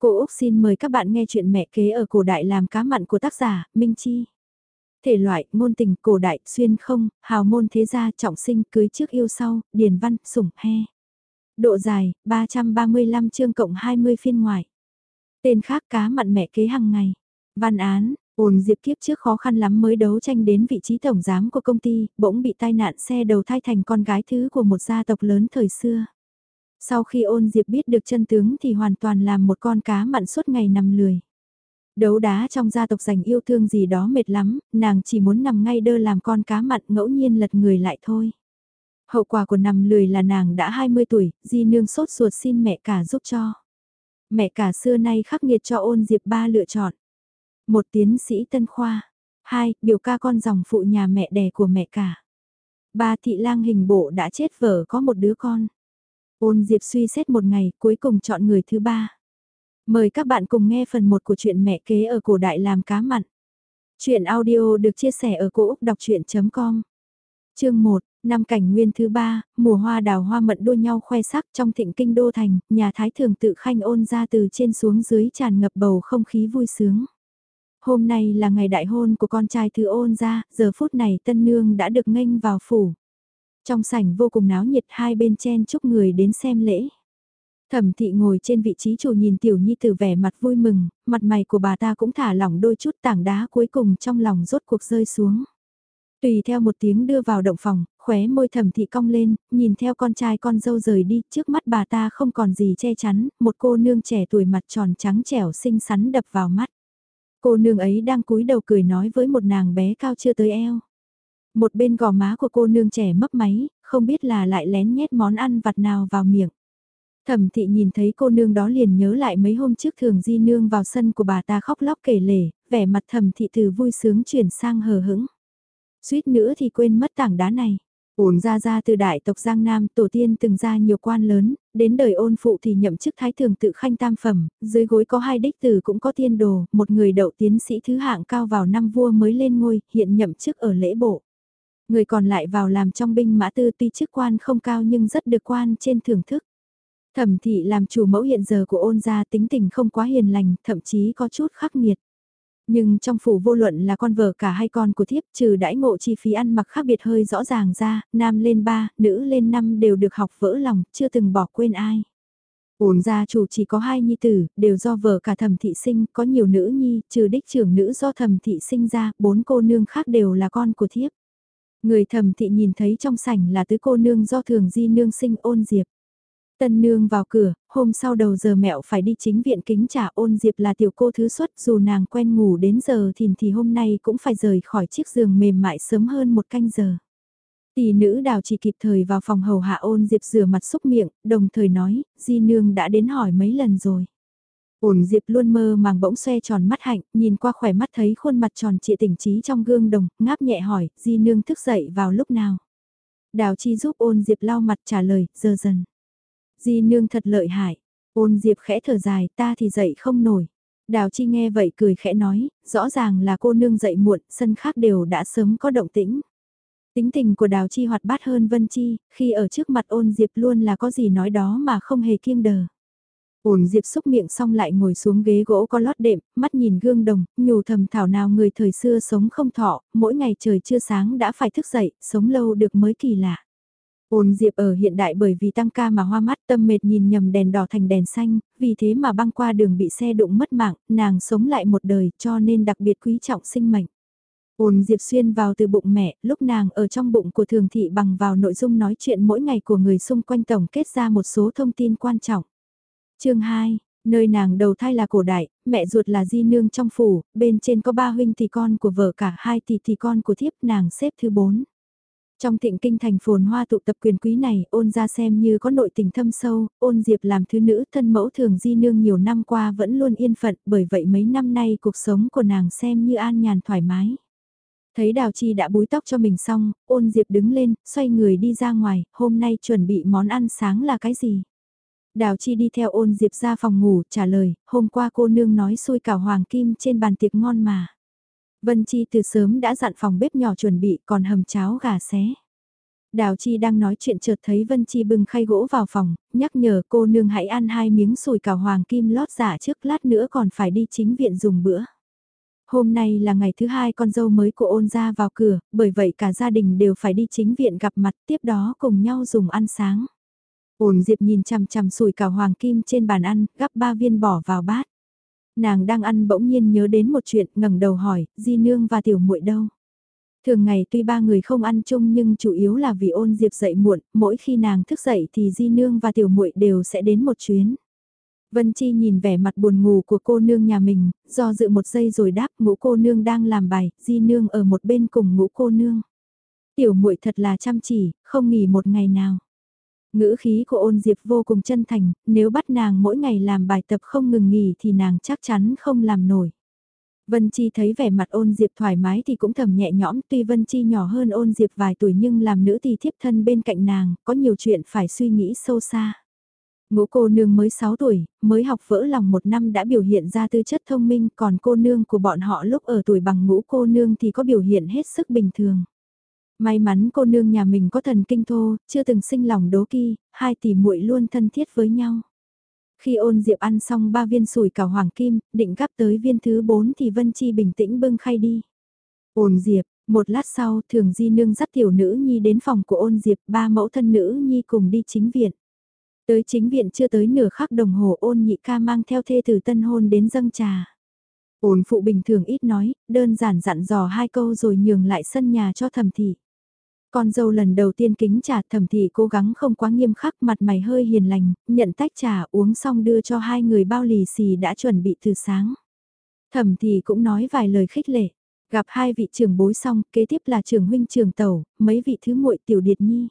Cô Úc xin mời các bạn nghe chuyện mẹ kế ở cổ đại làm cá mặn của tác giả Minh Chi. Thể loại, Môn tình, cổ đại, xuyên không, hào môn thế gia, trọng sinh, cưới trước yêu sau, điền văn, sủng, he. Độ dài, 335 chương cộng 20 phiên ngoài. Tên khác cá mặn mẹ kế hàng ngày. Văn án, ồn diệp kiếp trước khó khăn lắm mới đấu tranh đến vị trí tổng giám của công ty, bỗng bị tai nạn xe đầu thai thành con gái thứ của một gia tộc lớn thời xưa. Sau khi ôn diệp biết được chân tướng thì hoàn toàn làm một con cá mặn suốt ngày nằm lười. Đấu đá trong gia tộc dành yêu thương gì đó mệt lắm, nàng chỉ muốn nằm ngay đơ làm con cá mặn ngẫu nhiên lật người lại thôi. Hậu quả của nằm lười là nàng đã 20 tuổi, di nương sốt ruột xin mẹ cả giúp cho. Mẹ cả xưa nay khắc nghiệt cho ôn diệp ba lựa chọn. Một tiến sĩ tân khoa. Hai, biểu ca con dòng phụ nhà mẹ đẻ của mẹ cả. Ba thị lang hình bộ đã chết vợ có một đứa con. Ôn Diệp suy xét một ngày, cuối cùng chọn người thứ ba. Mời các bạn cùng nghe phần 1 của truyện mẹ kế ở cổ đại làm cá mặn. Chuyện audio được chia sẻ ở cỗ đọc chuyện.com Chương 1, năm cảnh nguyên thứ ba, mùa hoa đào hoa mận đua nhau khoe sắc trong thịnh kinh đô thành, nhà thái thường tự khanh ôn ra từ trên xuống dưới tràn ngập bầu không khí vui sướng. Hôm nay là ngày đại hôn của con trai thứ ôn ra, giờ phút này tân nương đã được nghênh vào phủ. Trong sảnh vô cùng náo nhiệt hai bên chen chúc người đến xem lễ. Thẩm thị ngồi trên vị trí chủ nhìn tiểu nhi tử vẻ mặt vui mừng, mặt mày của bà ta cũng thả lỏng đôi chút tảng đá cuối cùng trong lòng rốt cuộc rơi xuống. Tùy theo một tiếng đưa vào động phòng, khóe môi thẩm thị cong lên, nhìn theo con trai con dâu rời đi, trước mắt bà ta không còn gì che chắn, một cô nương trẻ tuổi mặt tròn trắng trẻo xinh xắn đập vào mắt. Cô nương ấy đang cúi đầu cười nói với một nàng bé cao chưa tới eo. Một bên gò má của cô nương trẻ mấp máy, không biết là lại lén nhét món ăn vặt nào vào miệng. Thẩm thị nhìn thấy cô nương đó liền nhớ lại mấy hôm trước thường di nương vào sân của bà ta khóc lóc kể lể, vẻ mặt thẩm thị từ vui sướng chuyển sang hờ hững. Suýt nữa thì quên mất tảng đá này. Ổn ra ra từ đại tộc Giang Nam tổ tiên từng ra nhiều quan lớn, đến đời ôn phụ thì nhậm chức thái thường tự khanh tam phẩm, dưới gối có hai đích tử cũng có tiên đồ, một người đậu tiến sĩ thứ hạng cao vào năm vua mới lên ngôi, hiện nhậm chức ở lễ bộ. Người còn lại vào làm trong binh mã tư tuy chức quan không cao nhưng rất được quan trên thưởng thức. Thẩm thị làm chủ mẫu hiện giờ của ôn gia tính tình không quá hiền lành, thậm chí có chút khắc nghiệt. Nhưng trong phủ vô luận là con vợ cả hai con của thiếp trừ đãi ngộ chi phí ăn mặc khác biệt hơi rõ ràng ra, nam lên ba, nữ lên năm đều được học vỡ lòng, chưa từng bỏ quên ai. Ổn gia chủ chỉ có hai nhi tử, đều do vợ cả thẩm thị sinh, có nhiều nữ nhi, trừ đích trưởng nữ do thẩm thị sinh ra, bốn cô nương khác đều là con của thiếp. Người thầm thị nhìn thấy trong sảnh là tứ cô nương do thường di nương sinh ôn diệp. Tân nương vào cửa, hôm sau đầu giờ mẹo phải đi chính viện kính trả ôn diệp là tiểu cô thứ xuất dù nàng quen ngủ đến giờ thìn thì hôm nay cũng phải rời khỏi chiếc giường mềm mại sớm hơn một canh giờ. Tỷ nữ đào chỉ kịp thời vào phòng hầu hạ ôn diệp rửa mặt xúc miệng, đồng thời nói, di nương đã đến hỏi mấy lần rồi. Ổn Diệp luôn mơ màng bỗng xoe tròn mắt hạnh, nhìn qua khỏe mắt thấy khuôn mặt tròn trịa tỉnh trí trong gương đồng, ngáp nhẹ hỏi, Di Nương thức dậy vào lúc nào? Đào Chi giúp ôn Diệp lau mặt trả lời, giờ dần. Di Nương thật lợi hại. Ôn Diệp khẽ thở dài, ta thì dậy không nổi. Đào Chi nghe vậy cười khẽ nói, rõ ràng là cô nương dậy muộn, sân khác đều đã sớm có động tĩnh. Tính tình của Đào Chi hoạt bát hơn Vân Chi, khi ở trước mặt ôn Diệp luôn là có gì nói đó mà không hề kiêng đờ. Ổn Diệp xúc miệng xong lại ngồi xuống ghế gỗ có lót đệm, mắt nhìn gương đồng, nhủ thầm thảo nào người thời xưa sống không thọ, mỗi ngày trời chưa sáng đã phải thức dậy, sống lâu được mới kỳ lạ. Ôn Diệp ở hiện đại bởi vì tăng ca mà hoa mắt tâm mệt nhìn nhầm đèn đỏ thành đèn xanh, vì thế mà băng qua đường bị xe đụng mất mạng, nàng sống lại một đời cho nên đặc biệt quý trọng sinh mệnh. Ôn Diệp xuyên vào từ bụng mẹ, lúc nàng ở trong bụng của thường thị bằng vào nội dung nói chuyện mỗi ngày của người xung quanh tổng kết ra một số thông tin quan trọng chương 2, nơi nàng đầu thai là cổ đại, mẹ ruột là di nương trong phủ, bên trên có ba huynh thì con của vợ cả hai thì thì con của thiếp nàng xếp thứ bốn. Trong thịnh kinh thành phồn hoa tụ tập quyền quý này, ôn ra xem như có nội tình thâm sâu, ôn diệp làm thứ nữ thân mẫu thường di nương nhiều năm qua vẫn luôn yên phận, bởi vậy mấy năm nay cuộc sống của nàng xem như an nhàn thoải mái. Thấy đào chi đã búi tóc cho mình xong, ôn diệp đứng lên, xoay người đi ra ngoài, hôm nay chuẩn bị món ăn sáng là cái gì? Đào Chi đi theo ôn Diệp ra phòng ngủ, trả lời, hôm qua cô nương nói xôi cảo hoàng kim trên bàn tiệc ngon mà. Vân Chi từ sớm đã dặn phòng bếp nhỏ chuẩn bị còn hầm cháo gà xé. Đào Chi đang nói chuyện chợt thấy Vân Chi bưng khay gỗ vào phòng, nhắc nhở cô nương hãy ăn hai miếng sùi cảo hoàng kim lót giả trước lát nữa còn phải đi chính viện dùng bữa. Hôm nay là ngày thứ hai con dâu mới của ôn ra vào cửa, bởi vậy cả gia đình đều phải đi chính viện gặp mặt tiếp đó cùng nhau dùng ăn sáng. Ôn Diệp nhìn chằm chằm sùi cảo hoàng kim trên bàn ăn, gắp ba viên bỏ vào bát. Nàng đang ăn bỗng nhiên nhớ đến một chuyện, ngẩng đầu hỏi, Di Nương và Tiểu muội đâu? Thường ngày tuy ba người không ăn chung nhưng chủ yếu là vì ôn Diệp dậy muộn, mỗi khi nàng thức dậy thì Di Nương và Tiểu muội đều sẽ đến một chuyến. Vân Chi nhìn vẻ mặt buồn ngủ của cô nương nhà mình, do dự một giây rồi đáp ngũ cô nương đang làm bài, Di Nương ở một bên cùng ngũ cô nương. Tiểu muội thật là chăm chỉ, không nghỉ một ngày nào. Ngữ khí của ôn diệp vô cùng chân thành, nếu bắt nàng mỗi ngày làm bài tập không ngừng nghỉ thì nàng chắc chắn không làm nổi. Vân Chi thấy vẻ mặt ôn diệp thoải mái thì cũng thầm nhẹ nhõm tuy Vân Chi nhỏ hơn ôn diệp vài tuổi nhưng làm nữ thì thiếp thân bên cạnh nàng, có nhiều chuyện phải suy nghĩ sâu xa. Ngũ cô nương mới 6 tuổi, mới học vỡ lòng một năm đã biểu hiện ra tư chất thông minh còn cô nương của bọn họ lúc ở tuổi bằng ngũ cô nương thì có biểu hiện hết sức bình thường. May mắn cô nương nhà mình có thần kinh thô, chưa từng sinh lòng đố kỳ, hai tỷ muội luôn thân thiết với nhau. Khi ôn diệp ăn xong ba viên sủi cảo hoàng kim, định gắp tới viên thứ bốn thì Vân Chi bình tĩnh bưng khay đi. Ôn diệp, một lát sau thường di nương dắt tiểu nữ nhi đến phòng của ôn diệp, ba mẫu thân nữ nhi cùng đi chính viện. Tới chính viện chưa tới nửa khắc đồng hồ ôn nhị ca mang theo thê từ tân hôn đến dâng trà. Ôn phụ bình thường ít nói, đơn giản dặn dò hai câu rồi nhường lại sân nhà cho thầm thị. Con dâu lần đầu tiên kính trà thẩm thị cố gắng không quá nghiêm khắc mặt mày hơi hiền lành, nhận tách trà uống xong đưa cho hai người bao lì xì đã chuẩn bị từ sáng. Thẩm thị cũng nói vài lời khích lệ, gặp hai vị trưởng bối xong, kế tiếp là trưởng huynh trưởng tẩu, mấy vị thứ muội tiểu điệt nhi.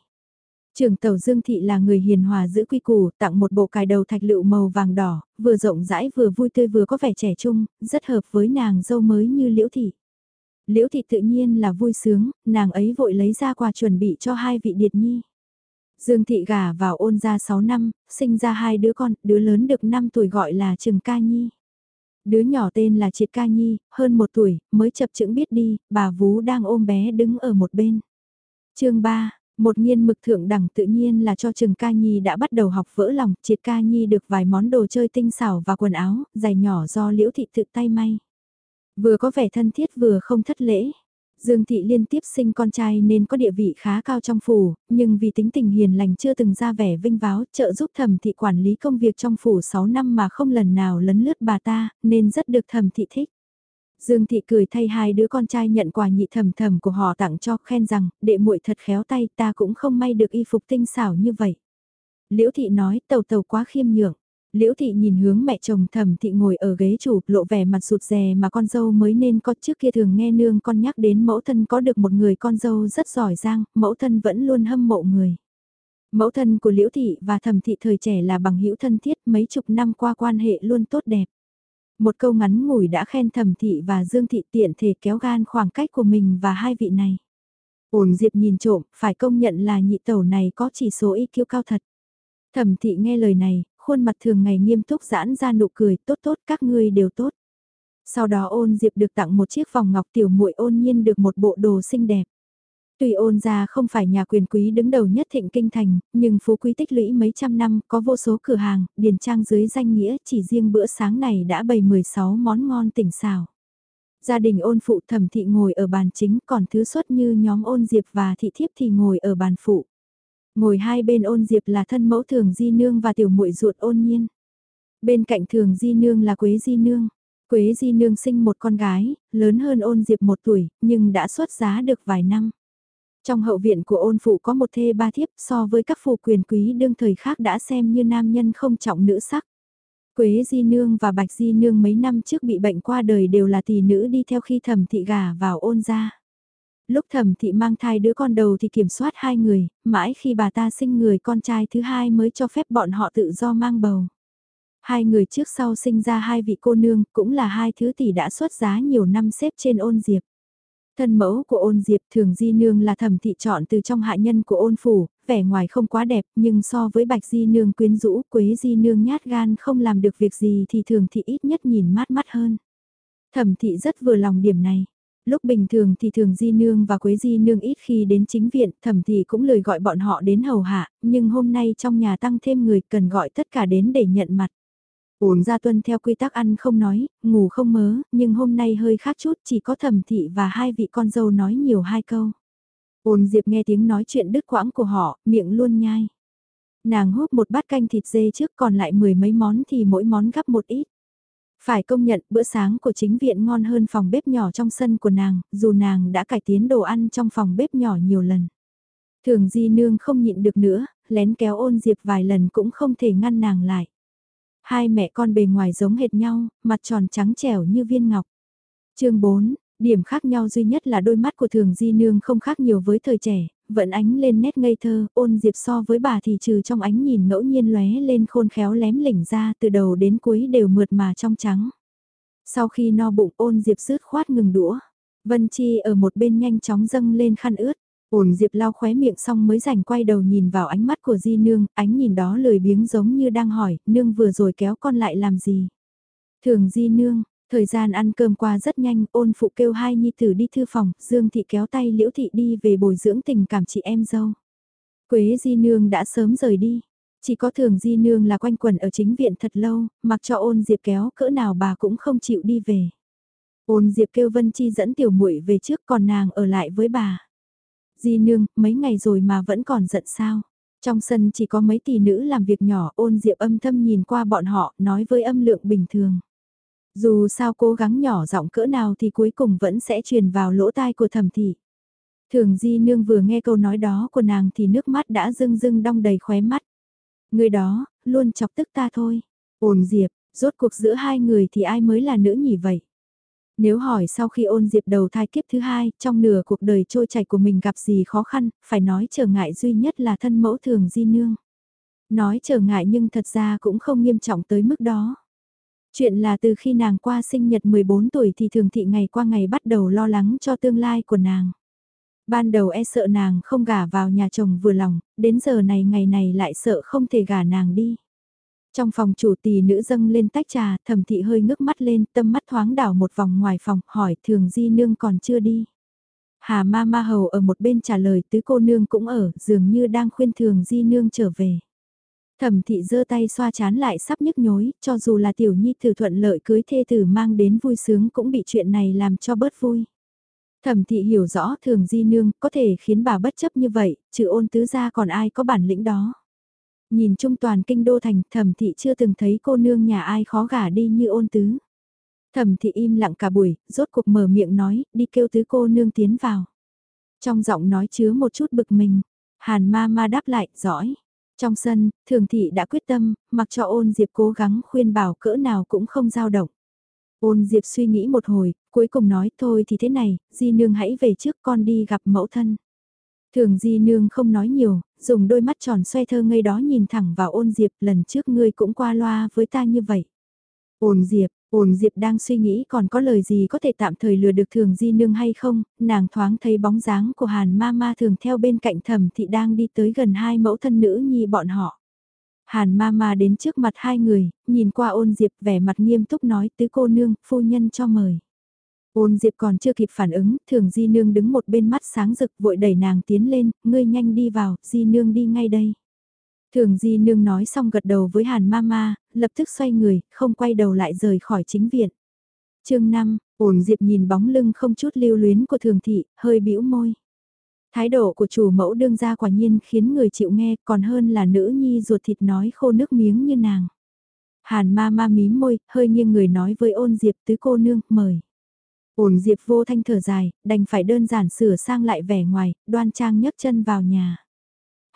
Trưởng tàu Dương Thị là người hiền hòa giữ quy củ, tặng một bộ cài đầu thạch lựu màu vàng đỏ, vừa rộng rãi vừa vui tươi vừa có vẻ trẻ trung, rất hợp với nàng dâu mới như Liễu Thị. Liễu Thị tự nhiên là vui sướng, nàng ấy vội lấy ra quà chuẩn bị cho hai vị điệt nhi. Dương Thị gả vào ôn ra 6 năm, sinh ra hai đứa con, đứa lớn được 5 tuổi gọi là Trừng Ca Nhi. Đứa nhỏ tên là Triệt Ca Nhi, hơn một tuổi, mới chập chững biết đi, bà Vú đang ôm bé đứng ở một bên. chương 3, một nghiên mực thượng đẳng tự nhiên là cho Trừng Ca Nhi đã bắt đầu học vỡ lòng, Triệt Ca Nhi được vài món đồ chơi tinh xảo và quần áo, giày nhỏ do Liễu Thị tự tay may. Vừa có vẻ thân thiết vừa không thất lễ. Dương Thị liên tiếp sinh con trai nên có địa vị khá cao trong phủ, nhưng vì tính tình hiền lành chưa từng ra vẻ vinh váo trợ giúp thẩm thị quản lý công việc trong phủ 6 năm mà không lần nào lấn lướt bà ta, nên rất được thẩm thị thích. Dương Thị cười thay hai đứa con trai nhận quà nhị thầm thầm của họ tặng cho khen rằng, đệ muội thật khéo tay ta cũng không may được y phục tinh xảo như vậy. Liễu Thị nói tàu tàu quá khiêm nhượng. Liễu Thị nhìn hướng mẹ chồng Thẩm thị ngồi ở ghế chủ lộ vẻ mặt sụt rè mà con dâu mới nên có trước kia thường nghe nương con nhắc đến mẫu thân có được một người con dâu rất giỏi giang, mẫu thân vẫn luôn hâm mộ người. Mẫu thân của Liễu Thị và Thẩm thị thời trẻ là bằng hữu thân thiết mấy chục năm qua quan hệ luôn tốt đẹp. Một câu ngắn ngủi đã khen thẩm thị và dương thị tiện thể kéo gan khoảng cách của mình và hai vị này. Ổn Diệp nhìn trộm, phải công nhận là nhị tẩu này có chỉ số y kiêu cao thật. Thẩm thị nghe lời này, khuôn mặt thường ngày nghiêm túc giãn ra nụ cười, tốt tốt các ngươi đều tốt. Sau đó ôn Diệp được tặng một chiếc vòng ngọc tiểu muội ôn nhiên được một bộ đồ xinh đẹp. Tuy ôn gia không phải nhà quyền quý đứng đầu nhất thịnh kinh thành, nhưng phú quý tích lũy mấy trăm năm, có vô số cửa hàng, điền trang dưới danh nghĩa chỉ riêng bữa sáng này đã bày 16 món ngon tỉnh xào. Gia đình ôn phụ thẩm thị ngồi ở bàn chính còn thứ xuất như nhóm ôn diệp và thị thiếp thì ngồi ở bàn phụ. Ngồi hai bên ôn diệp là thân mẫu thường di nương và tiểu muội ruột ôn nhiên. Bên cạnh thường di nương là quế di nương. Quế di nương sinh một con gái, lớn hơn ôn diệp một tuổi, nhưng đã xuất giá được vài năm. Trong hậu viện của ôn phụ có một thê ba thiếp so với các phù quyền quý đương thời khác đã xem như nam nhân không trọng nữ sắc. Quế Di Nương và Bạch Di Nương mấy năm trước bị bệnh qua đời đều là tỷ nữ đi theo khi thẩm thị gà vào ôn gia. Lúc thẩm thị mang thai đứa con đầu thì kiểm soát hai người, mãi khi bà ta sinh người con trai thứ hai mới cho phép bọn họ tự do mang bầu. Hai người trước sau sinh ra hai vị cô nương cũng là hai thứ tỷ đã xuất giá nhiều năm xếp trên ôn diệp. Thân mẫu của ôn diệp thường di nương là thẩm thị chọn từ trong hạ nhân của ôn phủ, vẻ ngoài không quá đẹp nhưng so với bạch di nương quyến rũ quế di nương nhát gan không làm được việc gì thì thường thị ít nhất nhìn mát mắt hơn. Thẩm thị rất vừa lòng điểm này. Lúc bình thường thì thường di nương và quế di nương ít khi đến chính viện, thẩm thì cũng lời gọi bọn họ đến hầu hạ, nhưng hôm nay trong nhà tăng thêm người cần gọi tất cả đến để nhận mặt. Ổn ra tuân theo quy tắc ăn không nói, ngủ không mớ, nhưng hôm nay hơi khác chút chỉ có thẩm thị và hai vị con dâu nói nhiều hai câu. Ôn Diệp nghe tiếng nói chuyện đứt quãng của họ, miệng luôn nhai. Nàng húp một bát canh thịt dê trước còn lại mười mấy món thì mỗi món gấp một ít. Phải công nhận bữa sáng của chính viện ngon hơn phòng bếp nhỏ trong sân của nàng, dù nàng đã cải tiến đồ ăn trong phòng bếp nhỏ nhiều lần. Thường di nương không nhịn được nữa, lén kéo ôn diệp vài lần cũng không thể ngăn nàng lại. Hai mẹ con bề ngoài giống hệt nhau, mặt tròn trắng trẻo như viên ngọc. chương 4, điểm khác nhau duy nhất là đôi mắt của thường di nương không khác nhiều với thời trẻ, vẫn ánh lên nét ngây thơ, ôn diệp so với bà thì trừ trong ánh nhìn ngẫu nhiên lóe lên khôn khéo lém lỉnh ra từ đầu đến cuối đều mượt mà trong trắng. Sau khi no bụng ôn diệp sứt khoát ngừng đũa, Vân Chi ở một bên nhanh chóng dâng lên khăn ướt. Ôn Diệp lau khóe miệng xong mới rảnh quay đầu nhìn vào ánh mắt của Di Nương, ánh nhìn đó lười biếng giống như đang hỏi, Nương vừa rồi kéo con lại làm gì? Thường Di Nương, Thời gian ăn cơm qua rất nhanh, ôn phụ kêu hai nhi tử đi thư phòng, Dương Thị kéo tay Liễu Thị đi về bồi dưỡng tình cảm chị em dâu. Quế Di Nương đã sớm rời đi, chỉ có thường Di Nương là quanh quẩn ở chính viện thật lâu, mặc cho ôn Diệp kéo cỡ nào bà cũng không chịu đi về. Ôn Diệp kêu Vân Chi dẫn tiểu muội về trước còn nàng ở lại với bà. Di Nương, mấy ngày rồi mà vẫn còn giận sao? Trong sân chỉ có mấy tỷ nữ làm việc nhỏ ôn Diệp âm thâm nhìn qua bọn họ nói với âm lượng bình thường. Dù sao cố gắng nhỏ giọng cỡ nào thì cuối cùng vẫn sẽ truyền vào lỗ tai của thẩm thị. Thường Di Nương vừa nghe câu nói đó của nàng thì nước mắt đã rưng rưng đong đầy khóe mắt. Người đó, luôn chọc tức ta thôi. Ôn Diệp, rốt cuộc giữa hai người thì ai mới là nữ nhỉ vậy? Nếu hỏi sau khi ôn Diệp đầu thai kiếp thứ hai, trong nửa cuộc đời trôi chảy của mình gặp gì khó khăn, phải nói trở ngại duy nhất là thân mẫu Thường Di Nương. Nói trở ngại nhưng thật ra cũng không nghiêm trọng tới mức đó. Chuyện là từ khi nàng qua sinh nhật 14 tuổi thì thường thị ngày qua ngày bắt đầu lo lắng cho tương lai của nàng. Ban đầu e sợ nàng không gả vào nhà chồng vừa lòng, đến giờ này ngày này lại sợ không thể gả nàng đi. Trong phòng chủ tỷ nữ dâng lên tách trà, thẩm thị hơi ngước mắt lên, tâm mắt thoáng đảo một vòng ngoài phòng, hỏi thường di nương còn chưa đi. Hà ma ma hầu ở một bên trả lời tứ cô nương cũng ở, dường như đang khuyên thường di nương trở về. Thẩm thị giơ tay xoa chán lại sắp nhức nhối, cho dù là tiểu nhi tử thuận lợi cưới thê tử mang đến vui sướng cũng bị chuyện này làm cho bớt vui. Thẩm thị hiểu rõ thường di nương có thể khiến bà bất chấp như vậy, trừ ôn tứ ra còn ai có bản lĩnh đó. Nhìn chung toàn kinh đô thành thẩm thị chưa từng thấy cô nương nhà ai khó gả đi như ôn tứ. Thẩm thị im lặng cả buổi, rốt cuộc mở miệng nói, đi kêu tứ cô nương tiến vào. Trong giọng nói chứa một chút bực mình, hàn ma ma đáp lại, giỏi. Trong sân, thường thị đã quyết tâm, mặc cho ôn diệp cố gắng khuyên bảo cỡ nào cũng không dao động. Ôn diệp suy nghĩ một hồi, cuối cùng nói thôi thì thế này, di nương hãy về trước con đi gặp mẫu thân. Thường di nương không nói nhiều, dùng đôi mắt tròn xoay thơ ngây đó nhìn thẳng vào ôn diệp lần trước ngươi cũng qua loa với ta như vậy. Ôn diệp, ôn diệp đang suy nghĩ còn có lời gì có thể tạm thời lừa được thường di nương hay không, nàng thoáng thấy bóng dáng của hàn ma ma thường theo bên cạnh thẩm thị đang đi tới gần hai mẫu thân nữ nhi bọn họ. Hàn ma ma đến trước mặt hai người, nhìn qua ôn diệp vẻ mặt nghiêm túc nói tứ cô nương, phu nhân cho mời. Ôn Diệp còn chưa kịp phản ứng, thường Di Nương đứng một bên mắt sáng rực vội đẩy nàng tiến lên, ngươi nhanh đi vào, Di Nương đi ngay đây. Thường Di Nương nói xong gật đầu với Hàn Mama, lập tức xoay người, không quay đầu lại rời khỏi chính viện. chương 5, ổn Diệp nhìn bóng lưng không chút lưu luyến của Thường Thị, hơi bĩu môi. Thái độ của chủ mẫu đương gia quả nhiên khiến người chịu nghe còn hơn là nữ nhi ruột thịt nói khô nước miếng như nàng. Hàn ma ma mím môi, hơi nghiêng người nói với ôn Diệp tứ cô nương, mời. Ổn Diệp vô thanh thở dài, đành phải đơn giản sửa sang lại vẻ ngoài, đoan trang nhấc chân vào nhà.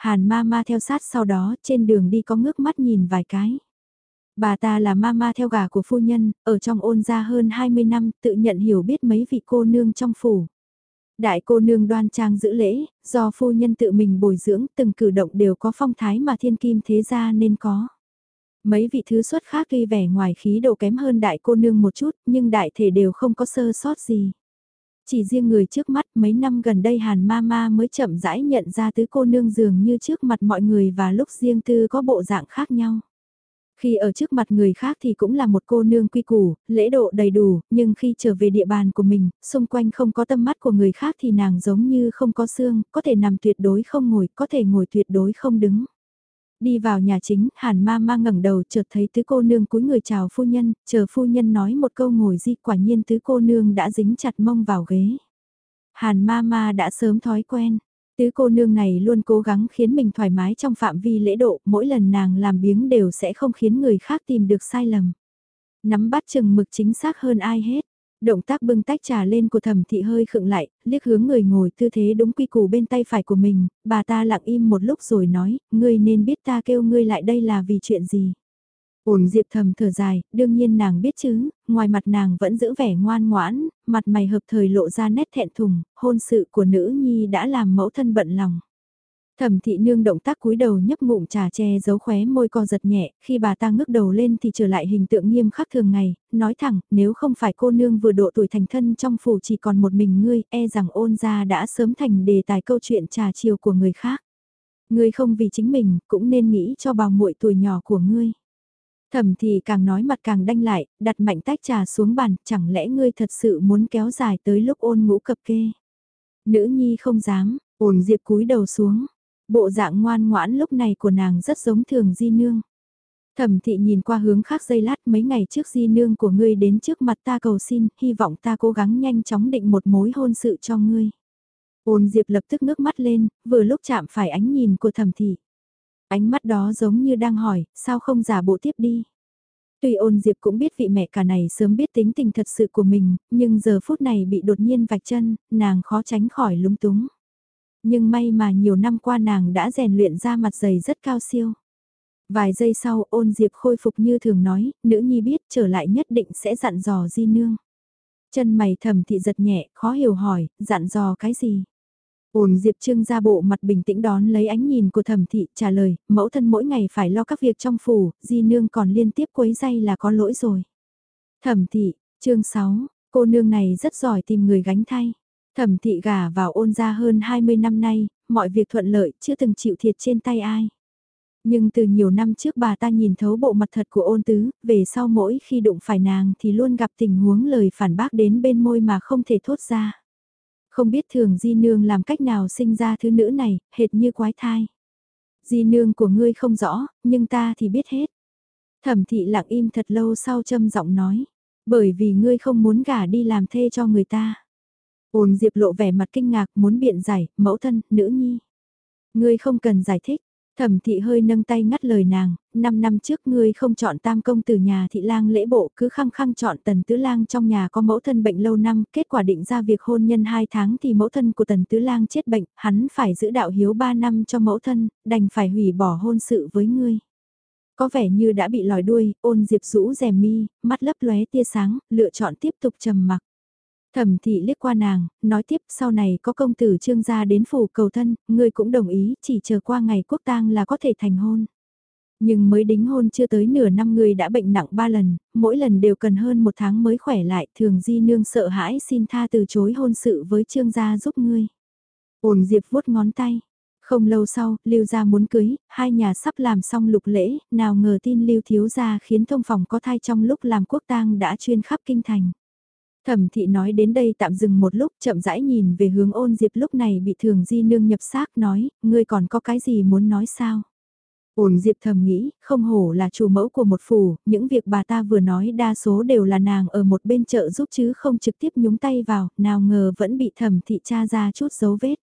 Hàn ma ma theo sát sau đó, trên đường đi có ngước mắt nhìn vài cái. Bà ta là ma ma theo gà của phu nhân, ở trong ôn gia hơn 20 năm, tự nhận hiểu biết mấy vị cô nương trong phủ. Đại cô nương đoan trang giữ lễ, do phu nhân tự mình bồi dưỡng, từng cử động đều có phong thái mà thiên kim thế gia nên có. Mấy vị thứ xuất khác tuy vẻ ngoài khí độ kém hơn đại cô nương một chút, nhưng đại thể đều không có sơ sót gì. Chỉ riêng người trước mắt mấy năm gần đây Hàn Mama mới chậm rãi nhận ra tứ cô nương dường như trước mặt mọi người và lúc riêng tư có bộ dạng khác nhau. Khi ở trước mặt người khác thì cũng là một cô nương quy củ, lễ độ đầy đủ, nhưng khi trở về địa bàn của mình, xung quanh không có tâm mắt của người khác thì nàng giống như không có xương, có thể nằm tuyệt đối không ngồi, có thể ngồi tuyệt đối không đứng. Đi vào nhà chính, hàn ma ma ngẩng đầu chợt thấy tứ cô nương cúi người chào phu nhân, chờ phu nhân nói một câu ngồi di quả nhiên tứ cô nương đã dính chặt mông vào ghế. Hàn ma ma đã sớm thói quen, tứ cô nương này luôn cố gắng khiến mình thoải mái trong phạm vi lễ độ, mỗi lần nàng làm biếng đều sẽ không khiến người khác tìm được sai lầm. Nắm bắt chừng mực chính xác hơn ai hết. Động tác bưng tách trà lên của thẩm thị hơi khựng lại, liếc hướng người ngồi tư thế đúng quy củ bên tay phải của mình, bà ta lặng im một lúc rồi nói, ngươi nên biết ta kêu ngươi lại đây là vì chuyện gì. Ổn Diệp thầm thở dài, đương nhiên nàng biết chứ, ngoài mặt nàng vẫn giữ vẻ ngoan ngoãn, mặt mày hợp thời lộ ra nét thẹn thùng, hôn sự của nữ nhi đã làm mẫu thân bận lòng. Thẩm thị nương động tác cúi đầu nhấp ngụm trà che giấu khóe môi co giật nhẹ, khi bà ta ngước đầu lên thì trở lại hình tượng nghiêm khắc thường ngày, nói thẳng, nếu không phải cô nương vừa độ tuổi thành thân trong phủ chỉ còn một mình ngươi, e rằng ôn gia đã sớm thành đề tài câu chuyện trà chiều của người khác. Ngươi không vì chính mình, cũng nên nghĩ cho bào muội tuổi nhỏ của ngươi. Thẩm thị càng nói mặt càng đanh lại, đặt mạnh tách trà xuống bàn, chẳng lẽ ngươi thật sự muốn kéo dài tới lúc ôn ngũ cập kê. Nữ nhi không dám, ổn diệp cúi đầu xuống, Bộ dạng ngoan ngoãn lúc này của nàng rất giống thường di nương. Thẩm thị nhìn qua hướng khác dây lát mấy ngày trước di nương của ngươi đến trước mặt ta cầu xin, hy vọng ta cố gắng nhanh chóng định một mối hôn sự cho ngươi. Ôn Diệp lập tức ngước mắt lên, vừa lúc chạm phải ánh nhìn của thẩm thị. Ánh mắt đó giống như đang hỏi, sao không giả bộ tiếp đi. Tuy ôn Diệp cũng biết vị mẹ cả này sớm biết tính tình thật sự của mình, nhưng giờ phút này bị đột nhiên vạch chân, nàng khó tránh khỏi lúng túng. Nhưng may mà nhiều năm qua nàng đã rèn luyện ra mặt dày rất cao siêu. Vài giây sau ôn diệp khôi phục như thường nói, nữ nhi biết trở lại nhất định sẽ dặn dò di nương. Chân mày thầm thị giật nhẹ, khó hiểu hỏi, dặn dò cái gì? Ôn Diệp trương ra bộ mặt bình tĩnh đón lấy ánh nhìn của thẩm thị trả lời, mẫu thân mỗi ngày phải lo các việc trong phủ, di nương còn liên tiếp quấy dây là có lỗi rồi. Thẩm thị, chương 6, cô nương này rất giỏi tìm người gánh thay. Thẩm thị gả vào ôn gia hơn 20 năm nay, mọi việc thuận lợi, chưa từng chịu thiệt trên tay ai. Nhưng từ nhiều năm trước bà ta nhìn thấu bộ mặt thật của ôn tứ, về sau mỗi khi đụng phải nàng thì luôn gặp tình huống lời phản bác đến bên môi mà không thể thốt ra. Không biết thường di nương làm cách nào sinh ra thứ nữ này, hệt như quái thai. Di nương của ngươi không rõ, nhưng ta thì biết hết. Thẩm thị lặng im thật lâu sau châm giọng nói, bởi vì ngươi không muốn gả đi làm thê cho người ta. Ôn Diệp lộ vẻ mặt kinh ngạc muốn biện giải, mẫu thân, nữ nhi. Ngươi không cần giải thích, thẩm thị hơi nâng tay ngắt lời nàng, năm năm trước ngươi không chọn tam công từ nhà thị lang lễ bộ cứ khăng khăng chọn tần tứ lang trong nhà có mẫu thân bệnh lâu năm, kết quả định ra việc hôn nhân hai tháng thì mẫu thân của tần tứ lang chết bệnh, hắn phải giữ đạo hiếu ba năm cho mẫu thân, đành phải hủy bỏ hôn sự với ngươi. Có vẻ như đã bị lòi đuôi, ôn diệp rũ rèm mi, mắt lấp lóe tia sáng, lựa chọn tiếp tục trầm mặc. Thẩm thị liếc qua nàng, nói tiếp sau này có công tử trương gia đến phủ cầu thân, ngươi cũng đồng ý, chỉ chờ qua ngày quốc tang là có thể thành hôn. Nhưng mới đính hôn chưa tới nửa năm ngươi đã bệnh nặng ba lần, mỗi lần đều cần hơn một tháng mới khỏe lại, thường di nương sợ hãi xin tha từ chối hôn sự với trương gia giúp ngươi. Ổn diệp vuốt ngón tay. Không lâu sau, Lưu gia muốn cưới, hai nhà sắp làm xong lục lễ, nào ngờ tin Lưu thiếu gia khiến thông phòng có thai trong lúc làm quốc tang đã chuyên khắp kinh thành. Thẩm thị nói đến đây tạm dừng một lúc chậm rãi nhìn về hướng ôn diệp lúc này bị thường di nương nhập xác nói, ngươi còn có cái gì muốn nói sao? Ôn diệp thầm nghĩ, không hổ là chủ mẫu của một phủ, những việc bà ta vừa nói đa số đều là nàng ở một bên chợ giúp chứ không trực tiếp nhúng tay vào, nào ngờ vẫn bị thẩm thị tra ra chút dấu vết.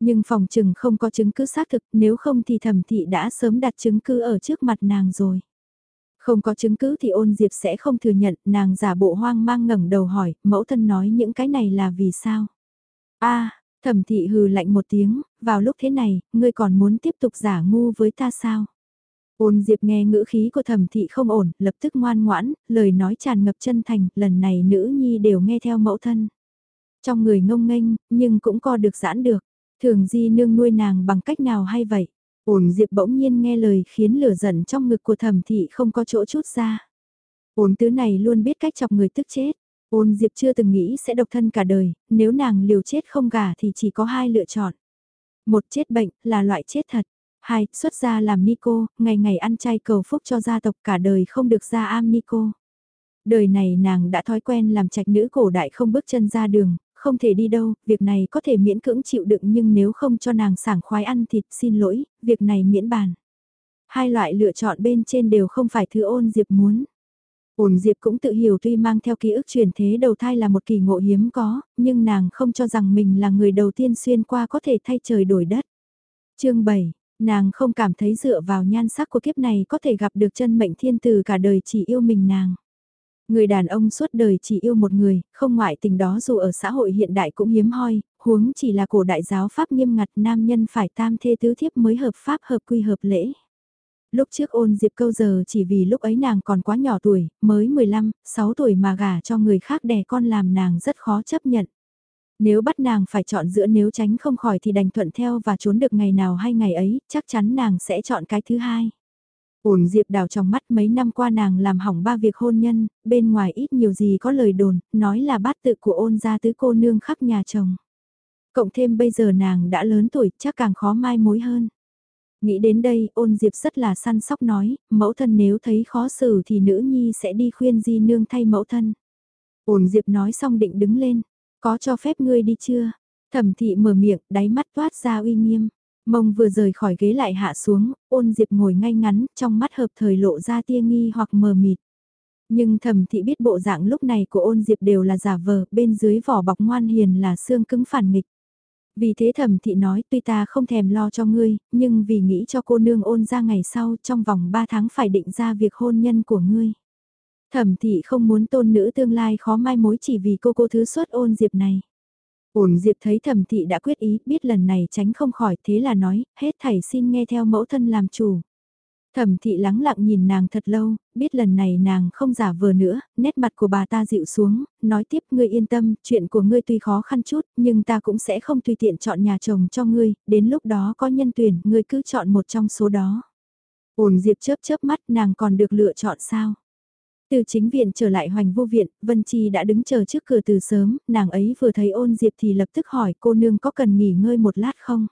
Nhưng phòng trừng không có chứng cứ xác thực, nếu không thì thẩm thị đã sớm đặt chứng cứ ở trước mặt nàng rồi. Không có chứng cứ thì ôn diệp sẽ không thừa nhận, nàng giả bộ hoang mang ngẩng đầu hỏi, mẫu thân nói những cái này là vì sao? a thẩm thị hừ lạnh một tiếng, vào lúc thế này, ngươi còn muốn tiếp tục giả ngu với ta sao? Ôn diệp nghe ngữ khí của thẩm thị không ổn, lập tức ngoan ngoãn, lời nói tràn ngập chân thành, lần này nữ nhi đều nghe theo mẫu thân. Trong người ngông nghênh, nhưng cũng co được giãn được, thường di nương nuôi nàng bằng cách nào hay vậy? Ổn Diệp bỗng nhiên nghe lời khiến lửa giận trong ngực của thẩm thị không có chỗ chút ra. Ổn tứ này luôn biết cách chọc người tức chết. Ôn Diệp chưa từng nghĩ sẽ độc thân cả đời, nếu nàng liều chết không gả thì chỉ có hai lựa chọn. Một chết bệnh là loại chết thật. Hai, xuất gia làm ni cô, ngày ngày ăn chay cầu phúc cho gia tộc cả đời không được ra am ni cô. Đời này nàng đã thói quen làm trạch nữ cổ đại không bước chân ra đường, không thể đi đâu, việc này có thể miễn cưỡng chịu đựng nhưng nếu không cho nàng sảng khoái ăn thịt xin lỗi, việc này miễn bàn. Hai loại lựa chọn bên trên đều không phải thứ ôn diệp muốn. Ôn diệp cũng tự hiểu tuy mang theo ký ức truyền thế đầu thai là một kỳ ngộ hiếm có, nhưng nàng không cho rằng mình là người đầu tiên xuyên qua có thể thay trời đổi đất. chương 7 Nàng không cảm thấy dựa vào nhan sắc của kiếp này có thể gặp được chân mệnh thiên tử cả đời chỉ yêu mình nàng. Người đàn ông suốt đời chỉ yêu một người, không ngoại tình đó dù ở xã hội hiện đại cũng hiếm hoi, huống chỉ là cổ đại giáo pháp nghiêm ngặt nam nhân phải tam thê tứ thiếp mới hợp pháp hợp quy hợp lễ. Lúc trước ôn diệp câu giờ chỉ vì lúc ấy nàng còn quá nhỏ tuổi, mới 15, 6 tuổi mà gả cho người khác đẻ con làm nàng rất khó chấp nhận. Nếu bắt nàng phải chọn giữa nếu tránh không khỏi thì đành thuận theo và trốn được ngày nào hay ngày ấy, chắc chắn nàng sẽ chọn cái thứ hai. Ổn Diệp đào trong mắt mấy năm qua nàng làm hỏng ba việc hôn nhân, bên ngoài ít nhiều gì có lời đồn, nói là bát tự của ôn gia tứ cô nương khắc nhà chồng. Cộng thêm bây giờ nàng đã lớn tuổi chắc càng khó mai mối hơn. Nghĩ đến đây ôn Diệp rất là săn sóc nói, mẫu thân nếu thấy khó xử thì nữ nhi sẽ đi khuyên di nương thay mẫu thân. Ôn Diệp nói xong định đứng lên, có cho phép ngươi đi chưa? Thẩm thị mở miệng, đáy mắt toát ra uy nghiêm. Mông vừa rời khỏi ghế lại hạ xuống, ôn diệp ngồi ngay ngắn, trong mắt hợp thời lộ ra tia nghi hoặc mờ mịt. Nhưng thẩm thị biết bộ dạng lúc này của ôn diệp đều là giả vờ, bên dưới vỏ bọc ngoan hiền là xương cứng phản nghịch. Vì thế thẩm thị nói tuy ta không thèm lo cho ngươi, nhưng vì nghĩ cho cô nương ôn ra ngày sau trong vòng 3 tháng phải định ra việc hôn nhân của ngươi. Thẩm thị không muốn tôn nữ tương lai khó mai mối chỉ vì cô cô thứ xuất ôn diệp này. Ổn Diệp thấy thẩm thị đã quyết ý, biết lần này tránh không khỏi, thế là nói, hết thảy xin nghe theo mẫu thân làm chủ. Thẩm thị lắng lặng nhìn nàng thật lâu, biết lần này nàng không giả vờ nữa, nét mặt của bà ta dịu xuống, nói tiếp ngươi yên tâm, chuyện của ngươi tuy khó khăn chút, nhưng ta cũng sẽ không tùy tiện chọn nhà chồng cho ngươi, đến lúc đó có nhân tuyển, ngươi cứ chọn một trong số đó. Ổn Diệp chớp chớp mắt nàng còn được lựa chọn sao? Từ chính viện trở lại hoành vô viện, Vân Chi đã đứng chờ trước cửa từ sớm, nàng ấy vừa thấy ôn diệp thì lập tức hỏi cô nương có cần nghỉ ngơi một lát không?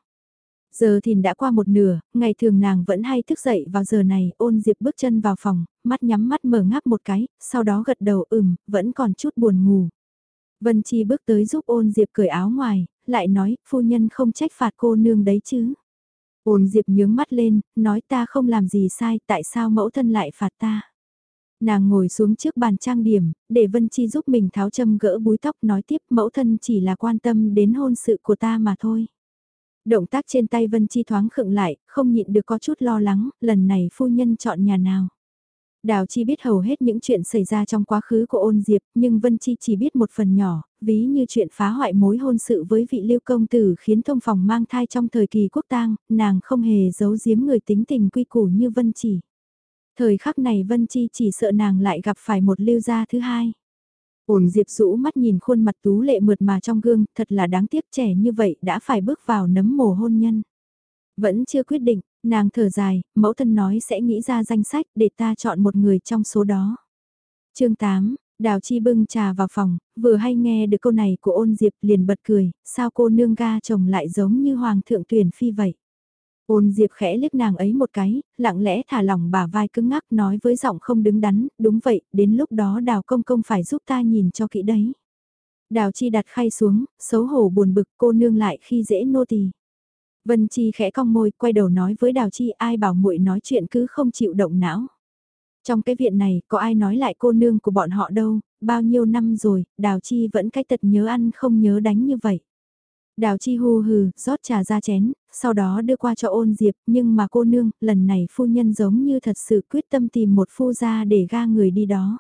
Giờ thì đã qua một nửa, ngày thường nàng vẫn hay thức dậy vào giờ này, ôn diệp bước chân vào phòng, mắt nhắm mắt mở ngáp một cái, sau đó gật đầu ừm, vẫn còn chút buồn ngủ. Vân Chi bước tới giúp ôn diệp cởi áo ngoài, lại nói, phu nhân không trách phạt cô nương đấy chứ. Ôn diệp nhướng mắt lên, nói ta không làm gì sai, tại sao mẫu thân lại phạt ta. Nàng ngồi xuống trước bàn trang điểm, để Vân Chi giúp mình tháo châm gỡ búi tóc nói tiếp mẫu thân chỉ là quan tâm đến hôn sự của ta mà thôi. Động tác trên tay Vân Chi thoáng khựng lại, không nhịn được có chút lo lắng, lần này phu nhân chọn nhà nào. Đào Chi biết hầu hết những chuyện xảy ra trong quá khứ của ôn diệp, nhưng Vân Chi chỉ biết một phần nhỏ, ví như chuyện phá hoại mối hôn sự với vị lưu công tử khiến thông phòng mang thai trong thời kỳ quốc tang, nàng không hề giấu giếm người tính tình quy củ như Vân Chỉ. Thời khắc này Vân Chi chỉ sợ nàng lại gặp phải một lưu gia thứ hai. Ổn Diệp rũ mắt nhìn khuôn mặt tú lệ mượt mà trong gương, thật là đáng tiếc trẻ như vậy đã phải bước vào nấm mồ hôn nhân. Vẫn chưa quyết định, nàng thở dài, mẫu thân nói sẽ nghĩ ra danh sách để ta chọn một người trong số đó. chương 8, Đào Chi bưng trà vào phòng, vừa hay nghe được câu này của ôn Diệp liền bật cười, sao cô nương ga chồng lại giống như hoàng thượng tuyển phi vậy. Ôn Diệp khẽ liếc nàng ấy một cái, lặng lẽ thả lỏng bà vai cứng ngắc nói với giọng không đứng đắn, đúng vậy, đến lúc đó đào công công phải giúp ta nhìn cho kỹ đấy. Đào chi đặt khay xuống, xấu hổ buồn bực cô nương lại khi dễ nô tỳ. Vân Chi khẽ cong môi, quay đầu nói với Đào Chi ai bảo muội nói chuyện cứ không chịu động não. Trong cái viện này, có ai nói lại cô nương của bọn họ đâu, bao nhiêu năm rồi, Đào Chi vẫn cái tật nhớ ăn không nhớ đánh như vậy. Đào chi hù hừ, rót trà ra chén, sau đó đưa qua cho ôn diệp, nhưng mà cô nương, lần này phu nhân giống như thật sự quyết tâm tìm một phu gia để ga người đi đó.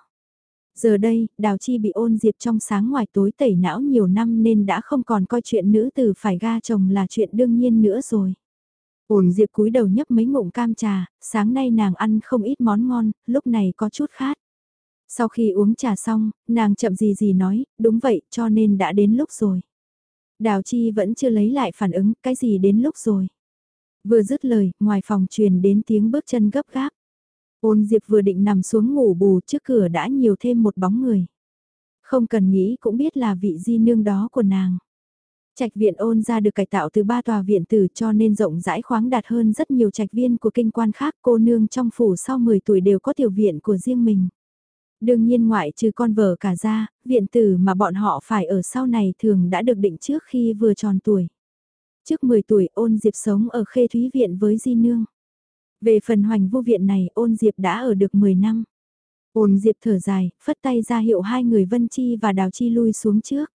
Giờ đây, đào chi bị ôn diệp trong sáng ngoài tối tẩy não nhiều năm nên đã không còn coi chuyện nữ tử phải ga chồng là chuyện đương nhiên nữa rồi. Ôn diệp cúi đầu nhấp mấy ngụm cam trà, sáng nay nàng ăn không ít món ngon, lúc này có chút khát. Sau khi uống trà xong, nàng chậm gì gì nói, đúng vậy, cho nên đã đến lúc rồi. Đào Chi vẫn chưa lấy lại phản ứng, cái gì đến lúc rồi. Vừa dứt lời, ngoài phòng truyền đến tiếng bước chân gấp gáp. Ôn Diệp vừa định nằm xuống ngủ bù trước cửa đã nhiều thêm một bóng người. Không cần nghĩ cũng biết là vị di nương đó của nàng. Trạch viện ôn ra được cải tạo từ ba tòa viện tử cho nên rộng rãi khoáng đạt hơn rất nhiều trạch viên của kinh quan khác cô nương trong phủ sau 10 tuổi đều có tiểu viện của riêng mình. Đương nhiên ngoại trừ con vợ cả ra, viện tử mà bọn họ phải ở sau này thường đã được định trước khi vừa tròn tuổi. Trước 10 tuổi ôn Diệp sống ở khê thúy viện với Di Nương. Về phần hoành vô viện này ôn Diệp đã ở được 10 năm. Ôn Diệp thở dài, phất tay ra hiệu hai người Vân Chi và Đào Chi lui xuống trước.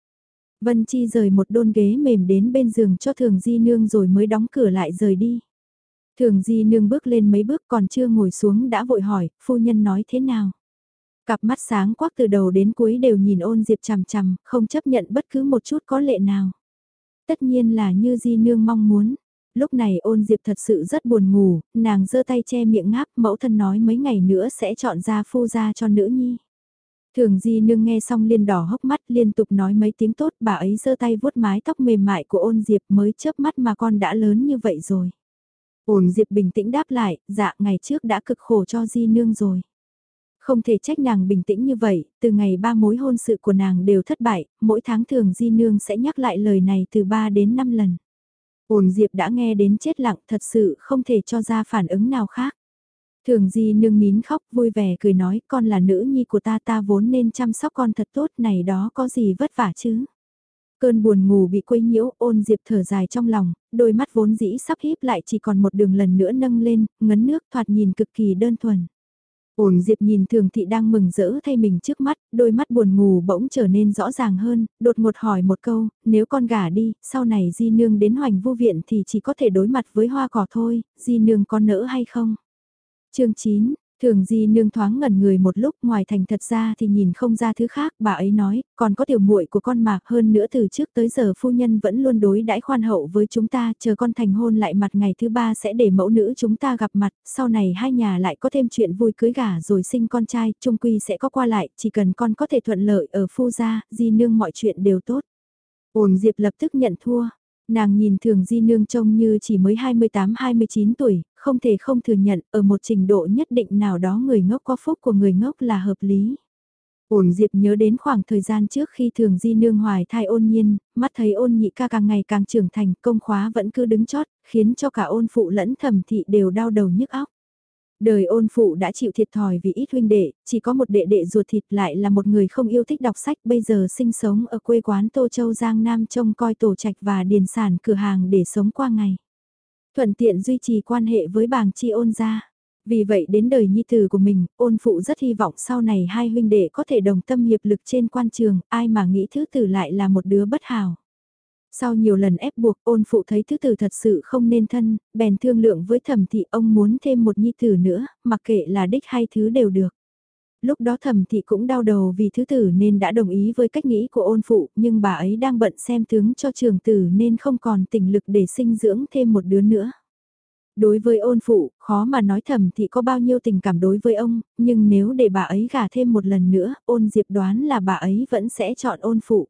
Vân Chi rời một đôn ghế mềm đến bên giường cho Thường Di Nương rồi mới đóng cửa lại rời đi. Thường Di Nương bước lên mấy bước còn chưa ngồi xuống đã vội hỏi, phu nhân nói thế nào? Cặp mắt sáng quắc từ đầu đến cuối đều nhìn ôn Diệp chằm chằm, không chấp nhận bất cứ một chút có lệ nào. Tất nhiên là như Di Nương mong muốn. Lúc này ôn Diệp thật sự rất buồn ngủ, nàng giơ tay che miệng ngáp mẫu thân nói mấy ngày nữa sẽ chọn ra phu ra cho nữ nhi. Thường Di Nương nghe xong liên đỏ hốc mắt liên tục nói mấy tiếng tốt bà ấy giơ tay vuốt mái tóc mềm mại của ôn Diệp mới chớp mắt mà con đã lớn như vậy rồi. Ôn Diệp bình tĩnh đáp lại, dạ ngày trước đã cực khổ cho Di Nương rồi. Không thể trách nàng bình tĩnh như vậy, từ ngày ba mối hôn sự của nàng đều thất bại, mỗi tháng thường Di Nương sẽ nhắc lại lời này từ 3 đến 5 lần. Ôn Diệp đã nghe đến chết lặng thật sự không thể cho ra phản ứng nào khác. Thường Di Nương nín khóc vui vẻ cười nói con là nữ nhi của ta ta vốn nên chăm sóc con thật tốt này đó có gì vất vả chứ. Cơn buồn ngủ bị quấy nhiễu ôn Diệp thở dài trong lòng, đôi mắt vốn dĩ sắp híp lại chỉ còn một đường lần nữa nâng lên, ngấn nước thoạt nhìn cực kỳ đơn thuần. Ổn Diệp nhìn Thường Thị đang mừng rỡ thay mình trước mắt, đôi mắt buồn ngủ bỗng trở nên rõ ràng hơn, đột ngột hỏi một câu, nếu con gả đi, sau này Di Nương đến hoành vô viện thì chỉ có thể đối mặt với hoa cỏ thôi, Di Nương có nỡ hay không? chương 9, Thường Di nương thoáng ngẩn người một lúc ngoài thành thật ra thì nhìn không ra thứ khác, bà ấy nói, còn có tiểu muội của con mà hơn nữa từ trước tới giờ phu nhân vẫn luôn đối đãi khoan hậu với chúng ta, chờ con thành hôn lại mặt ngày thứ ba sẽ để mẫu nữ chúng ta gặp mặt, sau này hai nhà lại có thêm chuyện vui cưới gả rồi sinh con trai, trung quy sẽ có qua lại, chỉ cần con có thể thuận lợi ở phu gia, Di nương mọi chuyện đều tốt. Ôn Diệp lập tức nhận thua. Nàng nhìn thường di nương trông như chỉ mới 28-29 tuổi, không thể không thừa nhận ở một trình độ nhất định nào đó người ngốc có phúc của người ngốc là hợp lý. Ổn Diệp nhớ đến khoảng thời gian trước khi thường di nương hoài thai ôn nhiên, mắt thấy ôn nhị ca càng ngày càng trưởng thành, công khóa vẫn cứ đứng chót, khiến cho cả ôn phụ lẫn thẩm thị đều đau đầu nhức óc. Đời ôn phụ đã chịu thiệt thòi vì ít huynh đệ, chỉ có một đệ đệ ruột thịt lại là một người không yêu thích đọc sách bây giờ sinh sống ở quê quán Tô Châu Giang Nam trông coi tổ trạch và điền sản cửa hàng để sống qua ngày. Thuận tiện duy trì quan hệ với bàng chi ôn gia. Vì vậy đến đời nhi tử của mình, ôn phụ rất hy vọng sau này hai huynh đệ có thể đồng tâm hiệp lực trên quan trường, ai mà nghĩ thứ tử lại là một đứa bất hảo. Sau nhiều lần ép buộc ôn phụ thấy thứ tử thật sự không nên thân, bèn thương lượng với thẩm thị ông muốn thêm một nhi tử nữa, mặc kệ là đích hay thứ đều được. Lúc đó thẩm thị cũng đau đầu vì thứ tử nên đã đồng ý với cách nghĩ của ôn phụ, nhưng bà ấy đang bận xem tướng cho trường tử nên không còn tình lực để sinh dưỡng thêm một đứa nữa. Đối với ôn phụ, khó mà nói thẩm thị có bao nhiêu tình cảm đối với ông, nhưng nếu để bà ấy gả thêm một lần nữa, ôn diệp đoán là bà ấy vẫn sẽ chọn ôn phụ.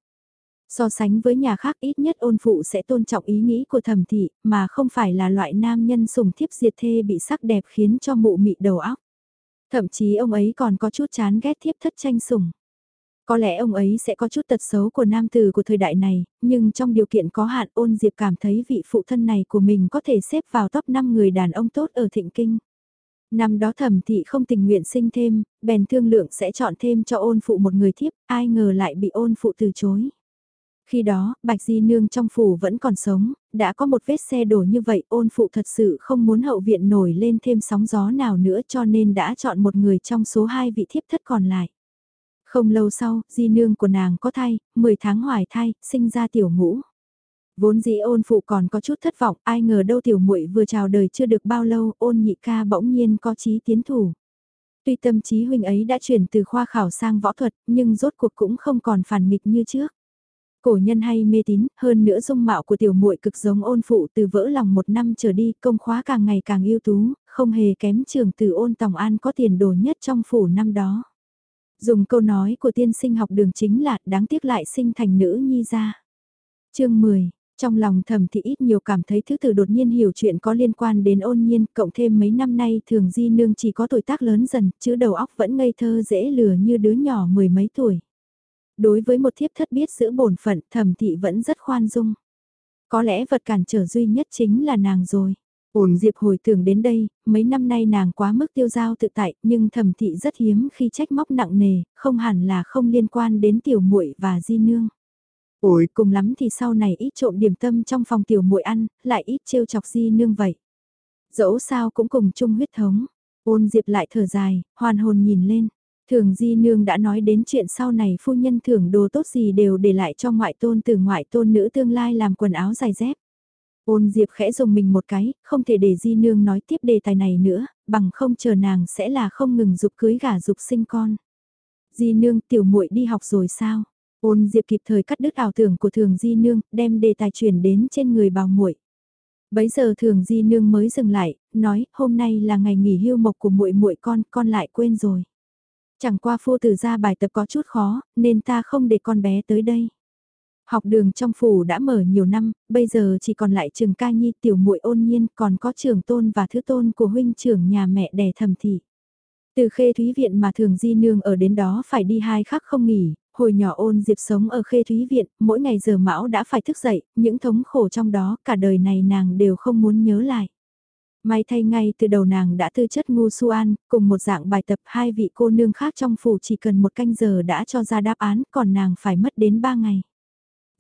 So sánh với nhà khác ít nhất ôn phụ sẽ tôn trọng ý nghĩ của thẩm thị, mà không phải là loại nam nhân sùng thiếp diệt thê bị sắc đẹp khiến cho mụ mị đầu óc. Thậm chí ông ấy còn có chút chán ghét thiếp thất tranh sủng. Có lẽ ông ấy sẽ có chút tật xấu của nam tử của thời đại này, nhưng trong điều kiện có hạn ôn diệp cảm thấy vị phụ thân này của mình có thể xếp vào top 5 người đàn ông tốt ở thịnh kinh. Năm đó thẩm thị không tình nguyện sinh thêm, bèn thương lượng sẽ chọn thêm cho ôn phụ một người thiếp, ai ngờ lại bị ôn phụ từ chối. Khi đó, Bạch Di Nương trong phủ vẫn còn sống, đã có một vết xe đổ như vậy ôn phụ thật sự không muốn hậu viện nổi lên thêm sóng gió nào nữa cho nên đã chọn một người trong số hai vị thiếp thất còn lại. Không lâu sau, Di Nương của nàng có thai, 10 tháng hoài thai, sinh ra tiểu ngũ. Vốn dĩ ôn phụ còn có chút thất vọng, ai ngờ đâu tiểu muội vừa chào đời chưa được bao lâu, ôn nhị ca bỗng nhiên có chí tiến thủ. Tuy tâm trí huynh ấy đã chuyển từ khoa khảo sang võ thuật, nhưng rốt cuộc cũng không còn phản nghịch như trước. Cổ nhân hay mê tín, hơn nữa dung mạo của tiểu muội cực giống ôn phụ từ vỡ lòng một năm trở đi, công khóa càng ngày càng ưu tú, không hề kém trường từ ôn tòng an có tiền đồ nhất trong phủ năm đó. Dùng câu nói của tiên sinh học đường chính là đáng tiếc lại sinh thành nữ nhi ra. chương 10 trong lòng thầm thì ít nhiều cảm thấy thứ tử đột nhiên hiểu chuyện có liên quan đến ôn nhiên, cộng thêm mấy năm nay thường di nương chỉ có tuổi tác lớn dần, chứ đầu óc vẫn ngây thơ dễ lừa như đứa nhỏ mười mấy tuổi. Đối với một thiếp thất biết giữ bổn phận thẩm thị vẫn rất khoan dung. Có lẽ vật cản trở duy nhất chính là nàng rồi. Ổn Diệp hồi tưởng đến đây, mấy năm nay nàng quá mức tiêu giao tự tại, nhưng thẩm thị rất hiếm khi trách móc nặng nề, không hẳn là không liên quan đến tiểu muội và di nương. Ôi, cùng lắm thì sau này ít trộm điểm tâm trong phòng tiểu muội ăn, lại ít trêu chọc di nương vậy. Dẫu sao cũng cùng chung huyết thống. Ôn Diệp lại thở dài, hoàn hồn nhìn lên. Thường Di Nương đã nói đến chuyện sau này phu nhân thưởng đồ tốt gì đều để lại cho ngoại tôn từ ngoại tôn nữ tương lai làm quần áo dài dép. Ôn Diệp khẽ dùng mình một cái, không thể để Di Nương nói tiếp đề tài này nữa, bằng không chờ nàng sẽ là không ngừng dục cưới gả dục sinh con. Di Nương tiểu muội đi học rồi sao? Ôn Diệp kịp thời cắt đứt ảo tưởng của Thường Di Nương, đem đề tài chuyển đến trên người bào muội. Bấy giờ Thường Di Nương mới dừng lại, nói, hôm nay là ngày nghỉ hưu mộc của muội muội con, con lại quên rồi. Chẳng qua phu tử ra bài tập có chút khó, nên ta không để con bé tới đây. Học đường trong phủ đã mở nhiều năm, bây giờ chỉ còn lại trường ca nhi tiểu muội ôn nhiên, còn có trường tôn và thứ tôn của huynh trưởng nhà mẹ đẻ thầm thị. Từ khê thúy viện mà thường di nương ở đến đó phải đi hai khắc không nghỉ, hồi nhỏ ôn diệp sống ở khê thúy viện, mỗi ngày giờ mão đã phải thức dậy, những thống khổ trong đó cả đời này nàng đều không muốn nhớ lại. May thay ngay từ đầu nàng đã tư chất ngu su an, cùng một dạng bài tập hai vị cô nương khác trong phủ chỉ cần một canh giờ đã cho ra đáp án, còn nàng phải mất đến ba ngày.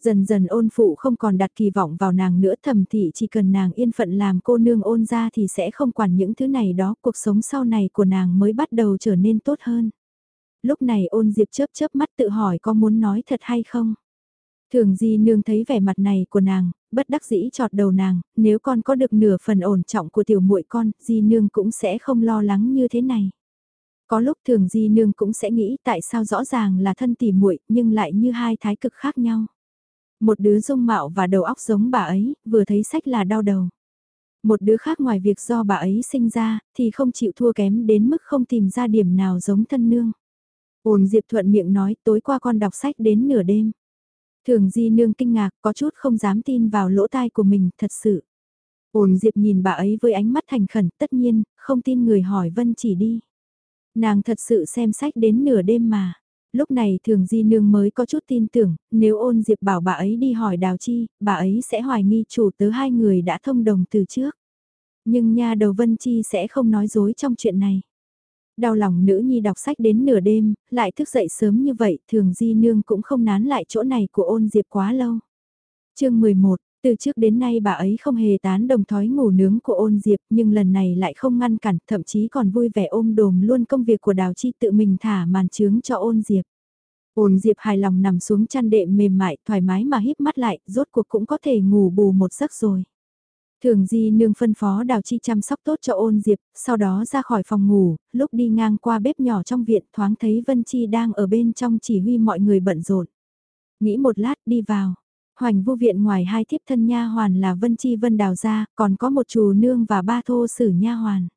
Dần dần ôn phụ không còn đặt kỳ vọng vào nàng nữa thầm thị chỉ cần nàng yên phận làm cô nương ôn ra thì sẽ không quản những thứ này đó, cuộc sống sau này của nàng mới bắt đầu trở nên tốt hơn. Lúc này ôn diệp chớp chớp mắt tự hỏi có muốn nói thật hay không. Thường di nương thấy vẻ mặt này của nàng, bất đắc dĩ trọt đầu nàng, nếu con có được nửa phần ổn trọng của tiểu muội con, di nương cũng sẽ không lo lắng như thế này. Có lúc thường di nương cũng sẽ nghĩ tại sao rõ ràng là thân tỷ muội nhưng lại như hai thái cực khác nhau. Một đứa dung mạo và đầu óc giống bà ấy, vừa thấy sách là đau đầu. Một đứa khác ngoài việc do bà ấy sinh ra, thì không chịu thua kém đến mức không tìm ra điểm nào giống thân nương. Ôn Diệp thuận miệng nói tối qua con đọc sách đến nửa đêm. Thường Di Nương kinh ngạc có chút không dám tin vào lỗ tai của mình thật sự. Ôn Diệp nhìn bà ấy với ánh mắt thành khẩn tất nhiên, không tin người hỏi Vân chỉ đi. Nàng thật sự xem sách đến nửa đêm mà. Lúc này thường Di Nương mới có chút tin tưởng, nếu ôn Diệp bảo bà ấy đi hỏi Đào Chi, bà ấy sẽ hoài nghi chủ tớ hai người đã thông đồng từ trước. Nhưng nha đầu Vân Chi sẽ không nói dối trong chuyện này. Đau lòng nữ nhi đọc sách đến nửa đêm, lại thức dậy sớm như vậy, thường di nương cũng không nán lại chỗ này của ôn diệp quá lâu. chương 11, từ trước đến nay bà ấy không hề tán đồng thói ngủ nướng của ôn diệp nhưng lần này lại không ngăn cản, thậm chí còn vui vẻ ôm đồm luôn công việc của đào chi tự mình thả màn trướng cho ôn diệp. Ôn diệp hài lòng nằm xuống chăn đệm mềm mại, thoải mái mà híp mắt lại, rốt cuộc cũng có thể ngủ bù một giấc rồi. Thường Di nương phân phó Đào Chi chăm sóc tốt cho ôn diệp, sau đó ra khỏi phòng ngủ, lúc đi ngang qua bếp nhỏ trong viện thoáng thấy Vân Chi đang ở bên trong chỉ huy mọi người bận rộn. Nghĩ một lát đi vào. Hoành vô viện ngoài hai thiếp thân nha hoàn là Vân Chi Vân Đào ra, còn có một chủ nương và ba thô sử nha hoàn.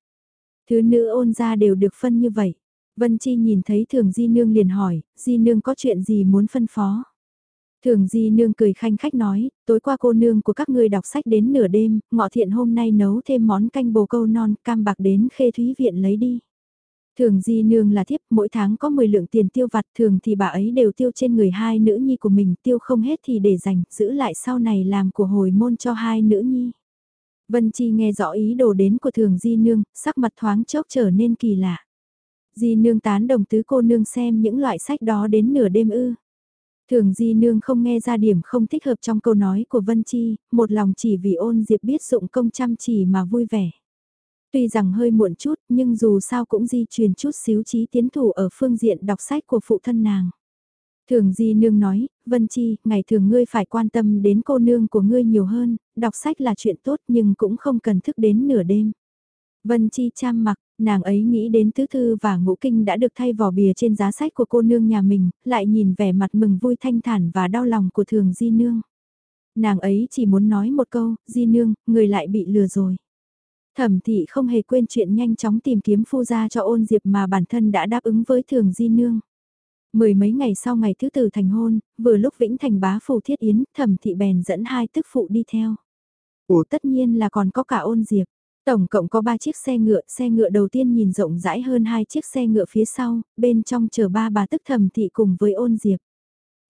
Thứ nữ ôn ra đều được phân như vậy. Vân Chi nhìn thấy thường Di nương liền hỏi, Di nương có chuyện gì muốn phân phó? Thường Di Nương cười khanh khách nói, tối qua cô nương của các ngươi đọc sách đến nửa đêm, ngọ thiện hôm nay nấu thêm món canh bồ câu non, cam bạc đến khê thúy viện lấy đi. Thường Di Nương là thiếp, mỗi tháng có 10 lượng tiền tiêu vặt, thường thì bà ấy đều tiêu trên người hai nữ nhi của mình, tiêu không hết thì để dành, giữ lại sau này làm của hồi môn cho hai nữ nhi. Vân Chi nghe rõ ý đồ đến của Thường Di Nương, sắc mặt thoáng chốc trở nên kỳ lạ. Di Nương tán đồng tứ cô nương xem những loại sách đó đến nửa đêm ư. Thường Di Nương không nghe ra điểm không thích hợp trong câu nói của Vân Chi, một lòng chỉ vì ôn diệp biết dụng công chăm chỉ mà vui vẻ. Tuy rằng hơi muộn chút nhưng dù sao cũng di truyền chút xíu trí tiến thủ ở phương diện đọc sách của phụ thân nàng. Thường Di Nương nói, Vân Chi, ngày thường ngươi phải quan tâm đến cô nương của ngươi nhiều hơn, đọc sách là chuyện tốt nhưng cũng không cần thức đến nửa đêm. Vân Chi chăm mặc, nàng ấy nghĩ đến tứ thư và ngũ kinh đã được thay vỏ bìa trên giá sách của cô nương nhà mình, lại nhìn vẻ mặt mừng vui thanh thản và đau lòng của thường di nương. Nàng ấy chỉ muốn nói một câu, di nương, người lại bị lừa rồi. Thẩm thị không hề quên chuyện nhanh chóng tìm kiếm phu gia cho ôn diệp mà bản thân đã đáp ứng với thường di nương. Mười mấy ngày sau ngày thứ tử thành hôn, vừa lúc Vĩnh Thành bá phủ thiết yến, thẩm thị bèn dẫn hai tức phụ đi theo. Ủa tất nhiên là còn có cả ôn diệp. Tổng cộng có 3 chiếc xe ngựa, xe ngựa đầu tiên nhìn rộng rãi hơn hai chiếc xe ngựa phía sau, bên trong chờ ba bà tức thầm thị cùng với ôn diệp.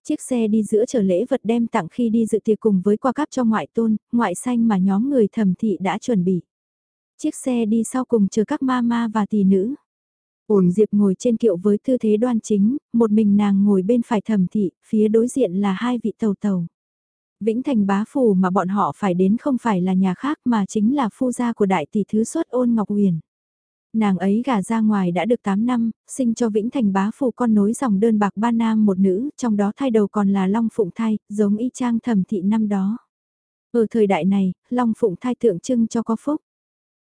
Chiếc xe đi giữa chờ lễ vật đem tặng khi đi dự tiệc cùng với qua cáp cho ngoại tôn, ngoại xanh mà nhóm người thẩm thị đã chuẩn bị. Chiếc xe đi sau cùng chờ các ma ma và tỷ nữ. Ổn Diệp ngồi trên kiệu với tư thế đoan chính, một mình nàng ngồi bên phải thẩm thị, phía đối diện là hai vị tàu tàu. Vĩnh Thành bá phủ mà bọn họ phải đến không phải là nhà khác mà chính là phu gia của đại tỷ thứ xuất ôn Ngọc uyển Nàng ấy gả ra ngoài đã được 8 năm, sinh cho Vĩnh Thành bá phủ con nối dòng đơn bạc ba nam một nữ, trong đó thai đầu còn là Long Phụng thai, giống y chang thẩm thị năm đó. Ở thời đại này, Long Phụng thai tượng trưng cho có phúc.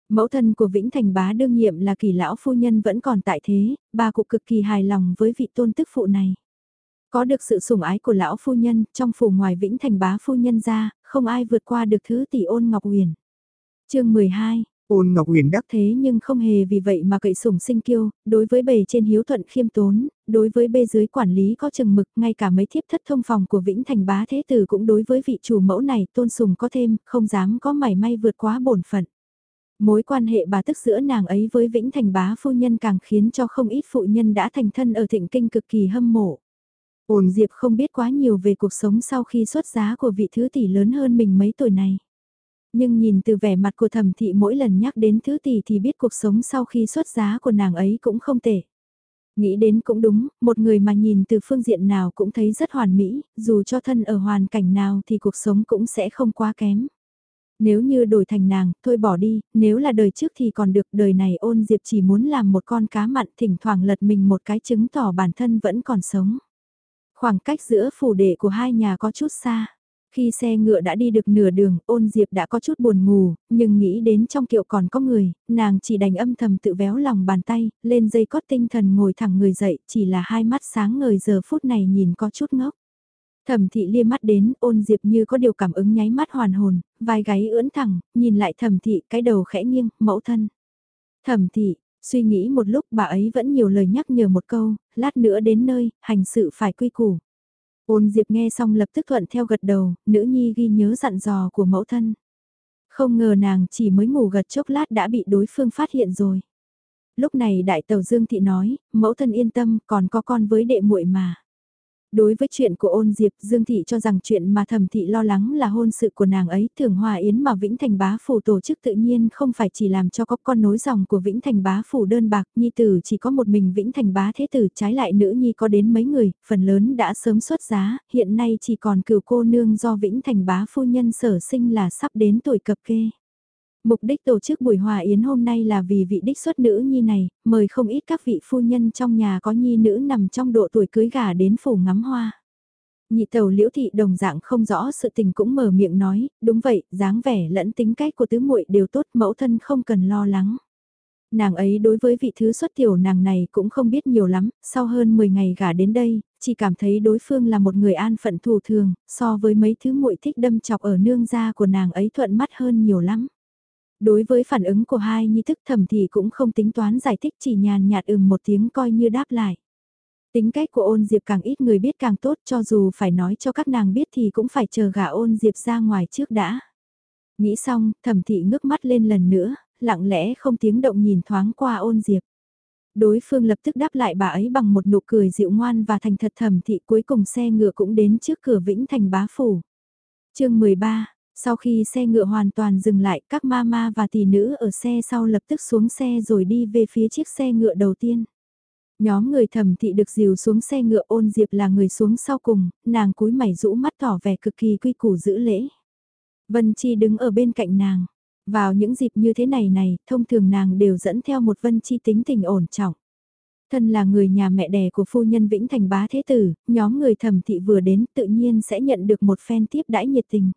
Mẫu thân của Vĩnh Thành bá đương nhiệm là kỳ lão phu nhân vẫn còn tại thế, bà cụ cực kỳ hài lòng với vị tôn tức phụ này. Có được sự sủng ái của lão phu nhân, trong phủ ngoài Vĩnh Thành bá phu nhân ra, không ai vượt qua được thứ tỷ ôn Ngọc Huyền. chương 12 Ôn Ngọc Huyền đắc thế nhưng không hề vì vậy mà cậy sủng sinh kiêu, đối với bề trên hiếu thuận khiêm tốn, đối với bề dưới quản lý có chừng mực, ngay cả mấy thiếp thất thông phòng của Vĩnh Thành bá thế tử cũng đối với vị chủ mẫu này tôn sùng có thêm, không dám có mảy may vượt quá bổn phận. Mối quan hệ bà tức giữa nàng ấy với Vĩnh Thành bá phu nhân càng khiến cho không ít phụ nhân đã thành thân ở thịnh kinh cực kỳ hâm mộ. Ôn Diệp không biết quá nhiều về cuộc sống sau khi xuất giá của vị thứ tỷ lớn hơn mình mấy tuổi này. Nhưng nhìn từ vẻ mặt của thẩm thị mỗi lần nhắc đến thứ tỷ thì biết cuộc sống sau khi xuất giá của nàng ấy cũng không tệ. Nghĩ đến cũng đúng, một người mà nhìn từ phương diện nào cũng thấy rất hoàn mỹ, dù cho thân ở hoàn cảnh nào thì cuộc sống cũng sẽ không quá kém. Nếu như đổi thành nàng, thôi bỏ đi, nếu là đời trước thì còn được, đời này ôn diệp chỉ muốn làm một con cá mặn thỉnh thoảng lật mình một cái chứng tỏ bản thân vẫn còn sống. Khoảng cách giữa phủ đệ của hai nhà có chút xa. Khi xe ngựa đã đi được nửa đường, ôn diệp đã có chút buồn ngủ, nhưng nghĩ đến trong kiệu còn có người, nàng chỉ đành âm thầm tự véo lòng bàn tay, lên dây cót tinh thần ngồi thẳng người dậy, chỉ là hai mắt sáng ngời giờ phút này nhìn có chút ngốc. Thẩm thị lia mắt đến, ôn diệp như có điều cảm ứng nháy mắt hoàn hồn, vai gáy ưỡn thẳng, nhìn lại thẩm thị, cái đầu khẽ nghiêng, mẫu thân. Thẩm thị, suy nghĩ một lúc bà ấy vẫn nhiều lời nhắc nhở một câu, lát nữa đến nơi, hành sự phải quy củ. Ôn diệp nghe xong lập tức thuận theo gật đầu, nữ nhi ghi nhớ dặn dò của mẫu thân. Không ngờ nàng chỉ mới ngủ gật chốc lát đã bị đối phương phát hiện rồi. Lúc này đại tàu Dương Thị nói, mẫu thân yên tâm còn có con với đệ muội mà. Đối với chuyện của ôn diệp, Dương Thị cho rằng chuyện mà thẩm thị lo lắng là hôn sự của nàng ấy thường hòa yến mà Vĩnh Thành bá phủ tổ chức tự nhiên không phải chỉ làm cho có con nối dòng của Vĩnh Thành bá phủ đơn bạc, nhi tử chỉ có một mình Vĩnh Thành bá thế tử trái lại nữ nhi có đến mấy người, phần lớn đã sớm xuất giá, hiện nay chỉ còn cửu cô nương do Vĩnh Thành bá phu nhân sở sinh là sắp đến tuổi cập kê. Mục đích tổ chức buổi hòa yến hôm nay là vì vị đích xuất nữ nhi này, mời không ít các vị phu nhân trong nhà có nhi nữ nằm trong độ tuổi cưới gà đến phủ ngắm hoa. Nhị tàu liễu thị đồng dạng không rõ sự tình cũng mở miệng nói, đúng vậy, dáng vẻ lẫn tính cách của tứ muội đều tốt mẫu thân không cần lo lắng. Nàng ấy đối với vị thứ xuất tiểu nàng này cũng không biết nhiều lắm, sau hơn 10 ngày gả đến đây, chỉ cảm thấy đối phương là một người an phận thù thường, so với mấy thứ muội thích đâm chọc ở nương gia của nàng ấy thuận mắt hơn nhiều lắm. Đối với phản ứng của hai nhi thức thầm thì cũng không tính toán giải thích chỉ nhàn nhạt ừm một tiếng coi như đáp lại. Tính cách của ôn diệp càng ít người biết càng tốt cho dù phải nói cho các nàng biết thì cũng phải chờ gả ôn diệp ra ngoài trước đã. Nghĩ xong, thẩm thị ngước mắt lên lần nữa, lặng lẽ không tiếng động nhìn thoáng qua ôn diệp. Đối phương lập tức đáp lại bà ấy bằng một nụ cười dịu ngoan và thành thật thẩm thị cuối cùng xe ngựa cũng đến trước cửa Vĩnh Thành bá phủ. chương 13, sau khi xe ngựa hoàn toàn dừng lại, các mama và tỷ nữ ở xe sau lập tức xuống xe rồi đi về phía chiếc xe ngựa đầu tiên. Nhóm người thẩm thị được dìu xuống xe ngựa ôn diệp là người xuống sau cùng, nàng cúi mày rũ mắt tỏ vẻ cực kỳ quy củ giữ lễ. Vân Chi đứng ở bên cạnh nàng. Vào những dịp như thế này này, thông thường nàng đều dẫn theo một Vân Chi tính tình ổn trọng. Thân là người nhà mẹ đẻ của phu nhân Vĩnh Thành bá thế tử, nhóm người thẩm thị vừa đến tự nhiên sẽ nhận được một phen tiếp đãi nhiệt tình.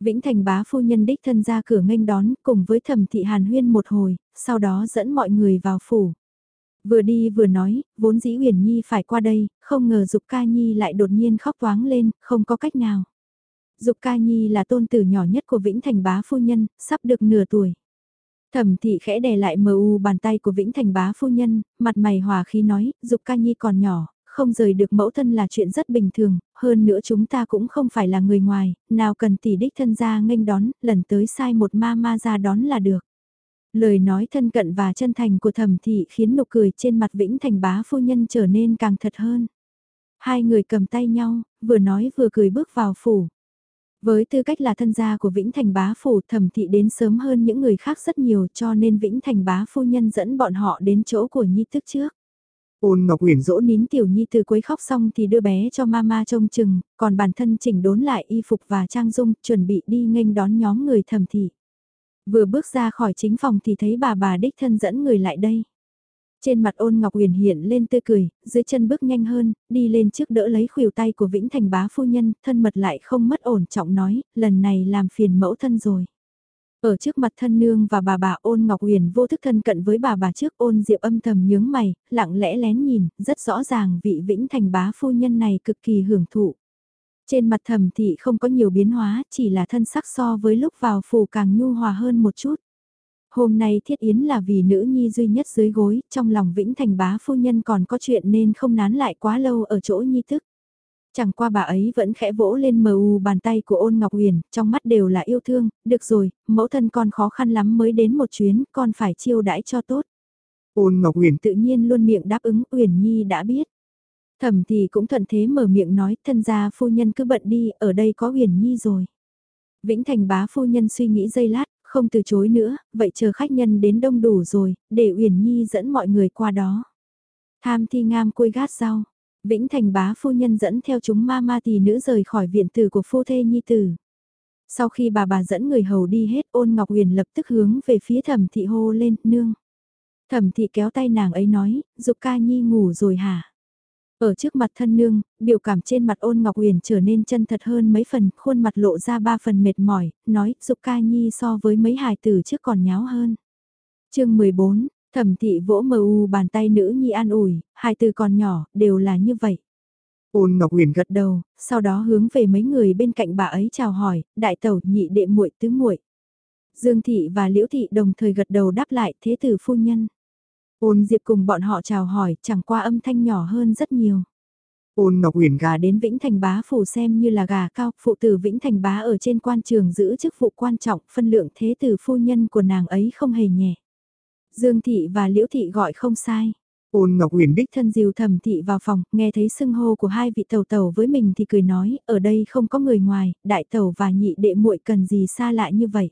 Vĩnh Thành bá phu nhân đích thân ra cửa nghênh đón cùng với thẩm thị hàn huyên một hồi, sau đó dẫn mọi người vào phủ. Vừa đi vừa nói, vốn dĩ Uyển Nhi phải qua đây, không ngờ Dục Ca Nhi lại đột nhiên khóc toáng lên, không có cách nào. Dục Ca Nhi là tôn tử nhỏ nhất của Vĩnh Thành bá phu nhân, sắp được nửa tuổi. Thẩm thị khẽ đè lại mờ u bàn tay của Vĩnh Thành bá phu nhân, mặt mày hòa khí nói, Dục Ca Nhi còn nhỏ, không rời được mẫu thân là chuyện rất bình thường, hơn nữa chúng ta cũng không phải là người ngoài, nào cần tỷ đích thân ra nghênh đón, lần tới sai một ma ma ra đón là được. Lời nói thân cận và chân thành của thẩm thị khiến nụ cười trên mặt Vĩnh Thành bá phu nhân trở nên càng thật hơn. Hai người cầm tay nhau, vừa nói vừa cười bước vào phủ. Với tư cách là thân gia của Vĩnh Thành bá phủ thẩm thị đến sớm hơn những người khác rất nhiều cho nên Vĩnh Thành bá phu nhân dẫn bọn họ đến chỗ của Nhi tức trước. Ôn Ngọc Uyển dỗ nín tiểu nhi từ quấy khóc xong thì đưa bé cho mama trông chừng, còn bản thân chỉnh đốn lại y phục và trang dung, chuẩn bị đi nghênh đón nhóm người thẩm thị. Vừa bước ra khỏi chính phòng thì thấy bà bà đích thân dẫn người lại đây. Trên mặt ôn Ngọc Huyền hiện lên tươi cười, dưới chân bước nhanh hơn, đi lên trước đỡ lấy khuỷu tay của Vĩnh Thành bá phu nhân, thân mật lại không mất ổn trọng nói, lần này làm phiền mẫu thân rồi. Ở trước mặt thân nương và bà bà ôn Ngọc Huyền vô thức thân cận với bà bà trước ôn diệp âm thầm nhướng mày, lặng lẽ lén nhìn, rất rõ ràng vị Vĩnh Thành bá phu nhân này cực kỳ hưởng thụ. Trên mặt thầm thị không có nhiều biến hóa, chỉ là thân sắc so với lúc vào phủ càng nhu hòa hơn một chút. Hôm nay Thiết Yến là vì nữ nhi duy nhất dưới gối, trong lòng Vĩnh Thành bá phu nhân còn có chuyện nên không nán lại quá lâu ở chỗ nhi thức. Chẳng qua bà ấy vẫn khẽ vỗ lên mờ u bàn tay của ôn Ngọc Huyền, trong mắt đều là yêu thương, được rồi, mẫu thân con khó khăn lắm mới đến một chuyến, con phải chiêu đãi cho tốt. Ôn Ngọc Huyền tự nhiên luôn miệng đáp ứng Huyền Nhi đã biết. Thẩm thì cũng thuận thế mở miệng nói thân gia phu nhân cứ bận đi, ở đây có Huyền Nhi rồi. Vĩnh Thành bá phu nhân suy nghĩ giây lát, không từ chối nữa, vậy chờ khách nhân đến đông đủ rồi, để Uyển Nhi dẫn mọi người qua đó. Tham thi ngam côi gát rau, Vĩnh Thành bá phu nhân dẫn theo chúng ma ma tỷ nữ rời khỏi viện tử của phu thê Nhi tử. Sau khi bà bà dẫn người hầu đi hết ôn Ngọc Huyền lập tức hướng về phía thẩm thị hô lên, nương. Thẩm thị kéo tay nàng ấy nói, dục ca nhi ngủ rồi hả? Ở trước mặt thân nương, biểu cảm trên mặt ôn ngọc huyền trở nên chân thật hơn mấy phần, khuôn mặt lộ ra ba phần mệt mỏi, nói, dục ca nhi so với mấy hài tử trước còn nháo hơn. chương 14, thẩm thị vỗ mờ u bàn tay nữ nhi an ủi, hài tử còn nhỏ, đều là như vậy. Ôn Ngọc Huyền gật đầu, sau đó hướng về mấy người bên cạnh bà ấy chào hỏi, đại tẩu nhị đệ muội tứ muội. Dương thị và Liễu thị đồng thời gật đầu đáp lại thế tử phu nhân. Ôn Diệp cùng bọn họ chào hỏi, chẳng qua âm thanh nhỏ hơn rất nhiều. Ôn Ngọc Uyển gà đến Vĩnh Thành Bá phủ xem như là gà cao, phụ tử Vĩnh Thành Bá ở trên quan trường giữ chức vụ quan trọng, phân lượng thế tử phu nhân của nàng ấy không hề nhẹ. Dương Thị và Liễu Thị gọi không sai. Ôn Ngọc Uyển đích thân diều thẩm thị vào phòng, nghe thấy sưng hô của hai vị tàu tàu với mình thì cười nói, ở đây không có người ngoài, đại tàu và nhị đệ muội cần gì xa lạ như vậy.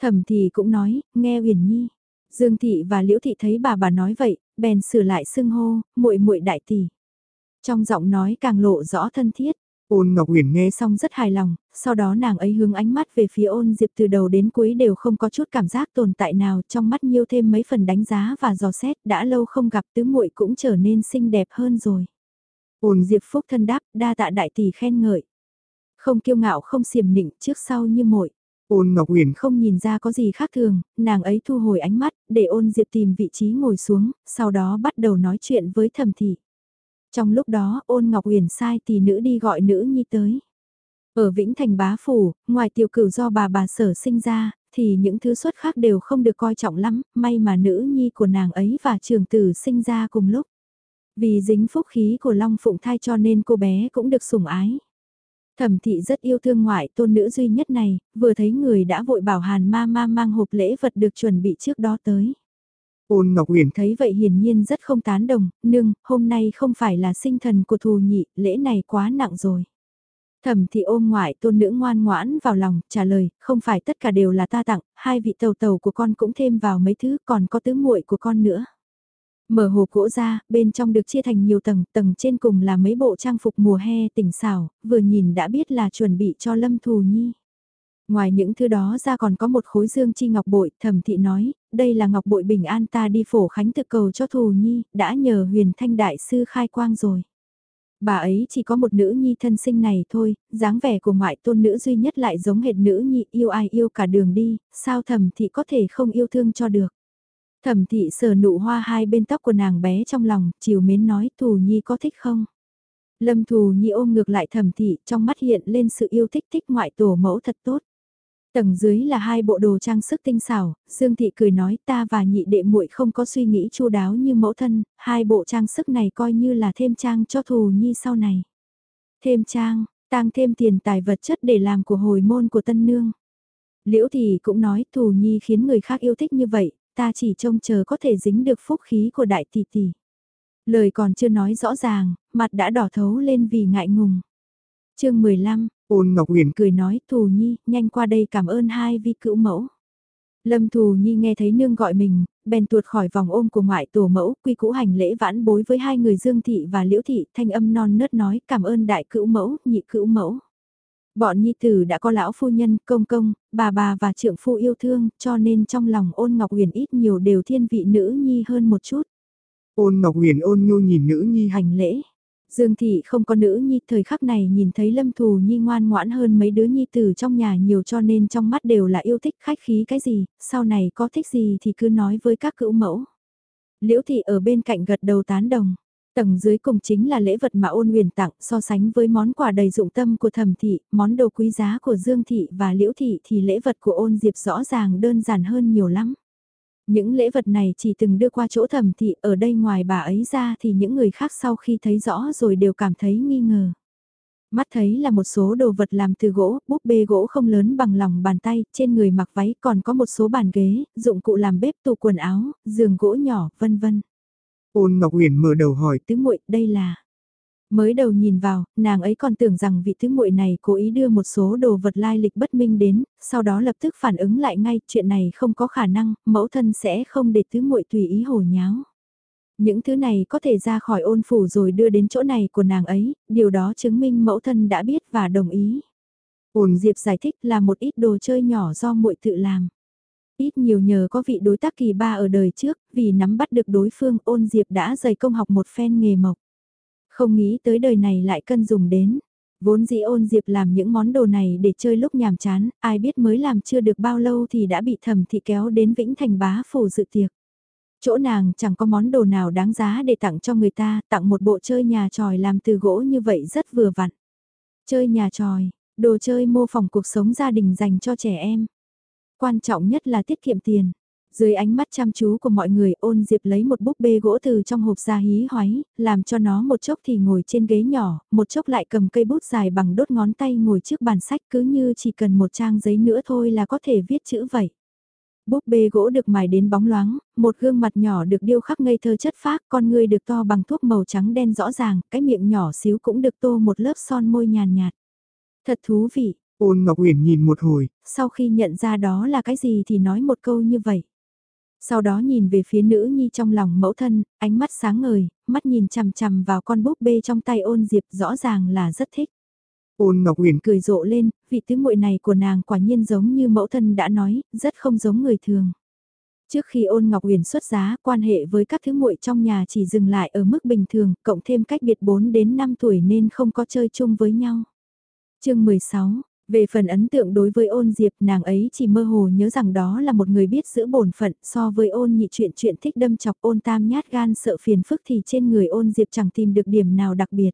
Thẩm thị cũng nói, nghe Uyển Nhi, Dương thị và Liễu thị thấy bà bà nói vậy, bèn sửa lại xưng hô, muội muội đại tỷ. Trong giọng nói càng lộ rõ thân thiết. Ôn Ngọc Uyển nghe xong rất hài lòng, sau đó nàng ấy hướng ánh mắt về phía ôn Diệp từ đầu đến cuối đều không có chút cảm giác tồn tại nào trong mắt nhiêu thêm mấy phần đánh giá và dò xét đã lâu không gặp tứ muội cũng trở nên xinh đẹp hơn rồi. Ôn Diệp phúc thân đáp đa tạ đại tỷ khen ngợi. Không kiêu ngạo không xiểm nịnh trước sau như muội Ôn Ngọc Uyển không nhìn ra có gì khác thường, nàng ấy thu hồi ánh mắt, để ôn Diệp tìm vị trí ngồi xuống, sau đó bắt đầu nói chuyện với thẩm thị. Trong lúc đó ôn Ngọc Uyển sai tỷ nữ đi gọi nữ nhi tới. Ở Vĩnh Thành Bá Phủ, ngoài tiểu cửu do bà bà sở sinh ra, thì những thứ xuất khác đều không được coi trọng lắm, may mà nữ nhi của nàng ấy và trường tử sinh ra cùng lúc. Vì dính phúc khí của Long Phụng thai cho nên cô bé cũng được sủng ái. Thẩm thị rất yêu thương ngoại tôn nữ duy nhất này, vừa thấy người đã vội bảo Hàn ma ma mang hộp lễ vật được chuẩn bị trước đó tới. Ôn Ngọc Uyển thấy vậy hiển nhiên rất không tán đồng, nương, hôm nay không phải là sinh thần của thù nhị, lễ này quá nặng rồi. Thẩm thị ôm ngoại tôn nữ ngoan ngoãn vào lòng, trả lời, không phải tất cả đều là ta tặng, hai vị tàu tàu của con cũng thêm vào mấy thứ, còn có tứ muội của con nữa. Mở hộp gỗ ra, bên trong được chia thành nhiều tầng, tầng trên cùng là mấy bộ trang phục mùa hè tỉnh xảo, vừa nhìn đã biết là chuẩn bị cho Lâm Thù Nhi. Ngoài những thứ đó ra còn có một khối dương chi ngọc bội, thẩm thị nói, đây là ngọc bội bình an ta đi phổ khánh thực cầu cho Thù Nhi, đã nhờ huyền thanh đại sư khai quang rồi. Bà ấy chỉ có một nữ nhi thân sinh này thôi, dáng vẻ của ngoại tôn nữ duy nhất lại giống hệt nữ nhi yêu ai yêu cả đường đi, sao thẩm thị có thể không yêu thương cho được. Thẩm thị sờ nụ hoa hai bên tóc của nàng bé trong lòng, chiều mến nói Thù Nhi có thích không? Lâm Thù Nhi ôm ngược lại thẩm thị trong mắt hiện lên sự yêu thích thích ngoại tổ mẫu thật tốt. Tầng dưới là hai bộ đồ trang sức tinh xảo, Dương Thị cười nói ta và nhị đệ muội không có suy nghĩ chu đáo như mẫu thân, hai bộ trang sức này coi như là thêm trang cho Thù Nhi sau này. Thêm trang, tăng thêm tiền tài vật chất để làm của hồi môn của tân nương. Liễu thì cũng nói Thù Nhi khiến người khác yêu thích như vậy, ta chỉ trông chờ có thể dính được phúc khí của đại tỷ tỷ. Lời còn chưa nói rõ ràng, mặt đã đỏ thấu lên vì ngại ngùng. chương 15, ôn Ngọc Huyền cười nói Thù Nhi, nhanh qua đây cảm ơn hai vi cữu mẫu. Lâm Thù Nhi nghe thấy nương gọi mình, bèn tuột khỏi vòng ôm của ngoại tổ mẫu, quy cũ hành lễ vãn bối với hai người Dương Thị và Liễu Thị, thanh âm non nớt nói cảm ơn đại cữu mẫu, nhị cữu mẫu. Bọn nhi tử đã có lão phu nhân, công công, bà bà và trượng phu yêu thương, cho nên trong lòng ôn ngọc huyền ít nhiều đều thiên vị nữ nhi hơn một chút. Ôn ngọc huyền ôn nhu nhìn nữ nhi hành lễ. Dương thị không có nữ nhi thời khắc này nhìn thấy lâm thù nhi ngoan ngoãn hơn mấy đứa nhi tử trong nhà nhiều cho nên trong mắt đều là yêu thích khách khí cái gì, sau này có thích gì thì cứ nói với các cữu mẫu. Liễu thị ở bên cạnh gật đầu tán đồng. Tầng dưới cùng chính là lễ vật mà ôn huyền tặng so sánh với món quà đầy dụng tâm của thẩm thị, món đồ quý giá của Dương thị và Liễu thị thì lễ vật của ôn diệp rõ ràng đơn giản hơn nhiều lắm. Những lễ vật này chỉ từng đưa qua chỗ thẩm thị ở đây ngoài bà ấy ra thì những người khác sau khi thấy rõ rồi đều cảm thấy nghi ngờ. Mắt thấy là một số đồ vật làm từ gỗ, búp bê gỗ không lớn bằng lòng bàn tay, trên người mặc váy còn có một số bàn ghế, dụng cụ làm bếp tủ quần áo, giường gỗ nhỏ, vân vân. Ôn Ngọc Huyền mở đầu hỏi tứ muội đây là. Mới đầu nhìn vào, nàng ấy còn tưởng rằng vị thứ muội này cố ý đưa một số đồ vật lai lịch bất minh đến, sau đó lập tức phản ứng lại ngay, chuyện này không có khả năng, mẫu thân sẽ không để thứ muội tùy ý hồ nháo. Những thứ này có thể ra khỏi ôn phủ rồi đưa đến chỗ này của nàng ấy, điều đó chứng minh mẫu thân đã biết và đồng ý. Ôn Diệp giải thích là một ít đồ chơi nhỏ do muội tự làm. Ít nhiều nhờ có vị đối tác kỳ ba ở đời trước, vì nắm bắt được đối phương ôn diệp đã dày công học một phen nghề mộc. Không nghĩ tới đời này lại cân dùng đến. Vốn dĩ ôn diệp làm những món đồ này để chơi lúc nhàm chán, ai biết mới làm chưa được bao lâu thì đã bị thẩm thị kéo đến Vĩnh Thành bá phủ dự tiệc. Chỗ nàng chẳng có món đồ nào đáng giá để tặng cho người ta, tặng một bộ chơi nhà tròi làm từ gỗ như vậy rất vừa vặn. Chơi nhà tròi, đồ chơi mô phỏng cuộc sống gia đình dành cho trẻ em quan trọng nhất là tiết kiệm tiền. Dưới ánh mắt chăm chú của mọi người ôn diệp lấy một búp bê gỗ từ trong hộp ra hí hoáy, làm cho nó một chốc thì ngồi trên ghế nhỏ, một chốc lại cầm cây bút dài bằng đốt ngón tay ngồi trước bàn sách cứ như chỉ cần một trang giấy nữa thôi là có thể viết chữ vậy. Búp bê gỗ được mài đến bóng loáng, một gương mặt nhỏ được điêu khắc ngây thơ chất phác, con người được to bằng thuốc màu trắng đen rõ ràng, cái miệng nhỏ xíu cũng được tô một lớp son môi nhàn nhạt. Thật thú vị, Ôn Ngọc Uyển nhìn một hồi. Sau khi nhận ra đó là cái gì thì nói một câu như vậy. Sau đó nhìn về phía nữ nhi trong lòng mẫu thân, ánh mắt sáng ngời, mắt nhìn chằm chằm vào con búp bê trong tay ôn diệp rõ ràng là rất thích. Ôn Ngọc Uyển cười rộ lên, vị tứ muội này của nàng quả nhiên giống như mẫu thân đã nói, rất không giống người thường. Trước khi ôn Ngọc Uyển xuất giá, quan hệ với các thứ muội trong nhà chỉ dừng lại ở mức bình thường, cộng thêm cách biệt 4 đến 5 tuổi nên không có chơi chung với nhau. chương 16, về phần ấn tượng đối với ôn diệp nàng ấy chỉ mơ hồ nhớ rằng đó là một người biết giữ bổn phận so với ôn nhị chuyện chuyện thích đâm chọc ôn tam nhát gan sợ phiền phức thì trên người ôn diệp chẳng tìm được điểm nào đặc biệt.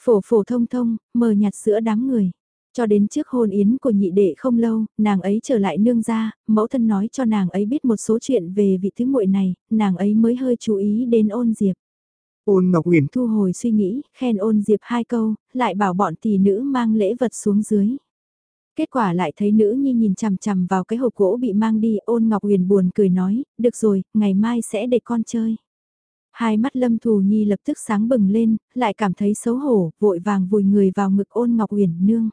Phổ phổ thông thông, mờ nhạt giữa đám người. Cho đến trước hôn yến của nhị đệ không lâu, nàng ấy trở lại nương ra, mẫu thân nói cho nàng ấy biết một số chuyện về vị thứ muội này, nàng ấy mới hơi chú ý đến ôn diệp. Ôn Ngọc Huyền thu hồi suy nghĩ, khen ôn diệp hai câu, lại bảo bọn tỷ nữ mang lễ vật xuống dưới. Kết quả lại thấy nữ nhi nhìn chằm chằm vào cái hộp gỗ bị mang đi ôn Ngọc Huyền buồn cười nói, được rồi, ngày mai sẽ để con chơi. Hai mắt lâm thù nhi lập tức sáng bừng lên, lại cảm thấy xấu hổ, vội vàng vùi người vào ngực ôn Ngọc Huyền nương.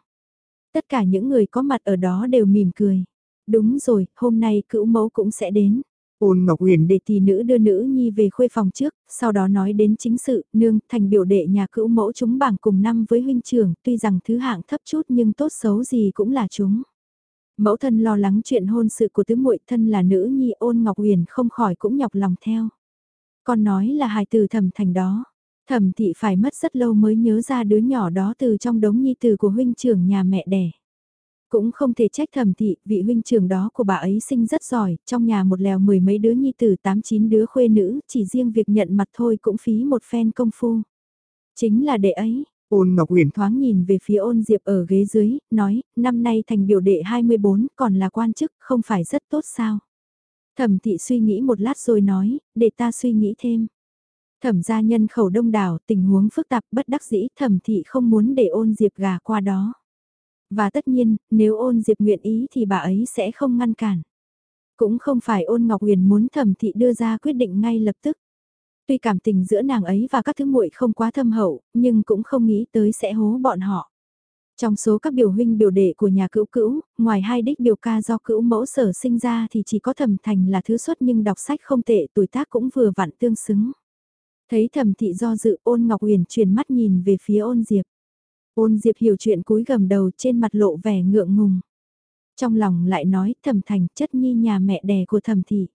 Tất cả những người có mặt ở đó đều mỉm cười. Đúng rồi, hôm nay cữu mẫu cũng sẽ đến. Ôn Ngọc Huyền để tỷ nữ đưa nữ nhi về khuê phòng trước, sau đó nói đến chính sự, nương, thành biểu đệ nhà cữu mẫu chúng bảng cùng năm với huynh trưởng, tuy rằng thứ hạng thấp chút nhưng tốt xấu gì cũng là chúng. Mẫu thân lo lắng chuyện hôn sự của tứ muội thân là nữ nhi ôn Ngọc Huyền không khỏi cũng nhọc lòng theo. Con nói là hài từ thẩm thành đó. Thẩm thị phải mất rất lâu mới nhớ ra đứa nhỏ đó từ trong đống nhi từ của huynh trưởng nhà mẹ đẻ. Cũng không thể trách thầm thị, vị huynh trưởng đó của bà ấy sinh rất giỏi, trong nhà một lèo mười mấy đứa nhi tử tám chín đứa khuê nữ, chỉ riêng việc nhận mặt thôi cũng phí một phen công phu. Chính là đệ ấy, Ôn Ngọc Huyền thoáng nhìn về phía ôn diệp ở ghế dưới, nói, năm nay thành biểu đệ 24, còn là quan chức, không phải rất tốt sao? Thẩm thị suy nghĩ một lát rồi nói, để ta suy nghĩ thêm. Thẩm gia nhân khẩu đông đảo, tình huống phức tạp bất đắc dĩ, thẩm thị không muốn để ôn diệp gà qua đó. Và tất nhiên, nếu ôn diệp nguyện ý thì bà ấy sẽ không ngăn cản. Cũng không phải ôn Ngọc Huyền muốn thẩm thị đưa ra quyết định ngay lập tức. Tuy cảm tình giữa nàng ấy và các thứ muội không quá thâm hậu, nhưng cũng không nghĩ tới sẽ hố bọn họ. Trong số các biểu huynh biểu đệ của nhà cữu cữu, ngoài hai đích biểu ca do cữu mẫu sở sinh ra thì chỉ có thẩm thành là thứ xuất nhưng đọc sách không tệ tuổi tác cũng vừa vặn tương xứng. Thấy thẩm thị do dự ôn ngọc huyền chuyển mắt nhìn về phía ôn diệp. Ôn diệp hiểu chuyện cúi gầm đầu trên mặt lộ vẻ ngượng ngùng. Trong lòng lại nói thẩm thành chất nhi nhà mẹ đẻ của thẩm thị.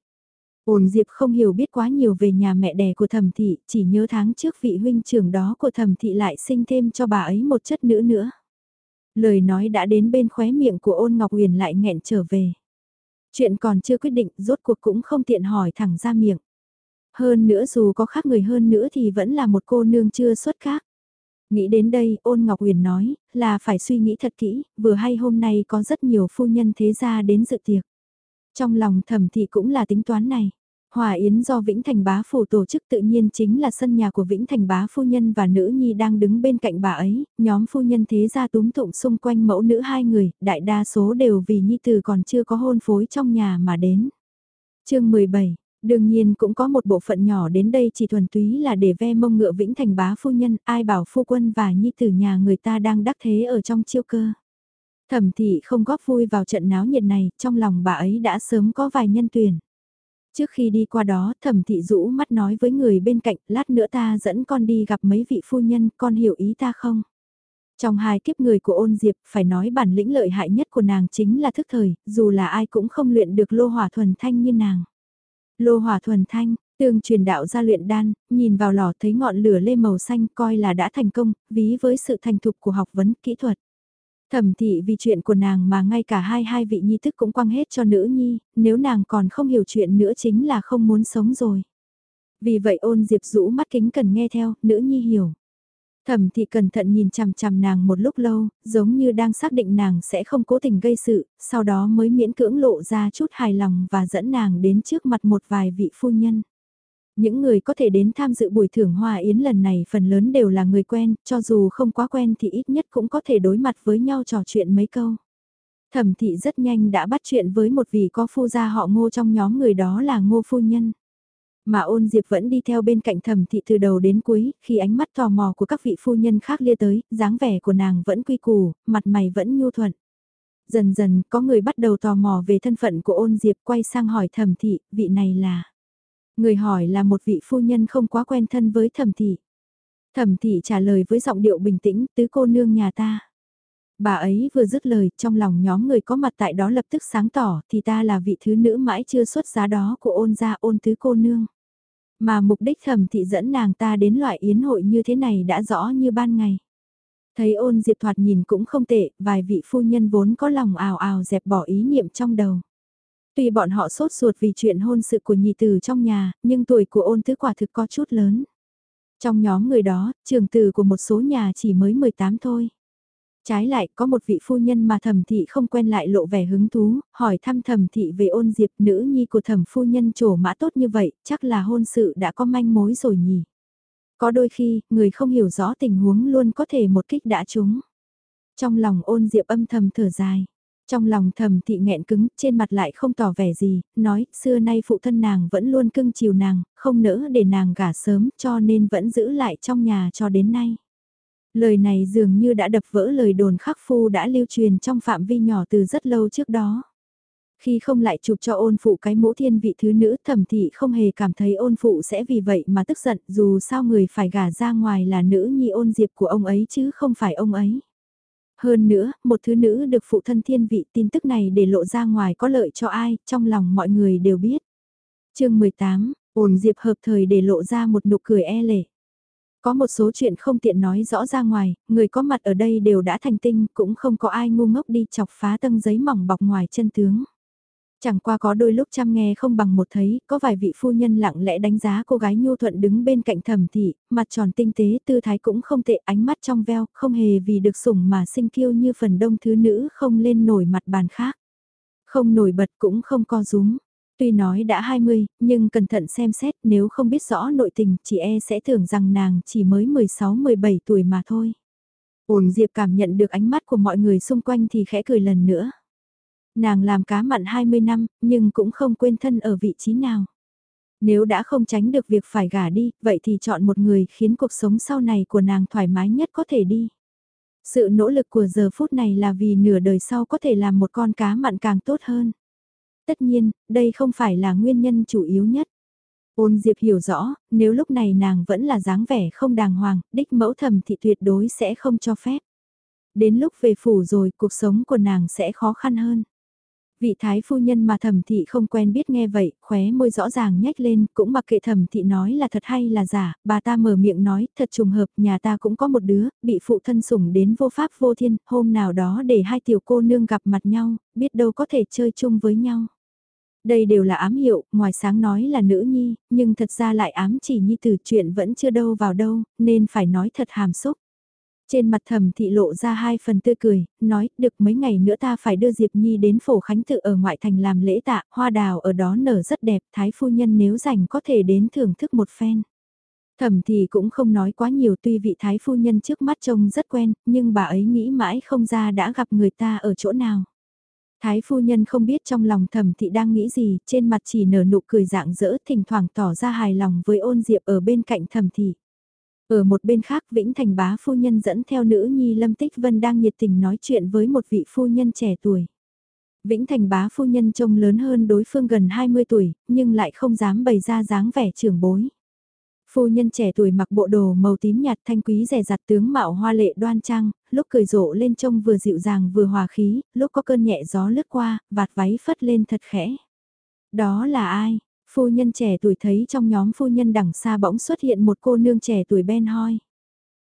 Ôn Diệp không hiểu biết quá nhiều về nhà mẹ đẻ của thẩm thị, chỉ nhớ tháng trước vị huynh trưởng đó của thẩm thị lại sinh thêm cho bà ấy một chất nữ nữa. Lời nói đã đến bên khóe miệng của ôn Ngọc Huyền lại nghẹn trở về. Chuyện còn chưa quyết định, rốt cuộc cũng không tiện hỏi thẳng ra miệng. Hơn nữa dù có khác người hơn nữa thì vẫn là một cô nương chưa xuất khác. Nghĩ đến đây, ôn Ngọc Huyền nói, là phải suy nghĩ thật kỹ, vừa hay hôm nay có rất nhiều phu nhân thế gia đến dự tiệc. Trong lòng thẩm thị cũng là tính toán này. Hòa Yến do Vĩnh Thành bá phủ tổ chức tự nhiên chính là sân nhà của Vĩnh Thành bá phu nhân và nữ nhi đang đứng bên cạnh bà ấy, nhóm phu nhân thế gia túm tụng xung quanh mẫu nữ hai người, đại đa số đều vì nhi tử còn chưa có hôn phối trong nhà mà đến. chương 17 Đương nhiên cũng có một bộ phận nhỏ đến đây chỉ thuần túy là để ve mông ngựa Vĩnh Thành bá phu nhân, ai bảo phu quân và nhi tử nhà người ta đang đắc thế ở trong chiêu cơ. Thẩm thị không góp vui vào trận náo nhiệt này, trong lòng bà ấy đã sớm có vài nhân tuyển. Trước khi đi qua đó, thẩm thị rũ mắt nói với người bên cạnh, lát nữa ta dẫn con đi gặp mấy vị phu nhân, con hiểu ý ta không? Trong hai kiếp người của ôn diệp, phải nói bản lĩnh lợi hại nhất của nàng chính là thức thời, dù là ai cũng không luyện được lô hỏa thuần thanh như nàng. Lô hỏa thuần thanh, tương truyền đạo ra luyện đan, nhìn vào lò thấy ngọn lửa lê màu xanh coi là đã thành công, ví với sự thành thục của học vấn kỹ thuật. Thẩm thị vì chuyện của nàng mà ngay cả hai hai vị nhi thức cũng quăng hết cho nữ nhi, nếu nàng còn không hiểu chuyện nữa chính là không muốn sống rồi. Vì vậy ôn diệp rũ mắt kính cần nghe theo, nữ nhi hiểu. Thẩm thị cẩn thận nhìn chằm chằm nàng một lúc lâu, giống như đang xác định nàng sẽ không cố tình gây sự, sau đó mới miễn cưỡng lộ ra chút hài lòng và dẫn nàng đến trước mặt một vài vị phu nhân. Những người có thể đến tham dự buổi thưởng hoa yến lần này phần lớn đều là người quen, cho dù không quá quen thì ít nhất cũng có thể đối mặt với nhau trò chuyện mấy câu. Thẩm thị rất nhanh đã bắt chuyện với một vị có phu gia họ ngô trong nhóm người đó là ngô phu nhân. Mà ôn diệp vẫn đi theo bên cạnh thẩm thị từ đầu đến cuối, khi ánh mắt tò mò của các vị phu nhân khác lia tới, dáng vẻ của nàng vẫn quy củ, mặt mày vẫn nhu thuận. Dần dần, có người bắt đầu tò mò về thân phận của ôn diệp quay sang hỏi thẩm thị, vị này là... Người hỏi là một vị phu nhân không quá quen thân với thẩm thị. Thẩm thị trả lời với giọng điệu bình tĩnh, tứ cô nương nhà ta. Bà ấy vừa dứt lời, trong lòng nhóm người có mặt tại đó lập tức sáng tỏ, thì ta là vị thứ nữ mãi chưa xuất giá đó của ôn gia ôn tứ cô nương. Mà mục đích thẩm thị dẫn nàng ta đến loại yến hội như thế này đã rõ như ban ngày. Thấy ôn diệp thoạt nhìn cũng không tệ, vài vị phu nhân vốn có lòng ào ào dẹp bỏ ý niệm trong đầu. Tuy bọn họ sốt ruột vì chuyện hôn sự của nhị tử trong nhà, nhưng tuổi của ôn thứ quả thực có chút lớn. Trong nhóm người đó, trường tử của một số nhà chỉ mới 18 thôi. Trái lại, có một vị phu nhân mà thẩm thị không quen lại lộ vẻ hứng thú, hỏi thăm thẩm thị về ôn diệp nữ nhi của thẩm phu nhân trổ mã tốt như vậy, chắc là hôn sự đã có manh mối rồi nhỉ. Có đôi khi, người không hiểu rõ tình huống luôn có thể một kích đã trúng. Trong lòng ôn diệp âm thầm thở dài. Trong lòng thầm thị nghẹn cứng, trên mặt lại không tỏ vẻ gì, nói, xưa nay phụ thân nàng vẫn luôn cưng chiều nàng, không nỡ để nàng gả sớm, cho nên vẫn giữ lại trong nhà cho đến nay. Lời này dường như đã đập vỡ lời đồn khắc phu đã lưu truyền trong phạm vi nhỏ từ rất lâu trước đó. Khi không lại chụp cho ôn phụ cái mũ thiên vị thứ nữ thẩm thị không hề cảm thấy ôn phụ sẽ vì vậy mà tức giận dù sao người phải gả ra ngoài là nữ nhi ôn diệp của ông ấy chứ không phải ông ấy. Hơn nữa, một thứ nữ được phụ thân thiên vị tin tức này để lộ ra ngoài có lợi cho ai, trong lòng mọi người đều biết. chương 18, ôn diệp hợp thời để lộ ra một nụ cười e lệ. Có một số chuyện không tiện nói rõ ra ngoài, người có mặt ở đây đều đã thành tinh, cũng không có ai ngu ngốc đi chọc phá tầng giấy mỏng bọc ngoài chân tướng. Chẳng qua có đôi lúc chăm nghe không bằng một thấy, có vài vị phu nhân lặng lẽ đánh giá cô gái nhu thuận đứng bên cạnh thẩm thị, mặt tròn tinh tế, tư thái cũng không tệ, ánh mắt trong veo, không hề vì được sủng mà sinh kiêu như phần đông thứ nữ không lên nổi mặt bàn khác. Không nổi bật cũng không co rúm. Tuy nói đã 20, nhưng cẩn thận xem xét nếu không biết rõ nội tình, chị e sẽ tưởng rằng nàng chỉ mới 16-17 tuổi mà thôi. Ổn Diệp cảm nhận được ánh mắt của mọi người xung quanh thì khẽ cười lần nữa. Nàng làm cá mặn 20 năm, nhưng cũng không quên thân ở vị trí nào. Nếu đã không tránh được việc phải gả đi, vậy thì chọn một người khiến cuộc sống sau này của nàng thoải mái nhất có thể đi. Sự nỗ lực của giờ phút này là vì nửa đời sau có thể làm một con cá mặn càng tốt hơn. Tất nhiên, đây không phải là nguyên nhân chủ yếu nhất. Ôn Diệp hiểu rõ, nếu lúc này nàng vẫn là dáng vẻ không đàng hoàng, đích mẫu thầm thì tuyệt đối sẽ không cho phép. Đến lúc về phủ rồi, cuộc sống của nàng sẽ khó khăn hơn. Vị thái phu nhân mà thẩm thị không quen biết nghe vậy, khóe môi rõ ràng nhếch lên, cũng mặc kệ thẩm thị nói là thật hay là giả, bà ta mở miệng nói, thật trùng hợp, nhà ta cũng có một đứa, bị phụ thân sủng đến vô pháp vô thiên, hôm nào đó để hai tiểu cô nương gặp mặt nhau, biết đâu có thể chơi chung với nhau. Đây đều là ám hiệu, ngoài sáng nói là nữ nhi, nhưng thật ra lại ám chỉ nhi từ chuyện vẫn chưa đâu vào đâu, nên phải nói thật hàm xúc. Trên mặt thầm thị lộ ra hai phần tươi cười, nói, được mấy ngày nữa ta phải đưa Diệp Nhi đến phổ khánh tự ở ngoại thành làm lễ tạ, hoa đào ở đó nở rất đẹp, thái phu nhân nếu rảnh có thể đến thưởng thức một phen. Thẩm thì cũng không nói quá nhiều tuy vị thái phu nhân trước mắt trông rất quen, nhưng bà ấy nghĩ mãi không ra đã gặp người ta ở chỗ nào. Thái phu nhân không biết trong lòng thẩm thị đang nghĩ gì, trên mặt chỉ nở nụ cười dạng dỡ thỉnh thoảng tỏ ra hài lòng với ôn diệp ở bên cạnh thẩm thị. Ở một bên khác Vĩnh Thành bá phu nhân dẫn theo nữ nhi Lâm Tích Vân đang nhiệt tình nói chuyện với một vị phu nhân trẻ tuổi. Vĩnh Thành bá phu nhân trông lớn hơn đối phương gần 20 tuổi, nhưng lại không dám bày ra dáng vẻ trưởng bối. Phu nhân trẻ tuổi mặc bộ đồ màu tím nhạt thanh quý rẻ rặt tướng mạo hoa lệ đoan trang, lúc cười rộ lên trông vừa dịu dàng vừa hòa khí, lúc có cơn nhẹ gió lướt qua, vạt váy phất lên thật khẽ. Đó là ai? Phu nhân trẻ tuổi thấy trong nhóm phu nhân đằng xa bỗng xuất hiện một cô nương trẻ tuổi ben hoi.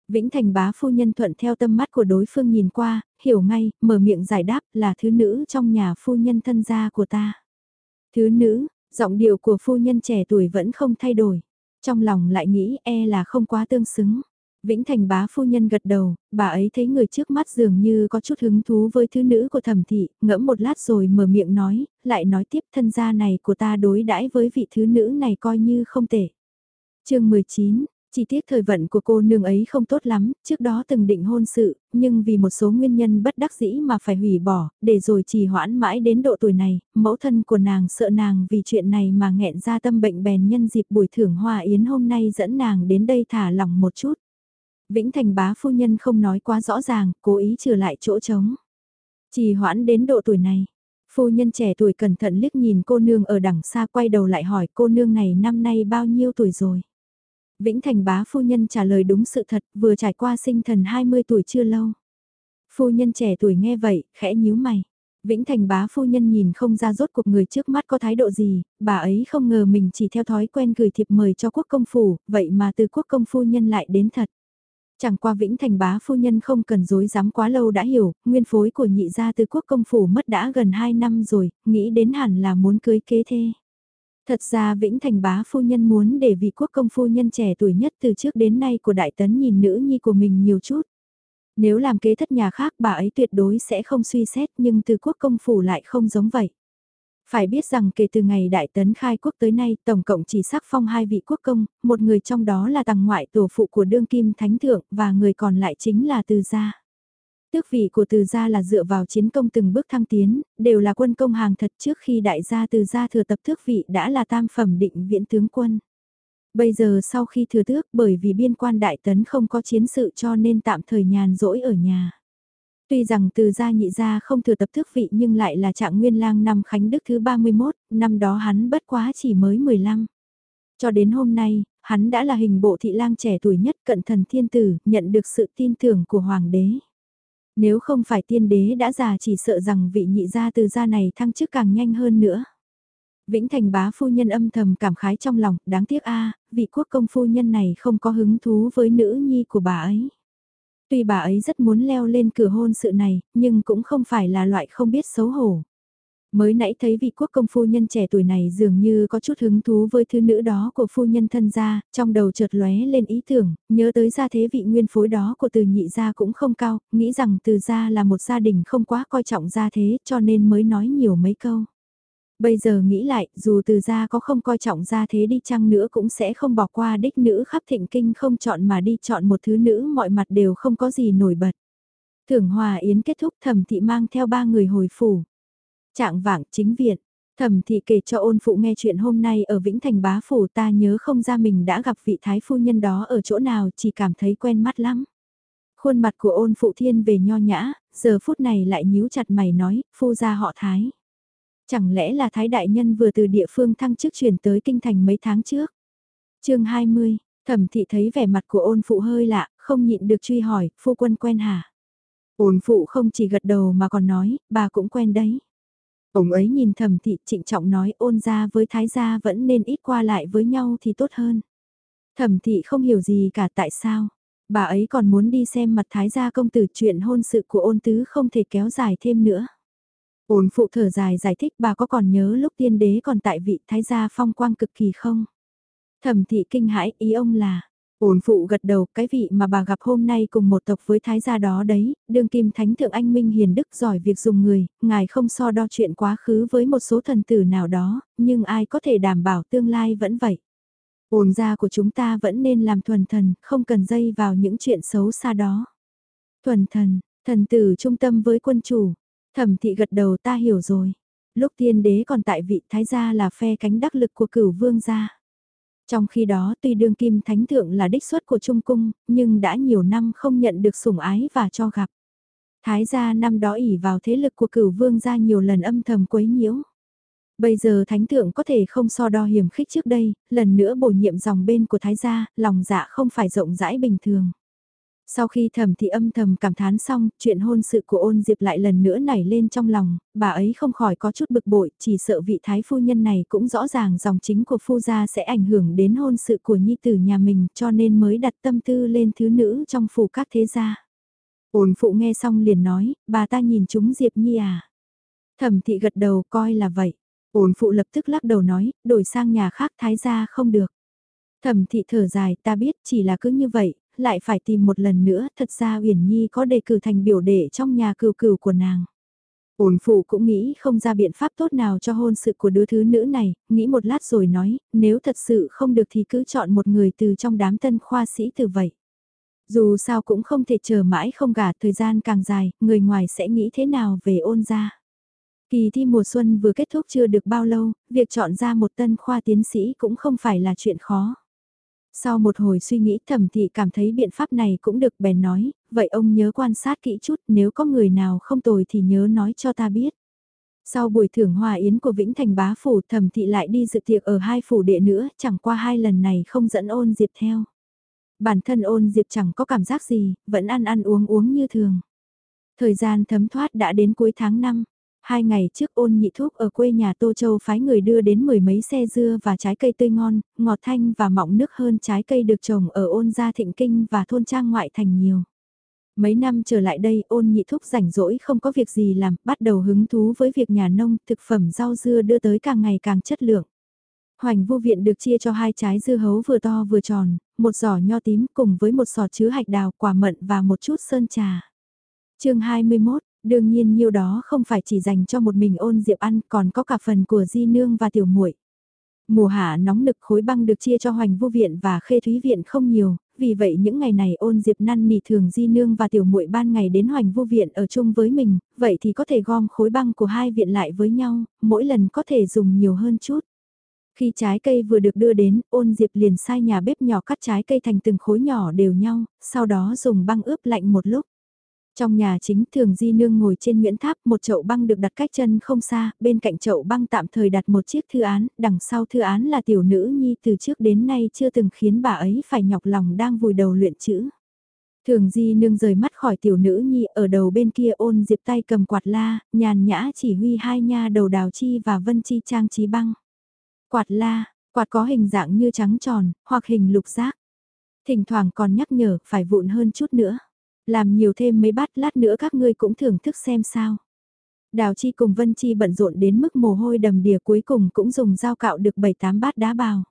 Vĩnh Thành bá phu nhân thuận theo tâm mắt của đối phương nhìn qua, hiểu ngay, mở miệng giải đáp là thứ nữ trong nhà phu nhân thân gia của ta. Thứ nữ, giọng điệu của phu nhân trẻ tuổi vẫn không thay đổi. Trong lòng lại nghĩ e là không quá tương xứng. Vĩnh Thành bá phu nhân gật đầu, bà ấy thấy người trước mắt dường như có chút hứng thú với thứ nữ của thẩm thị, ngẫm một lát rồi mở miệng nói, lại nói tiếp thân gia này của ta đối đãi với vị thứ nữ này coi như không tệ. chương 19, Chi tiết thời vận của cô nương ấy không tốt lắm, trước đó từng định hôn sự, nhưng vì một số nguyên nhân bất đắc dĩ mà phải hủy bỏ, để rồi trì hoãn mãi đến độ tuổi này, mẫu thân của nàng sợ nàng vì chuyện này mà nghẹn ra tâm bệnh bèn nhân dịp buổi thưởng hoa yến hôm nay dẫn nàng đến đây thả lỏng một chút. Vĩnh Thành bá phu nhân không nói quá rõ ràng, cố ý trừ lại chỗ trống. Trì hoãn đến độ tuổi này, phu nhân trẻ tuổi cẩn thận liếc nhìn cô nương ở đằng xa quay đầu lại hỏi cô nương này năm nay bao nhiêu tuổi rồi. Vĩnh Thành bá phu nhân trả lời đúng sự thật, vừa trải qua sinh thần 20 tuổi chưa lâu. Phu nhân trẻ tuổi nghe vậy, khẽ nhíu mày. Vĩnh Thành bá phu nhân nhìn không ra rốt cuộc người trước mắt có thái độ gì, bà ấy không ngờ mình chỉ theo thói quen gửi thiệp mời cho quốc công phủ, vậy mà từ quốc công phu nhân lại đến thật. Chẳng qua Vĩnh Thành bá phu nhân không cần dối dám quá lâu đã hiểu, nguyên phối của nhị gia từ quốc công phủ mất đã gần 2 năm rồi, nghĩ đến hẳn là muốn cưới kế thê. Thật ra Vĩnh Thành bá phu nhân muốn để vị quốc công phu nhân trẻ tuổi nhất từ trước đến nay của đại tấn nhìn nữ nhi của mình nhiều chút. Nếu làm kế thất nhà khác bà ấy tuyệt đối sẽ không suy xét nhưng từ quốc công phủ lại không giống vậy. Phải biết rằng kể từ ngày Đại Tấn khai quốc tới nay tổng cộng chỉ sắc phong hai vị quốc công, một người trong đó là tàng ngoại tổ phụ của đương kim thánh thượng và người còn lại chính là từ gia. Tước vị của từ gia là dựa vào chiến công từng bước thăng tiến, đều là quân công hàng thật trước khi đại gia từ gia thừa tập tước vị đã là tam phẩm định viễn tướng quân. Bây giờ sau khi thừa tước bởi vì biên quan đại tấn không có chiến sự cho nên tạm thời nhàn rỗi ở nhà. Tuy rằng từ gia nhị gia không thừa tập tước vị nhưng lại là trạng nguyên lang năm Khánh Đức thứ 31, năm đó hắn bất quá chỉ mới 15. Cho đến hôm nay, hắn đã là hình bộ thị lang trẻ tuổi nhất cận thần thiên tử, nhận được sự tin tưởng của hoàng đế. Nếu không phải tiên đế đã già chỉ sợ rằng vị nhị gia từ gia này thăng chức càng nhanh hơn nữa. Vĩnh Thành bá phu nhân âm thầm cảm khái trong lòng, đáng tiếc a vị quốc công phu nhân này không có hứng thú với nữ nhi của bà ấy. Tuy bà ấy rất muốn leo lên cửa hôn sự này, nhưng cũng không phải là loại không biết xấu hổ. Mới nãy thấy vị quốc công phu nhân trẻ tuổi này dường như có chút hứng thú với thứ nữ đó của phu nhân thân gia, trong đầu chợt lóe lên ý tưởng, nhớ tới gia thế vị nguyên phối đó của từ nhị gia cũng không cao, nghĩ rằng từ gia là một gia đình không quá coi trọng gia thế cho nên mới nói nhiều mấy câu. Bây giờ nghĩ lại, dù từ gia có không coi trọng gia thế đi chăng nữa cũng sẽ không bỏ qua đích nữ khắp thịnh kinh không chọn mà đi chọn một thứ nữ mọi mặt đều không có gì nổi bật. Thưởng hòa yến kết thúc thẩm thị mang theo ba người hồi phủ. Trạng vạng chính viện, Thẩm thị kể cho ôn phụ nghe chuyện hôm nay ở Vĩnh Thành bá phủ ta nhớ không ra mình đã gặp vị thái phu nhân đó ở chỗ nào chỉ cảm thấy quen mắt lắm. Khuôn mặt của ôn phụ thiên về nho nhã, giờ phút này lại nhíu chặt mày nói, phu gia họ thái. Chẳng lẽ là thái đại nhân vừa từ địa phương thăng chức chuyển tới kinh thành mấy tháng trước? chương 20, thẩm thị thấy vẻ mặt của ôn phụ hơi lạ, không nhịn được truy hỏi, phu quân quen hả? Ôn phụ không chỉ gật đầu mà còn nói, bà cũng quen đấy. Ông ấy nhìn thẩm thị trịnh trọng nói ôn ra với thái gia vẫn nên ít qua lại với nhau thì tốt hơn. Thẩm thị không hiểu gì cả tại sao. Bà ấy còn muốn đi xem mặt thái gia công tử chuyện hôn sự của ôn tứ không thể kéo dài thêm nữa. Ôn phụ thở dài giải thích bà có còn nhớ lúc tiên đế còn tại vị thái gia phong quang cực kỳ không? Thẩm thị kinh hãi ý ông là, ổn phụ gật đầu, cái vị mà bà gặp hôm nay cùng một tộc với thái gia đó đấy, đương kim thánh thượng anh minh hiền đức giỏi việc dùng người, ngài không so đo chuyện quá khứ với một số thần tử nào đó, nhưng ai có thể đảm bảo tương lai vẫn vậy. Ổn gia của chúng ta vẫn nên làm thuần thần, không cần dây vào những chuyện xấu xa đó. Thuần thần, thần tử trung tâm với quân chủ, thẩm thị gật đầu ta hiểu rồi. Lúc tiên đế còn tại vị thái gia là phe cánh đắc lực của cửu vương gia. Trong khi đó tuy đương kim thánh thượng là đích xuất của Trung Cung, nhưng đã nhiều năm không nhận được sủng ái và cho gặp. Thái gia năm đó ỉ vào thế lực của cửu vương gia nhiều lần âm thầm quấy nhiễu. Bây giờ thánh thượng có thể không so đo hiểm khích trước đây, lần nữa bổ nhiệm dòng bên của thái gia, lòng dạ không phải rộng rãi bình thường. Sau khi thẩm thị âm thầm cảm thán xong, chuyện hôn sự của ôn diệp lại lần nữa nảy lên trong lòng, bà ấy không khỏi có chút bực bội, chỉ sợ vị thái phu nhân này cũng rõ ràng dòng chính của phu gia sẽ ảnh hưởng đến hôn sự của nhi tử nhà mình cho nên mới đặt tâm tư lên thứ nữ trong phủ các thế gia. Ôn phụ nghe xong liền nói, bà ta nhìn chúng Diệp Nhi à. Thẩm thị gật đầu coi là vậy. Ôn phụ lập tức lắc đầu nói, đổi sang nhà khác thái gia không được. Thẩm thị thở dài ta biết chỉ là cứ như vậy, lại phải tìm một lần nữa, thật ra Uyển Nhi có đề cử thành biểu đệ trong nhà cừu cừu của nàng. Ôn phụ cũng nghĩ không ra biện pháp tốt nào cho hôn sự của đứa thứ nữ này, nghĩ một lát rồi nói, nếu thật sự không được thì cứ chọn một người từ trong đám tân khoa sĩ từ vậy. Dù sao cũng không thể chờ mãi không gả thời gian càng dài, người ngoài sẽ nghĩ thế nào về ôn gia. Kỳ thi mùa xuân vừa kết thúc chưa được bao lâu, việc chọn ra một tân khoa tiến sĩ cũng không phải là chuyện khó. Sau một hồi suy nghĩ thẩm thị cảm thấy biện pháp này cũng được bèn nói, vậy ông nhớ quan sát kỹ chút nếu có người nào không tồi thì nhớ nói cho ta biết. Sau buổi thưởng hòa yến của Vĩnh Thành bá phủ thẩm thị lại đi dự tiệc ở hai phủ đệ nữa, chẳng qua hai lần này không dẫn ôn diệp theo. Bản thân ôn diệp chẳng có cảm giác gì, vẫn ăn ăn uống uống như thường. Thời gian thấm thoát đã đến cuối tháng 5, Hai ngày trước ôn nhị thúc ở quê nhà Tô Châu phái người đưa đến mười mấy xe dưa và trái cây tươi ngon, ngọt thanh và mọng nước hơn trái cây được trồng ở ôn gia thịnh kinh và thôn trang ngoại thành nhiều. Mấy năm trở lại đây ôn nhị thúc rảnh rỗi không có việc gì làm, bắt đầu hứng thú với việc nhà nông, thực phẩm rau dưa đưa tới càng ngày càng chất lượng. Hoành vô viện được chia cho hai trái dưa hấu vừa to vừa tròn, một giỏ nho tím cùng với một sọt chứa hạch đào, quả mận và một chút sơn trà. chương 21, Đương nhiên nhiêu đó không phải chỉ dành cho một mình ôn diệp ăn còn có cả phần của di nương và tiểu muội Mùa hạ nóng nực khối băng được chia cho hoành vô viện và khê thúy viện không nhiều, vì vậy những ngày này ôn diệp năn nỉ thường di nương và tiểu muội ban ngày đến hoành vô viện ở chung với mình, vậy thì có thể gom khối băng của hai viện lại với nhau, mỗi lần có thể dùng nhiều hơn chút. Khi trái cây vừa được đưa đến, ôn diệp liền sai nhà bếp nhỏ cắt trái cây thành từng khối nhỏ đều nhau, sau đó dùng băng ướp lạnh một lúc. Trong nhà chính thường di nương ngồi trên nguyễn tháp, một chậu băng được đặt cách chân không xa, bên cạnh chậu băng tạm thời đặt một chiếc thư án, đằng sau thư án là tiểu nữ nhi từ trước đến nay chưa từng khiến bà ấy phải nhọc lòng đang vùi đầu luyện chữ. Thường di nương rời mắt khỏi tiểu nữ nhi ở đầu bên kia ôn diệp tay cầm quạt la, nhàn nhã chỉ huy hai nha đầu đào chi và vân chi trang trí băng. Quạt la, quạt có hình dạng như trắng tròn, hoặc hình lục giác. Thỉnh thoảng còn nhắc nhở phải vụn hơn chút nữa. Làm nhiều thêm mấy bát lát nữa các ngươi cũng thưởng thức xem sao. Đào Chi cùng Vân Chi bận rộn đến mức mồ hôi đầm đìa cuối cùng cũng dùng dao cạo được 7-8 bát đá bào.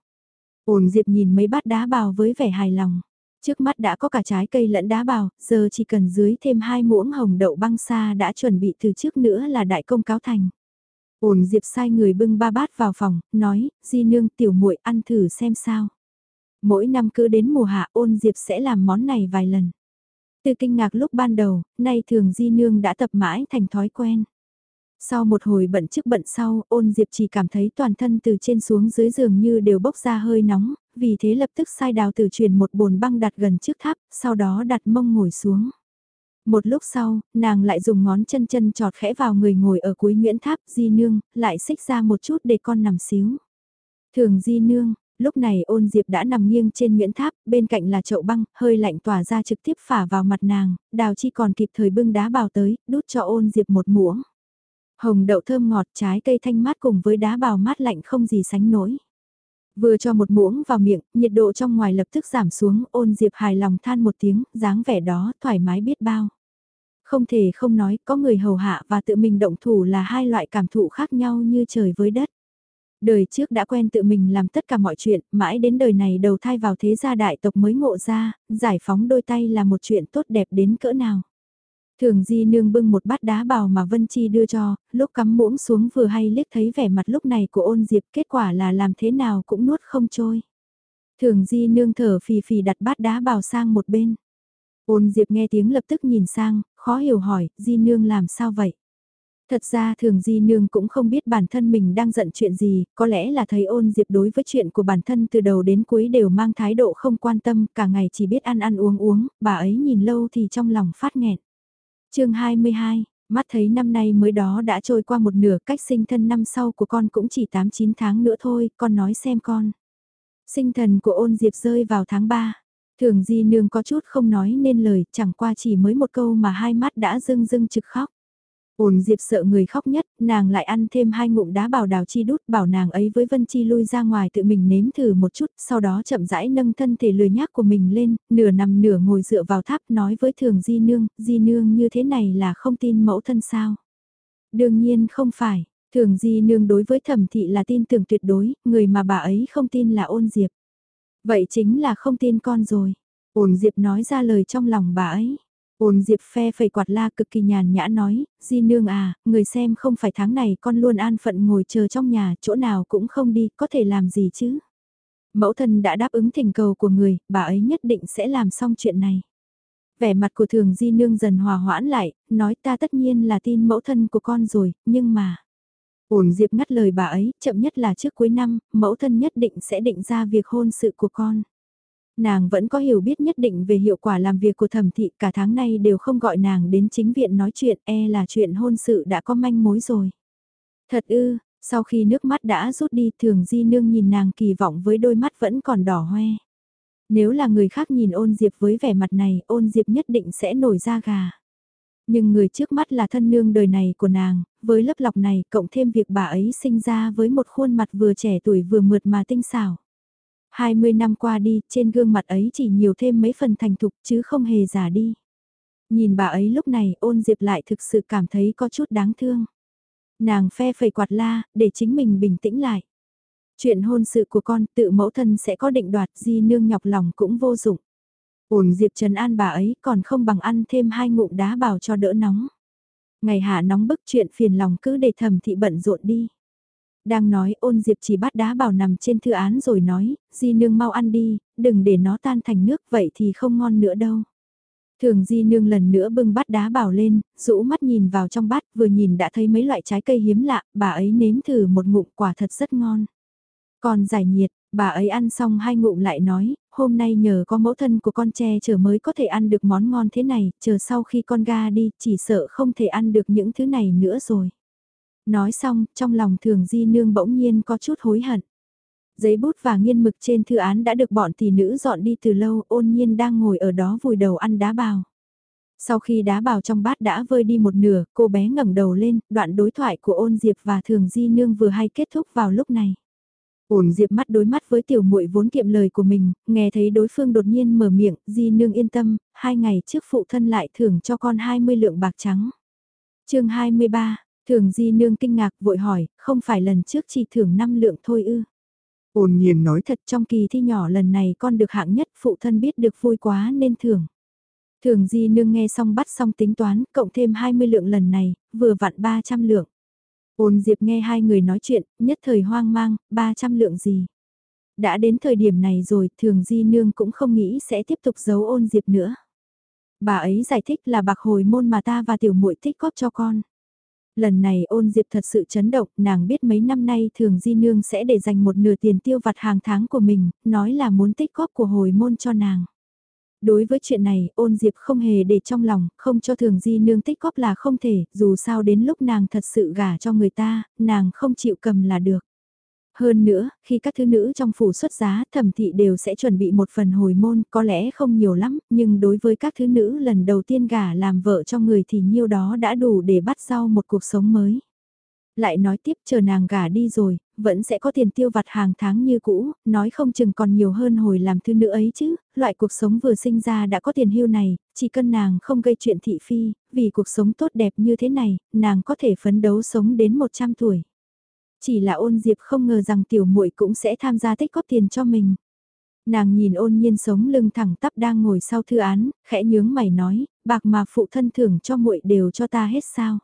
Ôn Diệp nhìn mấy bát đá bào với vẻ hài lòng. Trước mắt đã có cả trái cây lẫn đá bào, giờ chỉ cần dưới thêm hai muỗng hồng đậu băng xa đã chuẩn bị từ trước nữa là đại công cáo thành. Ôn Diệp sai người bưng ba bát vào phòng, nói, di nương tiểu muội ăn thử xem sao. Mỗi năm cứ đến mùa hạ ôn Diệp sẽ làm món này vài lần. Từ kinh ngạc lúc ban đầu, nay thường di nương đã tập mãi thành thói quen. Sau một hồi bận trước bận sau, ôn diệp chỉ cảm thấy toàn thân từ trên xuống dưới giường như đều bốc ra hơi nóng, vì thế lập tức sai đào tử truyền một bồn băng đặt gần trước tháp, sau đó đặt mông ngồi xuống. Một lúc sau, nàng lại dùng ngón chân chân trọt khẽ vào người ngồi ở cuối nguyễn tháp di nương, lại xích ra một chút để con nằm xíu. Thường di nương, lúc này ôn diệp đã nằm nghiêng trên nguyễn tháp, bên cạnh là chậu băng, hơi lạnh tỏa ra trực tiếp phả vào mặt nàng, đào chi còn kịp thời bưng đá bào tới, đút cho ôn diệp một muỗng. Hồng đậu thơm ngọt trái cây thanh mát cùng với đá bào mát lạnh không gì sánh nổi. Vừa cho một muỗng vào miệng, nhiệt độ trong ngoài lập tức giảm xuống, ôn diệp hài lòng than một tiếng, dáng vẻ đó, thoải mái biết bao. Không thể không nói, có người hầu hạ và tự mình động thủ là hai loại cảm thụ khác nhau như trời với đất. Đời trước đã quen tự mình làm tất cả mọi chuyện, mãi đến đời này đầu thai vào thế gia đại tộc mới ngộ ra, giải phóng đôi tay là một chuyện tốt đẹp đến cỡ nào. Thường Di Nương bưng một bát đá bào mà Vân Chi đưa cho, lúc cắm muỗng xuống vừa hay liếc thấy vẻ mặt lúc này của ôn diệp kết quả là làm thế nào cũng nuốt không trôi. Thường Di Nương thở phì phì đặt bát đá bào sang một bên. Ôn diệp nghe tiếng lập tức nhìn sang, khó hiểu hỏi, Di Nương làm sao vậy? Thật ra thường Di Nương cũng không biết bản thân mình đang giận chuyện gì, có lẽ là thấy ôn diệp đối với chuyện của bản thân từ đầu đến cuối đều mang thái độ không quan tâm, cả ngày chỉ biết ăn ăn uống uống, bà ấy nhìn lâu thì trong lòng phát nghẹn chương 22, mắt thấy năm nay mới đó đã trôi qua một nửa cách sinh thân năm sau của con cũng chỉ 8-9 tháng nữa thôi, con nói xem con. Sinh thần của ôn diệp rơi vào tháng 3. Thường di nương có chút không nói nên lời, chẳng qua chỉ mới một câu mà hai mắt đã rưng rưng trực khóc. Ôn Diệp sợ người khóc nhất, nàng lại ăn thêm hai ngụm đá bảo đào chi đút bảo nàng ấy với Vân Chi lui ra ngoài tự mình nếm thử một chút, sau đó chậm rãi nâng thân thể lười nhác của mình lên, nửa nằm nửa ngồi dựa vào tháp nói với thường Di Nương, Di Nương như thế này là không tin mẫu thân sao. Đương nhiên không phải, thường Di Nương đối với thẩm thị là tin tưởng tuyệt đối, người mà bà ấy không tin là ôn Diệp. Vậy chính là không tin con rồi. Ôn Diệp nói ra lời trong lòng bà ấy. Ôn Diệp phe phẩy quạt la cực kỳ nhàn nhã nói, Di Nương à, người xem không phải tháng này con luôn an phận ngồi chờ trong nhà, chỗ nào cũng không đi, có thể làm gì chứ. Mẫu thân đã đáp ứng thỉnh cầu của người, bà ấy nhất định sẽ làm xong chuyện này. Vẻ mặt của thường Di Nương dần hòa hoãn lại, nói ta tất nhiên là tin mẫu thân của con rồi, nhưng mà... Ôn Diệp ngắt lời bà ấy, chậm nhất là trước cuối năm, mẫu thân nhất định sẽ định ra việc hôn sự của con. Nàng vẫn có hiểu biết nhất định về hiệu quả làm việc của thẩm thị cả tháng nay đều không gọi nàng đến chính viện nói chuyện e là chuyện hôn sự đã có manh mối rồi. Thật ư, sau khi nước mắt đã rút đi thường di nương nhìn nàng kỳ vọng với đôi mắt vẫn còn đỏ hoe. Nếu là người khác nhìn ôn diệp với vẻ mặt này ôn diệp nhất định sẽ nổi da gà. Nhưng người trước mắt là thân nương đời này của nàng, với lớp lọc này cộng thêm việc bà ấy sinh ra với một khuôn mặt vừa trẻ tuổi vừa mượt mà tinh xảo. 20 năm qua đi, trên gương mặt ấy chỉ nhiều thêm mấy phần thành thục chứ không hề già đi. Nhìn bà ấy lúc này ôn diệp lại thực sự cảm thấy có chút đáng thương. Nàng phe phẩy quạt la, để chính mình bình tĩnh lại. Chuyện hôn sự của con tự mẫu thân sẽ có định đoạt di nương nhọc lòng cũng vô dụng. Ôn diệp trần an bà ấy còn không bằng ăn thêm hai ngụm đá bào cho đỡ nóng. Ngày hạ nóng bức chuyện phiền lòng cứ để thầm thị bận rộn đi. Đang nói ôn diệp chỉ bắt đá bảo nằm trên thư án rồi nói, di nương mau ăn đi, đừng để nó tan thành nước vậy thì không ngon nữa đâu. Thường di nương lần nữa bưng bát đá bảo lên, rũ mắt nhìn vào trong bát vừa nhìn đã thấy mấy loại trái cây hiếm lạ, bà ấy nếm thử một ngụm quả thật rất ngon. Còn giải nhiệt, bà ấy ăn xong hai ngụm lại nói, hôm nay nhờ có mẫu thân của con tre chờ mới có thể ăn được món ngon thế này, chờ sau khi con ga đi chỉ sợ không thể ăn được những thứ này nữa rồi. Nói xong, trong lòng thường di nương bỗng nhiên có chút hối hận. Giấy bút và nghiên mực trên thư án đã được bọn tỷ nữ dọn đi từ lâu, ôn nhiên đang ngồi ở đó vùi đầu ăn đá bào. Sau khi đá bào trong bát đã vơi đi một nửa, cô bé ngẩng đầu lên, đoạn đối thoại của ôn diệp và thường di nương vừa hay kết thúc vào lúc này. Ôn diệp mắt đối mắt với tiểu muội vốn kiệm lời của mình, nghe thấy đối phương đột nhiên mở miệng, di nương yên tâm, hai ngày trước phụ thân lại thưởng cho con 20 lượng bạc trắng. chương 23, Thường Di Nương kinh ngạc vội hỏi, không phải lần trước chỉ thưởng 5 lượng thôi ư. Ôn nhiên nói thật trong kỳ thi nhỏ lần này con được hạng nhất phụ thân biết được vui quá nên thưởng. Thường Di Nương nghe xong bắt xong tính toán, cộng thêm 20 lượng lần này, vừa vặn 300 lượng. Ôn Diệp nghe hai người nói chuyện, nhất thời hoang mang, 300 lượng gì. Đã đến thời điểm này rồi, Thường Di Nương cũng không nghĩ sẽ tiếp tục giấu ôn Diệp nữa. Bà ấy giải thích là bạc hồi môn mà ta và tiểu muội thích góp cho con. Lần này ôn diệp thật sự chấn động, nàng biết mấy năm nay thường di nương sẽ để dành một nửa tiền tiêu vặt hàng tháng của mình, nói là muốn tích góp của hồi môn cho nàng. Đối với chuyện này, ôn diệp không hề để trong lòng, không cho thường di nương tích góp là không thể, dù sao đến lúc nàng thật sự gả cho người ta, nàng không chịu cầm là được. Hơn nữa, khi các thứ nữ trong phủ xuất giá, thẩm thị đều sẽ chuẩn bị một phần hồi môn, có lẽ không nhiều lắm, nhưng đối với các thứ nữ lần đầu tiên gả làm vợ cho người thì nhiêu đó đã đủ để bắt sau một cuộc sống mới. Lại nói tiếp chờ nàng gả đi rồi, vẫn sẽ có tiền tiêu vặt hàng tháng như cũ, nói không chừng còn nhiều hơn hồi làm thứ nữ ấy chứ, loại cuộc sống vừa sinh ra đã có tiền hưu này, chỉ cần nàng không gây chuyện thị phi, vì cuộc sống tốt đẹp như thế này, nàng có thể phấn đấu sống đến 100 tuổi. Chỉ là ôn diệp không ngờ rằng tiểu muội cũng sẽ tham gia tích góp tiền cho mình. Nàng nhìn ôn nhiên sống lưng thẳng tắp đang ngồi sau thư án, khẽ nhướng mày nói, bạc mà phụ thân thưởng cho muội đều cho ta hết sao.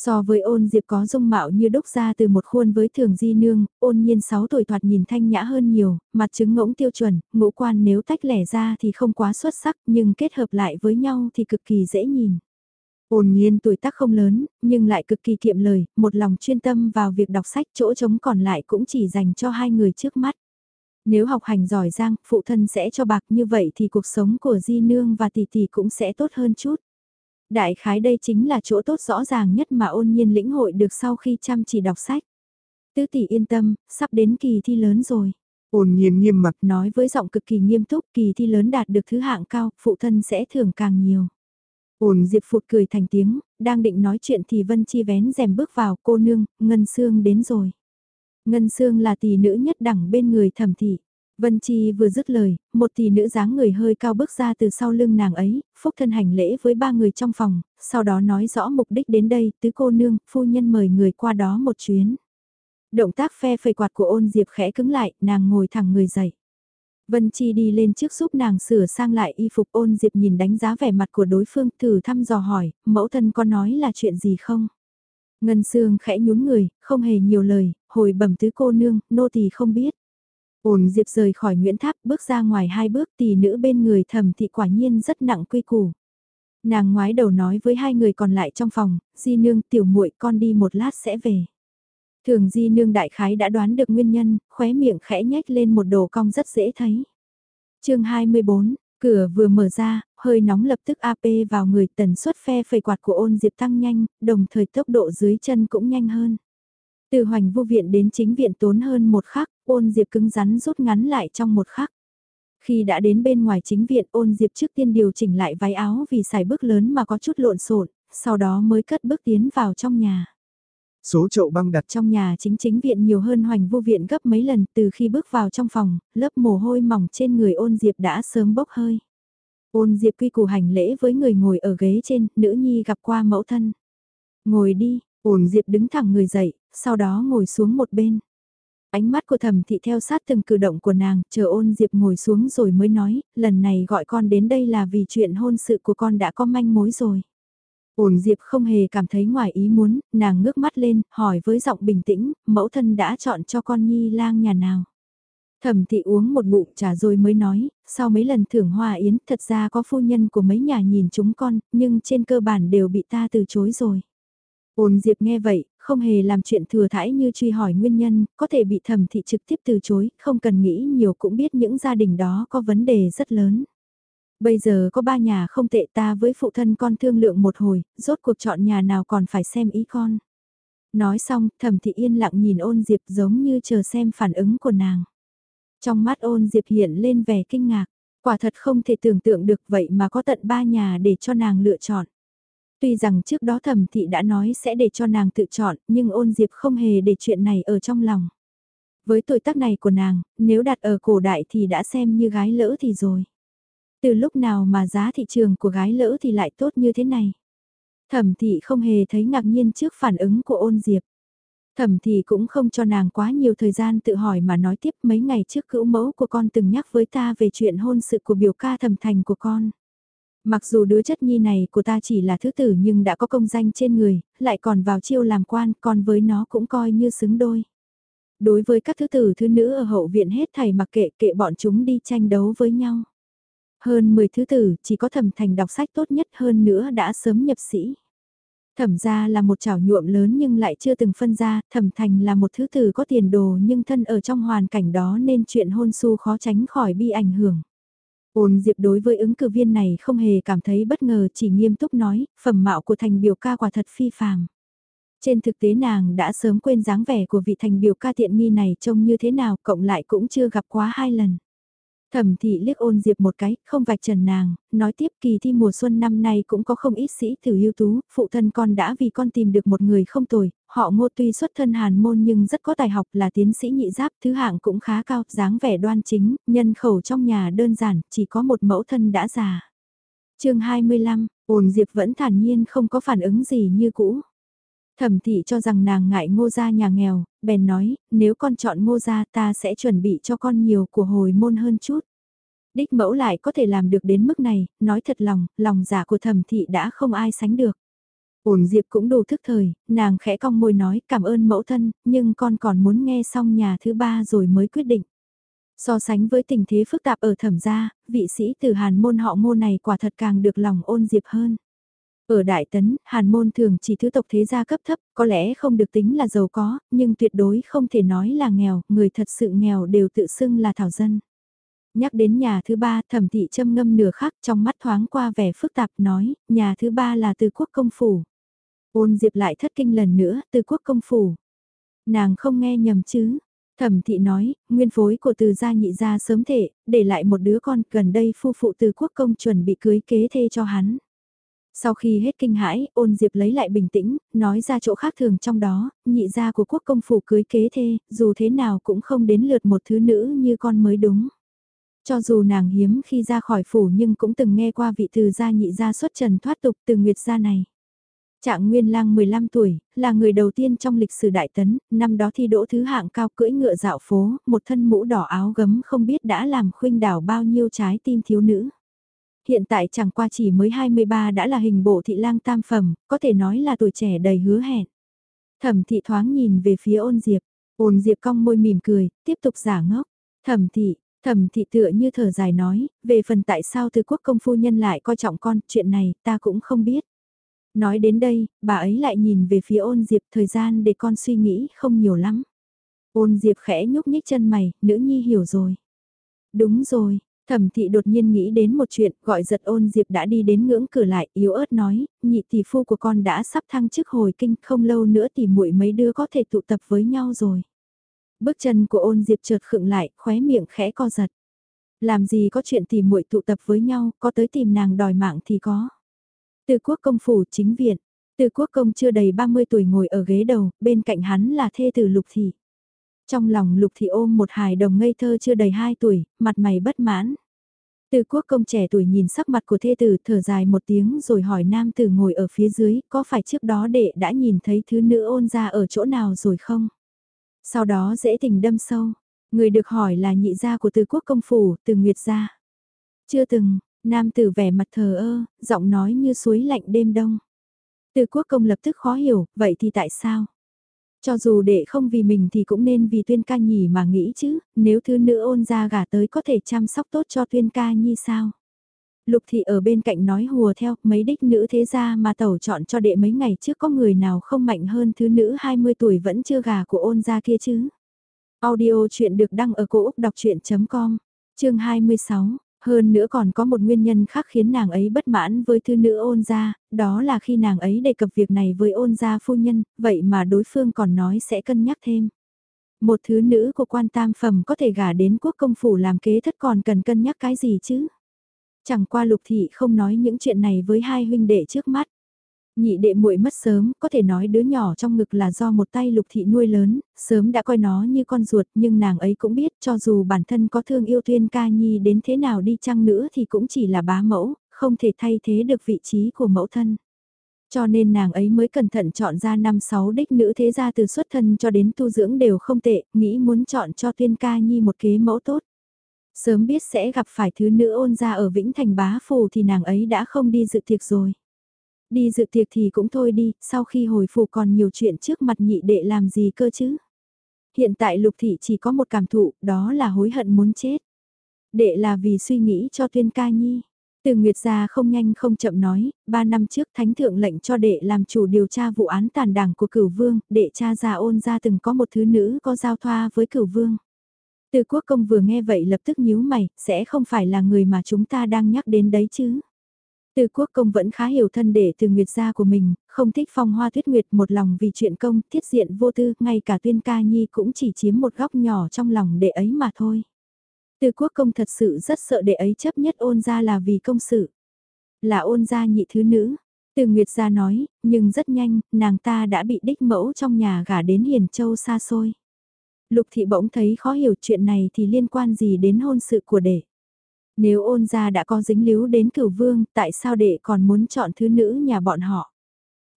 So với ôn diệp có dung mạo như đúc ra từ một khuôn với thường di nương, ôn nhiên 6 tuổi thoạt nhìn thanh nhã hơn nhiều, mặt chứng ngỗng tiêu chuẩn, ngũ quan nếu tách lẻ ra thì không quá xuất sắc nhưng kết hợp lại với nhau thì cực kỳ dễ nhìn. Ôn nhiên tuổi tác không lớn, nhưng lại cực kỳ kiệm lời, một lòng chuyên tâm vào việc đọc sách chỗ trống còn lại cũng chỉ dành cho hai người trước mắt. Nếu học hành giỏi giang, phụ thân sẽ cho bạc như vậy thì cuộc sống của Di Nương và Tỷ Tỷ cũng sẽ tốt hơn chút. Đại khái đây chính là chỗ tốt rõ ràng nhất mà ôn nhiên lĩnh hội được sau khi chăm chỉ đọc sách. Tứ tỷ yên tâm, sắp đến kỳ thi lớn rồi. Ôn nhiên nghiêm mặt nói với giọng cực kỳ nghiêm túc kỳ thi lớn đạt được thứ hạng cao, phụ thân sẽ thưởng càng nhiều. Ôn Diệp Phụt cười thành tiếng, đang định nói chuyện thì Vân Chi vén rèm bước vào cô nương, Ngân Sương đến rồi. Ngân Sương là tỷ nữ nhất đẳng bên người thẩm thị. Vân Chi vừa dứt lời, một tỷ nữ dáng người hơi cao bước ra từ sau lưng nàng ấy, phúc thân hành lễ với ba người trong phòng, sau đó nói rõ mục đích đến đây, tứ cô nương, phu nhân mời người qua đó một chuyến. Động tác phe phẩy quạt của ôn diệp khẽ cứng lại, nàng ngồi thẳng người dậy. Vân Chi đi lên trước giúp nàng sửa sang lại y phục ôn diệp nhìn đánh giá vẻ mặt của đối phương thử thăm dò hỏi, mẫu thân có nói là chuyện gì không? Ngân Sương khẽ nhún người, không hề nhiều lời, hồi bẩm tứ cô nương, nô tỳ không biết. Ôn diệp rời khỏi Nguyễn Tháp bước ra ngoài hai bước tỷ nữ bên người thầm thị quả nhiên rất nặng quy củ. Nàng ngoái đầu nói với hai người còn lại trong phòng, di nương tiểu muội con đi một lát sẽ về. Thường di nương đại khái đã đoán được nguyên nhân, khóe miệng khẽ nhếch lên một đồ cong rất dễ thấy. chương 24, cửa vừa mở ra, hơi nóng lập tức AP vào người tần suất phe phẩy quạt của ôn diệp tăng nhanh, đồng thời tốc độ dưới chân cũng nhanh hơn. Từ hoành vô viện đến chính viện tốn hơn một khắc, ôn diệp cứng rắn rút ngắn lại trong một khắc. Khi đã đến bên ngoài chính viện ôn diệp trước tiên điều chỉnh lại váy áo vì xài bước lớn mà có chút lộn xộn, sau đó mới cất bước tiến vào trong nhà. Số chậu băng đặt trong nhà chính chính viện nhiều hơn hoành vô viện gấp mấy lần từ khi bước vào trong phòng, lớp mồ hôi mỏng trên người ôn diệp đã sớm bốc hơi. Ôn diệp quy củ hành lễ với người ngồi ở ghế trên, nữ nhi gặp qua mẫu thân. Ngồi đi, ôn diệp đứng thẳng người dậy, sau đó ngồi xuống một bên. Ánh mắt của thẩm thị theo sát từng cử động của nàng, chờ ôn diệp ngồi xuống rồi mới nói, lần này gọi con đến đây là vì chuyện hôn sự của con đã có manh mối rồi ổn Diệp không hề cảm thấy ngoài ý muốn, nàng ngước mắt lên, hỏi với giọng bình tĩnh, mẫu thân đã chọn cho con nhi lang nhà nào. Thẩm thị uống một bụng trà rồi mới nói, sau mấy lần thưởng hoa yến, thật ra có phu nhân của mấy nhà nhìn chúng con, nhưng trên cơ bản đều bị ta từ chối rồi. Ôn Diệp nghe vậy, không hề làm chuyện thừa thãi như truy hỏi nguyên nhân, có thể bị thẩm thị trực tiếp từ chối, không cần nghĩ nhiều cũng biết những gia đình đó có vấn đề rất lớn. Bây giờ có ba nhà không tệ ta với phụ thân con thương lượng một hồi, rốt cuộc chọn nhà nào còn phải xem ý con. Nói xong, thẩm thị yên lặng nhìn ôn diệp giống như chờ xem phản ứng của nàng. Trong mắt ôn diệp hiện lên vẻ kinh ngạc, quả thật không thể tưởng tượng được vậy mà có tận ba nhà để cho nàng lựa chọn. Tuy rằng trước đó thẩm thị đã nói sẽ để cho nàng tự chọn, nhưng ôn diệp không hề để chuyện này ở trong lòng. Với tuổi tác này của nàng, nếu đặt ở cổ đại thì đã xem như gái lỡ thì rồi. Từ lúc nào mà giá thị trường của gái lỡ thì lại tốt như thế này? Thẩm thị không hề thấy ngạc nhiên trước phản ứng của ôn diệp. Thẩm thị cũng không cho nàng quá nhiều thời gian tự hỏi mà nói tiếp mấy ngày trước cữu mẫu của con từng nhắc với ta về chuyện hôn sự của biểu ca thẩm thành của con. Mặc dù đứa chất nhi này của ta chỉ là thứ tử nhưng đã có công danh trên người, lại còn vào chiêu làm quan, còn với nó cũng coi như xứng đôi. Đối với các thứ tử thứ nữ ở hậu viện hết thầy mặc kệ kệ bọn chúng đi tranh đấu với nhau. Hơn 10 thứ tử, chỉ có thẩm thành đọc sách tốt nhất hơn nữa đã sớm nhập sĩ. Thẩm ra là một chảo nhuộm lớn nhưng lại chưa từng phân ra, thẩm thành là một thứ tử có tiền đồ nhưng thân ở trong hoàn cảnh đó nên chuyện hôn su khó tránh khỏi bị ảnh hưởng. Ôn Diệp đối với ứng cử viên này không hề cảm thấy bất ngờ chỉ nghiêm túc nói, phẩm mạo của thành biểu ca quả thật phi phàm. Trên thực tế nàng đã sớm quên dáng vẻ của vị thành biểu ca tiện nghi này trông như thế nào cộng lại cũng chưa gặp quá hai lần. Thẩm thị liếc ôn diệp một cái, không vạch trần nàng, nói tiếp kỳ thi mùa xuân năm nay cũng có không ít sĩ tử ưu tú, phụ thân con đã vì con tìm được một người không tồi, họ ngô tuy xuất thân hàn môn nhưng rất có tài học là tiến sĩ nhị giáp, thứ hạng cũng khá cao, dáng vẻ đoan chính, nhân khẩu trong nhà đơn giản, chỉ có một mẫu thân đã già. chương 25, ôn diệp vẫn thản nhiên không có phản ứng gì như cũ. Thẩm thị cho rằng nàng ngại ngô gia nhà nghèo, bèn nói, nếu con chọn ngô gia ta sẽ chuẩn bị cho con nhiều của hồi môn hơn chút. Đích mẫu lại có thể làm được đến mức này, nói thật lòng, lòng giả của thẩm thị đã không ai sánh được. Ổn Diệp cũng đủ thức thời, nàng khẽ cong môi nói cảm ơn mẫu thân, nhưng con còn muốn nghe xong nhà thứ ba rồi mới quyết định. So sánh với tình thế phức tạp ở thẩm gia, vị sĩ từ hàn môn họ ngô này quả thật càng được lòng ôn Diệp hơn. Ở Đại Tấn, Hàn Môn thường chỉ thứ tộc thế gia cấp thấp, có lẽ không được tính là giàu có, nhưng tuyệt đối không thể nói là nghèo, người thật sự nghèo đều tự xưng là thảo dân. Nhắc đến nhà thứ ba, thẩm thị châm ngâm nửa khắc trong mắt thoáng qua vẻ phức tạp nói, nhà thứ ba là từ quốc công phủ. Ôn diệp lại thất kinh lần nữa, từ quốc công phủ. Nàng không nghe nhầm chứ. Thẩm thị nói, nguyên phối của từ gia nhị gia sớm thể, để lại một đứa con gần đây phu phụ từ quốc công chuẩn bị cưới kế thê cho hắn. Sau khi hết kinh hãi, ôn diệp lấy lại bình tĩnh, nói ra chỗ khác thường trong đó, nhị gia của quốc công phủ cưới kế thê, dù thế nào cũng không đến lượt một thứ nữ như con mới đúng. Cho dù nàng hiếm khi ra khỏi phủ nhưng cũng từng nghe qua vị từ gia nhị gia xuất trần thoát tục từ nguyệt gia này. Trạng Nguyên Lang 15 tuổi, là người đầu tiên trong lịch sử Đại Tấn, năm đó thi đỗ thứ hạng cao cưỡi ngựa dạo phố, một thân mũ đỏ áo gấm không biết đã làm khuynh đảo bao nhiêu trái tim thiếu nữ. Hiện tại chẳng qua chỉ mới 23 đã là hình bộ thị lang tam phẩm, có thể nói là tuổi trẻ đầy hứa hẹn. Thẩm thị thoáng nhìn về phía ôn diệp, ôn diệp cong môi mỉm cười, tiếp tục giả ngốc. Thẩm thị, thẩm thị tựa như thở dài nói, về phần tại sao từ quốc công phu nhân lại coi trọng con, chuyện này ta cũng không biết. Nói đến đây, bà ấy lại nhìn về phía ôn diệp thời gian để con suy nghĩ không nhiều lắm. Ôn diệp khẽ nhúc nhích chân mày, nữ nhi hiểu rồi. Đúng rồi, Thẩm thị đột nhiên nghĩ đến một chuyện, gọi giật ôn diệp đã đi đến ngưỡng cửa lại, yếu ớt nói, nhị tỷ phu của con đã sắp thăng chức hồi kinh, không lâu nữa thì muội mấy đứa có thể tụ tập với nhau rồi. Bước chân của ôn diệp chợt khựng lại, khóe miệng khẽ co giật. Làm gì có chuyện tìm muội tụ tập với nhau, có tới tìm nàng đòi mạng thì có. Từ quốc công phủ chính viện, từ quốc công chưa đầy 30 tuổi ngồi ở ghế đầu, bên cạnh hắn là thê tử lục thị. Trong lòng lục thị ôm một hài đồng ngây thơ chưa đầy 2 tuổi, mặt mày bất mãn. Từ quốc công trẻ tuổi nhìn sắc mặt của thê tử thở dài một tiếng rồi hỏi nam tử ngồi ở phía dưới có phải trước đó đệ đã nhìn thấy thứ nữ ôn ra ở chỗ nào rồi không? Sau đó dễ tình đâm sâu, người được hỏi là nhị gia của từ quốc công phủ, từ nguyệt gia. Chưa từng, nam tử vẻ mặt thờ ơ, giọng nói như suối lạnh đêm đông. Từ quốc công lập tức khó hiểu, vậy thì tại sao? Cho dù đệ không vì mình thì cũng nên vì tuyên ca nhỉ mà nghĩ chứ, nếu thứ nữ ôn ra gả tới có thể chăm sóc tốt cho tuyên ca nhi sao. Lục thị ở bên cạnh nói hùa theo, mấy đích nữ thế gia mà tẩu chọn cho đệ mấy ngày trước có người nào không mạnh hơn thứ nữ 20 tuổi vẫn chưa gà của ôn ra kia chứ. Audio chuyện được đăng ở cổ Úc đọc chuyện.com, chương 26. Hơn nữa còn có một nguyên nhân khác khiến nàng ấy bất mãn với thư nữ ôn gia, đó là khi nàng ấy đề cập việc này với ôn gia phu nhân, vậy mà đối phương còn nói sẽ cân nhắc thêm. Một thứ nữ của quan tam phẩm có thể gả đến quốc công phủ làm kế thất còn cần cân nhắc cái gì chứ? Chẳng qua lục thị không nói những chuyện này với hai huynh đệ trước mắt. Nhị đệ muội mất sớm, có thể nói đứa nhỏ trong ngực là do một tay lục thị nuôi lớn, sớm đã coi nó như con ruột nhưng nàng ấy cũng biết cho dù bản thân có thương yêu tuyên ca nhi đến thế nào đi chăng nữa thì cũng chỉ là bá mẫu, không thể thay thế được vị trí của mẫu thân. Cho nên nàng ấy mới cẩn thận chọn ra năm sáu đích nữ thế gia từ xuất thân cho đến tu dưỡng đều không tệ, nghĩ muốn chọn cho tuyên ca nhi một kế mẫu tốt. Sớm biết sẽ gặp phải thứ nữ ôn ra ở Vĩnh Thành Bá Phù thì nàng ấy đã không đi dự tiệc rồi. Đi dự tiệc thì cũng thôi đi, sau khi hồi phục còn nhiều chuyện trước mặt nhị đệ làm gì cơ chứ. Hiện tại lục thị chỉ có một cảm thụ, đó là hối hận muốn chết. Đệ là vì suy nghĩ cho tuyên ca nhi. Từ Nguyệt gia không nhanh không chậm nói, ba năm trước thánh thượng lệnh cho đệ làm chủ điều tra vụ án tàn đảng của cửu vương, đệ cha già ôn ra từng có một thứ nữ có giao thoa với cửu vương. Từ quốc công vừa nghe vậy lập tức nhíu mày, sẽ không phải là người mà chúng ta đang nhắc đến đấy chứ. Từ quốc công vẫn khá hiểu thân để từ nguyệt gia của mình, không thích phong hoa tuyết nguyệt một lòng vì chuyện công, thiết diện vô tư, ngay cả tuyên ca nhi cũng chỉ chiếm một góc nhỏ trong lòng đệ ấy mà thôi. Từ quốc công thật sự rất sợ đệ ấy chấp nhất ôn ra là vì công sự. Là ôn gia nhị thứ nữ. Từ Nguyệt gia nói, nhưng rất nhanh, nàng ta đã bị đích mẫu trong nhà gả đến Hiền Châu xa xôi. Lục thị bỗng thấy khó hiểu chuyện này thì liên quan gì đến hôn sự của đệ. Nếu ôn gia đã có dính líu đến cửu vương, tại sao đệ còn muốn chọn thứ nữ nhà bọn họ?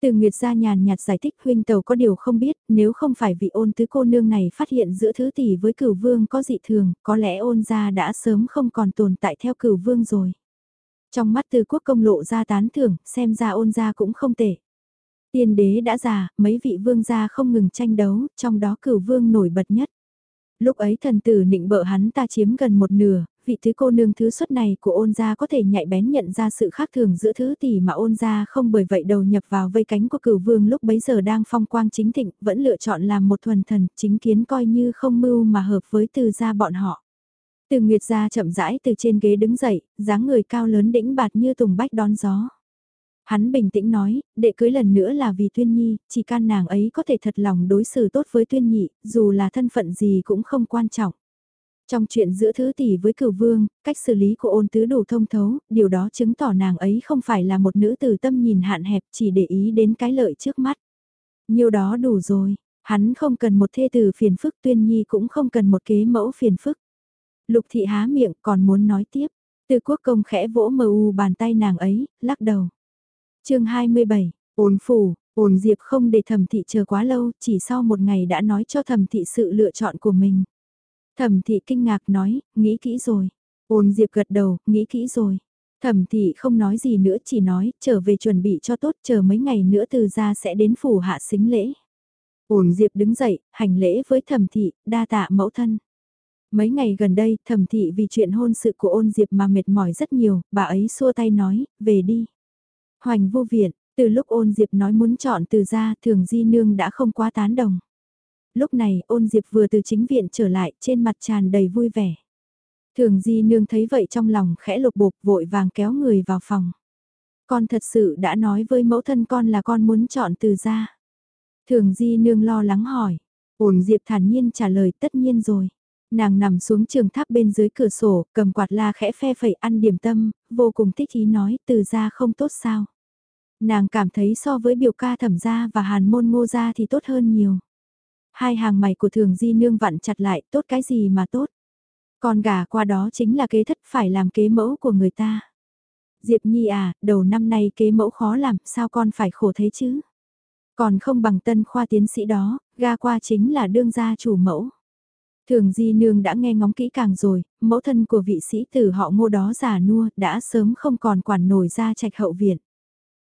Từ Nguyệt gia nhàn nhạt giải thích huynh tàu có điều không biết, nếu không phải vị ôn tứ cô nương này phát hiện giữa thứ tỷ với cửu vương có dị thường, có lẽ ôn gia đã sớm không còn tồn tại theo cửu vương rồi. Trong mắt từ quốc công lộ ra tán thưởng, xem ra ôn gia cũng không tệ. Tiên đế đã già, mấy vị vương gia không ngừng tranh đấu, trong đó cửu vương nổi bật nhất. Lúc ấy thần tử nịnh bợ hắn ta chiếm gần một nửa, vị thứ cô nương thứ xuất này của ôn gia có thể nhạy bén nhận ra sự khác thường giữa thứ tỷ mà ôn gia không bởi vậy đầu nhập vào vây cánh của cửu vương lúc bấy giờ đang phong quang chính thịnh, vẫn lựa chọn làm một thuần thần, chính kiến coi như không mưu mà hợp với từ gia bọn họ. Từ Nguyệt gia chậm rãi từ trên ghế đứng dậy, dáng người cao lớn đĩnh bạt như tùng bách đón gió. Hắn bình tĩnh nói, đệ cưới lần nữa là vì Tuyên Nhi, chỉ can nàng ấy có thể thật lòng đối xử tốt với Tuyên Nhị, dù là thân phận gì cũng không quan trọng. Trong chuyện giữa thứ tỷ với cửu vương, cách xử lý của ôn tứ đủ thông thấu, điều đó chứng tỏ nàng ấy không phải là một nữ tử tâm nhìn hạn hẹp chỉ để ý đến cái lợi trước mắt. Nhiều đó đủ rồi, hắn không cần một thê tử phiền phức tuyên nhi cũng không cần một kế mẫu phiền phức. Lục thị há miệng còn muốn nói tiếp, từ quốc công khẽ vỗ mờ u bàn tay nàng ấy, lắc đầu. chương 27, ôn phủ, ôn diệp không để thẩm thị chờ quá lâu, chỉ sau một ngày đã nói cho thẩm thị sự lựa chọn của mình. Thẩm thị kinh ngạc nói, nghĩ kỹ rồi. Ôn Diệp gật đầu, nghĩ kỹ rồi. Thẩm thị không nói gì nữa chỉ nói, trở về chuẩn bị cho tốt, chờ mấy ngày nữa từ ra sẽ đến phủ hạ xính lễ. Ôn Diệp đứng dậy, hành lễ với thẩm thị, đa tạ mẫu thân. Mấy ngày gần đây, thẩm thị vì chuyện hôn sự của ôn Diệp mà mệt mỏi rất nhiều, bà ấy xua tay nói, về đi. Hoành vô viện, từ lúc ôn Diệp nói muốn chọn từ ra, thường di nương đã không quá tán đồng. Lúc này ôn diệp vừa từ chính viện trở lại trên mặt tràn đầy vui vẻ. Thường di nương thấy vậy trong lòng khẽ lục bục vội vàng kéo người vào phòng. Con thật sự đã nói với mẫu thân con là con muốn chọn từ ra. Thường di nương lo lắng hỏi. Ôn diệp thản nhiên trả lời tất nhiên rồi. Nàng nằm xuống trường tháp bên dưới cửa sổ, cầm quạt la khẽ phe phẩy ăn điểm tâm, vô cùng thích ý nói từ ra không tốt sao. Nàng cảm thấy so với biểu ca thẩm gia và hàn môn ngô gia thì tốt hơn nhiều. Hai hàng mày của thường di nương vặn chặt lại, tốt cái gì mà tốt. Còn gà qua đó chính là kế thất phải làm kế mẫu của người ta. Diệp Nhi à, đầu năm nay kế mẫu khó làm, sao con phải khổ thế chứ? Còn không bằng tân khoa tiến sĩ đó, ga qua chính là đương gia chủ mẫu. Thường Di Nương đã nghe ngóng kỹ càng rồi, mẫu thân của vị sĩ tử họ ngô đó già nua, đã sớm không còn quản nổi ra trạch hậu viện.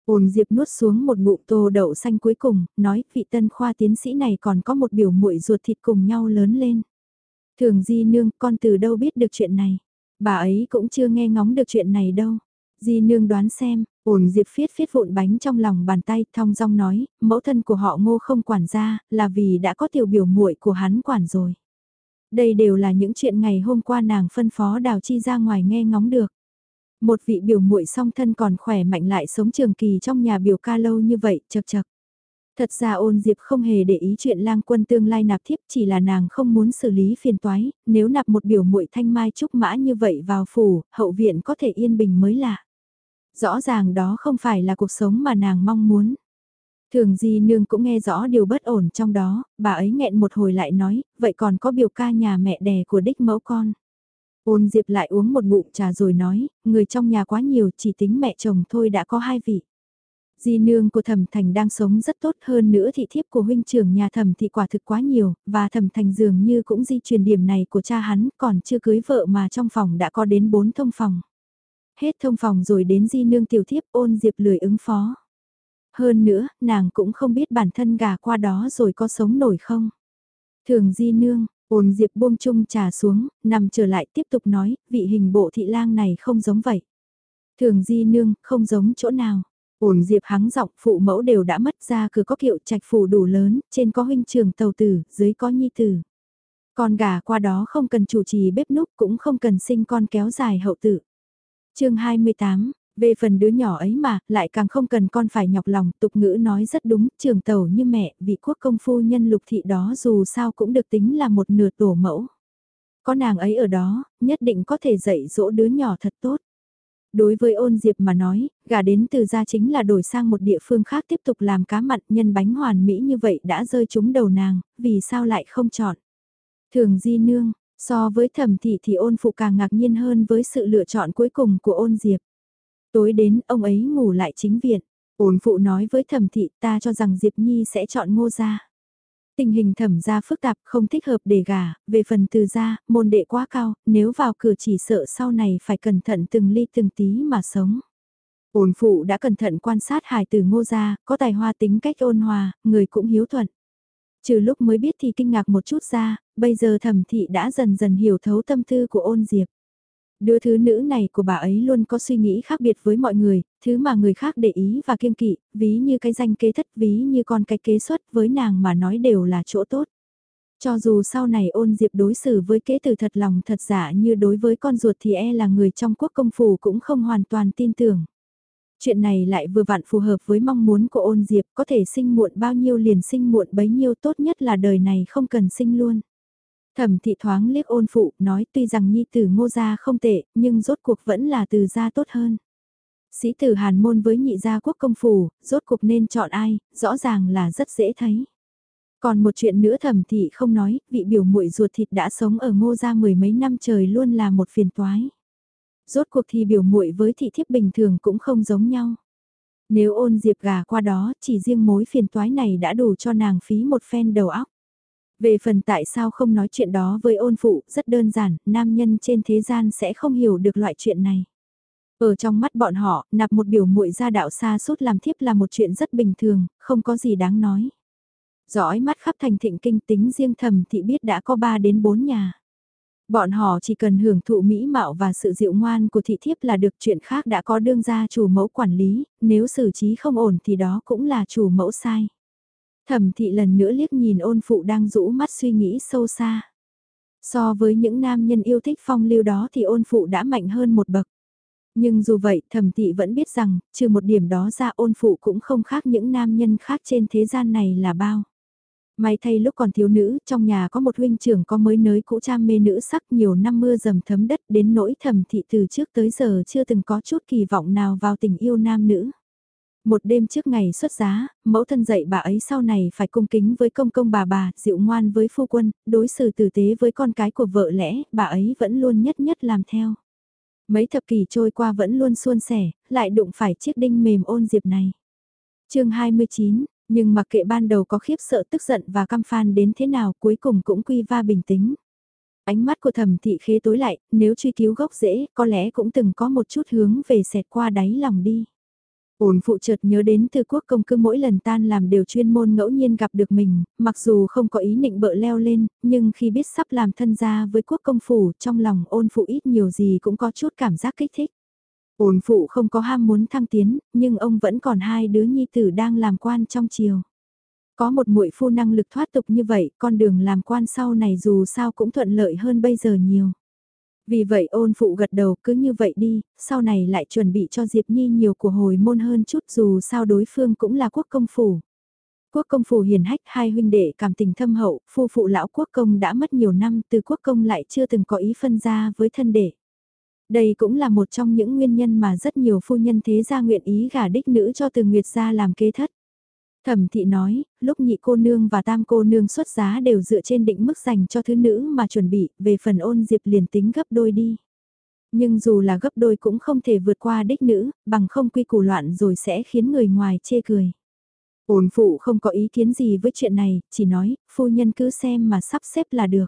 Ôn Diệp nuốt xuống một ngụm tô đậu xanh cuối cùng, nói vị tân khoa tiến sĩ này còn có một biểu muội ruột thịt cùng nhau lớn lên. Thường Di Nương, con từ đâu biết được chuyện này? Bà ấy cũng chưa nghe ngóng được chuyện này đâu. Di Nương đoán xem, ổn Diệp phiết phiết vụn bánh trong lòng bàn tay, thong dong nói, mẫu thân của họ ngô không quản gia, là vì đã có tiểu biểu muội của hắn quản rồi. Đây đều là những chuyện ngày hôm qua nàng phân phó đào chi ra ngoài nghe ngóng được. Một vị biểu muội song thân còn khỏe mạnh lại sống trường kỳ trong nhà biểu ca lâu như vậy, chật chật. Thật ra ôn diệp không hề để ý chuyện lang quân tương lai nạp thiếp chỉ là nàng không muốn xử lý phiền toái, nếu nạp một biểu muội thanh mai trúc mã như vậy vào phủ, hậu viện có thể yên bình mới lạ. Rõ ràng đó không phải là cuộc sống mà nàng mong muốn. Thường Di Nương cũng nghe rõ điều bất ổn trong đó, bà ấy nghẹn một hồi lại nói, vậy còn có biểu ca nhà mẹ đẻ của đích mẫu con. Ôn Diệp lại uống một ngụm trà rồi nói, người trong nhà quá nhiều chỉ tính mẹ chồng thôi đã có hai vị. Di nương của thẩm thành đang sống rất tốt hơn nữa thị thiếp của huynh trưởng nhà thẩm thì quả thực quá nhiều, và thẩm thành dường như cũng di truyền điểm này của cha hắn còn chưa cưới vợ mà trong phòng đã có đến bốn thông phòng. Hết thông phòng rồi đến di nương tiểu thiếp ôn diệp lười ứng phó. Hơn nữa, nàng cũng không biết bản thân gà qua đó rồi có sống nổi không. Thường di nương, Ôn Diệp buông chung trà xuống, nằm trở lại tiếp tục nói, vị hình bộ thị lang này không giống vậy. Thường di nương, không giống chỗ nào. Ổn diệp hắng giọng phụ mẫu đều đã mất ra cửa có kiệu trạch phủ đủ lớn, trên có huynh trường tàu tử, dưới có nhi tử. Con gà qua đó không cần chủ trì bếp núc cũng không cần sinh con kéo dài hậu tử. chương 28, về phần đứa nhỏ ấy mà, lại càng không cần con phải nhọc lòng, tục ngữ nói rất đúng, trường tàu như mẹ, vị quốc công phu nhân lục thị đó dù sao cũng được tính là một nửa tổ mẫu. Có nàng ấy ở đó, nhất định có thể dạy dỗ đứa nhỏ thật tốt. Đối với ôn diệp mà nói, gà đến từ gia chính là đổi sang một địa phương khác tiếp tục làm cá mặn nhân bánh hoàn mỹ như vậy đã rơi trúng đầu nàng, vì sao lại không chọn. Thường di nương, so với thẩm thị thì ôn phụ càng ngạc nhiên hơn với sự lựa chọn cuối cùng của ôn diệp. Tối đến ông ấy ngủ lại chính viện, ôn phụ nói với thẩm thị ta cho rằng Diệp Nhi sẽ chọn ngô gia. Tình hình thẩm gia phức tạp không thích hợp để gả, về phần từ gia, môn đệ quá cao, nếu vào cửa chỉ sợ sau này phải cẩn thận từng ly từng tí mà sống. Ôn phụ đã cẩn thận quan sát hài từ ngô gia, có tài hoa tính cách ôn hòa, người cũng hiếu thuận. Trừ lúc mới biết thì kinh ngạc một chút ra, bây giờ thẩm thị đã dần dần hiểu thấu tâm tư của ôn diệp. Đứa thứ nữ này của bà ấy luôn có suy nghĩ khác biệt với mọi người, thứ mà người khác để ý và kiêng kỵ, ví như cái danh kế thất ví như con cái kế xuất với nàng mà nói đều là chỗ tốt. Cho dù sau này ôn diệp đối xử với kế từ thật lòng thật giả như đối với con ruột thì e là người trong quốc công phủ cũng không hoàn toàn tin tưởng. Chuyện này lại vừa vặn phù hợp với mong muốn của ôn diệp có thể sinh muộn bao nhiêu liền sinh muộn bấy nhiêu tốt nhất là đời này không cần sinh luôn. Thẩm thị thoáng liếc ôn phụ nói tuy rằng nhi tử ngô gia không tệ nhưng rốt cuộc vẫn là từ gia tốt hơn. Sĩ tử hàn môn với nhị gia quốc công phủ, rốt cuộc nên chọn ai, rõ ràng là rất dễ thấy. Còn một chuyện nữa thẩm thị không nói, vị biểu muội ruột thịt đã sống ở ngô gia mười mấy năm trời luôn là một phiền toái. Rốt cuộc thì biểu muội với thị thiếp bình thường cũng không giống nhau. Nếu ôn diệp gà qua đó, chỉ riêng mối phiền toái này đã đủ cho nàng phí một phen đầu óc. Về phần tại sao không nói chuyện đó với ôn phụ, rất đơn giản, nam nhân trên thế gian sẽ không hiểu được loại chuyện này. Ở trong mắt bọn họ, nạp một biểu muội ra đạo xa suốt làm thiếp là một chuyện rất bình thường, không có gì đáng nói. Dõi mắt khắp thành thịnh kinh tính riêng thầm thị biết đã có 3 đến 4 nhà. Bọn họ chỉ cần hưởng thụ mỹ mạo và sự dịu ngoan của thị thiếp là được chuyện khác đã có đương gia chủ mẫu quản lý, nếu xử trí không ổn thì đó cũng là chủ mẫu sai. Thẩm thị lần nữa liếc nhìn ôn phụ đang rũ mắt suy nghĩ sâu xa. So với những nam nhân yêu thích phong lưu đó thì ôn phụ đã mạnh hơn một bậc. Nhưng dù vậy thẩm thị vẫn biết rằng, trừ một điểm đó ra ôn phụ cũng không khác những nam nhân khác trên thế gian này là bao. May thay lúc còn thiếu nữ, trong nhà có một huynh trưởng có mới nới cũ cha mê nữ sắc nhiều năm mưa dầm thấm đất đến nỗi thẩm thị từ trước tới giờ chưa từng có chút kỳ vọng nào vào tình yêu nam nữ. Một đêm trước ngày xuất giá, mẫu thân dạy bà ấy sau này phải cung kính với công công bà bà, dịu ngoan với phu quân, đối xử tử tế với con cái của vợ lẽ, bà ấy vẫn luôn nhất nhất làm theo. Mấy thập kỷ trôi qua vẫn luôn suôn sẻ, lại đụng phải chiếc đinh mềm ôn diệp này. chương 29, nhưng mặc kệ ban đầu có khiếp sợ tức giận và căm phan đến thế nào cuối cùng cũng quy va bình tĩnh. Ánh mắt của thẩm thị khế tối lại, nếu truy cứu gốc rễ, có lẽ cũng từng có một chút hướng về xẹt qua đáy lòng đi. Ổn phụ chợt nhớ đến từ quốc công cứ mỗi lần tan làm đều chuyên môn ngẫu nhiên gặp được mình, mặc dù không có ý định bợ leo lên, nhưng khi biết sắp làm thân gia với quốc công phủ, trong lòng ôn phụ ít nhiều gì cũng có chút cảm giác kích thích. Ổn phụ không có ham muốn thăng tiến, nhưng ông vẫn còn hai đứa nhi tử đang làm quan trong triều. Có một muội phu năng lực thoát tục như vậy, con đường làm quan sau này dù sao cũng thuận lợi hơn bây giờ nhiều. Vì vậy ôn phụ gật đầu cứ như vậy đi, sau này lại chuẩn bị cho Diệp Nhi nhiều của hồi môn hơn chút dù sao đối phương cũng là quốc công phủ. Quốc công phủ hiền hách hai huynh đệ cảm tình thâm hậu, phu phụ lão quốc công đã mất nhiều năm từ quốc công lại chưa từng có ý phân ra với thân đệ. Đây cũng là một trong những nguyên nhân mà rất nhiều phu nhân thế gia nguyện ý gả đích nữ cho từ Nguyệt gia làm kế thất. Thẩm thị nói, lúc nhị cô nương và tam cô nương xuất giá đều dựa trên định mức dành cho thứ nữ mà chuẩn bị, về phần ôn diệp liền tính gấp đôi đi. Nhưng dù là gấp đôi cũng không thể vượt qua đích nữ, bằng không quy củ loạn rồi sẽ khiến người ngoài chê cười. Ôn phụ không có ý kiến gì với chuyện này, chỉ nói, phu nhân cứ xem mà sắp xếp là được.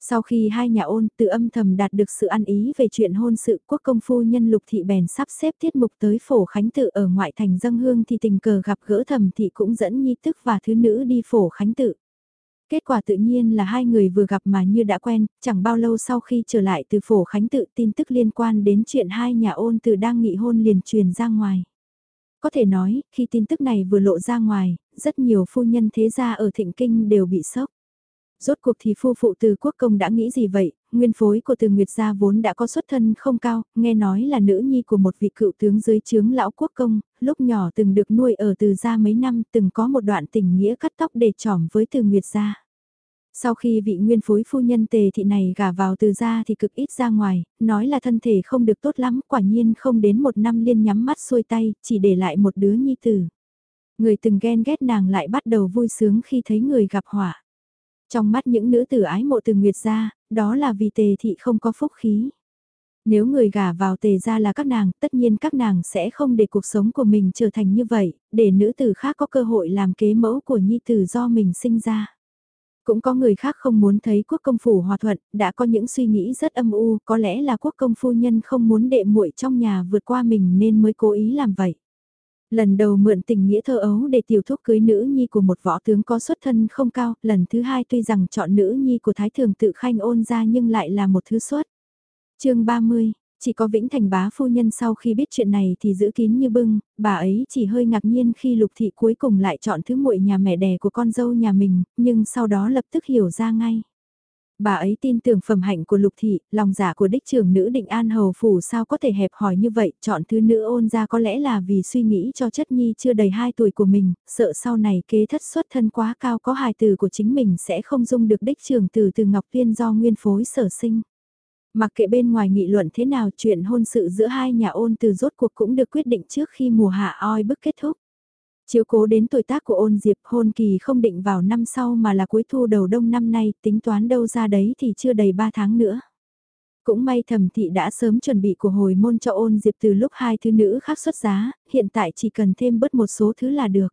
Sau khi hai nhà ôn tự âm thầm đạt được sự ăn ý về chuyện hôn sự quốc công phu nhân lục thị bèn sắp xếp tiết mục tới phổ khánh tự ở ngoại thành dân hương thì tình cờ gặp gỡ thầm thị cũng dẫn nhi tức và thứ nữ đi phổ khánh tự. Kết quả tự nhiên là hai người vừa gặp mà như đã quen, chẳng bao lâu sau khi trở lại từ phổ khánh tự tin tức liên quan đến chuyện hai nhà ôn từ đang nghị hôn liền truyền ra ngoài. Có thể nói, khi tin tức này vừa lộ ra ngoài, rất nhiều phu nhân thế gia ở thịnh kinh đều bị sốc. Rốt cuộc thì phu phụ từ quốc công đã nghĩ gì vậy, nguyên phối của từ Nguyệt gia vốn đã có xuất thân không cao, nghe nói là nữ nhi của một vị cựu tướng dưới trướng lão quốc công, lúc nhỏ từng được nuôi ở từ gia mấy năm từng có một đoạn tình nghĩa cắt tóc để trỏm với từ Nguyệt gia. Sau khi vị nguyên phối phu nhân tề thị này gả vào từ gia thì cực ít ra ngoài, nói là thân thể không được tốt lắm, quả nhiên không đến một năm liên nhắm mắt xuôi tay, chỉ để lại một đứa nhi tử. Người từng ghen ghét nàng lại bắt đầu vui sướng khi thấy người gặp họa. Trong mắt những nữ tử ái mộ từ Nguyệt gia, đó là vì tề thị không có phúc khí. Nếu người gả vào tề gia là các nàng, tất nhiên các nàng sẽ không để cuộc sống của mình trở thành như vậy, để nữ tử khác có cơ hội làm kế mẫu của nhi tử do mình sinh ra. Cũng có người khác không muốn thấy quốc công phủ hòa thuận, đã có những suy nghĩ rất âm u, có lẽ là quốc công phu nhân không muốn đệ muội trong nhà vượt qua mình nên mới cố ý làm vậy. Lần đầu mượn tình nghĩa thơ ấu để tiểu thúc cưới nữ nhi của một võ tướng có xuất thân không cao, lần thứ hai tuy rằng chọn nữ nhi của thái thường tự khanh ôn ra nhưng lại là một thứ xuất. chương 30, chỉ có Vĩnh Thành bá phu nhân sau khi biết chuyện này thì giữ kín như bưng, bà ấy chỉ hơi ngạc nhiên khi lục thị cuối cùng lại chọn thứ muội nhà mẹ đẻ của con dâu nhà mình, nhưng sau đó lập tức hiểu ra ngay. Bà ấy tin tưởng phẩm hạnh của lục thị, lòng giả của đích trưởng nữ định an hầu phủ sao có thể hẹp hòi như vậy, chọn thứ nữ ôn ra có lẽ là vì suy nghĩ cho chất nhi chưa đầy 2 tuổi của mình, sợ sau này kế thất xuất thân quá cao có hài từ của chính mình sẽ không dung được đích trưởng từ từ Ngọc Viên do nguyên phối sở sinh. Mặc kệ bên ngoài nghị luận thế nào chuyện hôn sự giữa hai nhà ôn từ rốt cuộc cũng được quyết định trước khi mùa hạ oi bức kết thúc. Chiếu cố đến tuổi tác của ôn diệp hôn kỳ không định vào năm sau mà là cuối thu đầu đông năm nay, tính toán đâu ra đấy thì chưa đầy 3 tháng nữa. Cũng may thẩm thị đã sớm chuẩn bị của hồi môn cho ôn diệp từ lúc hai thứ nữ khác xuất giá, hiện tại chỉ cần thêm bớt một số thứ là được.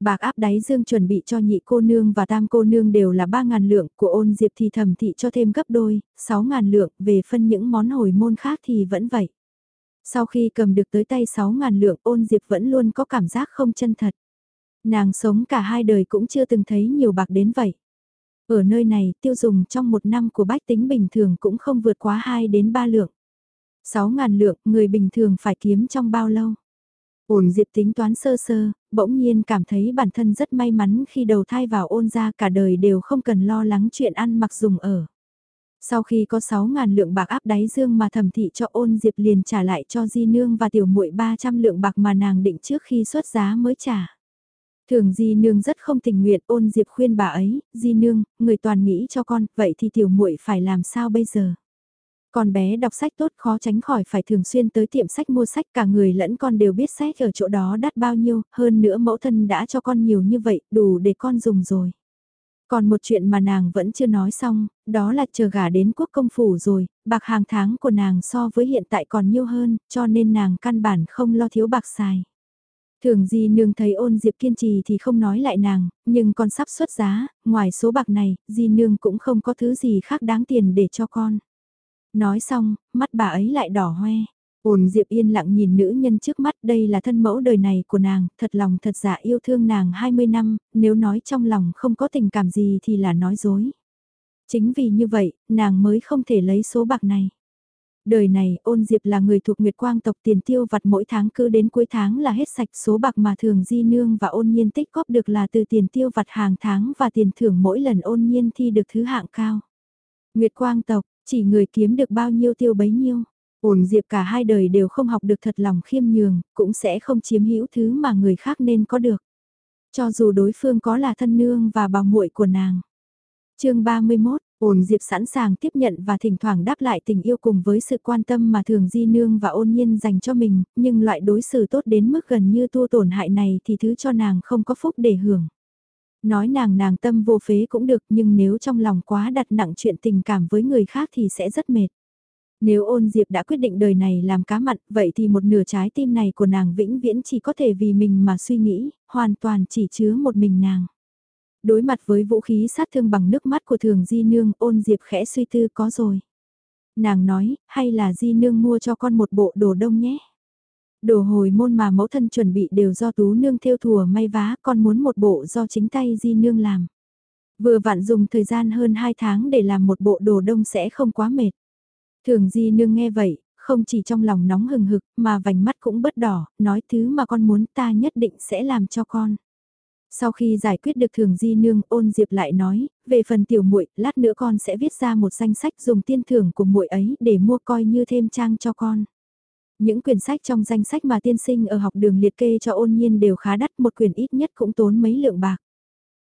Bạc áp đáy dương chuẩn bị cho nhị cô nương và tam cô nương đều là 3.000 lượng, của ôn diệp thì thẩm thị cho thêm gấp đôi, 6.000 lượng, về phân những món hồi môn khác thì vẫn vậy. Sau khi cầm được tới tay 6.000 lượng ôn diệp vẫn luôn có cảm giác không chân thật. Nàng sống cả hai đời cũng chưa từng thấy nhiều bạc đến vậy. Ở nơi này tiêu dùng trong một năm của bách tính bình thường cũng không vượt quá 2 đến 3 lượng. 6.000 lượng người bình thường phải kiếm trong bao lâu? Ôn diệp tính toán sơ sơ, bỗng nhiên cảm thấy bản thân rất may mắn khi đầu thai vào ôn ra cả đời đều không cần lo lắng chuyện ăn mặc dùng ở. Sau khi có 6.000 lượng bạc áp đáy dương mà thẩm thị cho ôn diệp liền trả lại cho di nương và tiểu muội 300 lượng bạc mà nàng định trước khi xuất giá mới trả. Thường di nương rất không tình nguyện ôn diệp khuyên bà ấy, di nương, người toàn nghĩ cho con, vậy thì tiểu muội phải làm sao bây giờ? Con bé đọc sách tốt khó tránh khỏi phải thường xuyên tới tiệm sách mua sách cả người lẫn con đều biết sách ở chỗ đó đắt bao nhiêu, hơn nữa mẫu thân đã cho con nhiều như vậy, đủ để con dùng rồi. Còn một chuyện mà nàng vẫn chưa nói xong, đó là chờ gả đến quốc công phủ rồi, bạc hàng tháng của nàng so với hiện tại còn nhiều hơn, cho nên nàng căn bản không lo thiếu bạc xài. Thường di nương thấy ôn diệp kiên trì thì không nói lại nàng, nhưng con sắp xuất giá, ngoài số bạc này, di nương cũng không có thứ gì khác đáng tiền để cho con. Nói xong, mắt bà ấy lại đỏ hoe. Ôn Diệp yên lặng nhìn nữ nhân trước mắt đây là thân mẫu đời này của nàng, thật lòng thật dạ yêu thương nàng 20 năm, nếu nói trong lòng không có tình cảm gì thì là nói dối. Chính vì như vậy, nàng mới không thể lấy số bạc này. Đời này, ôn diệp là người thuộc Nguyệt Quang tộc tiền tiêu vặt mỗi tháng cứ đến cuối tháng là hết sạch số bạc mà thường di nương và ôn nhiên tích góp được là từ tiền tiêu vặt hàng tháng và tiền thưởng mỗi lần ôn nhiên thi được thứ hạng cao. Nguyệt Quang tộc, chỉ người kiếm được bao nhiêu tiêu bấy nhiêu. Ổn Diệp cả hai đời đều không học được thật lòng khiêm nhường, cũng sẽ không chiếm hữu thứ mà người khác nên có được. Cho dù đối phương có là thân nương và bà muội của nàng. chương 31, ổn Diệp sẵn sàng tiếp nhận và thỉnh thoảng đáp lại tình yêu cùng với sự quan tâm mà thường di nương và ôn nhiên dành cho mình, nhưng loại đối xử tốt đến mức gần như tu tổn hại này thì thứ cho nàng không có phúc để hưởng. Nói nàng nàng tâm vô phế cũng được nhưng nếu trong lòng quá đặt nặng chuyện tình cảm với người khác thì sẽ rất mệt. Nếu ôn diệp đã quyết định đời này làm cá mặn, vậy thì một nửa trái tim này của nàng vĩnh viễn chỉ có thể vì mình mà suy nghĩ, hoàn toàn chỉ chứa một mình nàng. Đối mặt với vũ khí sát thương bằng nước mắt của thường di nương, ôn diệp khẽ suy tư có rồi. Nàng nói, hay là di nương mua cho con một bộ đồ đông nhé. Đồ hồi môn mà mẫu thân chuẩn bị đều do tú nương theo thùa may vá, con muốn một bộ do chính tay di nương làm. Vừa vặn dùng thời gian hơn 2 tháng để làm một bộ đồ đông sẽ không quá mệt. Thường Di Nương nghe vậy, không chỉ trong lòng nóng hừng hực mà vành mắt cũng bớt đỏ, nói thứ mà con muốn ta nhất định sẽ làm cho con. Sau khi giải quyết được thường di nương, ôn diệp lại nói, về phần tiểu muội, lát nữa con sẽ viết ra một danh sách dùng tiên thưởng của muội ấy để mua coi như thêm trang cho con. Những quyển sách trong danh sách mà tiên sinh ở học đường liệt kê cho ôn nhiên đều khá đắt, một quyển ít nhất cũng tốn mấy lượng bạc.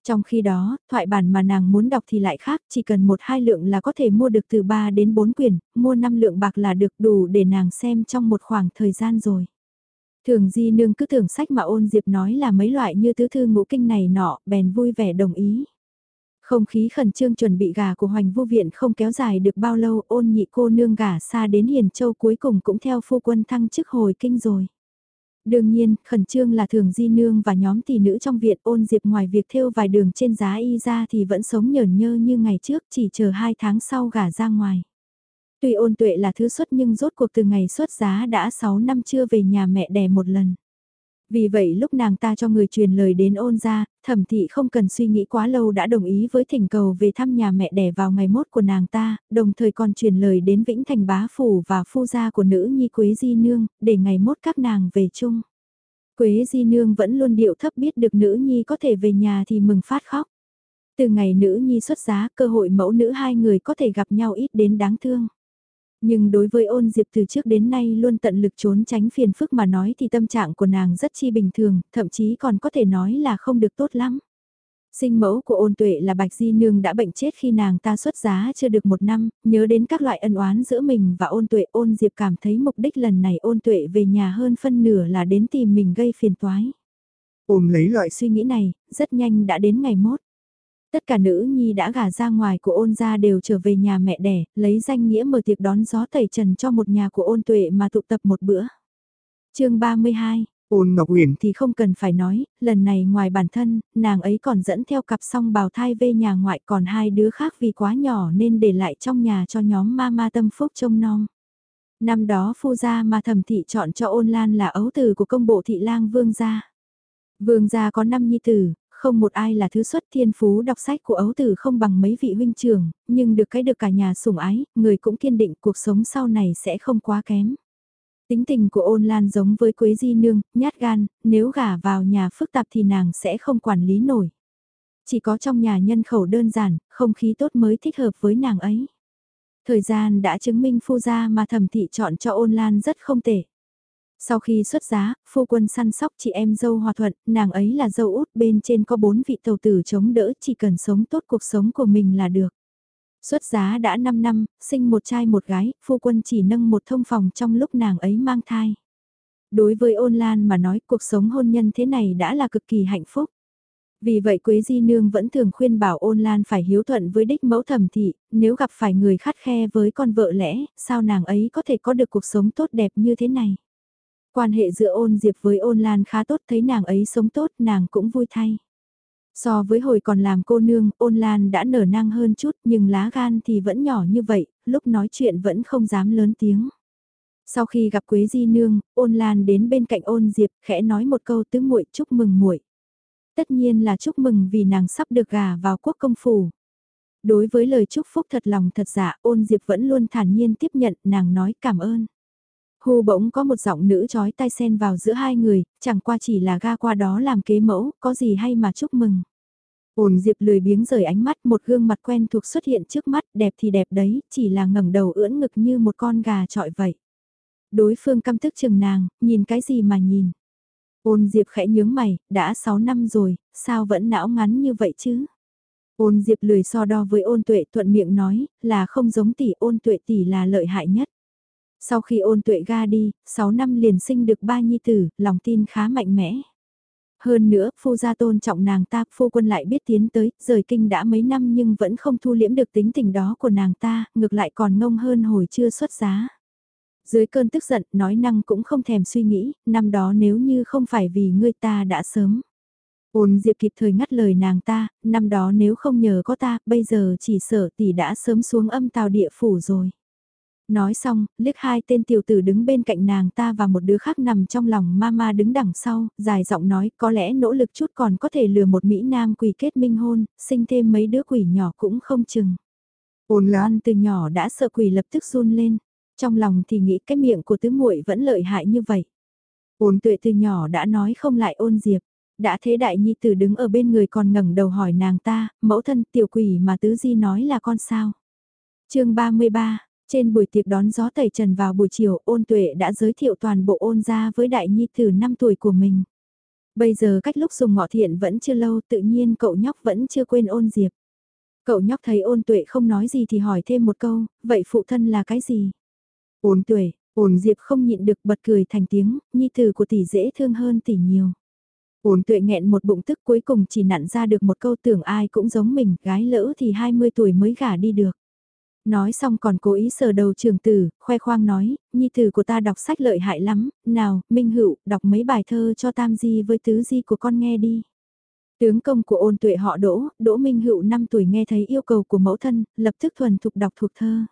Trong khi đó, thoại bản mà nàng muốn đọc thì lại khác, chỉ cần một hai lượng là có thể mua được từ 3 đến 4 quyển, mua 5 lượng bạc là được đủ để nàng xem trong một khoảng thời gian rồi. Thường Di Nương cứ tưởng sách mà ôn diệp nói là mấy loại như tứ thư ngũ kinh này nọ, bèn vui vẻ đồng ý. Không khí khẩn trương chuẩn bị gà của Hoành Vô Viện không kéo dài được bao lâu ôn nhị cô nương gà xa đến Hiền Châu cuối cùng cũng theo phu quân thăng chức hồi kinh rồi. Đương nhiên, khẩn trương là thường di nương và nhóm tỷ nữ trong viện ôn diệp ngoài việc thêu vài đường trên giá y ra thì vẫn sống nhờn nhơ như ngày trước chỉ chờ hai tháng sau gả ra ngoài. Tuy ôn tuệ là thứ xuất nhưng rốt cuộc từ ngày xuất giá đã 6 năm chưa về nhà mẹ đẻ một lần. Vì vậy lúc nàng ta cho người truyền lời đến ôn ra, thẩm thị không cần suy nghĩ quá lâu đã đồng ý với thỉnh cầu về thăm nhà mẹ đẻ vào ngày mốt của nàng ta, đồng thời còn truyền lời đến Vĩnh Thành Bá Phủ và phu gia của nữ nhi Quế Di Nương, để ngày mốt các nàng về chung. Quế Di Nương vẫn luôn điệu thấp biết được nữ nhi có thể về nhà thì mừng phát khóc. Từ ngày nữ nhi xuất giá, cơ hội mẫu nữ hai người có thể gặp nhau ít đến đáng thương. Nhưng đối với ôn diệp từ trước đến nay luôn tận lực trốn tránh phiền phức mà nói thì tâm trạng của nàng rất chi bình thường, thậm chí còn có thể nói là không được tốt lắm. Sinh mẫu của ôn tuệ là Bạch Di Nương đã bệnh chết khi nàng ta xuất giá chưa được một năm, nhớ đến các loại ân oán giữa mình và ôn tuệ ôn diệp cảm thấy mục đích lần này ôn tuệ về nhà hơn phân nửa là đến tìm mình gây phiền toái. Ôm lấy loại suy nghĩ này, rất nhanh đã đến ngày mốt. Tất cả nữ nhi đã gả ra ngoài của ôn gia đều trở về nhà mẹ đẻ, lấy danh nghĩa mở tiệc đón gió tẩy trần cho một nhà của ôn tuệ mà tụ tập một bữa. chương 32 Ôn Ngọc Huyền thì không cần phải nói, lần này ngoài bản thân, nàng ấy còn dẫn theo cặp song bào thai về nhà ngoại còn hai đứa khác vì quá nhỏ nên để lại trong nhà cho nhóm ma ma tâm phúc trông nom. Năm đó phu gia mà thẩm thị chọn cho ôn lan là ấu tử của công bộ thị lang vương gia. Vương gia có năm nhi tử, không một ai là thứ xuất thiên phú đọc sách của ấu tử không bằng mấy vị huynh trưởng, nhưng được cái được cả nhà sủng ái, người cũng kiên định cuộc sống sau này sẽ không quá kém. Tính tình của ôn lan giống với Quế Di Nương, nhát gan, nếu gả vào nhà phức tạp thì nàng sẽ không quản lý nổi. Chỉ có trong nhà nhân khẩu đơn giản, không khí tốt mới thích hợp với nàng ấy. Thời gian đã chứng minh phu gia mà thẩm thị chọn cho ôn lan rất không tệ. Sau khi xuất giá, phu quân săn sóc chị em dâu hòa thuận, nàng ấy là dâu út bên trên có bốn vị tàu tử chống đỡ chỉ cần sống tốt cuộc sống của mình là được. Xuất giá đã 5 năm, sinh một trai một gái, phu quân chỉ nâng một thông phòng trong lúc nàng ấy mang thai. Đối với ôn lan mà nói cuộc sống hôn nhân thế này đã là cực kỳ hạnh phúc. Vì vậy Quế Di Nương vẫn thường khuyên bảo ôn lan phải hiếu thuận với đích mẫu thẩm thị, nếu gặp phải người khắt khe với con vợ lẽ, sao nàng ấy có thể có được cuộc sống tốt đẹp như thế này. Quan hệ giữa ôn diệp với ôn lan khá tốt thấy nàng ấy sống tốt nàng cũng vui thay. So với hồi còn làm cô nương, ôn lan đã nở năng hơn chút nhưng lá gan thì vẫn nhỏ như vậy, lúc nói chuyện vẫn không dám lớn tiếng. Sau khi gặp Quế Di Nương, ôn lan đến bên cạnh ôn diệp khẽ nói một câu tứ muội chúc mừng muội. Tất nhiên là chúc mừng vì nàng sắp được gà vào quốc công phủ. Đối với lời chúc phúc thật lòng thật giả ôn diệp vẫn luôn thản nhiên tiếp nhận nàng nói cảm ơn. Hu bỗng có một giọng nữ chói tai sen vào giữa hai người, chẳng qua chỉ là ga qua đó làm kế mẫu, có gì hay mà chúc mừng. Ôn Diệp lười biếng rời ánh mắt một gương mặt quen thuộc xuất hiện trước mắt đẹp thì đẹp đấy, chỉ là ngẩng đầu ưỡn ngực như một con gà trọi vậy. Đối phương căm tức chừng nàng, nhìn cái gì mà nhìn. Ôn Diệp khẽ nhướng mày, đã 6 năm rồi, sao vẫn não ngắn như vậy chứ? Ôn Diệp lười so đo với ôn tuệ thuận miệng nói, là không giống tỷ ôn tuệ tỷ là lợi hại nhất. Sau khi ôn tuệ ga đi, 6 năm liền sinh được ba nhi tử, lòng tin khá mạnh mẽ. Hơn nữa, phu gia tôn trọng nàng ta, phu quân lại biết tiến tới, rời kinh đã mấy năm nhưng vẫn không thu liễm được tính tình đó của nàng ta, ngược lại còn ngông hơn hồi chưa xuất giá. Dưới cơn tức giận, nói năng cũng không thèm suy nghĩ, năm đó nếu như không phải vì ngươi ta đã sớm. Ôn Diệp kịp thời ngắt lời nàng ta, năm đó nếu không nhờ có ta, bây giờ chỉ sợ tỷ đã sớm xuống âm tào địa phủ rồi. Nói xong, liếc hai tên tiểu tử đứng bên cạnh nàng ta và một đứa khác nằm trong lòng mama đứng đằng sau, dài giọng nói có lẽ nỗ lực chút còn có thể lừa một Mỹ Nam quỷ kết minh hôn, sinh thêm mấy đứa quỷ nhỏ cũng không chừng. Ôn lan từ nhỏ đã sợ quỷ lập tức run lên, trong lòng thì nghĩ cái miệng của tứ muội vẫn lợi hại như vậy. Ôn tuệ từ nhỏ đã nói không lại ôn diệp, đã thế đại nhi tử đứng ở bên người còn ngẩng đầu hỏi nàng ta, mẫu thân tiểu quỷ mà tứ di nói là con sao. chương 33 trên buổi tiệc đón gió tẩy trần vào buổi chiều, ôn tuệ đã giới thiệu toàn bộ ôn ra với đại nhi từ 5 tuổi của mình. Bây giờ cách lúc dùng ngọ thiện vẫn chưa lâu, tự nhiên cậu nhóc vẫn chưa quên ôn diệp. Cậu nhóc thấy ôn tuệ không nói gì thì hỏi thêm một câu, vậy phụ thân là cái gì? Ôn tuệ, ôn diệp không nhịn được bật cười thành tiếng, nhi tử của tỷ dễ thương hơn tỷ nhiều. Ôn tuệ nghẹn một bụng tức cuối cùng chỉ nặn ra được một câu tưởng ai cũng giống mình, gái lỡ thì 20 tuổi mới gả đi được. Nói xong còn cố ý sờ đầu trường tử, khoe khoang nói, nhi tử của ta đọc sách lợi hại lắm, nào, Minh Hữu đọc mấy bài thơ cho tam di với tứ di của con nghe đi. Tướng công của ôn tuệ họ Đỗ, Đỗ Minh Hữu 5 tuổi nghe thấy yêu cầu của mẫu thân, lập tức thuần thục đọc thuộc thơ.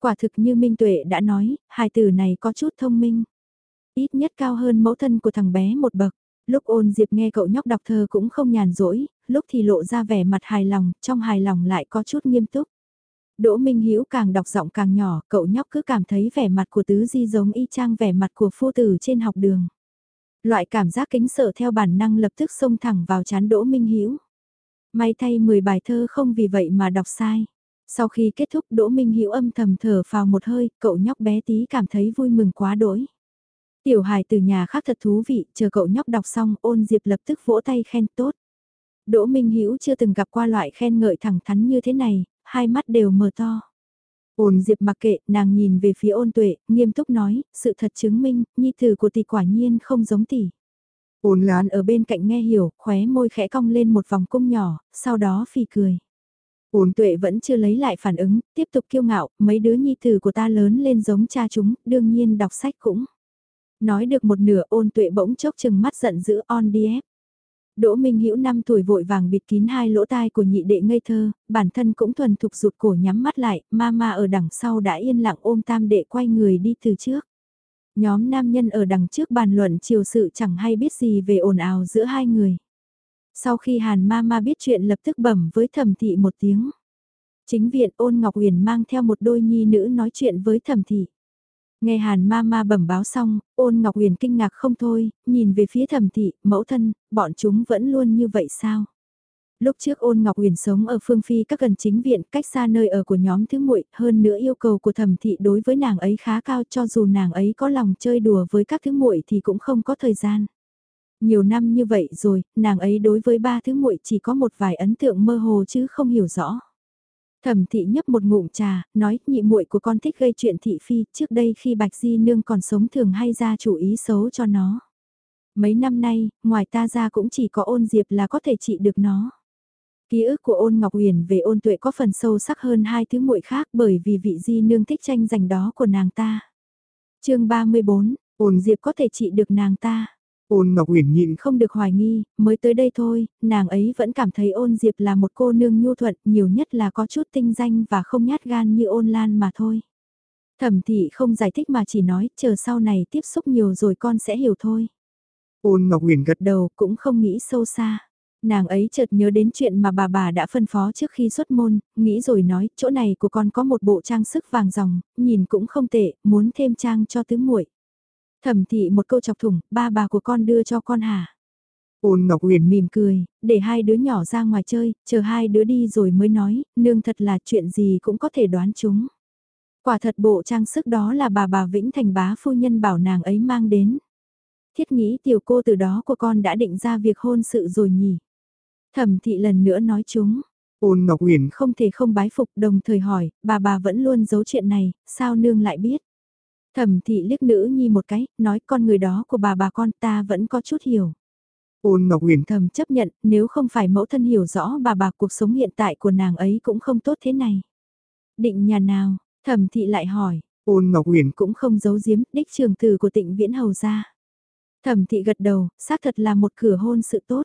Quả thực như Minh Tuệ đã nói, hài tử này có chút thông minh. Ít nhất cao hơn mẫu thân của thằng bé một bậc. Lúc ôn diệp nghe cậu nhóc đọc thơ cũng không nhàn rỗi, lúc thì lộ ra vẻ mặt hài lòng, trong hài lòng lại có chút nghiêm túc. Đỗ Minh Hiếu càng đọc giọng càng nhỏ, cậu nhóc cứ cảm thấy vẻ mặt của tứ di giống y chang vẻ mặt của phu tử trên học đường. Loại cảm giác kính sợ theo bản năng lập tức xông thẳng vào chán Đỗ Minh Hiếu. May thay 10 bài thơ không vì vậy mà đọc sai. Sau khi kết thúc Đỗ Minh Hiếu âm thầm thở vào một hơi, cậu nhóc bé tí cảm thấy vui mừng quá đỗi. Tiểu hài từ nhà khác thật thú vị, chờ cậu nhóc đọc xong, ôn diệp lập tức vỗ tay khen tốt. Đỗ Minh Hiếu chưa từng gặp qua loại khen ngợi thẳng thắn như thế này, hai mắt đều mở to. Ôn Diệp mặc kệ, nàng nhìn về phía ôn tuệ, nghiêm túc nói, sự thật chứng minh, nhi tử của tỷ quả nhiên không giống tỷ. Ôn loan ở bên cạnh nghe hiểu, khóe môi khẽ cong lên một vòng cung nhỏ, sau đó phì cười. Ôn tuệ vẫn chưa lấy lại phản ứng, tiếp tục kiêu ngạo, mấy đứa nhi tử của ta lớn lên giống cha chúng, đương nhiên đọc sách cũng. Nói được một nửa ôn tuệ bỗng chốc chừng mắt giận dữ on đi ép. Đỗ Minh Hữu năm tuổi vội vàng bịt kín hai lỗ tai của nhị đệ ngây thơ, bản thân cũng thuần thục rụt cổ nhắm mắt lại, mama ở đằng sau đã yên lặng ôm tam đệ quay người đi từ trước. Nhóm nam nhân ở đằng trước bàn luận chiều sự chẳng hay biết gì về ồn ào giữa hai người. Sau khi Hàn Mama biết chuyện lập tức bẩm với thẩm thị một tiếng. Chính viện ôn Ngọc Huyền mang theo một đôi nhi nữ nói chuyện với thẩm thị. Nghe Hàn ma ma bẩm báo xong, ôn Ngọc Huyền kinh ngạc không thôi, nhìn về phía thẩm thị, mẫu thân, bọn chúng vẫn luôn như vậy sao? Lúc trước ôn Ngọc Huyền sống ở phương phi các gần chính viện cách xa nơi ở của nhóm thứ muội hơn nữa yêu cầu của thẩm thị đối với nàng ấy khá cao cho dù nàng ấy có lòng chơi đùa với các thứ muội thì cũng không có thời gian. Nhiều năm như vậy rồi, nàng ấy đối với ba thứ muội chỉ có một vài ấn tượng mơ hồ chứ không hiểu rõ. Thẩm thị nhấp một ngụm trà, nói nhị muội của con thích gây chuyện thị phi, trước đây khi Bạch Di Nương còn sống thường hay ra chủ ý xấu cho nó. Mấy năm nay, ngoài ta ra cũng chỉ có ôn diệp là có thể trị được nó. Ký ức của ôn Ngọc Huyền về ôn tuệ có phần sâu sắc hơn hai thứ muội khác bởi vì vị Di Nương thích tranh giành đó của nàng ta. chương 34, ôn diệp có thể trị được nàng ta. Ôn Ngọc Uyển nhịn không được hoài nghi, mới tới đây thôi, nàng ấy vẫn cảm thấy ôn Diệp là một cô nương nhu thuận, nhiều nhất là có chút tinh danh và không nhát gan như ôn lan mà thôi. Thẩm thị không giải thích mà chỉ nói, chờ sau này tiếp xúc nhiều rồi con sẽ hiểu thôi. Ôn Ngọc Uyển gật đầu cũng không nghĩ sâu xa. Nàng ấy chợt nhớ đến chuyện mà bà bà đã phân phó trước khi xuất môn, nghĩ rồi nói, chỗ này của con có một bộ trang sức vàng ròng, nhìn cũng không tệ, muốn thêm trang cho tứ muội. Thẩm thị một câu chọc thủng, ba bà của con đưa cho con hả? Ôn Ngọc Uyển mỉm cười, để hai đứa nhỏ ra ngoài chơi, chờ hai đứa đi rồi mới nói, nương thật là chuyện gì cũng có thể đoán chúng. Quả thật bộ trang sức đó là bà bà Vĩnh Thành bá phu nhân bảo nàng ấy mang đến. Thiết nghĩ tiểu cô từ đó của con đã định ra việc hôn sự rồi nhỉ. Thẩm thị lần nữa nói chúng. Ôn Ngọc Uyển không thể không bái phục đồng thời hỏi, bà bà vẫn luôn giấu chuyện này, sao nương lại biết? Thẩm thị liếc nữ nhi một cái, nói con người đó của bà bà con ta vẫn có chút hiểu. Ôn Ngọc Huyền thầm chấp nhận, nếu không phải mẫu thân hiểu rõ bà bà cuộc sống hiện tại của nàng ấy cũng không tốt thế này. Định nhà nào, thẩm thị lại hỏi. Ôn Ngọc Huyền cũng không giấu giếm, đích trường từ của tịnh viễn hầu ra. Thẩm thị gật đầu, xác thật là một cửa hôn sự tốt.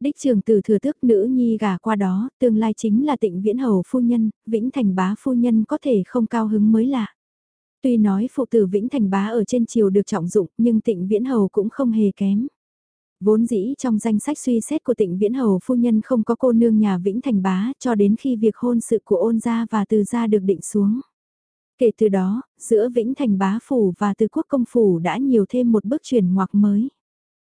Đích trường từ thừa tước nữ nhi gả qua đó, tương lai chính là tịnh viễn hầu phu nhân, vĩnh thành bá phu nhân có thể không cao hứng mới lạ. Tuy nói phụ tử Vĩnh Thành Bá ở trên triều được trọng dụng nhưng tịnh Viễn Hầu cũng không hề kém. Vốn dĩ trong danh sách suy xét của tịnh Viễn Hầu phu nhân không có cô nương nhà Vĩnh Thành Bá cho đến khi việc hôn sự của ôn gia và từ gia được định xuống. Kể từ đó, giữa Vĩnh Thành Bá Phủ và Từ Quốc Công Phủ đã nhiều thêm một bước chuyển ngoặc mới.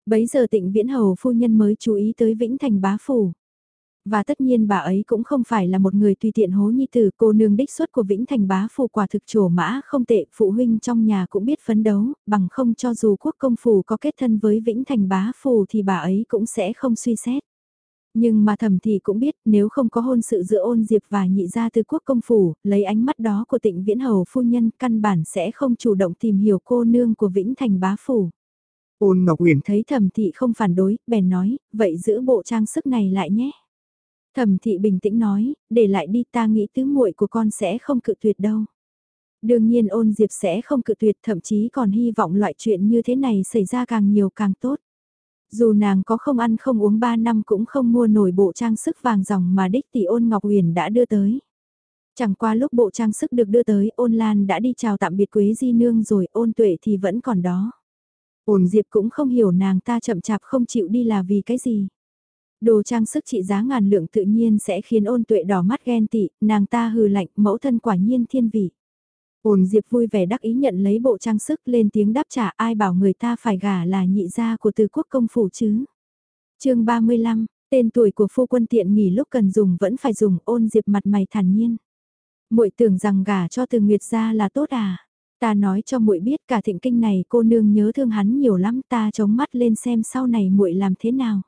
Bấy giờ tịnh Viễn Hầu phu nhân mới chú ý tới Vĩnh Thành Bá Phủ. Và tất nhiên bà ấy cũng không phải là một người tùy tiện hố nhi tử cô nương đích xuất của Vĩnh Thành bá phù quả thực trổ mã không tệ phụ huynh trong nhà cũng biết phấn đấu, bằng không cho dù quốc công phủ có kết thân với Vĩnh Thành bá phù thì bà ấy cũng sẽ không suy xét. Nhưng mà thầm thì cũng biết nếu không có hôn sự giữa ôn diệp và nhị gia từ quốc công phủ, lấy ánh mắt đó của tịnh viễn hầu phu nhân căn bản sẽ không chủ động tìm hiểu cô nương của Vĩnh Thành bá phủ. Ôn Ngọc Huyền thấy thầm thị không phản đối, bèn nói, vậy giữ bộ trang sức này lại nhé. Thẩm thị bình tĩnh nói, để lại đi ta nghĩ tứ muội của con sẽ không cự tuyệt đâu. Đương nhiên ôn diệp sẽ không cự tuyệt thậm chí còn hy vọng loại chuyện như thế này xảy ra càng nhiều càng tốt. Dù nàng có không ăn không uống 3 năm cũng không mua nổi bộ trang sức vàng dòng mà đích tỷ ôn Ngọc Huyền đã đưa tới. Chẳng qua lúc bộ trang sức được đưa tới ôn Lan đã đi chào tạm biệt Quế Di Nương rồi ôn tuệ thì vẫn còn đó. Ôn Diệp cũng không hiểu nàng ta chậm chạp không chịu đi là vì cái gì. Đồ trang sức trị giá ngàn lượng tự nhiên sẽ khiến ôn tuệ đỏ mắt ghen tị, nàng ta hừ lạnh, mẫu thân quả nhiên thiên vị. Ôn Diệp vui vẻ đắc ý nhận lấy bộ trang sức lên tiếng đáp trả ai bảo người ta phải gả là nhị gia của từ quốc công phủ chứ. chương 35, tên tuổi của phu quân tiện nghỉ lúc cần dùng vẫn phải dùng ôn Diệp mặt mày thản nhiên. muội tưởng rằng gả cho từ Nguyệt gia là tốt à. Ta nói cho muội biết cả thịnh kinh này cô nương nhớ thương hắn nhiều lắm ta chống mắt lên xem sau này muội làm thế nào.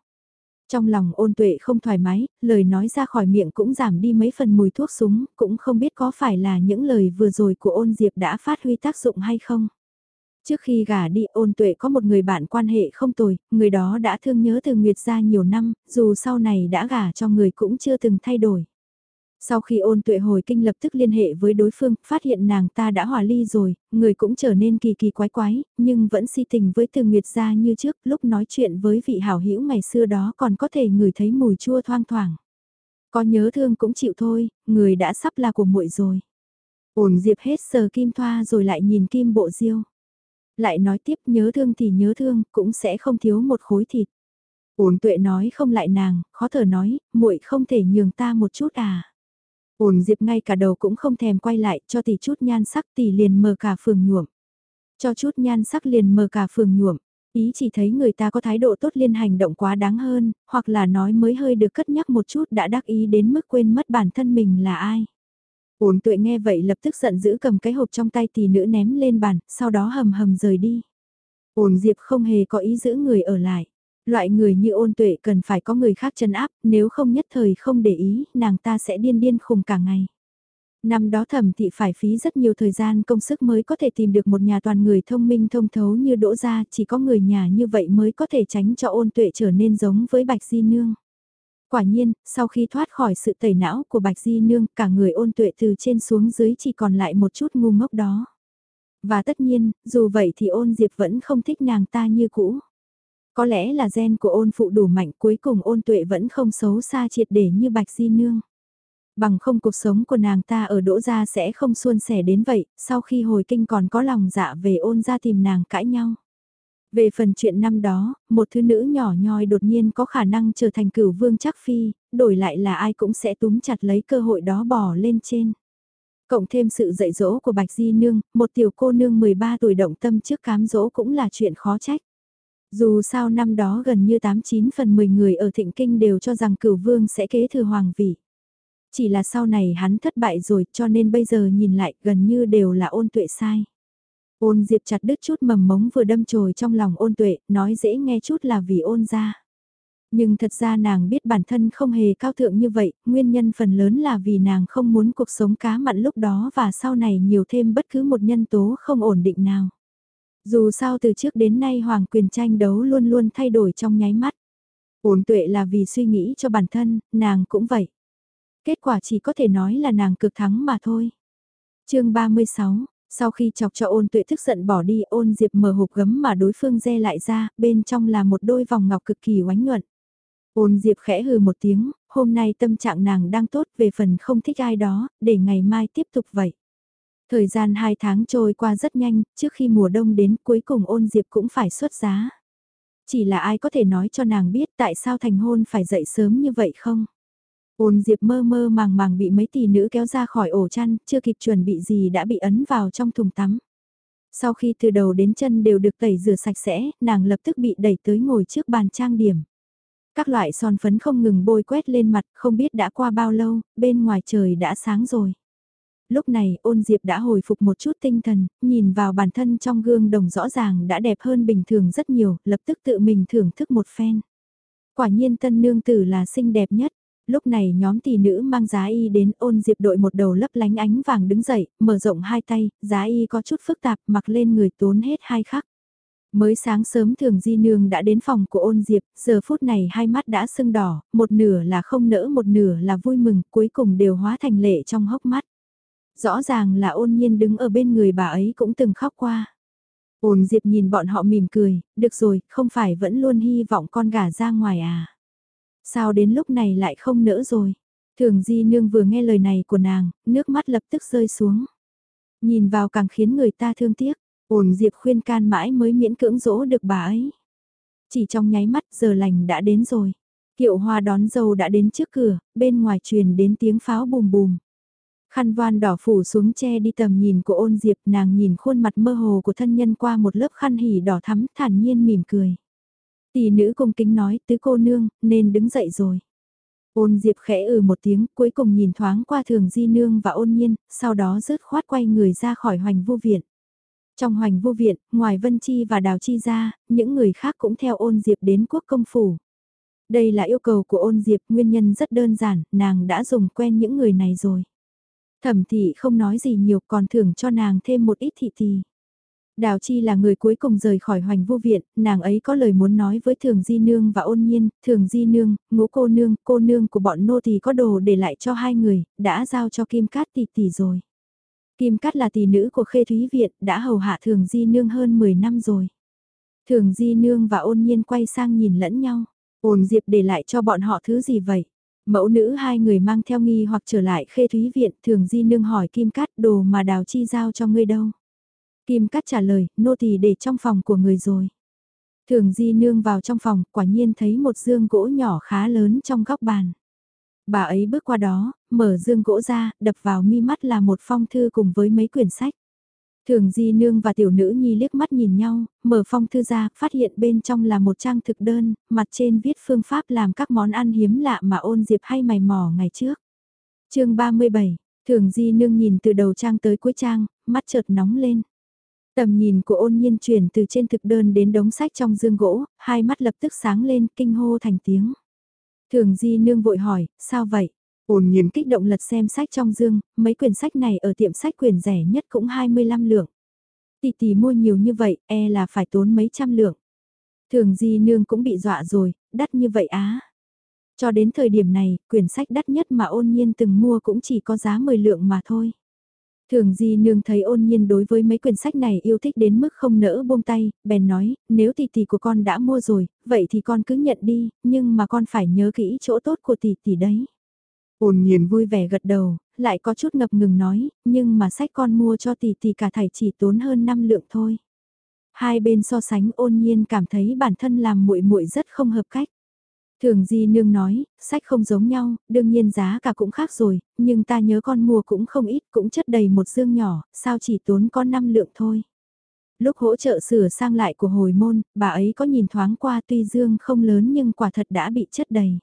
Trong lòng ôn tuệ không thoải mái, lời nói ra khỏi miệng cũng giảm đi mấy phần mùi thuốc súng, cũng không biết có phải là những lời vừa rồi của ôn diệp đã phát huy tác dụng hay không. Trước khi gả đi ôn tuệ có một người bạn quan hệ không tồi, người đó đã thương nhớ từ Nguyệt ra nhiều năm, dù sau này đã gả cho người cũng chưa từng thay đổi. Sau khi ôn tuệ hồi kinh lập tức liên hệ với đối phương, phát hiện nàng ta đã hòa ly rồi, người cũng trở nên kỳ kỳ quái quái, nhưng vẫn si tình với từ Nguyệt gia như trước, lúc nói chuyện với vị hảo hữu ngày xưa đó còn có thể ngửi thấy mùi chua thoang thoảng. Có nhớ thương cũng chịu thôi, người đã sắp là của muội rồi. ổn diệp hết sờ kim thoa rồi lại nhìn kim bộ diêu. Lại nói tiếp nhớ thương thì nhớ thương, cũng sẽ không thiếu một khối thịt. ổn tuệ nói không lại nàng, khó thở nói, muội không thể nhường ta một chút à ổn Diệp ngay cả đầu cũng không thèm quay lại, cho tỷ chút nhan sắc tỷ liền mờ cả phường nhuộm. Cho chút nhan sắc liền mờ cả phường nhuộm. Ý chỉ thấy người ta có thái độ tốt liên hành động quá đáng hơn, hoặc là nói mới hơi được cất nhắc một chút đã đắc ý đến mức quên mất bản thân mình là ai. ổn tuệ nghe vậy lập tức giận dữ cầm cái hộp trong tay tỷ nữ ném lên bàn, sau đó hầm hầm rời đi. ổn Diệp không hề có ý giữ người ở lại. Loại người như ôn tuệ cần phải có người khác chân áp, nếu không nhất thời không để ý, nàng ta sẽ điên điên khùng cả ngày. Năm đó thẩm thị phải phí rất nhiều thời gian công sức mới có thể tìm được một nhà toàn người thông minh thông thấu như đỗ gia, chỉ có người nhà như vậy mới có thể tránh cho ôn tuệ trở nên giống với Bạch Di Nương. Quả nhiên, sau khi thoát khỏi sự tẩy não của Bạch Di Nương, cả người ôn tuệ từ trên xuống dưới chỉ còn lại một chút ngu ngốc đó. Và tất nhiên, dù vậy thì ôn diệp vẫn không thích nàng ta như cũ. Có lẽ là gen của ôn phụ đủ mạnh cuối cùng ôn tuệ vẫn không xấu xa triệt để như bạch di nương. Bằng không cuộc sống của nàng ta ở đỗ gia sẽ không suôn sẻ đến vậy, sau khi hồi kinh còn có lòng dạ về ôn ra tìm nàng cãi nhau. Về phần chuyện năm đó, một thứ nữ nhỏ nhoi đột nhiên có khả năng trở thành cửu vương chắc phi, đổi lại là ai cũng sẽ túm chặt lấy cơ hội đó bỏ lên trên. Cộng thêm sự dạy dỗ của Bạch Di Nương, một tiểu cô nương 13 tuổi động tâm trước cám dỗ cũng là chuyện khó trách. Dù sao năm đó gần như 89 phần 10 người ở thịnh kinh đều cho rằng cửu vương sẽ kế thừa hoàng vị. Chỉ là sau này hắn thất bại rồi cho nên bây giờ nhìn lại gần như đều là ôn tuệ sai. Ôn diệp chặt đứt chút mầm mống vừa đâm chồi trong lòng ôn tuệ, nói dễ nghe chút là vì ôn ra. Nhưng thật ra nàng biết bản thân không hề cao thượng như vậy, nguyên nhân phần lớn là vì nàng không muốn cuộc sống cá mặn lúc đó và sau này nhiều thêm bất cứ một nhân tố không ổn định nào. Dù sao từ trước đến nay hoàng quyền tranh đấu luôn luôn thay đổi trong nháy mắt. Ổn tuệ là vì suy nghĩ cho bản thân, nàng cũng vậy. Kết quả chỉ có thể nói là nàng cực thắng mà thôi. chương 36, sau khi chọc cho ôn tuệ tức giận bỏ đi ôn diệp mở hộp gấm mà đối phương re lại ra, bên trong là một đôi vòng ngọc cực kỳ oánh nhuận. Ôn diệp khẽ hừ một tiếng, hôm nay tâm trạng nàng đang tốt về phần không thích ai đó, để ngày mai tiếp tục vậy. Thời gian 2 tháng trôi qua rất nhanh, trước khi mùa đông đến cuối cùng ôn diệp cũng phải xuất giá. Chỉ là ai có thể nói cho nàng biết tại sao thành hôn phải dậy sớm như vậy không? Ôn diệp mơ mơ màng màng bị mấy tỷ nữ kéo ra khỏi ổ chăn, chưa kịp chuẩn bị gì đã bị ấn vào trong thùng tắm. Sau khi từ đầu đến chân đều được tẩy rửa sạch sẽ, nàng lập tức bị đẩy tới ngồi trước bàn trang điểm. Các loại son phấn không ngừng bôi quét lên mặt, không biết đã qua bao lâu, bên ngoài trời đã sáng rồi. Lúc này ôn diệp đã hồi phục một chút tinh thần, nhìn vào bản thân trong gương đồng rõ ràng đã đẹp hơn bình thường rất nhiều, lập tức tự mình thưởng thức một phen. Quả nhiên tân nương tử là xinh đẹp nhất. Lúc này nhóm tỷ nữ mang giá y đến ôn diệp đội một đầu lấp lánh ánh vàng đứng dậy, mở rộng hai tay, giá y có chút phức tạp mặc lên người tốn hết hai khắc. Mới sáng sớm thường di nương đã đến phòng của ôn diệp, giờ phút này hai mắt đã sưng đỏ, một nửa là không nỡ một nửa là vui mừng, cuối cùng đều hóa thành lệ trong hốc mắt. Rõ ràng là ôn nhiên đứng ở bên người bà ấy cũng từng khóc qua. Ôn diệp nhìn bọn họ mỉm cười, được rồi, không phải vẫn luôn hy vọng con gà ra ngoài à. Sao đến lúc này lại không nỡ rồi? Thường di nương vừa nghe lời này của nàng, nước mắt lập tức rơi xuống. Nhìn vào càng khiến người ta thương tiếc, ổn diệp khuyên can mãi mới miễn cưỡng dỗ được bà ấy. Chỉ trong nháy mắt giờ lành đã đến rồi. Kiệu hoa đón dâu đã đến trước cửa, bên ngoài truyền đến tiếng pháo bùm bùm. Khăn voan đỏ phủ xuống che đi tầm nhìn của ôn diệp nàng nhìn khuôn mặt mơ hồ của thân nhân qua một lớp khăn hỉ đỏ thắm thản nhiên mỉm cười. Tỷ nữ cung kính nói tứ cô nương nên đứng dậy rồi. Ôn diệp khẽ ừ một tiếng cuối cùng nhìn thoáng qua thường di nương và ôn nhiên, sau đó rớt khoát quay người ra khỏi hoành vô viện. Trong hoành vô viện, ngoài Vân Chi và Đào Chi ra, những người khác cũng theo ôn diệp đến quốc công phủ. Đây là yêu cầu của ôn diệp, nguyên nhân rất đơn giản, nàng đã dùng quen những người này rồi. Thẩm thị không nói gì nhiều còn thưởng cho nàng thêm một ít thị thị. Đào Chi là người cuối cùng rời khỏi hoành vô viện, nàng ấy có lời muốn nói với Thường Di Nương và ôn nhiên, Thường Di Nương, ngũ cô nương, cô nương của bọn nô thì có đồ để lại cho hai người, đã giao cho Kim Cát tỷ tỷ rồi. Kim Cát là tỷ nữ của Khê Thúy Viện, đã hầu hạ Thường Di Nương hơn 10 năm rồi. Thường Di Nương và ôn nhiên quay sang nhìn lẫn nhau, ôn diệp để lại cho bọn họ thứ gì vậy? Mẫu nữ hai người mang theo nghi hoặc trở lại khê thúy viện, thường di nương hỏi Kim Cát đồ mà đào chi giao cho ngươi đâu. Kim Cát trả lời, nô tỳ để trong phòng của người rồi. Thường di nương vào trong phòng, quả nhiên thấy một dương gỗ nhỏ khá lớn trong góc bàn. Bà ấy bước qua đó, mở dương gỗ ra, đập vào mi mắt là một phong thư cùng với mấy quyển sách. Thường Di Nương và tiểu nữ nhi liếc mắt nhìn nhau, mở phong thư ra, phát hiện bên trong là một trang thực đơn, mặt trên viết phương pháp làm các món ăn hiếm lạ mà ôn diệp hay mày mò ngày trước. chương 37, Thường Di Nương nhìn từ đầu trang tới cuối trang, mắt chợt nóng lên. Tầm nhìn của ôn nhiên chuyển từ trên thực đơn đến đống sách trong dương gỗ, hai mắt lập tức sáng lên, kinh hô thành tiếng. Thường Di Nương vội hỏi, sao vậy? Ôn nhiên kích động lật xem sách trong dương, mấy quyển sách này ở tiệm sách quyền rẻ nhất cũng 25 lượng. Tỷ tỷ mua nhiều như vậy, e là phải tốn mấy trăm lượng. Thường di nương cũng bị dọa rồi, đắt như vậy á. Cho đến thời điểm này, quyển sách đắt nhất mà ôn nhiên từng mua cũng chỉ có giá 10 lượng mà thôi. Thường Di Nương thấy ôn nhiên đối với mấy quyển sách này yêu thích đến mức không nỡ buông tay, bèn nói, nếu tỷ tỷ của con đã mua rồi, vậy thì con cứ nhận đi, nhưng mà con phải nhớ kỹ chỗ tốt của tỷ tỷ đấy. Ôn nhiên vui vẻ gật đầu, lại có chút ngập ngừng nói, nhưng mà sách con mua cho tỷ tỷ cả thảy chỉ tốn hơn 5 lượng thôi. Hai bên so sánh ôn nhiên cảm thấy bản thân làm muội muội rất không hợp cách. Thường Di Nương nói, sách không giống nhau, đương nhiên giá cả cũng khác rồi, nhưng ta nhớ con mua cũng không ít, cũng chất đầy một dương nhỏ, sao chỉ tốn có 5 lượng thôi. Lúc hỗ trợ sửa sang lại của hồi môn, bà ấy có nhìn thoáng qua tuy dương không lớn nhưng quả thật đã bị chất đầy.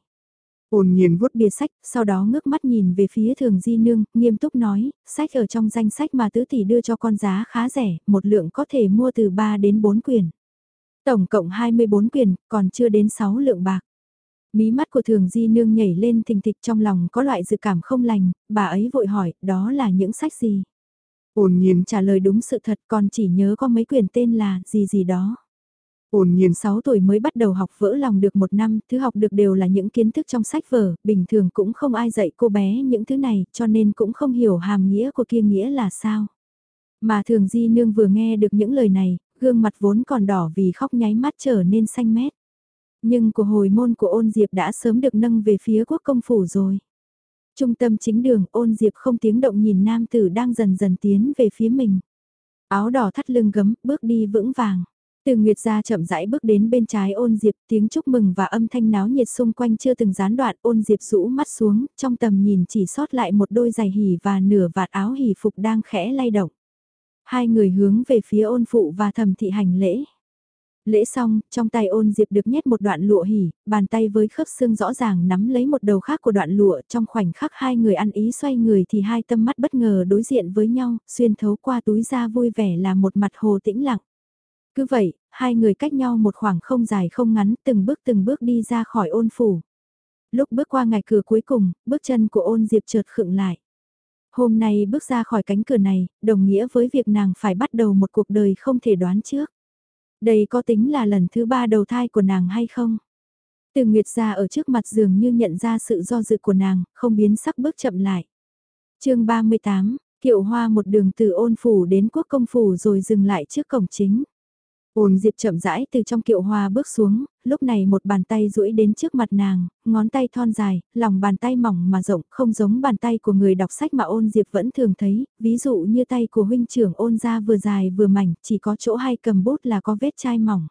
Ôn nhiên vuốt bìa sách, sau đó ngước mắt nhìn về phía thường di nương, nghiêm túc nói, sách ở trong danh sách mà tứ tỷ đưa cho con giá khá rẻ, một lượng có thể mua từ 3 đến 4 quyển. Tổng cộng 24 quyển, còn chưa đến 6 lượng bạc. Mí mắt của thường di nương nhảy lên thình thịch trong lòng có loại dự cảm không lành, bà ấy vội hỏi, đó là những sách gì? Ôn nhiên trả lời đúng sự thật còn chỉ nhớ có mấy quyển tên là gì gì đó. Ôn nhiên 6 tuổi mới bắt đầu học vỡ lòng được một năm, thứ học được đều là những kiến thức trong sách vở, bình thường cũng không ai dạy cô bé những thứ này, cho nên cũng không hiểu hàm nghĩa của kia nghĩa là sao. Mà thường di nương vừa nghe được những lời này, gương mặt vốn còn đỏ vì khóc nháy mắt trở nên xanh mét. Nhưng của hồi môn của ôn diệp đã sớm được nâng về phía quốc công phủ rồi. Trung tâm chính đường ôn diệp không tiếng động nhìn nam tử đang dần dần tiến về phía mình. Áo đỏ thắt lưng gấm, bước đi vững vàng. Từ Nguyệt ra chậm rãi bước đến bên trái ôn diệp tiếng chúc mừng và âm thanh náo nhiệt xung quanh chưa từng gián đoạn ôn diệp rũ mắt xuống, trong tầm nhìn chỉ sót lại một đôi giày hỉ và nửa vạt áo hỉ phục đang khẽ lay động. Hai người hướng về phía ôn phụ và thầm thị hành lễ. Lễ xong, trong tay ôn diệp được nhét một đoạn lụa hỉ, bàn tay với khớp xương rõ ràng nắm lấy một đầu khác của đoạn lụa trong khoảnh khắc hai người ăn ý xoay người thì hai tâm mắt bất ngờ đối diện với nhau, xuyên thấu qua túi da vui vẻ là một mặt hồ tĩnh lặng. Cứ vậy, hai người cách nhau một khoảng không dài không ngắn từng bước từng bước đi ra khỏi ôn phủ. Lúc bước qua ngài cửa cuối cùng, bước chân của ôn diệp chợt khựng lại. Hôm nay bước ra khỏi cánh cửa này, đồng nghĩa với việc nàng phải bắt đầu một cuộc đời không thể đoán trước. Đây có tính là lần thứ ba đầu thai của nàng hay không? Từ Nguyệt ra ở trước mặt dường như nhận ra sự do dự của nàng, không biến sắc bước chậm lại. chương 38, kiệu hoa một đường từ ôn phủ đến quốc công phủ rồi dừng lại trước cổng chính. Ôn Diệp chậm rãi từ trong kiệu hoa bước xuống, lúc này một bàn tay duỗi đến trước mặt nàng, ngón tay thon dài, lòng bàn tay mỏng mà rộng, không giống bàn tay của người đọc sách mà ôn Diệp vẫn thường thấy, ví dụ như tay của huynh trưởng ôn ra vừa dài vừa mảnh, chỉ có chỗ hay cầm bút là có vết chai mỏng.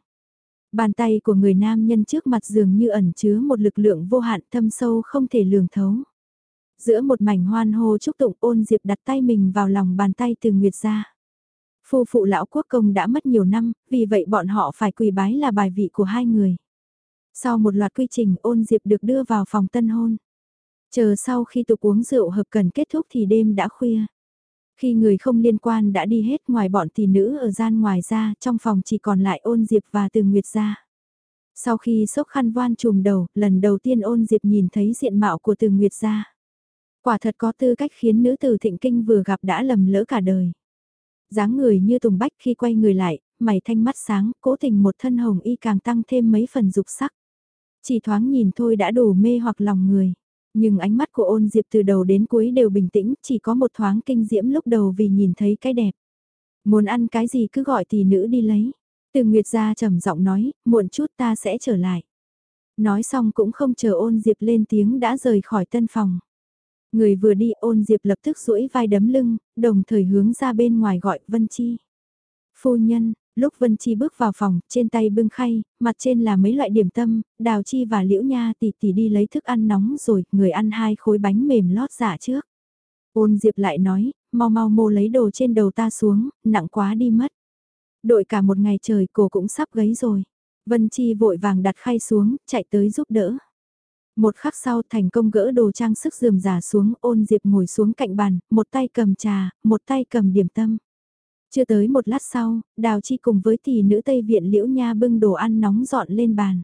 Bàn tay của người nam nhân trước mặt dường như ẩn chứa một lực lượng vô hạn thâm sâu không thể lường thấu. Giữa một mảnh hoan hô chúc tụng ôn Diệp đặt tay mình vào lòng bàn tay từ Nguyệt ra. Phu phụ lão quốc công đã mất nhiều năm, vì vậy bọn họ phải quỳ bái là bài vị của hai người. Sau một loạt quy trình ôn diệp được đưa vào phòng tân hôn. Chờ sau khi tục uống rượu hợp cần kết thúc thì đêm đã khuya. Khi người không liên quan đã đi hết ngoài bọn tỷ nữ ở gian ngoài ra, trong phòng chỉ còn lại ôn diệp và từ nguyệt ra. Sau khi sốc khăn voan trùm đầu, lần đầu tiên ôn diệp nhìn thấy diện mạo của từ nguyệt ra. Quả thật có tư cách khiến nữ tử thịnh kinh vừa gặp đã lầm lỡ cả đời dáng người như tùng bách khi quay người lại, mày thanh mắt sáng, cố tình một thân hồng y càng tăng thêm mấy phần dục sắc. Chỉ thoáng nhìn thôi đã đủ mê hoặc lòng người. Nhưng ánh mắt của ôn diệp từ đầu đến cuối đều bình tĩnh, chỉ có một thoáng kinh diễm lúc đầu vì nhìn thấy cái đẹp. Muốn ăn cái gì cứ gọi tỷ nữ đi lấy. Từ Nguyệt ra trầm giọng nói, muộn chút ta sẽ trở lại. Nói xong cũng không chờ ôn diệp lên tiếng đã rời khỏi tân phòng. Người vừa đi ôn diệp lập tức duỗi vai đấm lưng, đồng thời hướng ra bên ngoài gọi Vân Chi. Phu nhân, lúc Vân Chi bước vào phòng, trên tay bưng khay, mặt trên là mấy loại điểm tâm, đào chi và liễu nha tỷ tỷ đi lấy thức ăn nóng rồi, người ăn hai khối bánh mềm lót giả trước. Ôn diệp lại nói, mau mau mô lấy đồ trên đầu ta xuống, nặng quá đi mất. Đội cả một ngày trời cổ cũng sắp gấy rồi. Vân Chi vội vàng đặt khay xuống, chạy tới giúp đỡ. Một khắc sau thành công gỡ đồ trang sức dườm giả xuống ôn diệp ngồi xuống cạnh bàn, một tay cầm trà, một tay cầm điểm tâm. Chưa tới một lát sau, Đào Chi cùng với tỷ nữ Tây Viện Liễu Nha bưng đồ ăn nóng dọn lên bàn.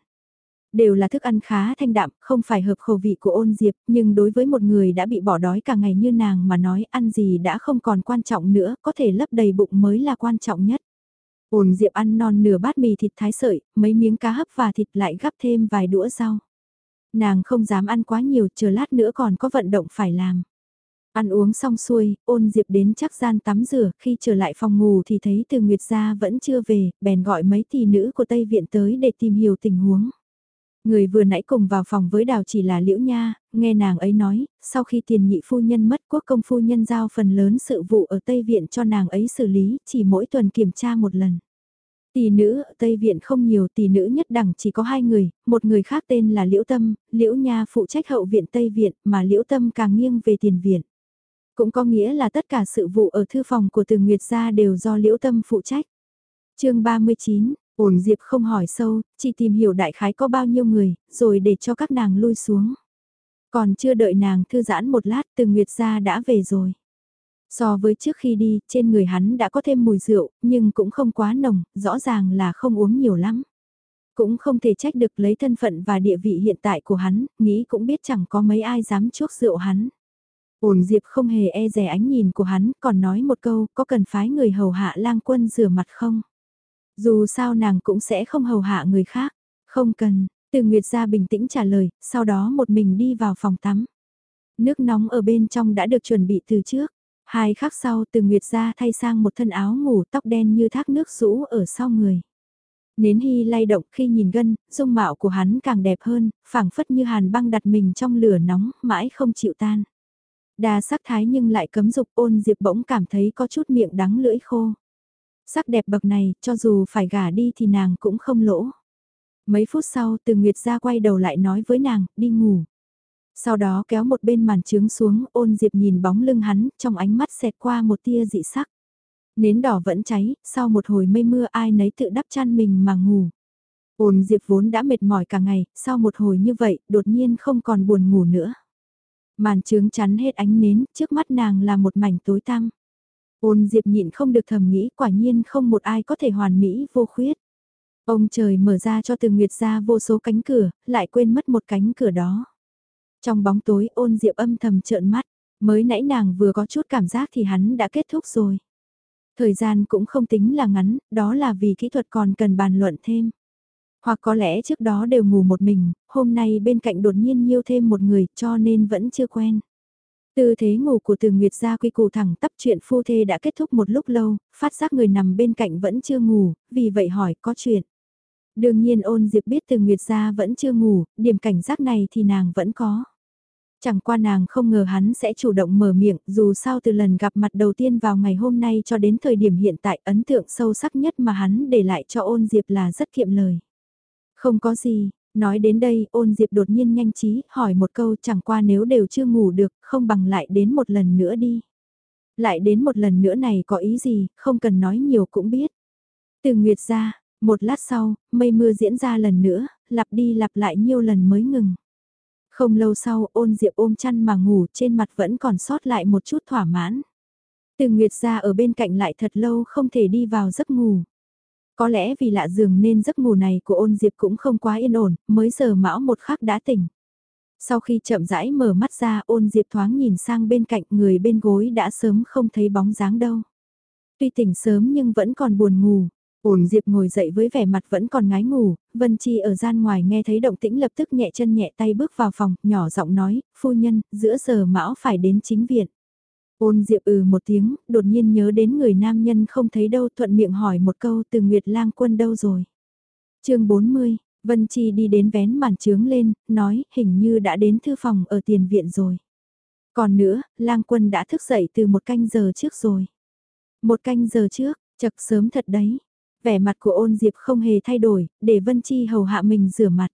Đều là thức ăn khá thanh đạm, không phải hợp khẩu vị của ôn diệp, nhưng đối với một người đã bị bỏ đói cả ngày như nàng mà nói ăn gì đã không còn quan trọng nữa, có thể lấp đầy bụng mới là quan trọng nhất. Ôn diệp ăn non nửa bát mì thịt thái sợi, mấy miếng cá hấp và thịt lại gắp thêm vài đũa rau. Nàng không dám ăn quá nhiều, chờ lát nữa còn có vận động phải làm. Ăn uống xong xuôi, ôn diệp đến chắc gian tắm rửa, khi trở lại phòng ngủ thì thấy từ Nguyệt gia vẫn chưa về, bèn gọi mấy tỷ nữ của Tây Viện tới để tìm hiểu tình huống. Người vừa nãy cùng vào phòng với đào chỉ là Liễu Nha, nghe nàng ấy nói, sau khi tiền nhị phu nhân mất quốc công phu nhân giao phần lớn sự vụ ở Tây Viện cho nàng ấy xử lý, chỉ mỗi tuần kiểm tra một lần. Tỷ nữ ở Tây Viện không nhiều tỷ nữ nhất đẳng chỉ có hai người, một người khác tên là Liễu Tâm, Liễu Nha phụ trách hậu viện Tây Viện mà Liễu Tâm càng nghiêng về tiền viện. Cũng có nghĩa là tất cả sự vụ ở thư phòng của từ Nguyệt gia đều do Liễu Tâm phụ trách. chương 39, ổn diệp không hỏi sâu, chỉ tìm hiểu đại khái có bao nhiêu người, rồi để cho các nàng lui xuống. Còn chưa đợi nàng thư giãn một lát từ Nguyệt gia đã về rồi. So với trước khi đi, trên người hắn đã có thêm mùi rượu, nhưng cũng không quá nồng, rõ ràng là không uống nhiều lắm. Cũng không thể trách được lấy thân phận và địa vị hiện tại của hắn, nghĩ cũng biết chẳng có mấy ai dám chuốc rượu hắn. Ổn Diệp không hề e rè ánh nhìn của hắn, còn nói một câu, có cần phái người hầu hạ lang quân rửa mặt không? Dù sao nàng cũng sẽ không hầu hạ người khác, không cần, từ Nguyệt ra bình tĩnh trả lời, sau đó một mình đi vào phòng tắm. Nước nóng ở bên trong đã được chuẩn bị từ trước. Hai khắc sau từ Nguyệt ra thay sang một thân áo ngủ tóc đen như thác nước rũ ở sau người. Nến hy lay động khi nhìn gân, dung mạo của hắn càng đẹp hơn, phảng phất như hàn băng đặt mình trong lửa nóng, mãi không chịu tan. Đa sắc thái nhưng lại cấm dục ôn diệp bỗng cảm thấy có chút miệng đắng lưỡi khô. Sắc đẹp bậc này, cho dù phải gả đi thì nàng cũng không lỗ. Mấy phút sau, từ Nguyệt ra quay đầu lại nói với nàng, đi ngủ. Sau đó kéo một bên màn trướng xuống, ôn diệp nhìn bóng lưng hắn, trong ánh mắt xẹt qua một tia dị sắc. Nến đỏ vẫn cháy, sau một hồi mây mưa ai nấy tự đắp chăn mình mà ngủ. Ôn diệp vốn đã mệt mỏi cả ngày, sau một hồi như vậy, đột nhiên không còn buồn ngủ nữa. Màn trướng chắn hết ánh nến, trước mắt nàng là một mảnh tối tăm. Ôn diệp nhịn không được thầm nghĩ quả nhiên không một ai có thể hoàn mỹ vô khuyết. Ông trời mở ra cho từ Nguyệt ra vô số cánh cửa, lại quên mất một cánh cửa đó. Trong bóng tối ôn diệp âm thầm trợn mắt, mới nãy nàng vừa có chút cảm giác thì hắn đã kết thúc rồi. Thời gian cũng không tính là ngắn, đó là vì kỹ thuật còn cần bàn luận thêm. Hoặc có lẽ trước đó đều ngủ một mình, hôm nay bên cạnh đột nhiên nhiêu thêm một người cho nên vẫn chưa quen. Tư thế ngủ của từ Nguyệt gia quy củ thẳng tắp chuyện phu thê đã kết thúc một lúc lâu, phát giác người nằm bên cạnh vẫn chưa ngủ, vì vậy hỏi có chuyện. Đương nhiên ôn diệp biết từ Nguyệt gia vẫn chưa ngủ, điểm cảnh giác này thì nàng vẫn có. Chẳng qua nàng không ngờ hắn sẽ chủ động mở miệng, dù sao từ lần gặp mặt đầu tiên vào ngày hôm nay cho đến thời điểm hiện tại ấn tượng sâu sắc nhất mà hắn để lại cho ôn diệp là rất kiệm lời. Không có gì, nói đến đây ôn diệp đột nhiên nhanh trí, hỏi một câu chẳng qua nếu đều chưa ngủ được, không bằng lại đến một lần nữa đi. Lại đến một lần nữa này có ý gì, không cần nói nhiều cũng biết. Từ Nguyệt ra, một lát sau, mây mưa diễn ra lần nữa, lặp đi lặp lại nhiều lần mới ngừng. Không lâu sau ôn diệp ôm chăn mà ngủ trên mặt vẫn còn sót lại một chút thỏa mãn. Từ Nguyệt ra ở bên cạnh lại thật lâu không thể đi vào giấc ngủ. Có lẽ vì lạ giường nên giấc ngủ này của ôn diệp cũng không quá yên ổn, mới giờ mão một khắc đã tỉnh. Sau khi chậm rãi mở mắt ra ôn diệp thoáng nhìn sang bên cạnh người bên gối đã sớm không thấy bóng dáng đâu. Tuy tỉnh sớm nhưng vẫn còn buồn ngủ. Ôn Diệp ngồi dậy với vẻ mặt vẫn còn ngái ngủ, Vân Chi ở gian ngoài nghe thấy động tĩnh lập tức nhẹ chân nhẹ tay bước vào phòng, nhỏ giọng nói, phu nhân, giữa giờ mão phải đến chính viện. Ôn Diệp ừ một tiếng, đột nhiên nhớ đến người nam nhân không thấy đâu thuận miệng hỏi một câu từ Nguyệt lang quân đâu rồi. chương 40, Vân Chi đi đến vén màn trướng lên, nói hình như đã đến thư phòng ở tiền viện rồi. Còn nữa, lang quân đã thức dậy từ một canh giờ trước rồi. Một canh giờ trước, chật sớm thật đấy. Vẻ mặt của ôn diệp không hề thay đổi, để Vân Chi hầu hạ mình rửa mặt.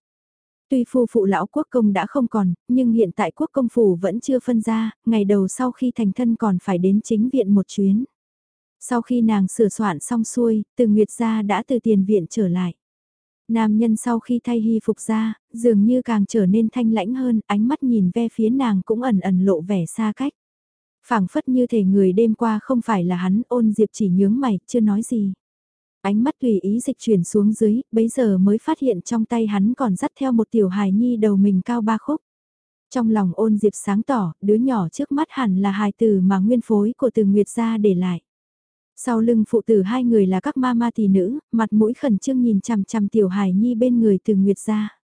Tuy phu phụ lão quốc công đã không còn, nhưng hiện tại quốc công phủ vẫn chưa phân ra, ngày đầu sau khi thành thân còn phải đến chính viện một chuyến. Sau khi nàng sửa soạn xong xuôi, từ Nguyệt gia đã từ tiền viện trở lại. Nam nhân sau khi thay hy phục ra, dường như càng trở nên thanh lãnh hơn, ánh mắt nhìn ve phía nàng cũng ẩn ẩn lộ vẻ xa cách. phảng phất như thể người đêm qua không phải là hắn ôn diệp chỉ nhướng mày, chưa nói gì. Ánh mắt tùy ý dịch chuyển xuống dưới, bấy giờ mới phát hiện trong tay hắn còn dắt theo một tiểu hài nhi đầu mình cao ba khúc. Trong lòng ôn diệp sáng tỏ, đứa nhỏ trước mắt hẳn là hài tử mà nguyên phối của từ Nguyệt gia để lại. Sau lưng phụ tử hai người là các ma ma tỷ nữ, mặt mũi khẩn trương nhìn chằm chằm tiểu hài nhi bên người từ Nguyệt gia.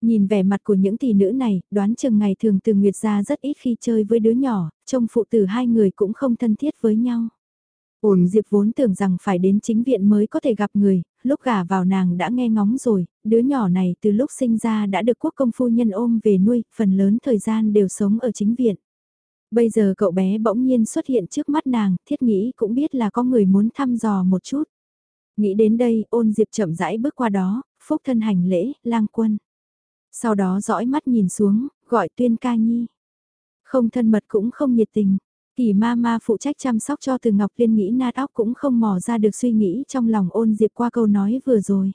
Nhìn vẻ mặt của những tỷ nữ này, đoán chừng ngày thường từ Nguyệt gia rất ít khi chơi với đứa nhỏ, trông phụ tử hai người cũng không thân thiết với nhau. Ổn Diệp vốn tưởng rằng phải đến chính viện mới có thể gặp người, lúc gả vào nàng đã nghe ngóng rồi, đứa nhỏ này từ lúc sinh ra đã được quốc công phu nhân ôm về nuôi, phần lớn thời gian đều sống ở chính viện. Bây giờ cậu bé bỗng nhiên xuất hiện trước mắt nàng, thiết nghĩ cũng biết là có người muốn thăm dò một chút. Nghĩ đến đây, ôn Diệp chậm rãi bước qua đó, phúc thân hành lễ, lang quân. Sau đó dõi mắt nhìn xuống, gọi tuyên ca nhi. Không thân mật cũng không nhiệt tình, Kỳ ma ma phụ trách chăm sóc cho từ Ngọc Liên nghĩ nát óc cũng không mò ra được suy nghĩ trong lòng ôn diệp qua câu nói vừa rồi.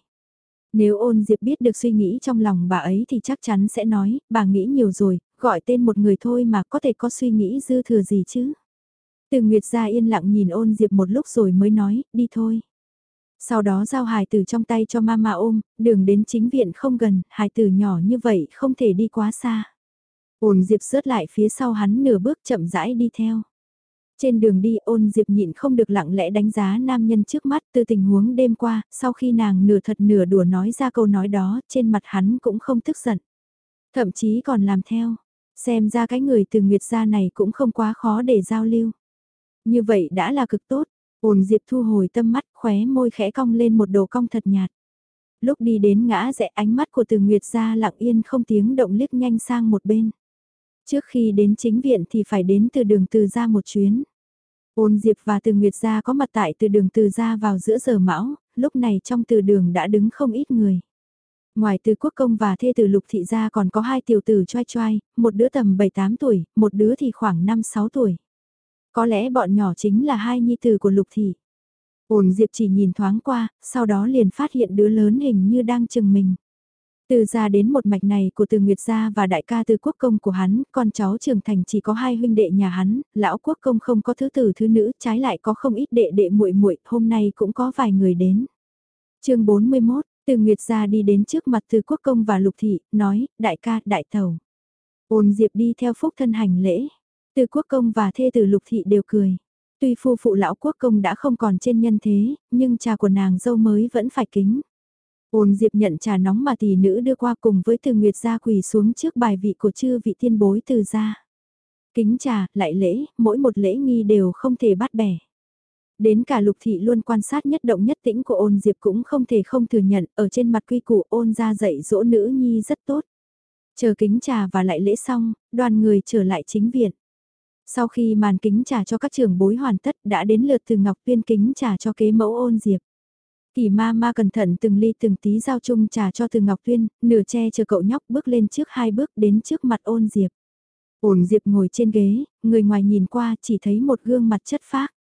Nếu ôn diệp biết được suy nghĩ trong lòng bà ấy thì chắc chắn sẽ nói, bà nghĩ nhiều rồi, gọi tên một người thôi mà có thể có suy nghĩ dư thừa gì chứ. Từ Nguyệt ra yên lặng nhìn ôn diệp một lúc rồi mới nói, đi thôi. Sau đó giao hài tử trong tay cho mama ôm, đường đến chính viện không gần, hài tử nhỏ như vậy không thể đi quá xa. Ôn diệp rớt lại phía sau hắn nửa bước chậm rãi đi theo. Trên đường đi ôn diệp nhịn không được lặng lẽ đánh giá nam nhân trước mắt từ tình huống đêm qua, sau khi nàng nửa thật nửa đùa nói ra câu nói đó, trên mặt hắn cũng không tức giận. Thậm chí còn làm theo, xem ra cái người từ Nguyệt gia này cũng không quá khó để giao lưu. Như vậy đã là cực tốt, ôn diệp thu hồi tâm mắt khóe môi khẽ cong lên một đồ cong thật nhạt. Lúc đi đến ngã rẽ ánh mắt của từ Nguyệt gia lặng yên không tiếng động liếc nhanh sang một bên. Trước khi đến chính viện thì phải đến từ đường từ ra một chuyến. Ôn Diệp và Từ Nguyệt gia có mặt tại từ đường từ ra vào giữa giờ mão, lúc này trong từ đường đã đứng không ít người. Ngoài từ quốc công và thê tử lục thị gia còn có hai tiểu tử choai choai, một đứa tầm 7-8 tuổi, một đứa thì khoảng 5-6 tuổi. Có lẽ bọn nhỏ chính là hai nhi tử của lục thị. Ôn Diệp chỉ nhìn thoáng qua, sau đó liền phát hiện đứa lớn hình như đang chừng mình. Từ ra đến một mạch này của từ Nguyệt gia và đại ca từ quốc công của hắn, con cháu trưởng thành chỉ có hai huynh đệ nhà hắn, lão quốc công không có thứ tử thứ nữ, trái lại có không ít đệ đệ muội muội, hôm nay cũng có vài người đến. Chương 41, từ Nguyệt gia đi đến trước mặt từ quốc công và lục thị, nói, đại ca, đại tàu. Ôn Diệp đi theo phúc thân hành lễ. Từ quốc công và thê tử lục thị đều cười. Tuy phu phụ lão quốc công đã không còn trên nhân thế, nhưng cha của nàng dâu mới vẫn phải kính. Ôn Diệp nhận trà nóng mà tỷ nữ đưa qua cùng với từ Nguyệt gia quỳ xuống trước bài vị của chư vị tiên bối từ gia. Kính trà, lại lễ, mỗi một lễ nghi đều không thể bắt bẻ. Đến cả lục thị luôn quan sát nhất động nhất tĩnh của ôn Diệp cũng không thể không thừa nhận, ở trên mặt quy củ ôn ra dạy dỗ nữ nhi rất tốt. Chờ kính trà và lại lễ xong, đoàn người trở lại chính viện. Sau khi màn kính trà cho các trường bối hoàn tất đã đến lượt từ Ngọc Tuyên kính trà cho kế mẫu ôn Diệp. Kỳ ma ma cẩn thận từng ly từng tí giao chung trà cho từ Ngọc Tuyên, nửa che chờ cậu nhóc bước lên trước hai bước đến trước mặt ôn Diệp. Ôn Diệp ngồi trên ghế, người ngoài nhìn qua chỉ thấy một gương mặt chất phác.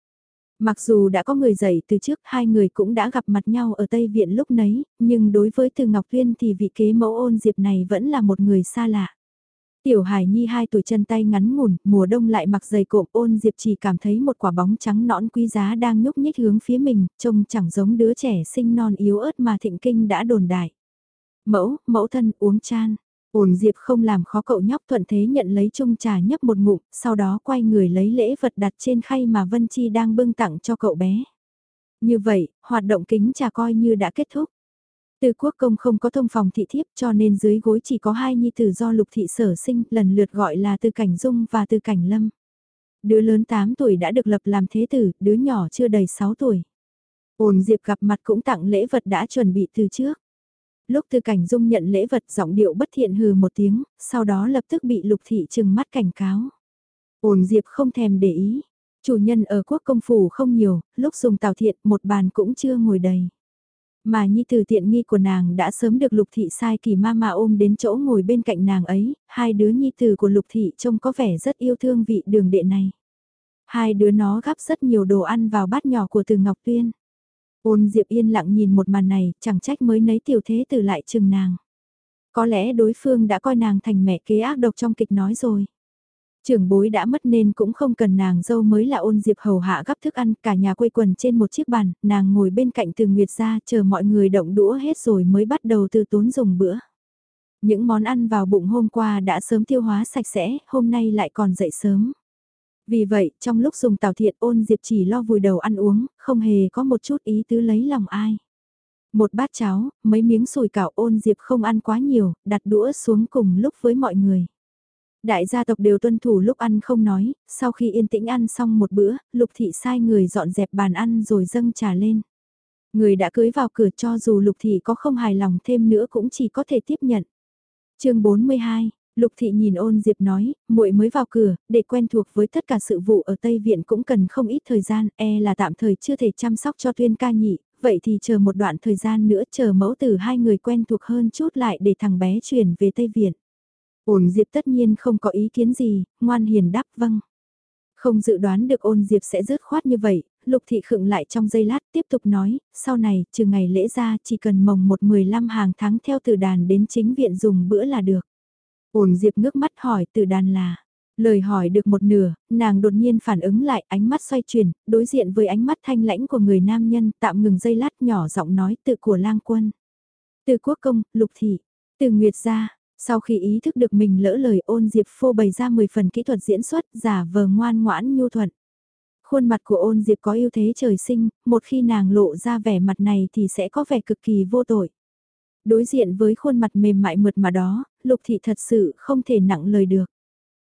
Mặc dù đã có người dạy từ trước hai người cũng đã gặp mặt nhau ở Tây Viện lúc nấy, nhưng đối với Từ Ngọc Tuyên thì vị kế mẫu ôn Diệp này vẫn là một người xa lạ. Tiểu Hải Nhi hai tuổi chân tay ngắn ngủn, mùa đông lại mặc giày cộm ôn Diệp chỉ cảm thấy một quả bóng trắng nõn quý giá đang nhúc nhích hướng phía mình, trông chẳng giống đứa trẻ sinh non yếu ớt mà thịnh kinh đã đồn đại. Mẫu, mẫu thân uống chan. Ôn Diệp không làm khó cậu nhóc thuận thế nhận lấy chung trà nhấp một ngụm, sau đó quay người lấy lễ vật đặt trên khay mà Vân Chi đang bưng tặng cho cậu bé. Như vậy, hoạt động kính trà coi như đã kết thúc. Từ quốc công không có thông phòng thị thiếp cho nên dưới gối chỉ có hai nhi tử do lục thị sở sinh lần lượt gọi là từ cảnh dung và từ cảnh lâm. Đứa lớn 8 tuổi đã được lập làm thế tử, đứa nhỏ chưa đầy 6 tuổi. Ôn Diệp gặp mặt cũng tặng lễ vật đã chuẩn bị từ trước. Lúc từ cảnh dung nhận lễ vật giọng điệu bất thiện hừ một tiếng, sau đó lập tức bị lục thị trừng mắt cảnh cáo. Ôn Diệp không thèm để ý. Chủ nhân ở quốc công phủ không nhiều, lúc dùng tào thiện một bàn cũng chưa ngồi đầy. Mà nhi tử tiện nghi của nàng đã sớm được lục thị sai kỳ ma ma ôm đến chỗ ngồi bên cạnh nàng ấy, hai đứa nhi tử của lục thị trông có vẻ rất yêu thương vị đường đệ này. Hai đứa nó gắp rất nhiều đồ ăn vào bát nhỏ của từ Ngọc Tuyên. Ôn Diệp yên lặng nhìn một màn này, chẳng trách mới nấy tiểu thế tử lại chừng nàng. Có lẽ đối phương đã coi nàng thành mẹ kế ác độc trong kịch nói rồi. Trưởng bối đã mất nên cũng không cần nàng dâu mới là ôn diệp hầu hạ gấp thức ăn, cả nhà quây quần trên một chiếc bàn, nàng ngồi bên cạnh từ Nguyệt ra chờ mọi người động đũa hết rồi mới bắt đầu từ tốn dùng bữa. Những món ăn vào bụng hôm qua đã sớm tiêu hóa sạch sẽ, hôm nay lại còn dậy sớm. Vì vậy, trong lúc dùng tào thiện ôn diệp chỉ lo vùi đầu ăn uống, không hề có một chút ý tứ lấy lòng ai. Một bát cháo, mấy miếng sùi cảo ôn diệp không ăn quá nhiều, đặt đũa xuống cùng lúc với mọi người. Đại gia tộc đều tuân thủ lúc ăn không nói, sau khi yên tĩnh ăn xong một bữa, lục thị sai người dọn dẹp bàn ăn rồi dâng trà lên. Người đã cưới vào cửa cho dù lục thị có không hài lòng thêm nữa cũng chỉ có thể tiếp nhận. chương 42, Lục thị nhìn ôn diệp nói, muội mới vào cửa, để quen thuộc với tất cả sự vụ ở Tây Viện cũng cần không ít thời gian, e là tạm thời chưa thể chăm sóc cho tuyên ca nhị, vậy thì chờ một đoạn thời gian nữa chờ mẫu tử hai người quen thuộc hơn chút lại để thằng bé chuyển về Tây Viện. Ôn diệp tất nhiên không có ý kiến gì, ngoan hiền đáp vâng. Không dự đoán được ôn diệp sẽ rớt khoát như vậy, lục thị khựng lại trong giây lát tiếp tục nói, sau này, trừ ngày lễ ra chỉ cần mồng một mười lăm hàng tháng theo từ đàn đến chính viện dùng bữa là được. Ôn Diệp ngước mắt hỏi từ đàn là. Lời hỏi được một nửa, nàng đột nhiên phản ứng lại ánh mắt xoay chuyển, đối diện với ánh mắt thanh lãnh của người nam nhân tạm ngừng dây lát nhỏ giọng nói tự của lang quân. Từ quốc công, lục thị, từ nguyệt gia, sau khi ý thức được mình lỡ lời ôn diệp phô bày ra 10 phần kỹ thuật diễn xuất giả vờ ngoan ngoãn nhu thuận. Khuôn mặt của ôn diệp có ưu thế trời sinh, một khi nàng lộ ra vẻ mặt này thì sẽ có vẻ cực kỳ vô tội. Đối diện với khuôn mặt mềm mại mượt mà đó, Lục Thị thật sự không thể nặng lời được.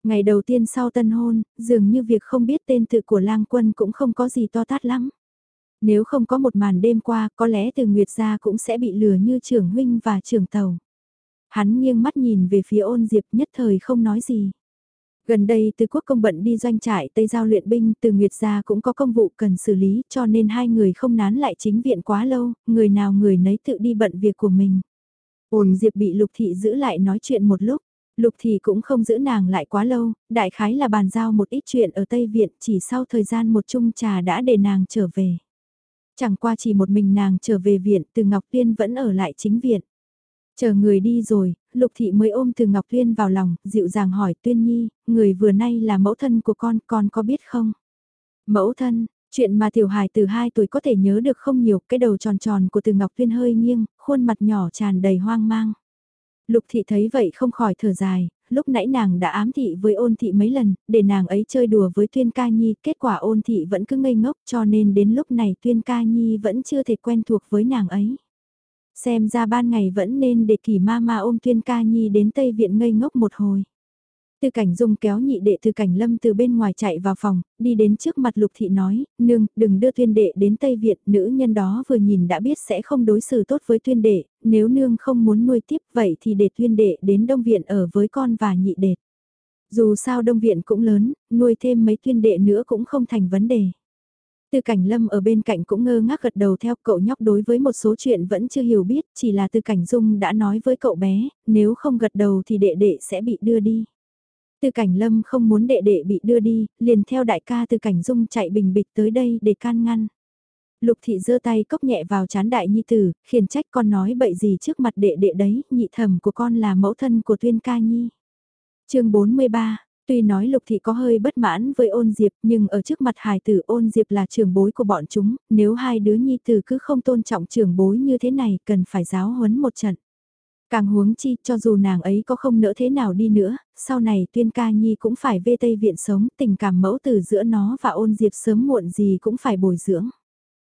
Ngày đầu tiên sau tân hôn, dường như việc không biết tên tự của lang quân cũng không có gì to tát lắm. Nếu không có một màn đêm qua, có lẽ từ Nguyệt gia cũng sẽ bị lừa như trưởng huynh và trưởng tàu. Hắn nghiêng mắt nhìn về phía ôn diệp nhất thời không nói gì. Gần đây từ quốc công bận đi doanh trại Tây Giao luyện binh, từ Nguyệt gia cũng có công vụ cần xử lý cho nên hai người không nán lại chính viện quá lâu, người nào người nấy tự đi bận việc của mình. Ôn Diệp bị Lục Thị giữ lại nói chuyện một lúc, Lục Thị cũng không giữ nàng lại quá lâu, đại khái là bàn giao một ít chuyện ở Tây Viện chỉ sau thời gian một chung trà đã để nàng trở về. Chẳng qua chỉ một mình nàng trở về viện từ Ngọc Tiên vẫn ở lại chính viện. Chờ người đi rồi, Lục Thị mới ôm từ Ngọc Tuyên vào lòng, dịu dàng hỏi Tuyên Nhi, người vừa nay là mẫu thân của con, con có biết không? Mẫu thân, chuyện mà tiểu hài từ 2 tuổi có thể nhớ được không nhiều, cái đầu tròn tròn của từ Ngọc Tuyên hơi nghiêng, khuôn mặt nhỏ tràn đầy hoang mang. Lục Thị thấy vậy không khỏi thở dài, lúc nãy nàng đã ám thị với ôn thị mấy lần, để nàng ấy chơi đùa với Tuyên Ca Nhi, kết quả ôn thị vẫn cứ ngây ngốc cho nên đến lúc này Tuyên Ca Nhi vẫn chưa thể quen thuộc với nàng ấy. Xem ra ban ngày vẫn nên để kỳ ma ma ôm Tuyên Ca Nhi đến Tây Viện ngây ngốc một hồi. Từ cảnh dung kéo nhị đệ từ cảnh lâm từ bên ngoài chạy vào phòng, đi đến trước mặt lục thị nói, nương, đừng đưa tuyên đệ đến Tây Việt, nữ nhân đó vừa nhìn đã biết sẽ không đối xử tốt với tuyên đệ, nếu nương không muốn nuôi tiếp vậy thì để tuyên đệ đến Đông Viện ở với con và nhị đệ. Dù sao Đông Viện cũng lớn, nuôi thêm mấy tuyên đệ nữa cũng không thành vấn đề. Từ cảnh lâm ở bên cạnh cũng ngơ ngác gật đầu theo cậu nhóc đối với một số chuyện vẫn chưa hiểu biết, chỉ là từ cảnh dung đã nói với cậu bé, nếu không gật đầu thì đệ đệ sẽ bị đưa đi. Từ cảnh lâm không muốn đệ đệ bị đưa đi, liền theo đại ca từ cảnh dung chạy bình bịch tới đây để can ngăn. Lục thị giơ tay cốc nhẹ vào chán đại nhi tử, khiển trách con nói bậy gì trước mặt đệ đệ đấy, nhị thẩm của con là mẫu thân của tuyên ca nhi. chương 43, Tuy nói Lục Thị có hơi bất mãn với ôn diệp nhưng ở trước mặt hài tử ôn diệp là trưởng bối của bọn chúng, nếu hai đứa nhi tử cứ không tôn trọng trưởng bối như thế này cần phải giáo huấn một trận. Càng huống chi cho dù nàng ấy có không nỡ thế nào đi nữa, sau này tuyên ca nhi cũng phải về Tây Viện sống, tình cảm mẫu tử giữa nó và ôn diệp sớm muộn gì cũng phải bồi dưỡng.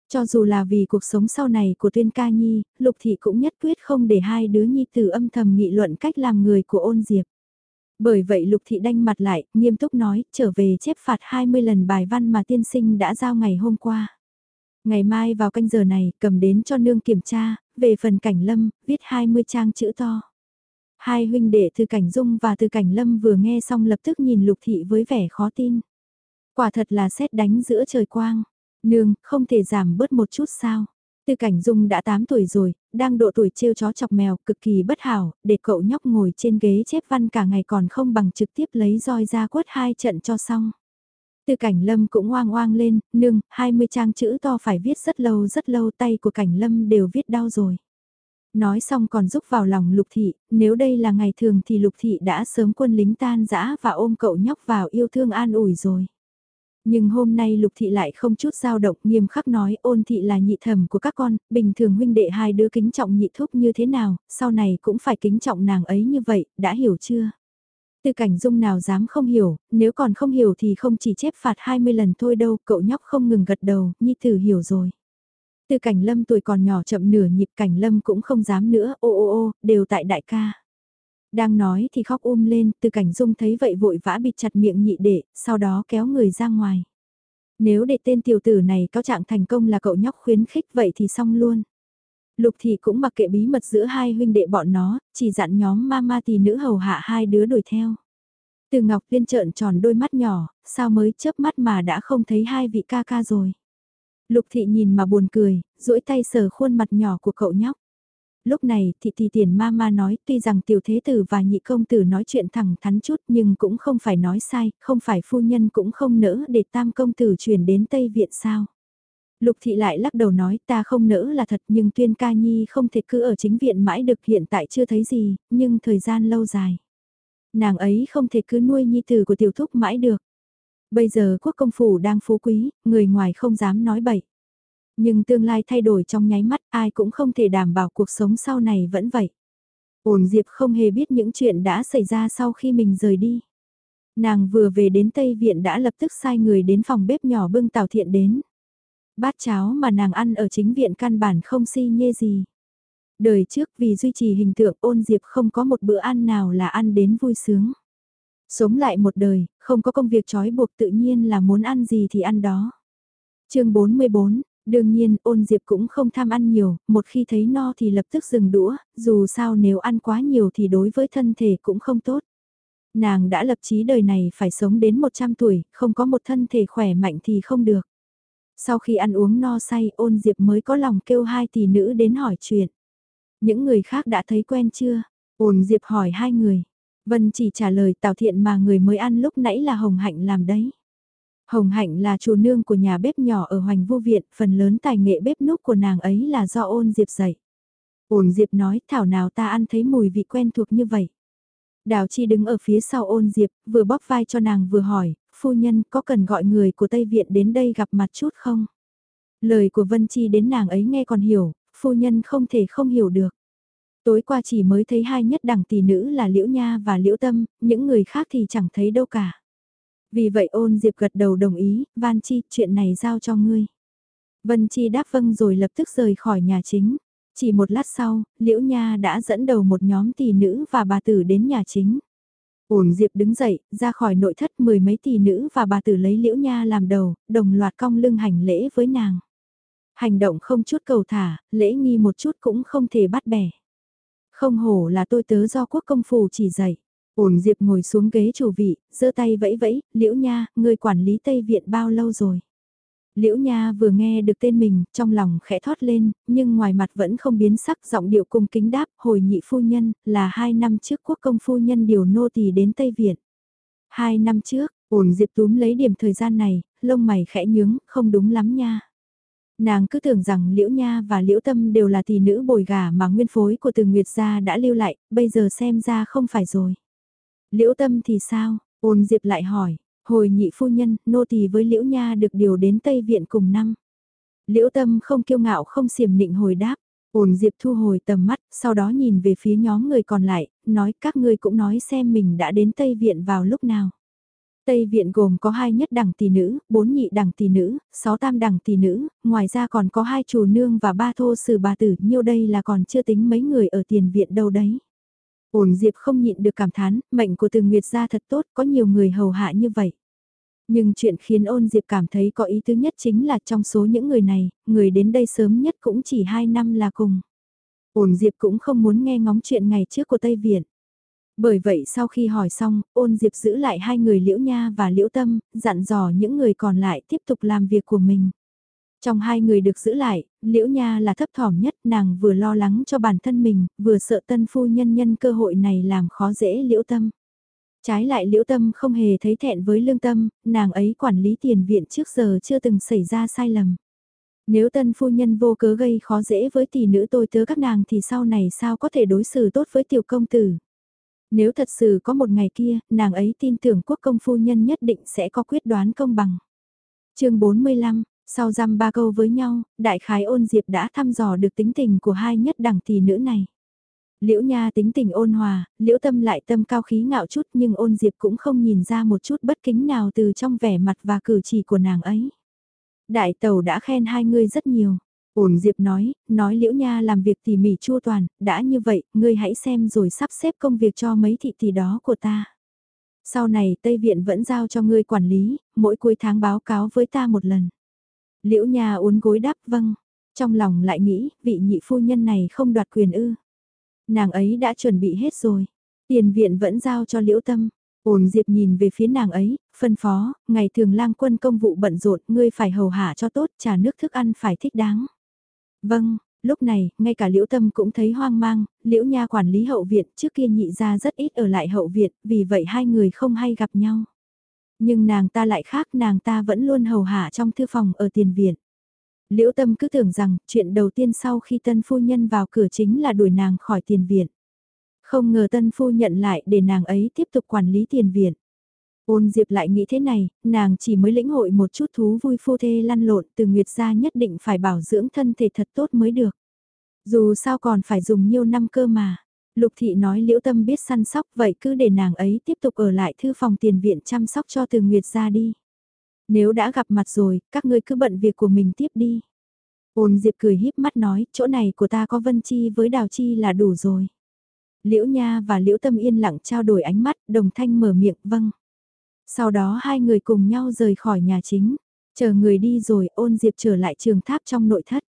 Cho dù là vì cuộc sống sau này của tuyên ca nhi, lục thị cũng nhất quyết không để hai đứa nhi tử âm thầm nghị luận cách làm người của ôn diệp. Bởi vậy lục thị đanh mặt lại, nghiêm túc nói, trở về chép phạt 20 lần bài văn mà tiên sinh đã giao ngày hôm qua. Ngày mai vào canh giờ này, cầm đến cho nương kiểm tra, về phần cảnh lâm, viết 20 trang chữ to. Hai huynh đệ từ cảnh dung và từ cảnh lâm vừa nghe xong lập tức nhìn lục thị với vẻ khó tin. Quả thật là xét đánh giữa trời quang. Nương, không thể giảm bớt một chút sao? Từ cảnh dung đã 8 tuổi rồi, đang độ tuổi trêu chó chọc mèo, cực kỳ bất hảo, để cậu nhóc ngồi trên ghế chép văn cả ngày còn không bằng trực tiếp lấy roi ra quất hai trận cho xong. Từ cảnh lâm cũng oang oang lên, nương, 20 trang chữ to phải viết rất lâu rất lâu tay của cảnh lâm đều viết đau rồi. Nói xong còn rúc vào lòng lục thị, nếu đây là ngày thường thì lục thị đã sớm quân lính tan dã và ôm cậu nhóc vào yêu thương an ủi rồi. Nhưng hôm nay lục thị lại không chút dao động nghiêm khắc nói ôn thị là nhị thẩm của các con, bình thường huynh đệ hai đứa kính trọng nhị thúc như thế nào, sau này cũng phải kính trọng nàng ấy như vậy, đã hiểu chưa? Từ cảnh dung nào dám không hiểu, nếu còn không hiểu thì không chỉ chép phạt 20 lần thôi đâu, cậu nhóc không ngừng gật đầu, nhi tử hiểu rồi. Từ cảnh lâm tuổi còn nhỏ chậm nửa nhịp cảnh lâm cũng không dám nữa, ô ô ô, đều tại đại ca. Đang nói thì khóc um lên, từ cảnh dung thấy vậy vội vã bịt chặt miệng nhị đệ, sau đó kéo người ra ngoài. Nếu để tên tiểu tử này có trạng thành công là cậu nhóc khuyến khích vậy thì xong luôn. Lục thì cũng mặc kệ bí mật giữa hai huynh đệ bọn nó, chỉ dặn nhóm mama thì nữ hầu hạ hai đứa đuổi theo. Từ Ngọc Viên trợn tròn đôi mắt nhỏ, sao mới chớp mắt mà đã không thấy hai vị ca ca rồi. Lục thị nhìn mà buồn cười, duỗi tay sờ khuôn mặt nhỏ của cậu nhóc. Lúc này thị thì tiền ma ma nói tuy rằng tiểu thế tử và nhị công tử nói chuyện thẳng thắn chút nhưng cũng không phải nói sai, không phải phu nhân cũng không nỡ để tam công tử chuyển đến Tây Viện sao. Lục thị lại lắc đầu nói ta không nỡ là thật nhưng tuyên ca nhi không thể cứ ở chính viện mãi được hiện tại chưa thấy gì, nhưng thời gian lâu dài. Nàng ấy không thể cứ nuôi nhi tử của tiểu thúc mãi được. Bây giờ quốc công phủ đang phú quý, người ngoài không dám nói bậy. Nhưng tương lai thay đổi trong nháy mắt ai cũng không thể đảm bảo cuộc sống sau này vẫn vậy. Ôn Diệp không hề biết những chuyện đã xảy ra sau khi mình rời đi. Nàng vừa về đến Tây Viện đã lập tức sai người đến phòng bếp nhỏ bưng Tào Thiện đến. Bát cháo mà nàng ăn ở chính viện căn bản không si nhê gì. Đời trước vì duy trì hình tượng ôn diệp không có một bữa ăn nào là ăn đến vui sướng. Sống lại một đời, không có công việc trói buộc tự nhiên là muốn ăn gì thì ăn đó. chương 44, đương nhiên ôn diệp cũng không tham ăn nhiều, một khi thấy no thì lập tức dừng đũa, dù sao nếu ăn quá nhiều thì đối với thân thể cũng không tốt. Nàng đã lập chí đời này phải sống đến 100 tuổi, không có một thân thể khỏe mạnh thì không được. Sau khi ăn uống no say ôn diệp mới có lòng kêu hai tỷ nữ đến hỏi chuyện. Những người khác đã thấy quen chưa? Ôn diệp hỏi hai người. Vân chỉ trả lời Tào Thiện mà người mới ăn lúc nãy là Hồng Hạnh làm đấy. Hồng Hạnh là chủ nương của nhà bếp nhỏ ở Hoành Vô Viện, phần lớn tài nghệ bếp núc của nàng ấy là do ôn Diệp dạy. Ôn Diệp nói thảo nào ta ăn thấy mùi vị quen thuộc như vậy. Đào Chi đứng ở phía sau ôn Diệp, vừa bóp vai cho nàng vừa hỏi, phu nhân có cần gọi người của Tây Viện đến đây gặp mặt chút không? Lời của Vân Chi đến nàng ấy nghe còn hiểu, phu nhân không thể không hiểu được. Tối qua chỉ mới thấy hai nhất đẳng tỷ nữ là Liễu Nha và Liễu Tâm, những người khác thì chẳng thấy đâu cả. Vì vậy ôn Diệp gật đầu đồng ý, Van Chi, chuyện này giao cho ngươi. Vân Chi đáp vâng rồi lập tức rời khỏi nhà chính. Chỉ một lát sau, Liễu Nha đã dẫn đầu một nhóm tỷ nữ và bà tử đến nhà chính. Ôn Diệp đứng dậy, ra khỏi nội thất mười mấy tỷ nữ và bà tử lấy Liễu Nha làm đầu, đồng loạt cong lưng hành lễ với nàng. Hành động không chút cầu thả, lễ nghi một chút cũng không thể bắt bẻ. Không hổ là tôi tớ do quốc công phủ chỉ dạy. Ổn Diệp ngồi xuống ghế chủ vị, giơ tay vẫy vẫy, Liễu Nha, người quản lý Tây Viện bao lâu rồi? Liễu Nha vừa nghe được tên mình, trong lòng khẽ thoát lên, nhưng ngoài mặt vẫn không biến sắc giọng điệu cung kính đáp, hồi nhị phu nhân, là hai năm trước quốc công phu nhân điều nô tỳ đến Tây Viện. Hai năm trước, ổn Diệp túm lấy điểm thời gian này, lông mày khẽ nhướng, không đúng lắm nha. Nàng cứ tưởng rằng Liễu Nha và Liễu Tâm đều là tỷ nữ bồi gà mà nguyên phối của từ Nguyệt gia đã lưu lại, bây giờ xem ra không phải rồi. Liễu Tâm thì sao? Ôn Diệp lại hỏi, hồi nhị phu nhân, nô tỳ với Liễu Nha được điều đến Tây Viện cùng năm. Liễu Tâm không kiêu ngạo không xiểm nịnh hồi đáp, ôn Diệp thu hồi tầm mắt, sau đó nhìn về phía nhóm người còn lại, nói các ngươi cũng nói xem mình đã đến Tây Viện vào lúc nào. Tây Viện gồm có hai nhất đẳng tỷ nữ, bốn nhị đẳng tỷ nữ, sáu tam đẳng tỷ nữ, ngoài ra còn có hai chủ nương và ba thô sử bà tử, nhiêu đây là còn chưa tính mấy người ở tiền viện đâu đấy. Ổn Diệp không nhịn được cảm thán, mệnh của từ Nguyệt gia thật tốt, có nhiều người hầu hạ như vậy. Nhưng chuyện khiến ôn Diệp cảm thấy có ý tứ nhất chính là trong số những người này, người đến đây sớm nhất cũng chỉ hai năm là cùng. Ôn Diệp cũng không muốn nghe ngóng chuyện ngày trước của Tây Viện. Bởi vậy sau khi hỏi xong, ôn Diệp giữ lại hai người Liễu Nha và Liễu Tâm, dặn dò những người còn lại tiếp tục làm việc của mình. Trong hai người được giữ lại, Liễu Nha là thấp thỏm nhất, nàng vừa lo lắng cho bản thân mình, vừa sợ tân phu nhân nhân cơ hội này làm khó dễ Liễu Tâm. Trái lại Liễu Tâm không hề thấy thẹn với lương tâm, nàng ấy quản lý tiền viện trước giờ chưa từng xảy ra sai lầm. Nếu tân phu nhân vô cớ gây khó dễ với tỷ nữ tôi tớ các nàng thì sau này sao có thể đối xử tốt với tiểu công tử. Nếu thật sự có một ngày kia, nàng ấy tin tưởng quốc công phu nhân nhất định sẽ có quyết đoán công bằng. chương 45, sau dăm ba câu với nhau, đại khái ôn diệp đã thăm dò được tính tình của hai nhất đẳng tỷ nữ này. Liễu Nha tính tình ôn hòa, Liễu Tâm lại tâm cao khí ngạo chút nhưng ôn diệp cũng không nhìn ra một chút bất kính nào từ trong vẻ mặt và cử chỉ của nàng ấy. Đại tàu đã khen hai người rất nhiều. Ôn Diệp nói, nói Liễu Nha làm việc tỉ mỉ chua toàn, đã như vậy, ngươi hãy xem rồi sắp xếp công việc cho mấy thị tỷ đó của ta. Sau này Tây Viện vẫn giao cho ngươi quản lý, mỗi cuối tháng báo cáo với ta một lần. Liễu Nha uốn gối đáp vâng, trong lòng lại nghĩ, vị nhị phu nhân này không đoạt quyền ư. Nàng ấy đã chuẩn bị hết rồi, tiền viện vẫn giao cho Liễu Tâm. Ổn Diệp nhìn về phía nàng ấy, phân phó, ngày thường lang quân công vụ bận rộn, ngươi phải hầu hạ cho tốt, trà nước thức ăn phải thích đáng. Vâng, lúc này, ngay cả Liễu Tâm cũng thấy hoang mang, Liễu Nha quản lý hậu viện trước kia nhị ra rất ít ở lại hậu viện, vì vậy hai người không hay gặp nhau. Nhưng nàng ta lại khác nàng ta vẫn luôn hầu hạ trong thư phòng ở tiền viện. Liễu Tâm cứ tưởng rằng chuyện đầu tiên sau khi tân phu nhân vào cửa chính là đuổi nàng khỏi tiền viện. Không ngờ tân phu nhận lại để nàng ấy tiếp tục quản lý tiền viện. Ôn Diệp lại nghĩ thế này, nàng chỉ mới lĩnh hội một chút thú vui phu thê lăn lộn từ Nguyệt gia nhất định phải bảo dưỡng thân thể thật tốt mới được. Dù sao còn phải dùng nhiều năm cơ mà. Lục thị nói liễu tâm biết săn sóc vậy cứ để nàng ấy tiếp tục ở lại thư phòng tiền viện chăm sóc cho từ Nguyệt ra đi. Nếu đã gặp mặt rồi, các ngươi cứ bận việc của mình tiếp đi. Ôn Diệp cười híp mắt nói, chỗ này của ta có Vân Chi với Đào Chi là đủ rồi. Liễu Nha và Liễu Tâm yên lặng trao đổi ánh mắt, đồng thanh mở miệng, vâng. Sau đó hai người cùng nhau rời khỏi nhà chính, chờ người đi rồi ôn diệp trở lại trường tháp trong nội thất.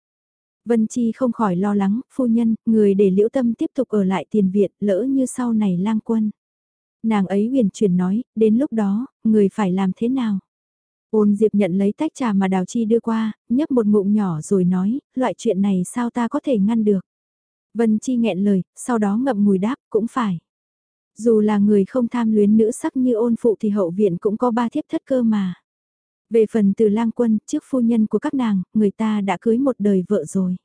Vân Chi không khỏi lo lắng, phu nhân, người để liễu tâm tiếp tục ở lại tiền viện, lỡ như sau này lang quân. Nàng ấy huyền chuyển nói, đến lúc đó, người phải làm thế nào? Ôn Diệp nhận lấy tách trà mà Đào Chi đưa qua, nhấp một ngụm nhỏ rồi nói, loại chuyện này sao ta có thể ngăn được? Vân Chi nghẹn lời, sau đó ngậm ngùi đáp, cũng phải. Dù là người không tham luyến nữ sắc như ôn phụ thì hậu viện cũng có ba thiếp thất cơ mà. Về phần từ lang quân, trước phu nhân của các nàng, người ta đã cưới một đời vợ rồi.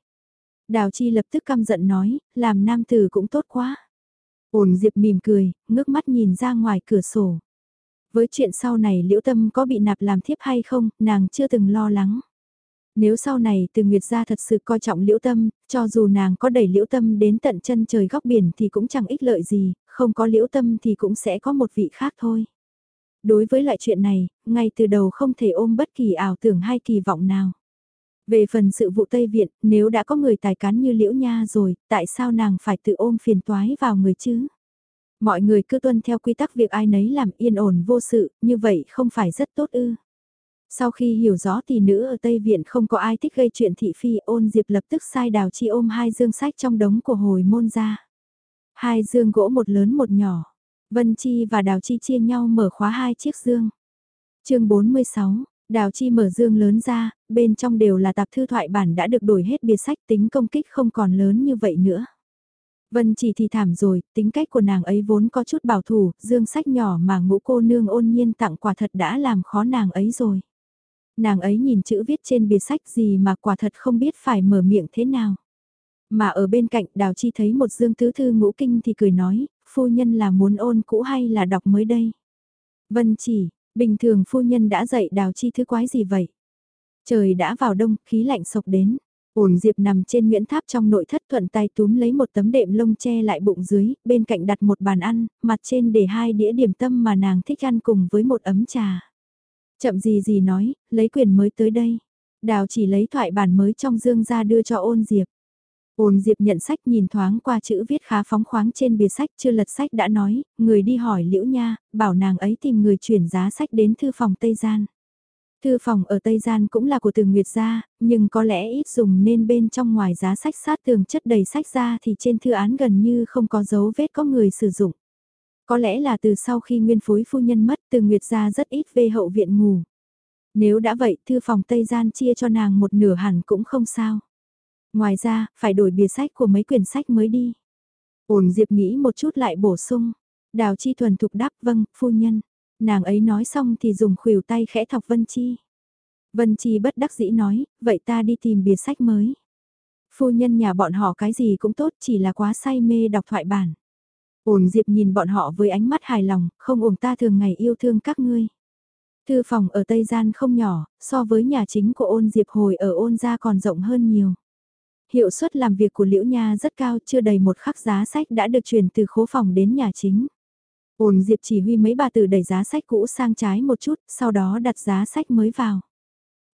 Đào Chi lập tức căm giận nói, làm nam tử cũng tốt quá. ổn Diệp mỉm cười, ngước mắt nhìn ra ngoài cửa sổ. Với chuyện sau này liễu tâm có bị nạp làm thiếp hay không, nàng chưa từng lo lắng. Nếu sau này từ Nguyệt gia thật sự coi trọng liễu tâm, cho dù nàng có đẩy liễu tâm đến tận chân trời góc biển thì cũng chẳng ích lợi gì, không có liễu tâm thì cũng sẽ có một vị khác thôi. Đối với loại chuyện này, ngay từ đầu không thể ôm bất kỳ ảo tưởng hay kỳ vọng nào. Về phần sự vụ Tây Viện, nếu đã có người tài cán như Liễu Nha rồi, tại sao nàng phải tự ôm phiền toái vào người chứ? Mọi người cứ tuân theo quy tắc việc ai nấy làm yên ổn vô sự, như vậy không phải rất tốt ư. Sau khi hiểu rõ thì nữ ở Tây Viện không có ai thích gây chuyện thị phi ôn diệp lập tức sai đào chi ôm hai dương sách trong đống của hồi môn ra. Hai dương gỗ một lớn một nhỏ. Vân Chi và Đào Chi chia nhau mở khóa hai chiếc dương. chương 46, Đào Chi mở dương lớn ra, bên trong đều là tạp thư thoại bản đã được đổi hết bìa sách tính công kích không còn lớn như vậy nữa. Vân chỉ thì thảm rồi, tính cách của nàng ấy vốn có chút bảo thủ, dương sách nhỏ mà ngũ cô nương ôn nhiên tặng quả thật đã làm khó nàng ấy rồi. Nàng ấy nhìn chữ viết trên bìa sách gì mà quả thật không biết phải mở miệng thế nào. Mà ở bên cạnh đào chi thấy một dương tứ thư ngũ kinh thì cười nói, phu nhân là muốn ôn cũ hay là đọc mới đây. Vân chỉ, bình thường phu nhân đã dạy đào chi thứ quái gì vậy? Trời đã vào đông, khí lạnh sộc đến. Ổn Diệp nằm trên nguyễn tháp trong nội thất thuận tay túm lấy một tấm đệm lông che lại bụng dưới, bên cạnh đặt một bàn ăn, mặt trên để hai đĩa điểm tâm mà nàng thích ăn cùng với một ấm trà. Chậm gì gì nói, lấy quyền mới tới đây. Đào chỉ lấy thoại bản mới trong dương ra đưa cho ôn Diệp. Ôn Diệp nhận sách nhìn thoáng qua chữ viết khá phóng khoáng trên bìa sách chưa lật sách đã nói, người đi hỏi Liễu Nha, bảo nàng ấy tìm người chuyển giá sách đến thư phòng Tây Gian. Thư phòng ở Tây Gian cũng là của từ Nguyệt gia, nhưng có lẽ ít dùng nên bên trong ngoài giá sách sát tường chất đầy sách ra thì trên thư án gần như không có dấu vết có người sử dụng. Có lẽ là từ sau khi nguyên phối phu nhân mất từ Nguyệt gia rất ít về hậu viện ngủ. Nếu đã vậy thư phòng Tây Gian chia cho nàng một nửa hẳn cũng không sao. Ngoài ra, phải đổi bìa sách của mấy quyển sách mới đi. Ổn Diệp nghĩ một chút lại bổ sung. Đào Chi thuần thục đáp vâng, phu nhân. Nàng ấy nói xong thì dùng khuỷu tay khẽ thọc Vân Chi. Vân Chi bất đắc dĩ nói, vậy ta đi tìm bìa sách mới. Phu nhân nhà bọn họ cái gì cũng tốt chỉ là quá say mê đọc thoại bản. Ổn Diệp nhìn bọn họ với ánh mắt hài lòng, không uổng ta thường ngày yêu thương các ngươi. Thư phòng ở Tây Gian không nhỏ, so với nhà chính của ôn Diệp hồi ở ôn gia còn rộng hơn nhiều. Hiệu suất làm việc của Liễu Nha rất cao, chưa đầy một khắc giá sách đã được chuyển từ khố phòng đến nhà chính. Ôn Diệp chỉ huy mấy bà tử đẩy giá sách cũ sang trái một chút, sau đó đặt giá sách mới vào.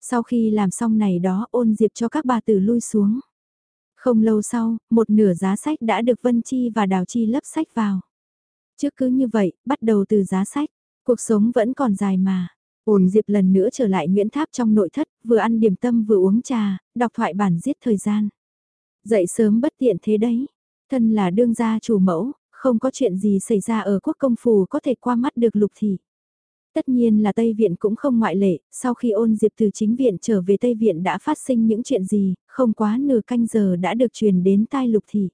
Sau khi làm xong này đó ôn Diệp cho các bà tử lui xuống. Không lâu sau, một nửa giá sách đã được Vân Chi và Đào Chi lấp sách vào. Trước cứ như vậy, bắt đầu từ giá sách, cuộc sống vẫn còn dài mà. Ôn Diệp lần nữa trở lại Nguyễn Tháp trong nội thất, vừa ăn điểm tâm vừa uống trà, đọc thoại bản giết thời gian. Dậy sớm bất tiện thế đấy. Thân là đương gia chủ mẫu, không có chuyện gì xảy ra ở quốc công phủ có thể qua mắt được lục thị. Tất nhiên là Tây Viện cũng không ngoại lệ, sau khi ôn diệp từ chính viện trở về Tây Viện đã phát sinh những chuyện gì, không quá nửa canh giờ đã được truyền đến tai lục thị.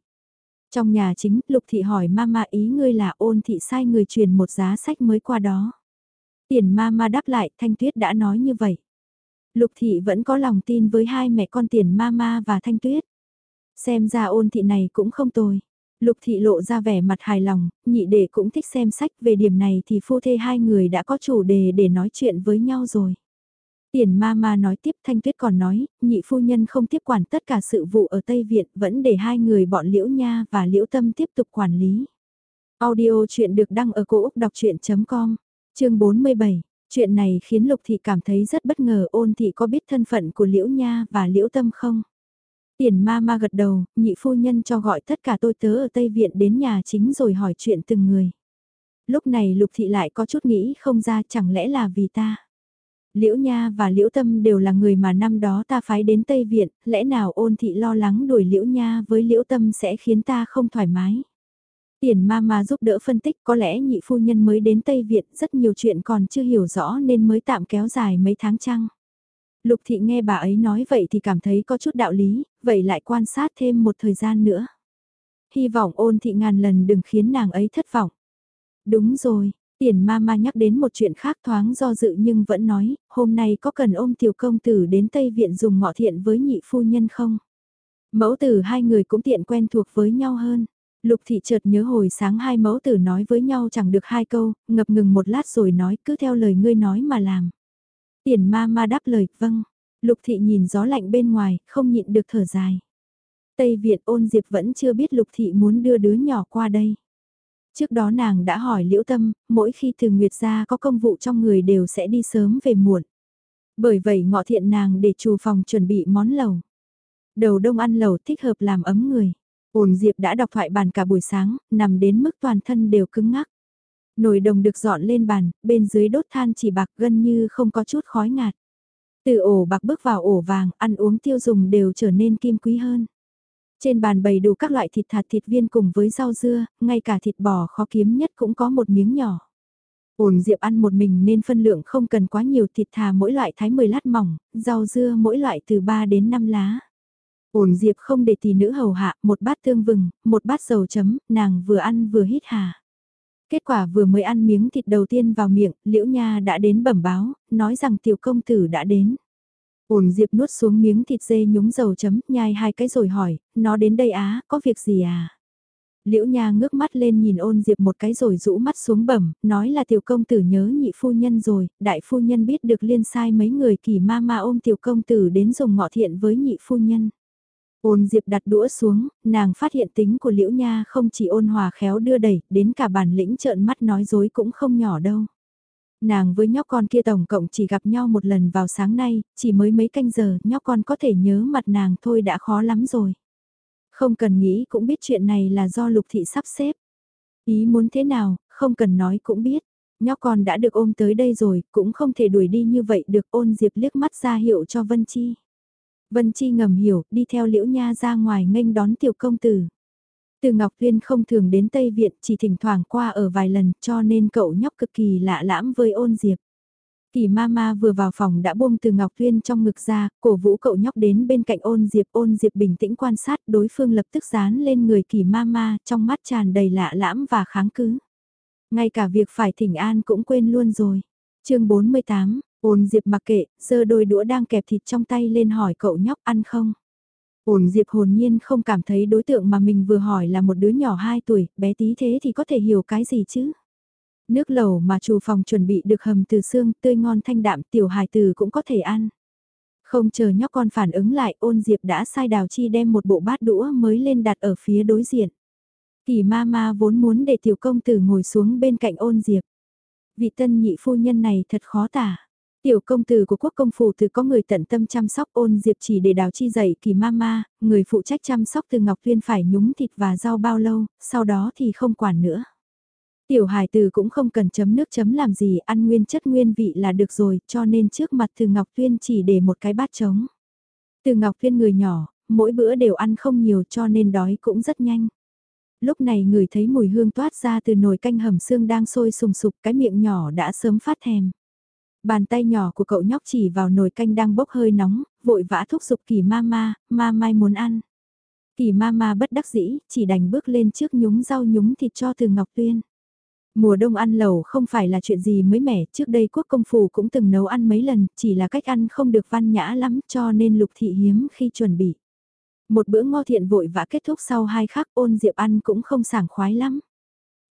Trong nhà chính, lục thị hỏi mama ý ngươi là ôn thị sai người truyền một giá sách mới qua đó. Tiền mama đáp lại, Thanh Tuyết đã nói như vậy. Lục thị vẫn có lòng tin với hai mẹ con tiền mama và Thanh Tuyết. Xem ra ôn thị này cũng không tồi. Lục thị lộ ra vẻ mặt hài lòng, nhị đệ cũng thích xem sách về điểm này thì phu thê hai người đã có chủ đề để nói chuyện với nhau rồi. Tiền ma ma nói tiếp Thanh Tuyết còn nói, nhị phu nhân không tiếp quản tất cả sự vụ ở Tây Viện vẫn để hai người bọn Liễu Nha và Liễu Tâm tiếp tục quản lý. Audio chuyện được đăng ở cổ Úc đọc chuyện.com, chương 47. Chuyện này khiến Lục Thị cảm thấy rất bất ngờ ôn thị có biết thân phận của Liễu Nha và Liễu Tâm không? Tiền ma ma gật đầu, nhị phu nhân cho gọi tất cả tôi tớ ở Tây Viện đến nhà chính rồi hỏi chuyện từng người. Lúc này lục thị lại có chút nghĩ không ra chẳng lẽ là vì ta. Liễu Nha và Liễu Tâm đều là người mà năm đó ta phái đến Tây Viện, lẽ nào ôn thị lo lắng đuổi Liễu Nha với Liễu Tâm sẽ khiến ta không thoải mái. Tiền ma ma giúp đỡ phân tích có lẽ nhị phu nhân mới đến Tây viện rất nhiều chuyện còn chưa hiểu rõ nên mới tạm kéo dài mấy tháng chăng. Lục thị nghe bà ấy nói vậy thì cảm thấy có chút đạo lý, vậy lại quan sát thêm một thời gian nữa. Hy vọng ôn thị ngàn lần đừng khiến nàng ấy thất vọng. Đúng rồi, tiền ma ma nhắc đến một chuyện khác thoáng do dự nhưng vẫn nói, hôm nay có cần ôm tiểu công tử đến Tây Viện dùng ngọ thiện với nhị phu nhân không? Mẫu tử hai người cũng tiện quen thuộc với nhau hơn. Lục thị chợt nhớ hồi sáng hai mẫu tử nói với nhau chẳng được hai câu, ngập ngừng một lát rồi nói cứ theo lời ngươi nói mà làm. Tiền ma ma đáp lời, vâng. Lục thị nhìn gió lạnh bên ngoài, không nhịn được thở dài. Tây Việt ôn diệp vẫn chưa biết lục thị muốn đưa đứa nhỏ qua đây. Trước đó nàng đã hỏi liễu tâm, mỗi khi từ Nguyệt ra có công vụ trong người đều sẽ đi sớm về muộn. Bởi vậy ngọ thiện nàng để chủ phòng chuẩn bị món lầu. Đầu đông ăn lầu thích hợp làm ấm người. Ôn Diệp đã đọc thoại bàn cả buổi sáng, nằm đến mức toàn thân đều cứng ngắc. Nồi đồng được dọn lên bàn, bên dưới đốt than chỉ bạc gần như không có chút khói ngạt. Từ ổ bạc bước vào ổ vàng, ăn uống tiêu dùng đều trở nên kim quý hơn. Trên bàn bày đủ các loại thịt thạt thịt viên cùng với rau dưa, ngay cả thịt bò khó kiếm nhất cũng có một miếng nhỏ. Ổn Diệp ăn một mình nên phân lượng không cần quá nhiều thịt thà mỗi loại thái 10 lát mỏng, rau dưa mỗi loại từ 3 đến 5 lá. Ổn Diệp không để tỷ nữ hầu hạ, một bát tương vừng, một bát dầu chấm, nàng vừa ăn vừa hít hà. Kết quả vừa mới ăn miếng thịt đầu tiên vào miệng, Liễu Nha đã đến bẩm báo, nói rằng tiểu công tử đã đến. Ôn Diệp nuốt xuống miếng thịt dê nhúng dầu chấm, nhai hai cái rồi hỏi, nó đến đây á, có việc gì à? Liễu Nha ngước mắt lên nhìn ôn Diệp một cái rồi rũ mắt xuống bẩm, nói là tiểu công tử nhớ nhị phu nhân rồi, đại phu nhân biết được liên sai mấy người kỳ ma ma ôm tiểu công tử đến dùng ngọ thiện với nhị phu nhân. Ôn Diệp đặt đũa xuống, nàng phát hiện tính của Liễu Nha không chỉ ôn hòa khéo đưa đẩy, đến cả bản lĩnh trợn mắt nói dối cũng không nhỏ đâu. Nàng với nhóc con kia tổng cộng chỉ gặp nhau một lần vào sáng nay, chỉ mới mấy canh giờ, nhóc con có thể nhớ mặt nàng thôi đã khó lắm rồi. Không cần nghĩ cũng biết chuyện này là do lục thị sắp xếp. Ý muốn thế nào, không cần nói cũng biết. Nhóc con đã được ôm tới đây rồi, cũng không thể đuổi đi như vậy được ôn diệp liếc mắt ra hiệu cho Vân Chi. Vân Chi ngầm hiểu, đi theo Liễu Nha ra ngoài nghênh đón tiểu công tử. Từ Ngọc Tuyên không thường đến Tây Viện, chỉ thỉnh thoảng qua ở vài lần, cho nên cậu nhóc cực kỳ lạ lãm với ôn diệp. Kỳ Mama vừa vào phòng đã buông từ Ngọc Tuyên trong ngực ra, cổ vũ cậu nhóc đến bên cạnh ôn diệp. Ôn diệp bình tĩnh quan sát đối phương lập tức dán lên người Kỳ Mama, trong mắt tràn đầy lạ lãm và kháng cứ. Ngay cả việc phải thỉnh an cũng quên luôn rồi. chương 48, ôn diệp mặc kệ, giơ đôi đũa đang kẹp thịt trong tay lên hỏi cậu nhóc ăn không. Ôn Diệp hồn nhiên không cảm thấy đối tượng mà mình vừa hỏi là một đứa nhỏ 2 tuổi, bé tí thế thì có thể hiểu cái gì chứ. Nước lẩu mà chủ phòng chuẩn bị được hầm từ xương tươi ngon thanh đạm tiểu hài từ cũng có thể ăn. Không chờ nhóc con phản ứng lại ôn Diệp đã sai đào chi đem một bộ bát đũa mới lên đặt ở phía đối diện. Kỳ ma ma vốn muốn để tiểu công tử ngồi xuống bên cạnh ôn Diệp. Vị tân nhị phu nhân này thật khó tả. Tiểu công tử của quốc công phủ từ có người tận tâm chăm sóc ôn diệp chỉ để đào chi dạy kỳ mama, người phụ trách chăm sóc từ Ngọc Tuyên phải nhúng thịt và rau bao lâu, sau đó thì không quản nữa. Tiểu hài từ cũng không cần chấm nước chấm làm gì, ăn nguyên chất nguyên vị là được rồi, cho nên trước mặt từ Ngọc Tuyên chỉ để một cái bát trống. Từ Ngọc Tuyên người nhỏ, mỗi bữa đều ăn không nhiều cho nên đói cũng rất nhanh. Lúc này người thấy mùi hương toát ra từ nồi canh hầm xương đang sôi sùng sục cái miệng nhỏ đã sớm phát thèm. Bàn tay nhỏ của cậu nhóc chỉ vào nồi canh đang bốc hơi nóng, vội vã thúc giục kỳ ma ma, ma mai muốn ăn. Kỳ ma ma bất đắc dĩ, chỉ đành bước lên trước nhúng rau nhúng thịt cho từ Ngọc Tuyên. Mùa đông ăn lẩu không phải là chuyện gì mới mẻ, trước đây quốc công phủ cũng từng nấu ăn mấy lần, chỉ là cách ăn không được văn nhã lắm cho nên lục thị hiếm khi chuẩn bị. Một bữa ngô thiện vội vã kết thúc sau hai khắc ôn diệp ăn cũng không sảng khoái lắm.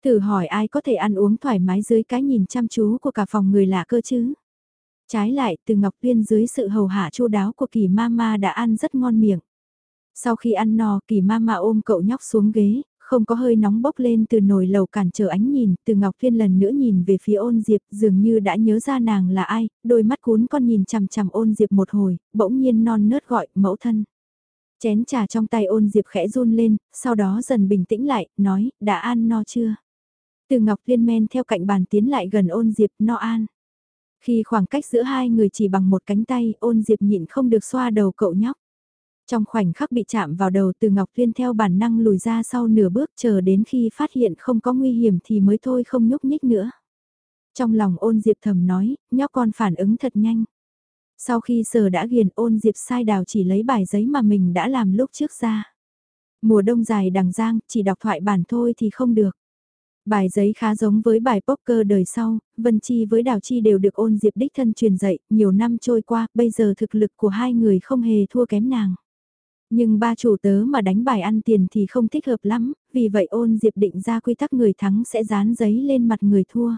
Thử hỏi ai có thể ăn uống thoải mái dưới cái nhìn chăm chú của cả phòng người lạ cơ chứ? Trái lại, từ Ngọc Tuyên dưới sự hầu hạ chu đáo của kỳ mama đã ăn rất ngon miệng. Sau khi ăn no, kỳ mama ôm cậu nhóc xuống ghế, không có hơi nóng bốc lên từ nồi lầu cản trở ánh nhìn, từ Ngọc Tuyên lần nữa nhìn về phía ôn diệp dường như đã nhớ ra nàng là ai, đôi mắt cuốn con nhìn chằm chằm ôn diệp một hồi, bỗng nhiên non nớt gọi, mẫu thân. Chén trà trong tay ôn diệp khẽ run lên, sau đó dần bình tĩnh lại, nói, đã ăn no chưa? Từ Ngọc Liên men theo cạnh bàn tiến lại gần ôn diệp no an. Khi khoảng cách giữa hai người chỉ bằng một cánh tay ôn diệp nhịn không được xoa đầu cậu nhóc. Trong khoảnh khắc bị chạm vào đầu từ Ngọc Tuyên theo bản năng lùi ra sau nửa bước chờ đến khi phát hiện không có nguy hiểm thì mới thôi không nhúc nhích nữa. Trong lòng ôn diệp thầm nói, nhóc con phản ứng thật nhanh. Sau khi sờ đã ghiền ôn diệp sai đào chỉ lấy bài giấy mà mình đã làm lúc trước ra. Mùa đông dài đằng giang, chỉ đọc thoại bản thôi thì không được. Bài giấy khá giống với bài poker đời sau, Vân Chi với Đào Chi đều được ôn diệp đích thân truyền dạy, nhiều năm trôi qua, bây giờ thực lực của hai người không hề thua kém nàng. Nhưng ba chủ tớ mà đánh bài ăn tiền thì không thích hợp lắm, vì vậy ôn diệp định ra quy tắc người thắng sẽ dán giấy lên mặt người thua.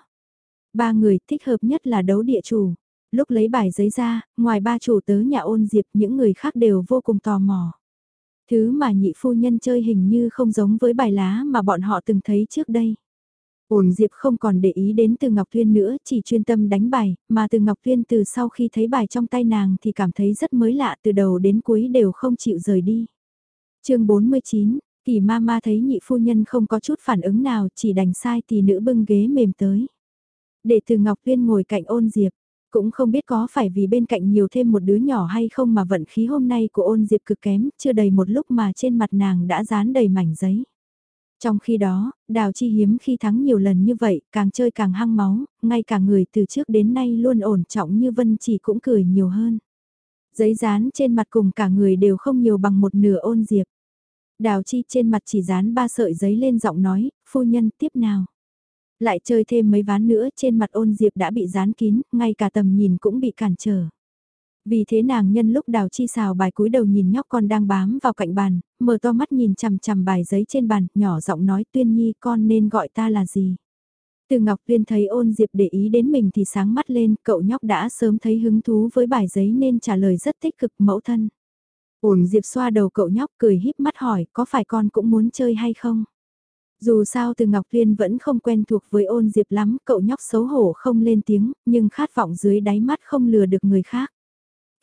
Ba người thích hợp nhất là đấu địa chủ. Lúc lấy bài giấy ra, ngoài ba chủ tớ nhà ôn diệp những người khác đều vô cùng tò mò. Thứ mà nhị phu nhân chơi hình như không giống với bài lá mà bọn họ từng thấy trước đây. Ôn Diệp không còn để ý đến Từ Ngọc Thuyên nữa, chỉ chuyên tâm đánh bài, mà Từ Ngọc Thuyên từ sau khi thấy bài trong tay nàng thì cảm thấy rất mới lạ từ đầu đến cuối đều không chịu rời đi. chương 49, Kỳ ma ma thấy nhị phu nhân không có chút phản ứng nào chỉ đành sai thì nữ bưng ghế mềm tới. Để Từ Ngọc Thuyên ngồi cạnh ôn Diệp, cũng không biết có phải vì bên cạnh nhiều thêm một đứa nhỏ hay không mà vận khí hôm nay của ôn Diệp cực kém, chưa đầy một lúc mà trên mặt nàng đã dán đầy mảnh giấy. Trong khi đó, Đào Chi hiếm khi thắng nhiều lần như vậy, càng chơi càng hăng máu, ngay cả người từ trước đến nay luôn ổn trọng như Vân chỉ cũng cười nhiều hơn. Giấy dán trên mặt cùng cả người đều không nhiều bằng một nửa ôn diệp. Đào Chi trên mặt chỉ dán ba sợi giấy lên giọng nói, phu nhân tiếp nào. Lại chơi thêm mấy ván nữa trên mặt ôn diệp đã bị dán kín, ngay cả tầm nhìn cũng bị cản trở. Vì thế nàng nhân lúc đào chi xào bài cúi đầu nhìn nhóc con đang bám vào cạnh bàn, mở to mắt nhìn chằm chằm bài giấy trên bàn, nhỏ giọng nói tuyên nhi con nên gọi ta là gì. Từ Ngọc Tuyên thấy ôn diệp để ý đến mình thì sáng mắt lên, cậu nhóc đã sớm thấy hứng thú với bài giấy nên trả lời rất tích cực mẫu thân. Ôn diệp xoa đầu cậu nhóc cười híp mắt hỏi có phải con cũng muốn chơi hay không? Dù sao từ Ngọc Tuyên vẫn không quen thuộc với ôn diệp lắm, cậu nhóc xấu hổ không lên tiếng, nhưng khát vọng dưới đáy mắt không lừa được người khác.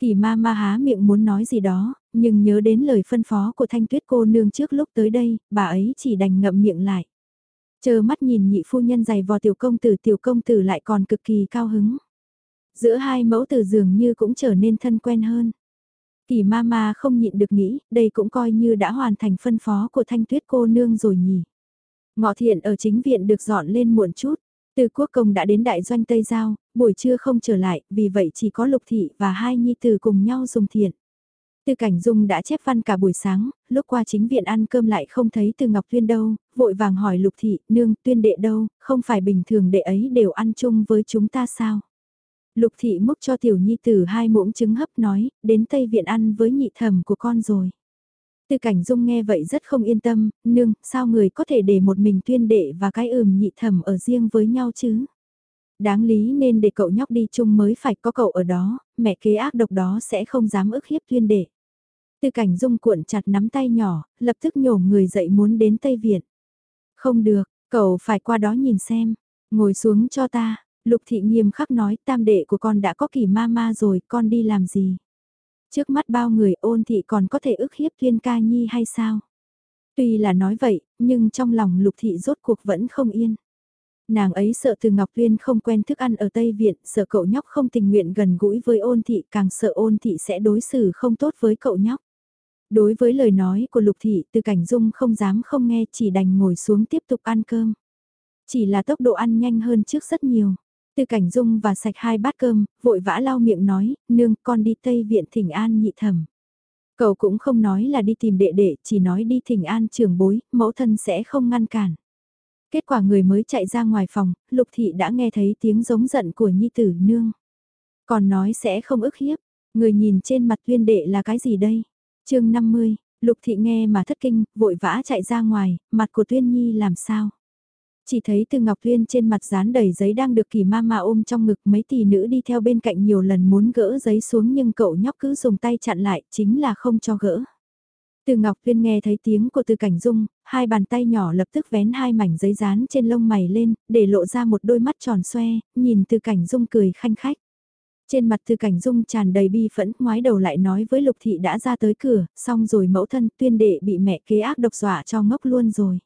Kỳ ma ma há miệng muốn nói gì đó, nhưng nhớ đến lời phân phó của thanh tuyết cô nương trước lúc tới đây, bà ấy chỉ đành ngậm miệng lại. Chờ mắt nhìn nhị phu nhân giày vò tiểu công tử tiểu công tử lại còn cực kỳ cao hứng. Giữa hai mẫu tử dường như cũng trở nên thân quen hơn. Kỳ ma ma không nhịn được nghĩ, đây cũng coi như đã hoàn thành phân phó của thanh tuyết cô nương rồi nhỉ. Ngọ thiện ở chính viện được dọn lên muộn chút. Từ quốc công đã đến đại doanh Tây Giao, buổi trưa không trở lại, vì vậy chỉ có lục thị và hai nhi tử cùng nhau dùng thiện. Từ cảnh dung đã chép văn cả buổi sáng, lúc qua chính viện ăn cơm lại không thấy từ Ngọc Tuyên đâu, vội vàng hỏi lục thị, nương, tuyên đệ đâu, không phải bình thường đệ ấy đều ăn chung với chúng ta sao? Lục thị múc cho tiểu nhi tử hai muỗng trứng hấp nói, đến Tây Viện ăn với nhị thẩm của con rồi. Từ cảnh dung nghe vậy rất không yên tâm, nương, sao người có thể để một mình tuyên đệ và cái ừm nhị thẩm ở riêng với nhau chứ? Đáng lý nên để cậu nhóc đi chung mới phải có cậu ở đó, mẹ kế ác độc đó sẽ không dám ức hiếp tuyên đệ. Từ cảnh dung cuộn chặt nắm tay nhỏ, lập tức nhổ người dậy muốn đến Tây Viện. Không được, cậu phải qua đó nhìn xem, ngồi xuống cho ta, lục thị nghiêm khắc nói tam đệ của con đã có kỳ ma ma rồi, con đi làm gì? Trước mắt bao người ôn thị còn có thể ức hiếp Thiên Ca Nhi hay sao? Tuy là nói vậy, nhưng trong lòng lục thị rốt cuộc vẫn không yên. Nàng ấy sợ từ Ngọc Tuyên không quen thức ăn ở Tây Viện, sợ cậu nhóc không tình nguyện gần gũi với ôn thị, càng sợ ôn thị sẽ đối xử không tốt với cậu nhóc. Đối với lời nói của lục thị, từ cảnh dung không dám không nghe chỉ đành ngồi xuống tiếp tục ăn cơm. Chỉ là tốc độ ăn nhanh hơn trước rất nhiều. Từ cảnh dung và sạch hai bát cơm, vội vã lau miệng nói, nương con đi Tây Viện thỉnh an nhị thẩm. Cậu cũng không nói là đi tìm đệ đệ, chỉ nói đi thỉnh an trường bối, mẫu thân sẽ không ngăn cản. Kết quả người mới chạy ra ngoài phòng, lục thị đã nghe thấy tiếng giống giận của nhi tử nương. Còn nói sẽ không ức hiếp, người nhìn trên mặt tuyên đệ là cái gì đây? chương 50, lục thị nghe mà thất kinh, vội vã chạy ra ngoài, mặt của tuyên nhi làm sao? Chỉ thấy từ Ngọc liên trên mặt dán đầy giấy đang được kỳ ma ma ôm trong ngực mấy tỷ nữ đi theo bên cạnh nhiều lần muốn gỡ giấy xuống nhưng cậu nhóc cứ dùng tay chặn lại chính là không cho gỡ. Từ Ngọc liên nghe thấy tiếng của Từ Cảnh Dung, hai bàn tay nhỏ lập tức vén hai mảnh giấy dán trên lông mày lên, để lộ ra một đôi mắt tròn xoe, nhìn Từ Cảnh Dung cười khanh khách. Trên mặt Từ Cảnh Dung tràn đầy bi phẫn, ngoái đầu lại nói với Lục Thị đã ra tới cửa, xong rồi mẫu thân tuyên đệ bị mẹ kế ác độc dọa cho ngốc luôn rồi.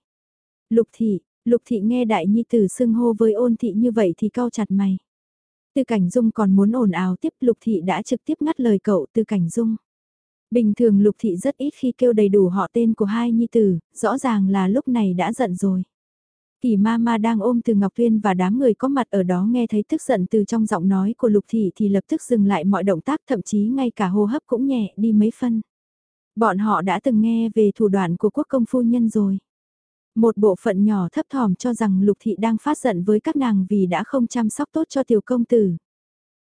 Lục Thị, Lục thị nghe đại nhi tử xưng hô với ôn thị như vậy thì cau chặt mày. Từ cảnh dung còn muốn ồn ào tiếp lục thị đã trực tiếp ngắt lời cậu từ cảnh dung. Bình thường lục thị rất ít khi kêu đầy đủ họ tên của hai nhi tử, rõ ràng là lúc này đã giận rồi. Kỳ ma ma đang ôm từ Ngọc Tuyên và đám người có mặt ở đó nghe thấy tức giận từ trong giọng nói của lục thị thì lập tức dừng lại mọi động tác thậm chí ngay cả hô hấp cũng nhẹ đi mấy phân. Bọn họ đã từng nghe về thủ đoạn của quốc công phu nhân rồi. Một bộ phận nhỏ thấp thỏm cho rằng lục thị đang phát giận với các nàng vì đã không chăm sóc tốt cho tiểu công tử.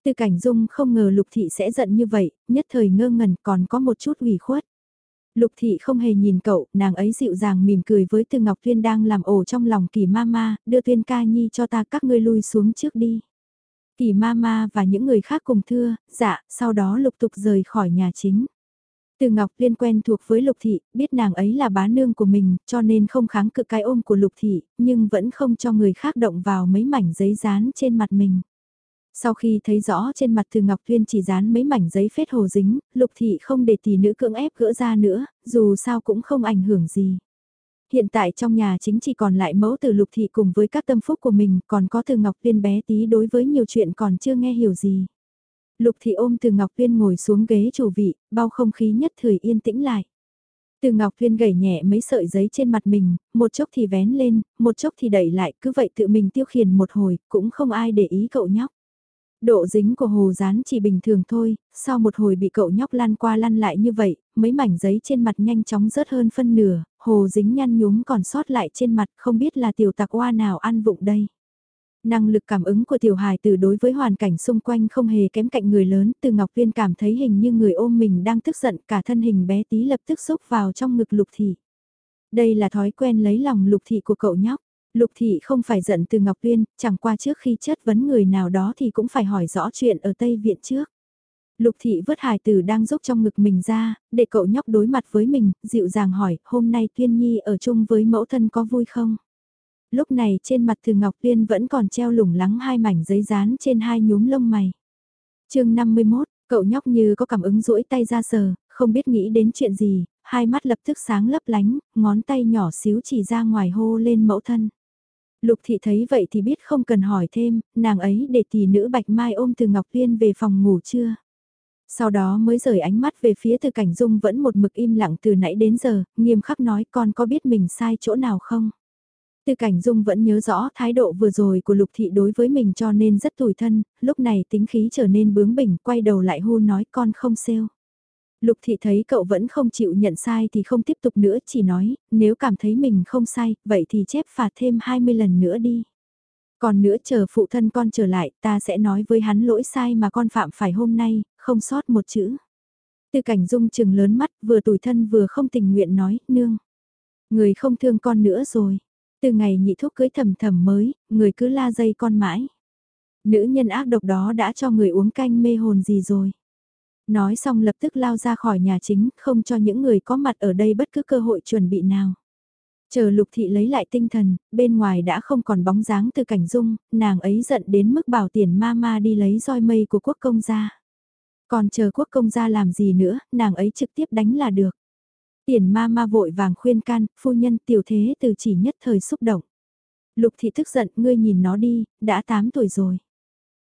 Từ cảnh dung không ngờ lục thị sẽ giận như vậy, nhất thời ngơ ngẩn còn có một chút ủy khuất. Lục thị không hề nhìn cậu, nàng ấy dịu dàng mỉm cười với Từ Ngọc Tuyên đang làm ổ trong lòng kỳ ma ma, đưa Tuyên ca nhi cho ta các ngươi lui xuống trước đi. Kỳ ma ma và những người khác cùng thưa, dạ, sau đó lục tục rời khỏi nhà chính. Từ Ngọc Liên quen thuộc với Lục Thị, biết nàng ấy là bá nương của mình, cho nên không kháng cự cái ôm của Lục Thị, nhưng vẫn không cho người khác động vào mấy mảnh giấy dán trên mặt mình. Sau khi thấy rõ trên mặt Từ Ngọc Liên chỉ dán mấy mảnh giấy phết hồ dính, Lục Thị không để tỷ nữ cưỡng ép gỡ ra nữa, dù sao cũng không ảnh hưởng gì. Hiện tại trong nhà chính chỉ còn lại mẫu từ Lục Thị cùng với các tâm phúc của mình, còn có Từ Ngọc Liên bé tí đối với nhiều chuyện còn chưa nghe hiểu gì. Lục Thị ôm Từ Ngọc Tuyên ngồi xuống ghế chủ vị, bao không khí nhất thời yên tĩnh lại. Từ Ngọc Tuyên gẩy nhẹ mấy sợi giấy trên mặt mình, một chốc thì vén lên, một chốc thì đẩy lại, cứ vậy tự mình tiêu khiển một hồi, cũng không ai để ý cậu nhóc. Độ dính của hồ dán chỉ bình thường thôi, sau một hồi bị cậu nhóc lăn qua lăn lại như vậy, mấy mảnh giấy trên mặt nhanh chóng rớt hơn phân nửa, hồ dính nhăn nhúm còn sót lại trên mặt không biết là tiểu tặc hoa nào ăn vụng đây. Năng lực cảm ứng của tiểu hài từ đối với hoàn cảnh xung quanh không hề kém cạnh người lớn, từ Ngọc Viên cảm thấy hình như người ôm mình đang tức giận cả thân hình bé tí lập tức xúc vào trong ngực lục thị. Đây là thói quen lấy lòng lục thị của cậu nhóc. Lục thị không phải giận từ Ngọc Viên, chẳng qua trước khi chất vấn người nào đó thì cũng phải hỏi rõ chuyện ở Tây Viện trước. Lục thị vớt hài tử đang giúp trong ngực mình ra, để cậu nhóc đối mặt với mình, dịu dàng hỏi, hôm nay Tuyên Nhi ở chung với mẫu thân có vui không? Lúc này trên mặt từ Ngọc Tuyên vẫn còn treo lủng lắng hai mảnh giấy dán trên hai nhúm lông mày. chương 51, cậu nhóc như có cảm ứng duỗi tay ra sờ, không biết nghĩ đến chuyện gì, hai mắt lập tức sáng lấp lánh, ngón tay nhỏ xíu chỉ ra ngoài hô lên mẫu thân. Lục thị thấy vậy thì biết không cần hỏi thêm, nàng ấy để tỷ nữ Bạch Mai ôm từ Ngọc Viên về phòng ngủ chưa. Sau đó mới rời ánh mắt về phía từ cảnh dung vẫn một mực im lặng từ nãy đến giờ, nghiêm khắc nói con có biết mình sai chỗ nào không. Từ cảnh dung vẫn nhớ rõ thái độ vừa rồi của lục thị đối với mình cho nên rất tủi thân, lúc này tính khí trở nên bướng bỉnh, quay đầu lại hôn nói con không xêu. Lục thị thấy cậu vẫn không chịu nhận sai thì không tiếp tục nữa, chỉ nói, nếu cảm thấy mình không sai, vậy thì chép phạt thêm 20 lần nữa đi. Còn nữa chờ phụ thân con trở lại, ta sẽ nói với hắn lỗi sai mà con phạm phải hôm nay, không sót một chữ. Từ cảnh dung chừng lớn mắt, vừa tủi thân vừa không tình nguyện nói, nương. Người không thương con nữa rồi. Từ ngày nhị thúc cưới thầm thầm mới, người cứ la dây con mãi. Nữ nhân ác độc đó đã cho người uống canh mê hồn gì rồi. Nói xong lập tức lao ra khỏi nhà chính, không cho những người có mặt ở đây bất cứ cơ hội chuẩn bị nào. Chờ lục thị lấy lại tinh thần, bên ngoài đã không còn bóng dáng từ cảnh dung, nàng ấy giận đến mức bảo tiền ma ma đi lấy roi mây của quốc công gia. Còn chờ quốc công gia làm gì nữa, nàng ấy trực tiếp đánh là được. Tiền ma ma vội vàng khuyên can, phu nhân tiểu thế từ chỉ nhất thời xúc động. Lục thị tức giận, ngươi nhìn nó đi, đã 8 tuổi rồi.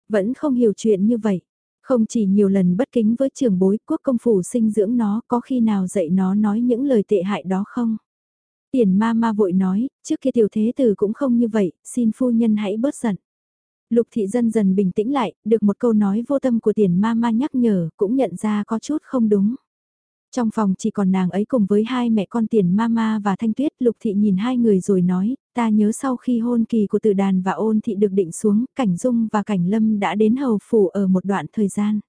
Vẫn không hiểu chuyện như vậy. Không chỉ nhiều lần bất kính với trường bối quốc công phủ sinh dưỡng nó có khi nào dạy nó nói những lời tệ hại đó không? Tiền ma ma vội nói, trước kia tiểu thế tử cũng không như vậy, xin phu nhân hãy bớt giận. Lục thị dân dần bình tĩnh lại, được một câu nói vô tâm của tiền ma ma nhắc nhở, cũng nhận ra có chút không đúng. Trong phòng chỉ còn nàng ấy cùng với hai mẹ con tiền mama và thanh tuyết lục thị nhìn hai người rồi nói, ta nhớ sau khi hôn kỳ của tự đàn và ôn thị được định xuống, cảnh dung và cảnh lâm đã đến hầu phủ ở một đoạn thời gian.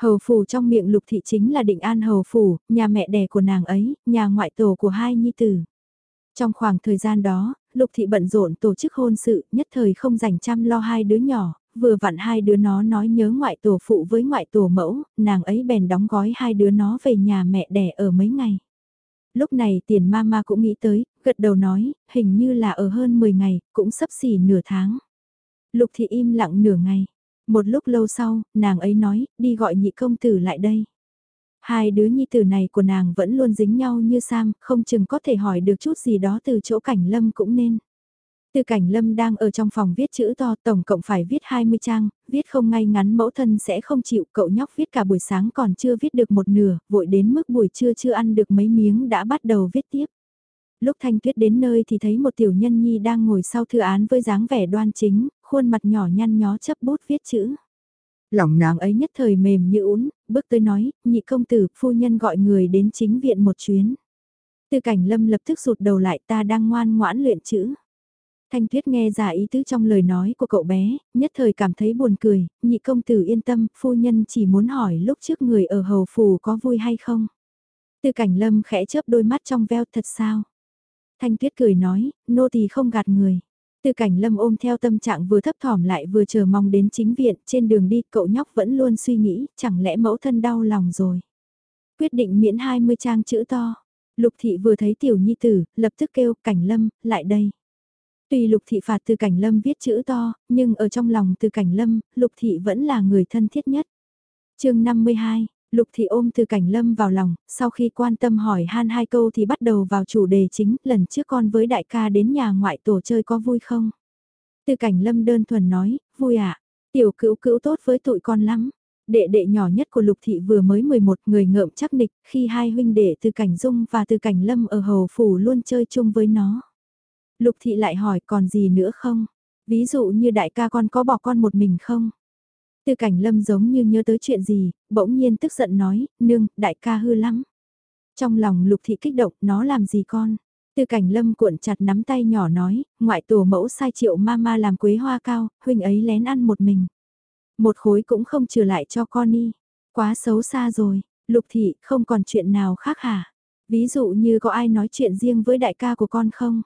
Hầu phủ trong miệng lục thị chính là định an hầu phủ, nhà mẹ đẻ của nàng ấy, nhà ngoại tổ của hai nhi tử. Trong khoảng thời gian đó, lục thị bận rộn tổ chức hôn sự, nhất thời không dành chăm lo hai đứa nhỏ, vừa vặn hai đứa nó nói nhớ ngoại tổ phụ với ngoại tổ mẫu, nàng ấy bèn đóng gói hai đứa nó về nhà mẹ đẻ ở mấy ngày. Lúc này tiền mama cũng nghĩ tới, gật đầu nói, hình như là ở hơn 10 ngày, cũng sắp xỉ nửa tháng. Lục thị im lặng nửa ngày. Một lúc lâu sau, nàng ấy nói, đi gọi nhị công tử lại đây. Hai đứa nhi tử này của nàng vẫn luôn dính nhau như Sam, không chừng có thể hỏi được chút gì đó từ chỗ cảnh lâm cũng nên. Từ cảnh lâm đang ở trong phòng viết chữ to tổng cộng phải viết 20 trang, viết không ngay ngắn mẫu thân sẽ không chịu cậu nhóc viết cả buổi sáng còn chưa viết được một nửa, vội đến mức buổi trưa chưa ăn được mấy miếng đã bắt đầu viết tiếp. Lúc Thanh Tuyết đến nơi thì thấy một tiểu nhân nhi đang ngồi sau thư án với dáng vẻ đoan chính, khuôn mặt nhỏ nhăn nhó chấp bút viết chữ. Lòng nàng ấy nhất thời mềm như ún, bước tới nói, nhị công tử, phu nhân gọi người đến chính viện một chuyến. Từ cảnh lâm lập tức rụt đầu lại ta đang ngoan ngoãn luyện chữ. Thanh Tuyết nghe ra ý tứ trong lời nói của cậu bé, nhất thời cảm thấy buồn cười, nhị công tử yên tâm, phu nhân chỉ muốn hỏi lúc trước người ở hầu phủ có vui hay không. Tư cảnh lâm khẽ chớp đôi mắt trong veo thật sao. Thanh Tuyết cười nói, nô tỳ không gạt người. Tư cảnh lâm ôm theo tâm trạng vừa thấp thỏm lại vừa chờ mong đến chính viện, trên đường đi cậu nhóc vẫn luôn suy nghĩ, chẳng lẽ mẫu thân đau lòng rồi. Quyết định miễn 20 trang chữ to. Lục thị vừa thấy tiểu nhi tử, lập tức kêu cảnh lâm, lại đây. Tuy lục thị phạt từ cảnh lâm viết chữ to, nhưng ở trong lòng từ cảnh lâm, lục thị vẫn là người thân thiết nhất. chương 52, lục thị ôm từ cảnh lâm vào lòng, sau khi quan tâm hỏi han hai câu thì bắt đầu vào chủ đề chính, lần trước con với đại ca đến nhà ngoại tổ chơi có vui không? Từ cảnh lâm đơn thuần nói, vui ạ, à? tiểu cữu cữu tốt với tụi con lắm. Đệ đệ nhỏ nhất của Lục Thị vừa mới 11 người ngợm chắc nịch khi hai huynh đệ từ cảnh dung và từ cảnh lâm ở hầu phủ luôn chơi chung với nó. Lục thị lại hỏi còn gì nữa không? Ví dụ như đại ca con có bỏ con một mình không? Tư cảnh lâm giống như nhớ tới chuyện gì, bỗng nhiên tức giận nói, nương, đại ca hư lắm. Trong lòng lục thị kích động, nó làm gì con? Tư cảnh lâm cuộn chặt nắm tay nhỏ nói, ngoại tổ mẫu sai triệu mama làm quế hoa cao, huynh ấy lén ăn một mình. Một khối cũng không trừ lại cho con đi. Quá xấu xa rồi, lục thị không còn chuyện nào khác hả? Ví dụ như có ai nói chuyện riêng với đại ca của con không?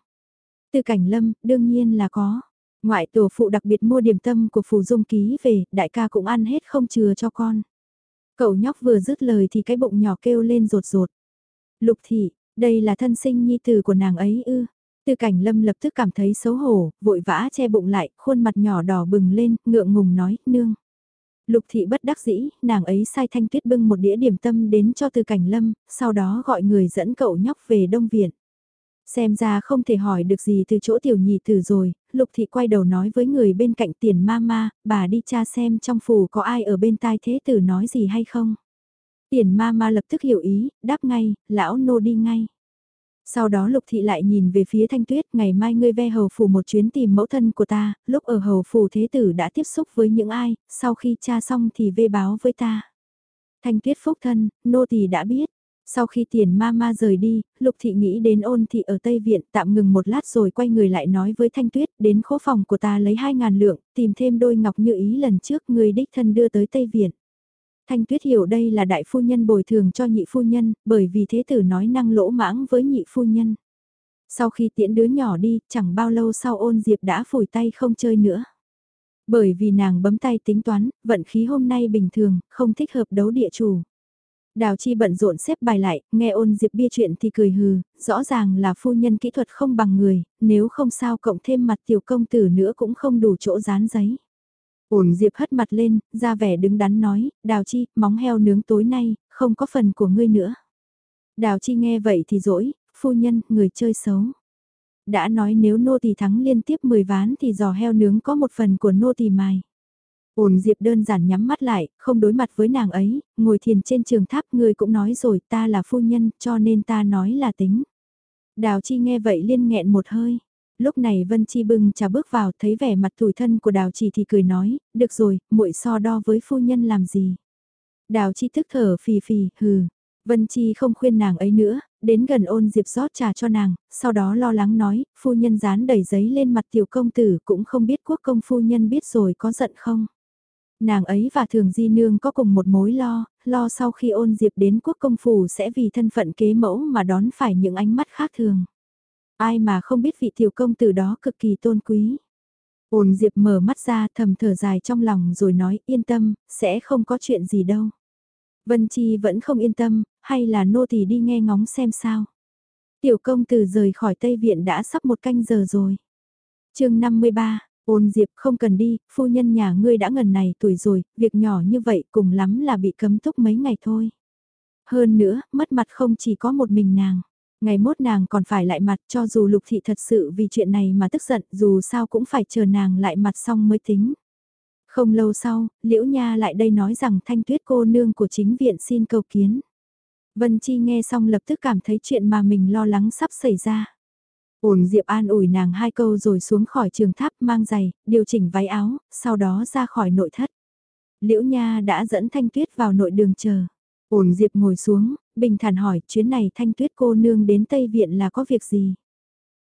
Từ cảnh lâm, đương nhiên là có. Ngoại tổ phụ đặc biệt mua điểm tâm của phù dung ký về, đại ca cũng ăn hết không chừa cho con. Cậu nhóc vừa dứt lời thì cái bụng nhỏ kêu lên rột rột. Lục thị, đây là thân sinh nhi tử của nàng ấy ư. Từ cảnh lâm lập tức cảm thấy xấu hổ, vội vã che bụng lại, khuôn mặt nhỏ đỏ bừng lên, ngượng ngùng nói, nương. Lục thị bất đắc dĩ, nàng ấy sai thanh tuyết bưng một đĩa điểm tâm đến cho từ cảnh lâm, sau đó gọi người dẫn cậu nhóc về đông viện. Xem ra không thể hỏi được gì từ chỗ tiểu nhị tử rồi, lục thị quay đầu nói với người bên cạnh tiền ma ma, bà đi tra xem trong phủ có ai ở bên tai thế tử nói gì hay không. Tiền ma ma lập tức hiểu ý, đáp ngay, lão nô đi ngay. Sau đó lục thị lại nhìn về phía thanh tuyết, ngày mai ngươi ve hầu phủ một chuyến tìm mẫu thân của ta, lúc ở hầu phủ thế tử đã tiếp xúc với những ai, sau khi tra xong thì vê báo với ta. Thanh tuyết phúc thân, nô tỳ đã biết, sau khi tiền ma ma rời đi, Lục Thị nghĩ đến ôn thị ở Tây Viện tạm ngừng một lát rồi quay người lại nói với Thanh Tuyết đến khố phòng của ta lấy 2.000 lượng, tìm thêm đôi ngọc như ý lần trước người đích thân đưa tới Tây Viện. Thanh Tuyết hiểu đây là đại phu nhân bồi thường cho nhị phu nhân, bởi vì thế tử nói năng lỗ mãng với nhị phu nhân. Sau khi tiễn đứa nhỏ đi, chẳng bao lâu sau ôn diệp đã phủi tay không chơi nữa. Bởi vì nàng bấm tay tính toán, vận khí hôm nay bình thường, không thích hợp đấu địa chủ. Đào Chi bận rộn xếp bài lại, nghe ôn Diệp bia chuyện thì cười hừ, rõ ràng là phu nhân kỹ thuật không bằng người, nếu không sao cộng thêm mặt tiểu công tử nữa cũng không đủ chỗ dán giấy. Ôn Diệp hất mặt lên, ra vẻ đứng đắn nói, Đào Chi, móng heo nướng tối nay, không có phần của ngươi nữa. Đào Chi nghe vậy thì dỗi, phu nhân, người chơi xấu. Đã nói nếu nô tỳ thắng liên tiếp 10 ván thì giò heo nướng có một phần của nô tỳ mài. Ôn Diệp đơn giản nhắm mắt lại, không đối mặt với nàng ấy, ngồi thiền trên trường tháp người cũng nói rồi ta là phu nhân cho nên ta nói là tính. Đào Chi nghe vậy liên nghẹn một hơi. Lúc này Vân Chi bưng trà bước vào thấy vẻ mặt tủi thân của Đào Chi thì cười nói, được rồi, muội so đo với phu nhân làm gì. Đào Chi thức thở phì phì, hừ. Vân Chi không khuyên nàng ấy nữa, đến gần ôn Diệp rót trà cho nàng, sau đó lo lắng nói, phu nhân dán đầy giấy lên mặt tiểu công tử cũng không biết quốc công phu nhân biết rồi có giận không. Nàng ấy và thường di nương có cùng một mối lo, lo sau khi ôn diệp đến quốc công phủ sẽ vì thân phận kế mẫu mà đón phải những ánh mắt khác thường. Ai mà không biết vị tiểu công tử đó cực kỳ tôn quý. Ôn diệp mở mắt ra thầm thở dài trong lòng rồi nói yên tâm, sẽ không có chuyện gì đâu. Vân Chi vẫn không yên tâm, hay là nô tỳ đi nghe ngóng xem sao. Tiểu công tử rời khỏi Tây Viện đã sắp một canh giờ rồi. chương 53, Ôn Diệp không cần đi, phu nhân nhà ngươi đã ngần này tuổi rồi, việc nhỏ như vậy cùng lắm là bị cấm túc mấy ngày thôi. Hơn nữa, mất mặt không chỉ có một mình nàng. Ngày mốt nàng còn phải lại mặt cho dù lục thị thật sự vì chuyện này mà tức giận dù sao cũng phải chờ nàng lại mặt xong mới tính. Không lâu sau, Liễu Nha lại đây nói rằng thanh tuyết cô nương của chính viện xin cầu kiến. Vân Chi nghe xong lập tức cảm thấy chuyện mà mình lo lắng sắp xảy ra. Ổn Diệp an ủi nàng hai câu rồi xuống khỏi trường tháp mang giày, điều chỉnh váy áo, sau đó ra khỏi nội thất. Liễu Nha đã dẫn Thanh Tuyết vào nội đường chờ. Ổn Diệp ngồi xuống, bình thản hỏi chuyến này Thanh Tuyết cô nương đến Tây Viện là có việc gì?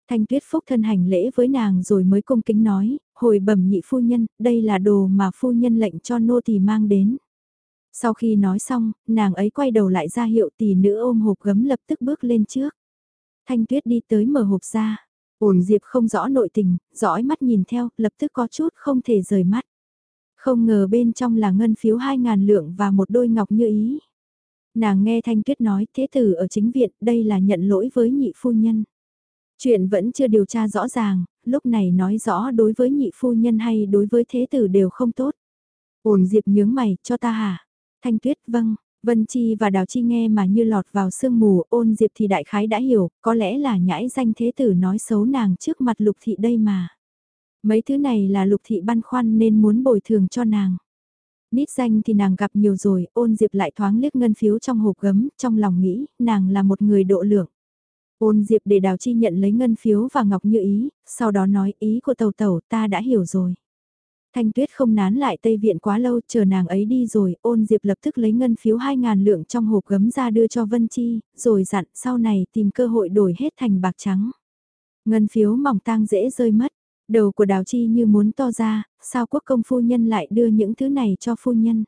Thanh Tuyết Phúc thân hành lễ với nàng rồi mới cung kính nói, hồi bẩm nhị phu nhân, đây là đồ mà phu nhân lệnh cho nô tỳ mang đến. Sau khi nói xong, nàng ấy quay đầu lại ra hiệu tỷ nữ ôm hộp gấm lập tức bước lên trước. Thanh Tuyết đi tới mở hộp ra. Ổn Diệp không rõ nội tình, dõi mắt nhìn theo, lập tức có chút không thể rời mắt. Không ngờ bên trong là ngân phiếu 2.000 lượng và một đôi ngọc như ý. Nàng nghe Thanh Tuyết nói thế tử ở chính viện đây là nhận lỗi với nhị phu nhân. Chuyện vẫn chưa điều tra rõ ràng, lúc này nói rõ đối với nhị phu nhân hay đối với thế tử đều không tốt. Ổn Diệp nhướng mày, cho ta hả? Thanh Tuyết vâng, Vân Chi và Đào Chi nghe mà như lọt vào sương mù, ôn Diệp thì đại khái đã hiểu, có lẽ là nhãi danh thế tử nói xấu nàng trước mặt lục thị đây mà. Mấy thứ này là lục thị băn khoăn nên muốn bồi thường cho nàng. Nít danh thì nàng gặp nhiều rồi, ôn Diệp lại thoáng liếc ngân phiếu trong hộp gấm, trong lòng nghĩ, nàng là một người độ lượng. Ôn Diệp để Đào Chi nhận lấy ngân phiếu và ngọc như ý, sau đó nói ý của tàu tàu ta đã hiểu rồi. Thanh Tuyết không nán lại Tây Viện quá lâu, chờ nàng ấy đi rồi, ôn Diệp lập tức lấy ngân phiếu 2.000 lượng trong hộp gấm ra đưa cho Vân Chi, rồi dặn sau này tìm cơ hội đổi hết thành bạc trắng. Ngân phiếu mỏng tang dễ rơi mất, đầu của Đào Chi như muốn to ra, sao quốc công phu nhân lại đưa những thứ này cho phu nhân?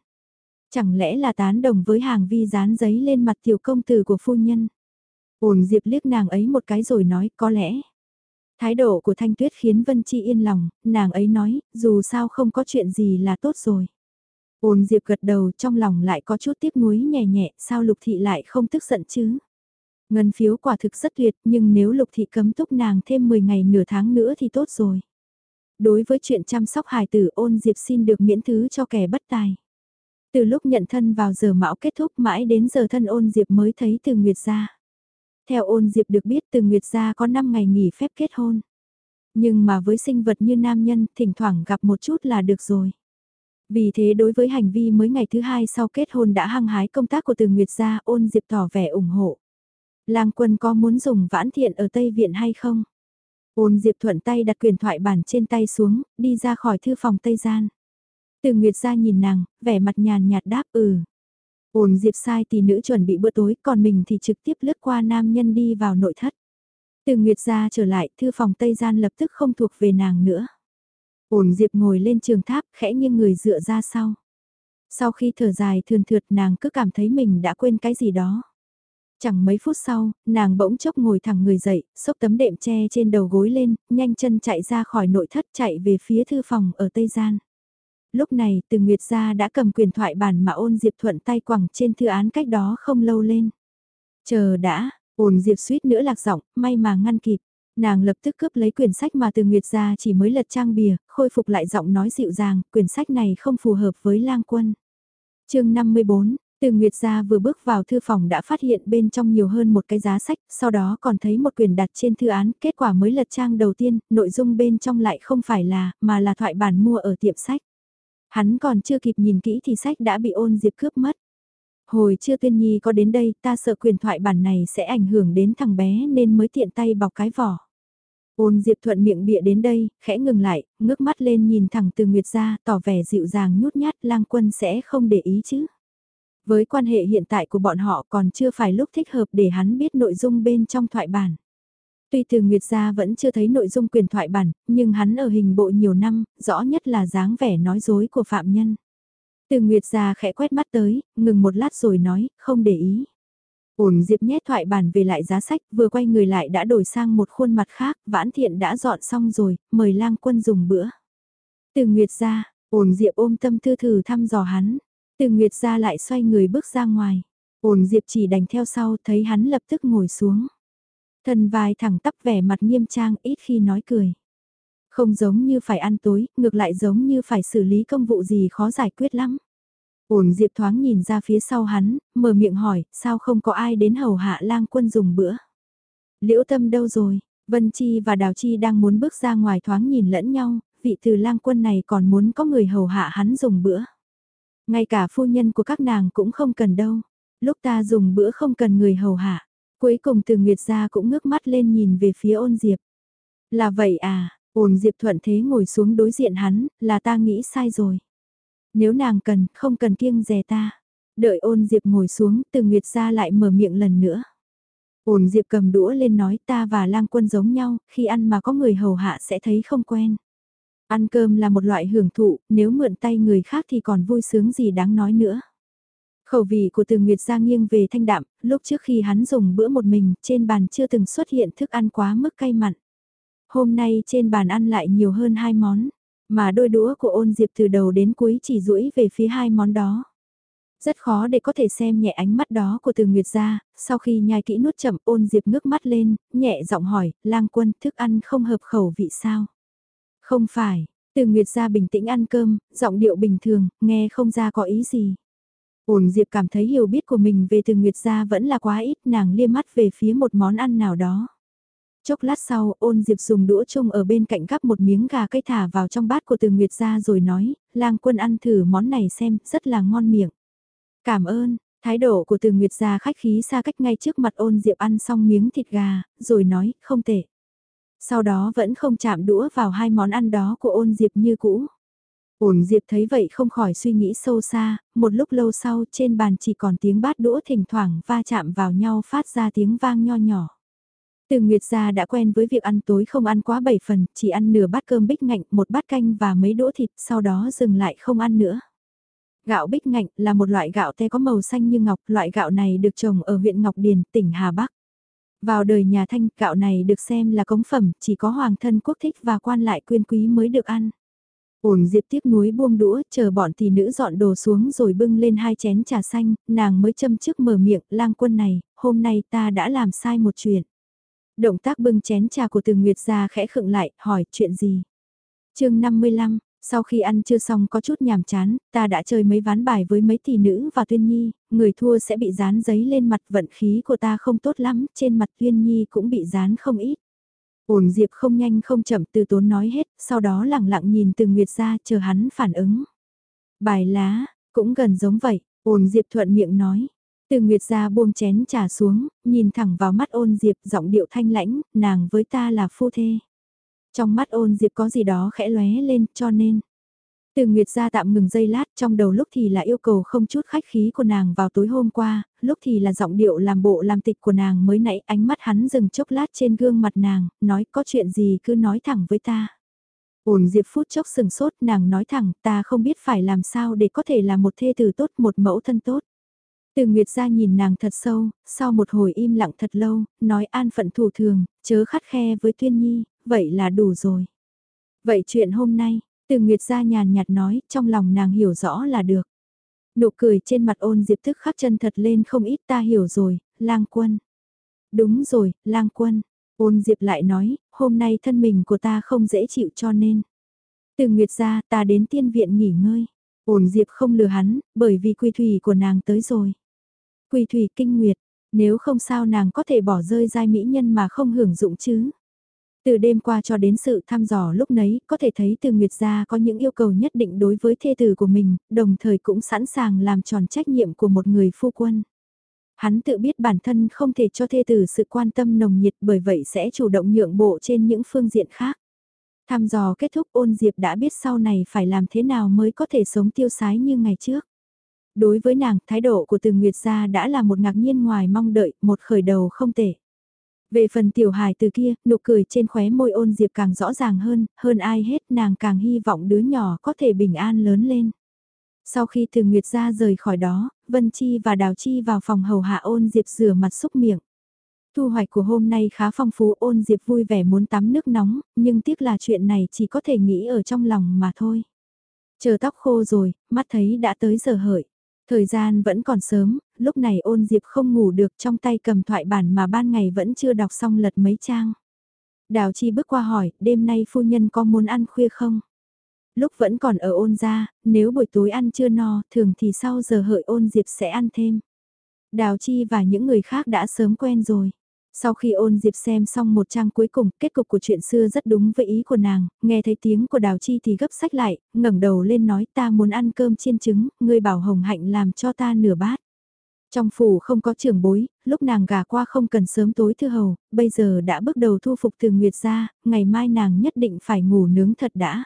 Chẳng lẽ là tán đồng với hàng vi dán giấy lên mặt tiểu công tử của phu nhân? Ôn Diệp liếc nàng ấy một cái rồi nói có lẽ. Thái độ của Thanh Tuyết khiến Vân Chi yên lòng, nàng ấy nói, dù sao không có chuyện gì là tốt rồi. Ôn Diệp gật đầu trong lòng lại có chút tiếc nuối nhẹ nhẹ, sao Lục Thị lại không tức giận chứ? Ngân phiếu quả thực rất tuyệt, nhưng nếu Lục Thị cấm túc nàng thêm 10 ngày nửa tháng nữa thì tốt rồi. Đối với chuyện chăm sóc hài tử ôn Diệp xin được miễn thứ cho kẻ bất tài. Từ lúc nhận thân vào giờ mão kết thúc mãi đến giờ thân ôn Diệp mới thấy từ Nguyệt ra. Theo ôn diệp được biết từ Nguyệt gia có 5 ngày nghỉ phép kết hôn. Nhưng mà với sinh vật như nam nhân, thỉnh thoảng gặp một chút là được rồi. Vì thế đối với hành vi mới ngày thứ hai sau kết hôn đã hăng hái công tác của từ Nguyệt gia ôn diệp tỏ vẻ ủng hộ. Lang quân có muốn dùng vãn thiện ở Tây Viện hay không? Ôn diệp thuận tay đặt quyền thoại bản trên tay xuống, đi ra khỏi thư phòng Tây Gian. Từ Nguyệt gia nhìn nàng, vẻ mặt nhàn nhạt đáp ừ, Ôn Diệp sai tỷ nữ chuẩn bị bữa tối, còn mình thì trực tiếp lướt qua nam nhân đi vào nội thất. Từ Nguyệt ra trở lại, thư phòng Tây Gian lập tức không thuộc về nàng nữa. Ôn Diệp ngồi lên trường tháp, khẽ nghiêng người dựa ra sau. Sau khi thở dài thườn thượt nàng cứ cảm thấy mình đã quên cái gì đó. Chẳng mấy phút sau, nàng bỗng chốc ngồi thẳng người dậy, xốc tấm đệm tre trên đầu gối lên, nhanh chân chạy ra khỏi nội thất chạy về phía thư phòng ở Tây Gian. Lúc này từ Nguyệt gia đã cầm quyền thoại bản mà ôn Diệp thuận tay quẳng trên thư án cách đó không lâu lên. Chờ đã, ôn Diệp suýt nữa lạc giọng, may mà ngăn kịp. Nàng lập tức cướp lấy quyển sách mà từ Nguyệt gia chỉ mới lật trang bìa, khôi phục lại giọng nói dịu dàng, quyển sách này không phù hợp với lang quân. chương 54, từ Nguyệt gia vừa bước vào thư phòng đã phát hiện bên trong nhiều hơn một cái giá sách, sau đó còn thấy một quyển đặt trên thư án, kết quả mới lật trang đầu tiên, nội dung bên trong lại không phải là, mà là thoại bản mua ở tiệm sách. Hắn còn chưa kịp nhìn kỹ thì sách đã bị ôn diệp cướp mất. Hồi chưa tuyên nhi có đến đây ta sợ quyền thoại bản này sẽ ảnh hưởng đến thằng bé nên mới tiện tay bọc cái vỏ. Ôn Diệp thuận miệng bịa đến đây, khẽ ngừng lại, ngước mắt lên nhìn thẳng từ Nguyệt ra, tỏ vẻ dịu dàng nhút nhát lang quân sẽ không để ý chứ. Với quan hệ hiện tại của bọn họ còn chưa phải lúc thích hợp để hắn biết nội dung bên trong thoại bản. Tuy từ Nguyệt gia vẫn chưa thấy nội dung quyền thoại bản, nhưng hắn ở hình bộ nhiều năm, rõ nhất là dáng vẻ nói dối của phạm nhân. Từ Nguyệt gia khẽ quét mắt tới, ngừng một lát rồi nói, không để ý. Ổn Diệp nhét thoại bản về lại giá sách, vừa quay người lại đã đổi sang một khuôn mặt khác, vãn thiện đã dọn xong rồi, mời lang quân dùng bữa. Từ Nguyệt gia, ổn Diệp ôm tâm tư thử thăm dò hắn. Từ Nguyệt gia lại xoay người bước ra ngoài. Ổn Diệp chỉ đành theo sau thấy hắn lập tức ngồi xuống. Thân vai thẳng tắp vẻ mặt nghiêm trang ít khi nói cười. Không giống như phải ăn tối, ngược lại giống như phải xử lý công vụ gì khó giải quyết lắm. Ổn Diệp thoáng nhìn ra phía sau hắn, mở miệng hỏi, sao không có ai đến hầu hạ lang quân dùng bữa. Liễu tâm đâu rồi? Vân Chi và Đào Chi đang muốn bước ra ngoài thoáng nhìn lẫn nhau, vị từ lang quân này còn muốn có người hầu hạ hắn dùng bữa. Ngay cả phu nhân của các nàng cũng không cần đâu. Lúc ta dùng bữa không cần người hầu hạ. Cuối cùng từ Nguyệt gia cũng ngước mắt lên nhìn về phía ôn diệp. Là vậy à, ôn diệp thuận thế ngồi xuống đối diện hắn, là ta nghĩ sai rồi. Nếu nàng cần, không cần kiêng dè ta. Đợi ôn diệp ngồi xuống, từ Nguyệt gia lại mở miệng lần nữa. Ôn diệp cầm đũa lên nói ta và lang quân giống nhau, khi ăn mà có người hầu hạ sẽ thấy không quen. Ăn cơm là một loại hưởng thụ, nếu mượn tay người khác thì còn vui sướng gì đáng nói nữa. Khẩu vị của từ Nguyệt ra nghiêng về thanh đạm, lúc trước khi hắn dùng bữa một mình, trên bàn chưa từng xuất hiện thức ăn quá mức cay mặn. Hôm nay trên bàn ăn lại nhiều hơn hai món, mà đôi đũa của ôn diệp từ đầu đến cuối chỉ duỗi về phía hai món đó. Rất khó để có thể xem nhẹ ánh mắt đó của từ Nguyệt ra, sau khi nhai kỹ nuốt chậm ôn diệp ngước mắt lên, nhẹ giọng hỏi, lang quân thức ăn không hợp khẩu vị sao? Không phải, từ Nguyệt ra bình tĩnh ăn cơm, giọng điệu bình thường, nghe không ra có ý gì. Ôn Diệp cảm thấy hiểu biết của mình về từ Nguyệt gia vẫn là quá ít, nàng liếc mắt về phía một món ăn nào đó. Chốc lát sau, ôn Diệp dùng đũa chung ở bên cạnh gắp một miếng gà cây thả vào trong bát của từ Nguyệt gia rồi nói, lang quân ăn thử món này xem, rất là ngon miệng. Cảm ơn, thái độ của từ Nguyệt gia khách khí xa cách ngay trước mặt ôn Diệp ăn xong miếng thịt gà, rồi nói, không tệ. Sau đó vẫn không chạm đũa vào hai món ăn đó của ôn Diệp như cũ. Ổn Diệp thấy vậy không khỏi suy nghĩ sâu xa, một lúc lâu sau trên bàn chỉ còn tiếng bát đũa thỉnh thoảng va chạm vào nhau phát ra tiếng vang nho nhỏ. Từ Nguyệt gia đã quen với việc ăn tối không ăn quá 7 phần, chỉ ăn nửa bát cơm bích ngạnh, một bát canh và mấy đũa thịt, sau đó dừng lại không ăn nữa. Gạo bích ngạnh là một loại gạo te có màu xanh như ngọc, loại gạo này được trồng ở huyện Ngọc Điền, tỉnh Hà Bắc. Vào đời nhà Thanh, gạo này được xem là cống phẩm, chỉ có hoàng thân quốc thích và quan lại quyên quý mới được ăn. Ổn Diệp tiếc núi buông đũa, chờ bọn tỷ nữ dọn đồ xuống rồi bưng lên hai chén trà xanh, nàng mới châm trước mở miệng, lang quân này, hôm nay ta đã làm sai một chuyện. Động tác bưng chén trà của từ Nguyệt ra khẽ khựng lại, hỏi chuyện gì? chương 55, sau khi ăn chưa xong có chút nhàm chán, ta đã chơi mấy ván bài với mấy tỷ nữ và Tuyên Nhi, người thua sẽ bị dán giấy lên mặt vận khí của ta không tốt lắm, trên mặt Tuyên Nhi cũng bị dán không ít. Ổn Diệp không nhanh không chậm từ tốn nói hết, sau đó lặng lặng nhìn từ Nguyệt ra chờ hắn phản ứng. Bài lá, cũng gần giống vậy, ổn Diệp thuận miệng nói. Từ Nguyệt ra buông chén trà xuống, nhìn thẳng vào mắt ôn Diệp giọng điệu thanh lãnh, nàng với ta là phu thê. Trong mắt ôn Diệp có gì đó khẽ lóe lên cho nên. Từ Nguyệt ra tạm ngừng giây lát trong đầu lúc thì là yêu cầu không chút khách khí của nàng vào tối hôm qua, lúc thì là giọng điệu làm bộ làm tịch của nàng mới nãy ánh mắt hắn dừng chốc lát trên gương mặt nàng, nói có chuyện gì cứ nói thẳng với ta. Ổn Diệp phút chốc sừng sốt nàng nói thẳng ta không biết phải làm sao để có thể là một thê tử tốt một mẫu thân tốt. Từ Nguyệt ra nhìn nàng thật sâu, sau một hồi im lặng thật lâu, nói an phận thủ thường, chớ khắt khe với Tuyên Nhi, vậy là đủ rồi. Vậy chuyện hôm nay, từ Nguyệt ra nhàn nhạt nói, trong lòng nàng hiểu rõ là được. Nụ cười trên mặt ôn diệp thức khắc chân thật lên không ít ta hiểu rồi, lang quân. Đúng rồi, lang quân. Ôn diệp lại nói, hôm nay thân mình của ta không dễ chịu cho nên. Từ Nguyệt ra ta đến tiên viện nghỉ ngơi. Ôn diệp không lừa hắn, bởi vì quy thủy của nàng tới rồi. Quy thủy kinh nguyệt, nếu không sao nàng có thể bỏ rơi giai mỹ nhân mà không hưởng dụng chứ. Từ đêm qua cho đến sự thăm dò lúc nấy, có thể thấy từ Nguyệt gia có những yêu cầu nhất định đối với thê tử của mình, đồng thời cũng sẵn sàng làm tròn trách nhiệm của một người phu quân. Hắn tự biết bản thân không thể cho thê tử sự quan tâm nồng nhiệt bởi vậy sẽ chủ động nhượng bộ trên những phương diện khác. Thăm dò kết thúc ôn diệp đã biết sau này phải làm thế nào mới có thể sống tiêu sái như ngày trước. Đối với nàng, thái độ của từ Nguyệt gia đã là một ngạc nhiên ngoài mong đợi, một khởi đầu không tệ. Về phần tiểu hài từ kia, nụ cười trên khóe môi ôn diệp càng rõ ràng hơn, hơn ai hết nàng càng hy vọng đứa nhỏ có thể bình an lớn lên. Sau khi từ Nguyệt ra rời khỏi đó, Vân Chi và Đào Chi vào phòng hầu hạ ôn diệp rửa mặt xúc miệng. Thu hoạch của hôm nay khá phong phú ôn diệp vui vẻ muốn tắm nước nóng, nhưng tiếc là chuyện này chỉ có thể nghĩ ở trong lòng mà thôi. Chờ tóc khô rồi, mắt thấy đã tới giờ hợi. Thời gian vẫn còn sớm, lúc này ôn diệp không ngủ được trong tay cầm thoại bản mà ban ngày vẫn chưa đọc xong lật mấy trang. Đào Chi bước qua hỏi, đêm nay phu nhân có muốn ăn khuya không? Lúc vẫn còn ở ôn ra, nếu buổi tối ăn chưa no, thường thì sau giờ hợi ôn diệp sẽ ăn thêm. Đào Chi và những người khác đã sớm quen rồi. Sau khi ôn Diệp xem xong một trang cuối cùng, kết cục của chuyện xưa rất đúng với ý của nàng, nghe thấy tiếng của Đào Chi thì gấp sách lại, ngẩng đầu lên nói ta muốn ăn cơm chiên trứng, ngươi bảo Hồng Hạnh làm cho ta nửa bát. Trong phủ không có trưởng bối, lúc nàng gà qua không cần sớm tối thư hầu, bây giờ đã bước đầu thu phục từ Nguyệt ra, ngày mai nàng nhất định phải ngủ nướng thật đã.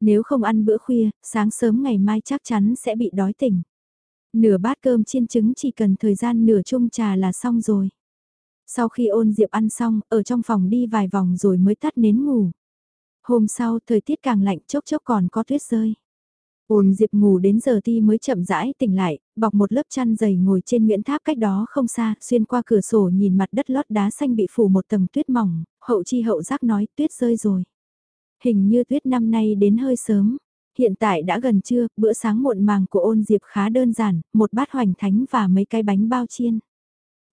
Nếu không ăn bữa khuya, sáng sớm ngày mai chắc chắn sẽ bị đói tỉnh. Nửa bát cơm chiên trứng chỉ cần thời gian nửa chung trà là xong rồi. Sau khi ôn diệp ăn xong, ở trong phòng đi vài vòng rồi mới tắt nến ngủ. Hôm sau, thời tiết càng lạnh chốc chốc còn có tuyết rơi. Ôn Diệp ngủ đến giờ ti mới chậm rãi tỉnh lại, bọc một lớp chăn dày ngồi trên nguyễn tháp cách đó không xa, xuyên qua cửa sổ nhìn mặt đất lót đá xanh bị phủ một tầng tuyết mỏng, hậu chi hậu giác nói tuyết rơi rồi. Hình như tuyết năm nay đến hơi sớm. Hiện tại đã gần trưa, bữa sáng muộn màng của ôn Diệp khá đơn giản, một bát hoành thánh và mấy cái bánh bao chiên.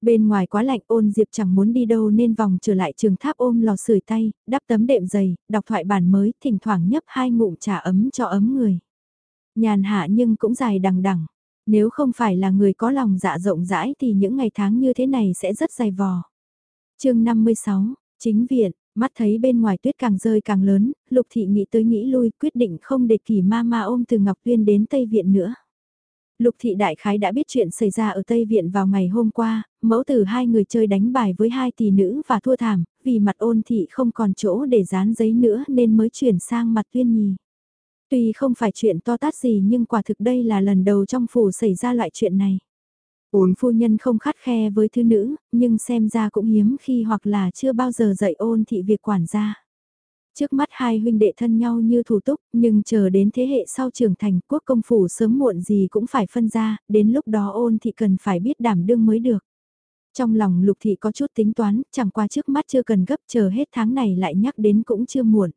Bên ngoài quá lạnh ôn Diệp chẳng muốn đi đâu nên vòng trở lại trường tháp ôm lò sưởi tay, đắp tấm đệm dày, đọc thoại bản mới, thỉnh thoảng nhấp hai ngụm trà ấm cho ấm người. Nhàn hạ nhưng cũng dài đằng đằng. Nếu không phải là người có lòng dạ rộng rãi thì những ngày tháng như thế này sẽ rất dài vò. chương 56, chính viện, mắt thấy bên ngoài tuyết càng rơi càng lớn, lục thị nghĩ tới nghĩ lui quyết định không để kỳ ma ma ôm từ Ngọc Tuyên đến Tây Viện nữa. Lục thị đại khái đã biết chuyện xảy ra ở Tây Viện vào ngày hôm qua, mẫu tử hai người chơi đánh bài với hai tỷ nữ và thua thảm, vì mặt ôn thị không còn chỗ để dán giấy nữa nên mới chuyển sang mặt tuyên nhì. Tuy không phải chuyện to tát gì nhưng quả thực đây là lần đầu trong phủ xảy ra loại chuyện này. Ôn phu nhân không khắt khe với thư nữ, nhưng xem ra cũng hiếm khi hoặc là chưa bao giờ dạy ôn thị việc quản gia. Trước mắt hai huynh đệ thân nhau như thủ túc, nhưng chờ đến thế hệ sau trưởng thành quốc công phủ sớm muộn gì cũng phải phân ra, đến lúc đó ôn thị cần phải biết đảm đương mới được. Trong lòng lục thị có chút tính toán, chẳng qua trước mắt chưa cần gấp chờ hết tháng này lại nhắc đến cũng chưa muộn.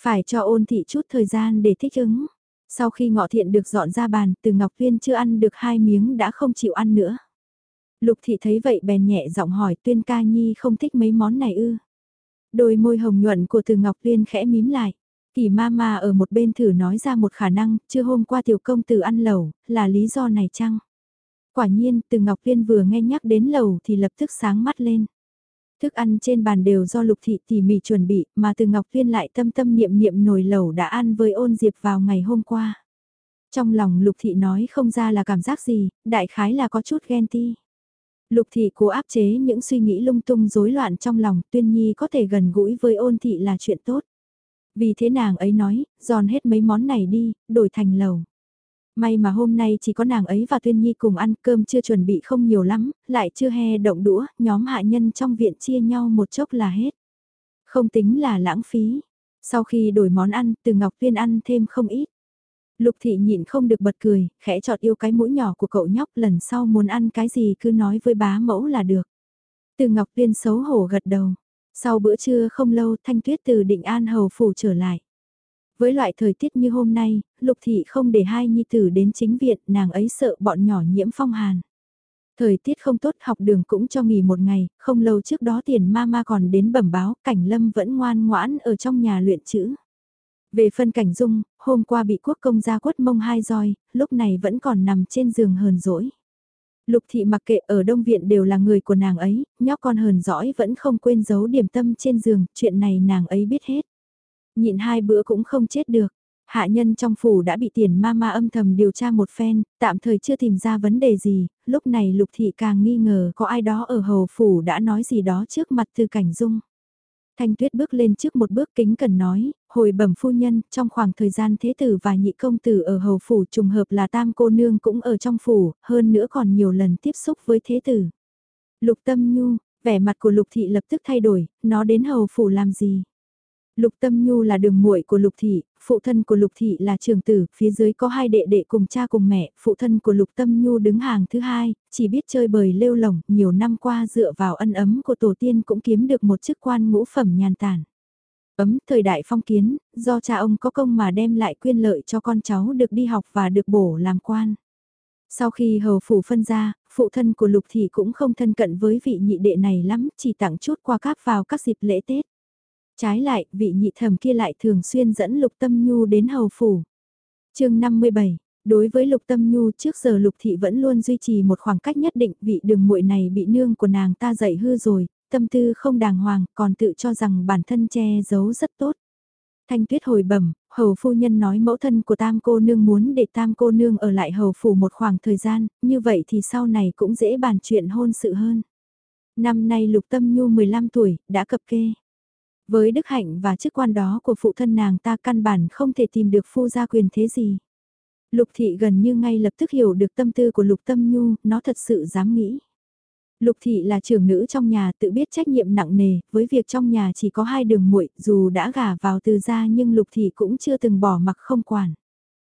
Phải cho ôn thị chút thời gian để thích ứng. Sau khi ngọ thiện được dọn ra bàn, từ Ngọc Tuyên chưa ăn được hai miếng đã không chịu ăn nữa. Lục thị thấy vậy bèn nhẹ giọng hỏi Tuyên ca nhi không thích mấy món này ư. Đôi môi hồng nhuận của từ Ngọc Tuyên khẽ mím lại. Kỳ ma ma ở một bên thử nói ra một khả năng, chưa hôm qua tiểu công tử ăn lẩu, là lý do này chăng? Quả nhiên, từ Ngọc Viên vừa nghe nhắc đến lẩu thì lập tức sáng mắt lên. Thức ăn trên bàn đều do Lục Thị tỉ mỉ chuẩn bị, mà từ Ngọc Viên lại tâm tâm niệm niệm nồi lẩu đã ăn với ôn diệp vào ngày hôm qua. Trong lòng Lục Thị nói không ra là cảm giác gì, đại khái là có chút ghen ti. Lục Thị cố áp chế những suy nghĩ lung tung rối loạn trong lòng, Tuyên Nhi có thể gần gũi với ôn thị là chuyện tốt. Vì thế nàng ấy nói, giòn hết mấy món này đi, đổi thành lẩu. May mà hôm nay chỉ có nàng ấy và Tuyên Nhi cùng ăn cơm chưa chuẩn bị không nhiều lắm, lại chưa he động đũa, nhóm hạ nhân trong viện chia nhau một chốc là hết. Không tính là lãng phí. Sau khi đổi món ăn, từ Ngọc Tuyên ăn thêm không ít. Lục thị nhịn không được bật cười, khẽ chọt yêu cái mũi nhỏ của cậu nhóc lần sau muốn ăn cái gì cứ nói với bá mẫu là được. Từ Ngọc Tuyên xấu hổ gật đầu. Sau bữa trưa không lâu Thanh Tuyết từ Định An Hầu Phủ trở lại. Với loại thời tiết như hôm nay, Lục Thị không để hai nhi tử đến chính viện, nàng ấy sợ bọn nhỏ nhiễm phong hàn. Thời tiết không tốt học đường cũng cho nghỉ một ngày, không lâu trước đó tiền ma ma còn đến bẩm báo, cảnh lâm vẫn ngoan ngoãn ở trong nhà luyện chữ. Về phân cảnh dung, hôm qua bị quốc công gia quất mông hai roi, lúc này vẫn còn nằm trên giường hờn dỗi. Lục thị mặc kệ ở đông viện đều là người của nàng ấy, nhóc con hờn dõi vẫn không quên giấu điểm tâm trên giường, chuyện này nàng ấy biết hết. Nhịn hai bữa cũng không chết được. Hạ nhân trong phủ đã bị tiền ma ma âm thầm điều tra một phen, tạm thời chưa tìm ra vấn đề gì, lúc này lục thị càng nghi ngờ có ai đó ở hầu phủ đã nói gì đó trước mặt từ cảnh dung. Thanh tuyết bước lên trước một bước kính cần nói, hồi bẩm phu nhân, trong khoảng thời gian thế tử và nhị công tử ở hầu phủ trùng hợp là tam cô nương cũng ở trong phủ, hơn nữa còn nhiều lần tiếp xúc với thế tử. Lục tâm nhu, vẻ mặt của lục thị lập tức thay đổi, nó đến hầu phủ làm gì? Lục Tâm Nhu là đường muội của Lục Thị, phụ thân của Lục Thị là trường tử, phía dưới có hai đệ đệ cùng cha cùng mẹ, phụ thân của Lục Tâm Nhu đứng hàng thứ hai, chỉ biết chơi bời lêu lỏng, nhiều năm qua dựa vào ân ấm của tổ tiên cũng kiếm được một chức quan ngũ phẩm nhàn tản. Ấm thời đại phong kiến, do cha ông có công mà đem lại quyền lợi cho con cháu được đi học và được bổ làm quan. Sau khi hầu phủ phân ra, phụ thân của Lục Thị cũng không thân cận với vị nhị đệ này lắm, chỉ tặng chút qua cáp vào các dịp lễ Tết. Trái lại, vị nhị thẩm kia lại thường xuyên dẫn Lục Tâm Nhu đến hầu phủ. chương 57 Đối với Lục Tâm Nhu trước giờ Lục Thị vẫn luôn duy trì một khoảng cách nhất định vị đường muội này bị nương của nàng ta dạy hư rồi, tâm tư không đàng hoàng, còn tự cho rằng bản thân che giấu rất tốt. Thanh tuyết hồi bẩm, hầu phu nhân nói mẫu thân của tam cô nương muốn để tam cô nương ở lại hầu phủ một khoảng thời gian, như vậy thì sau này cũng dễ bàn chuyện hôn sự hơn. Năm nay lục tâm nhu 15 tuổi, đã cập kê. Với đức hạnh và chức quan đó của phụ thân nàng ta căn bản không thể tìm được phu gia quyền thế gì. Lục thị gần như ngay lập tức hiểu được tâm tư của lục tâm nhu, nó thật sự dám nghĩ. Lục thị là trưởng nữ trong nhà tự biết trách nhiệm nặng nề, với việc trong nhà chỉ có hai đường muội, dù đã gả vào từ gia nhưng Lục thị cũng chưa từng bỏ mặc không quản.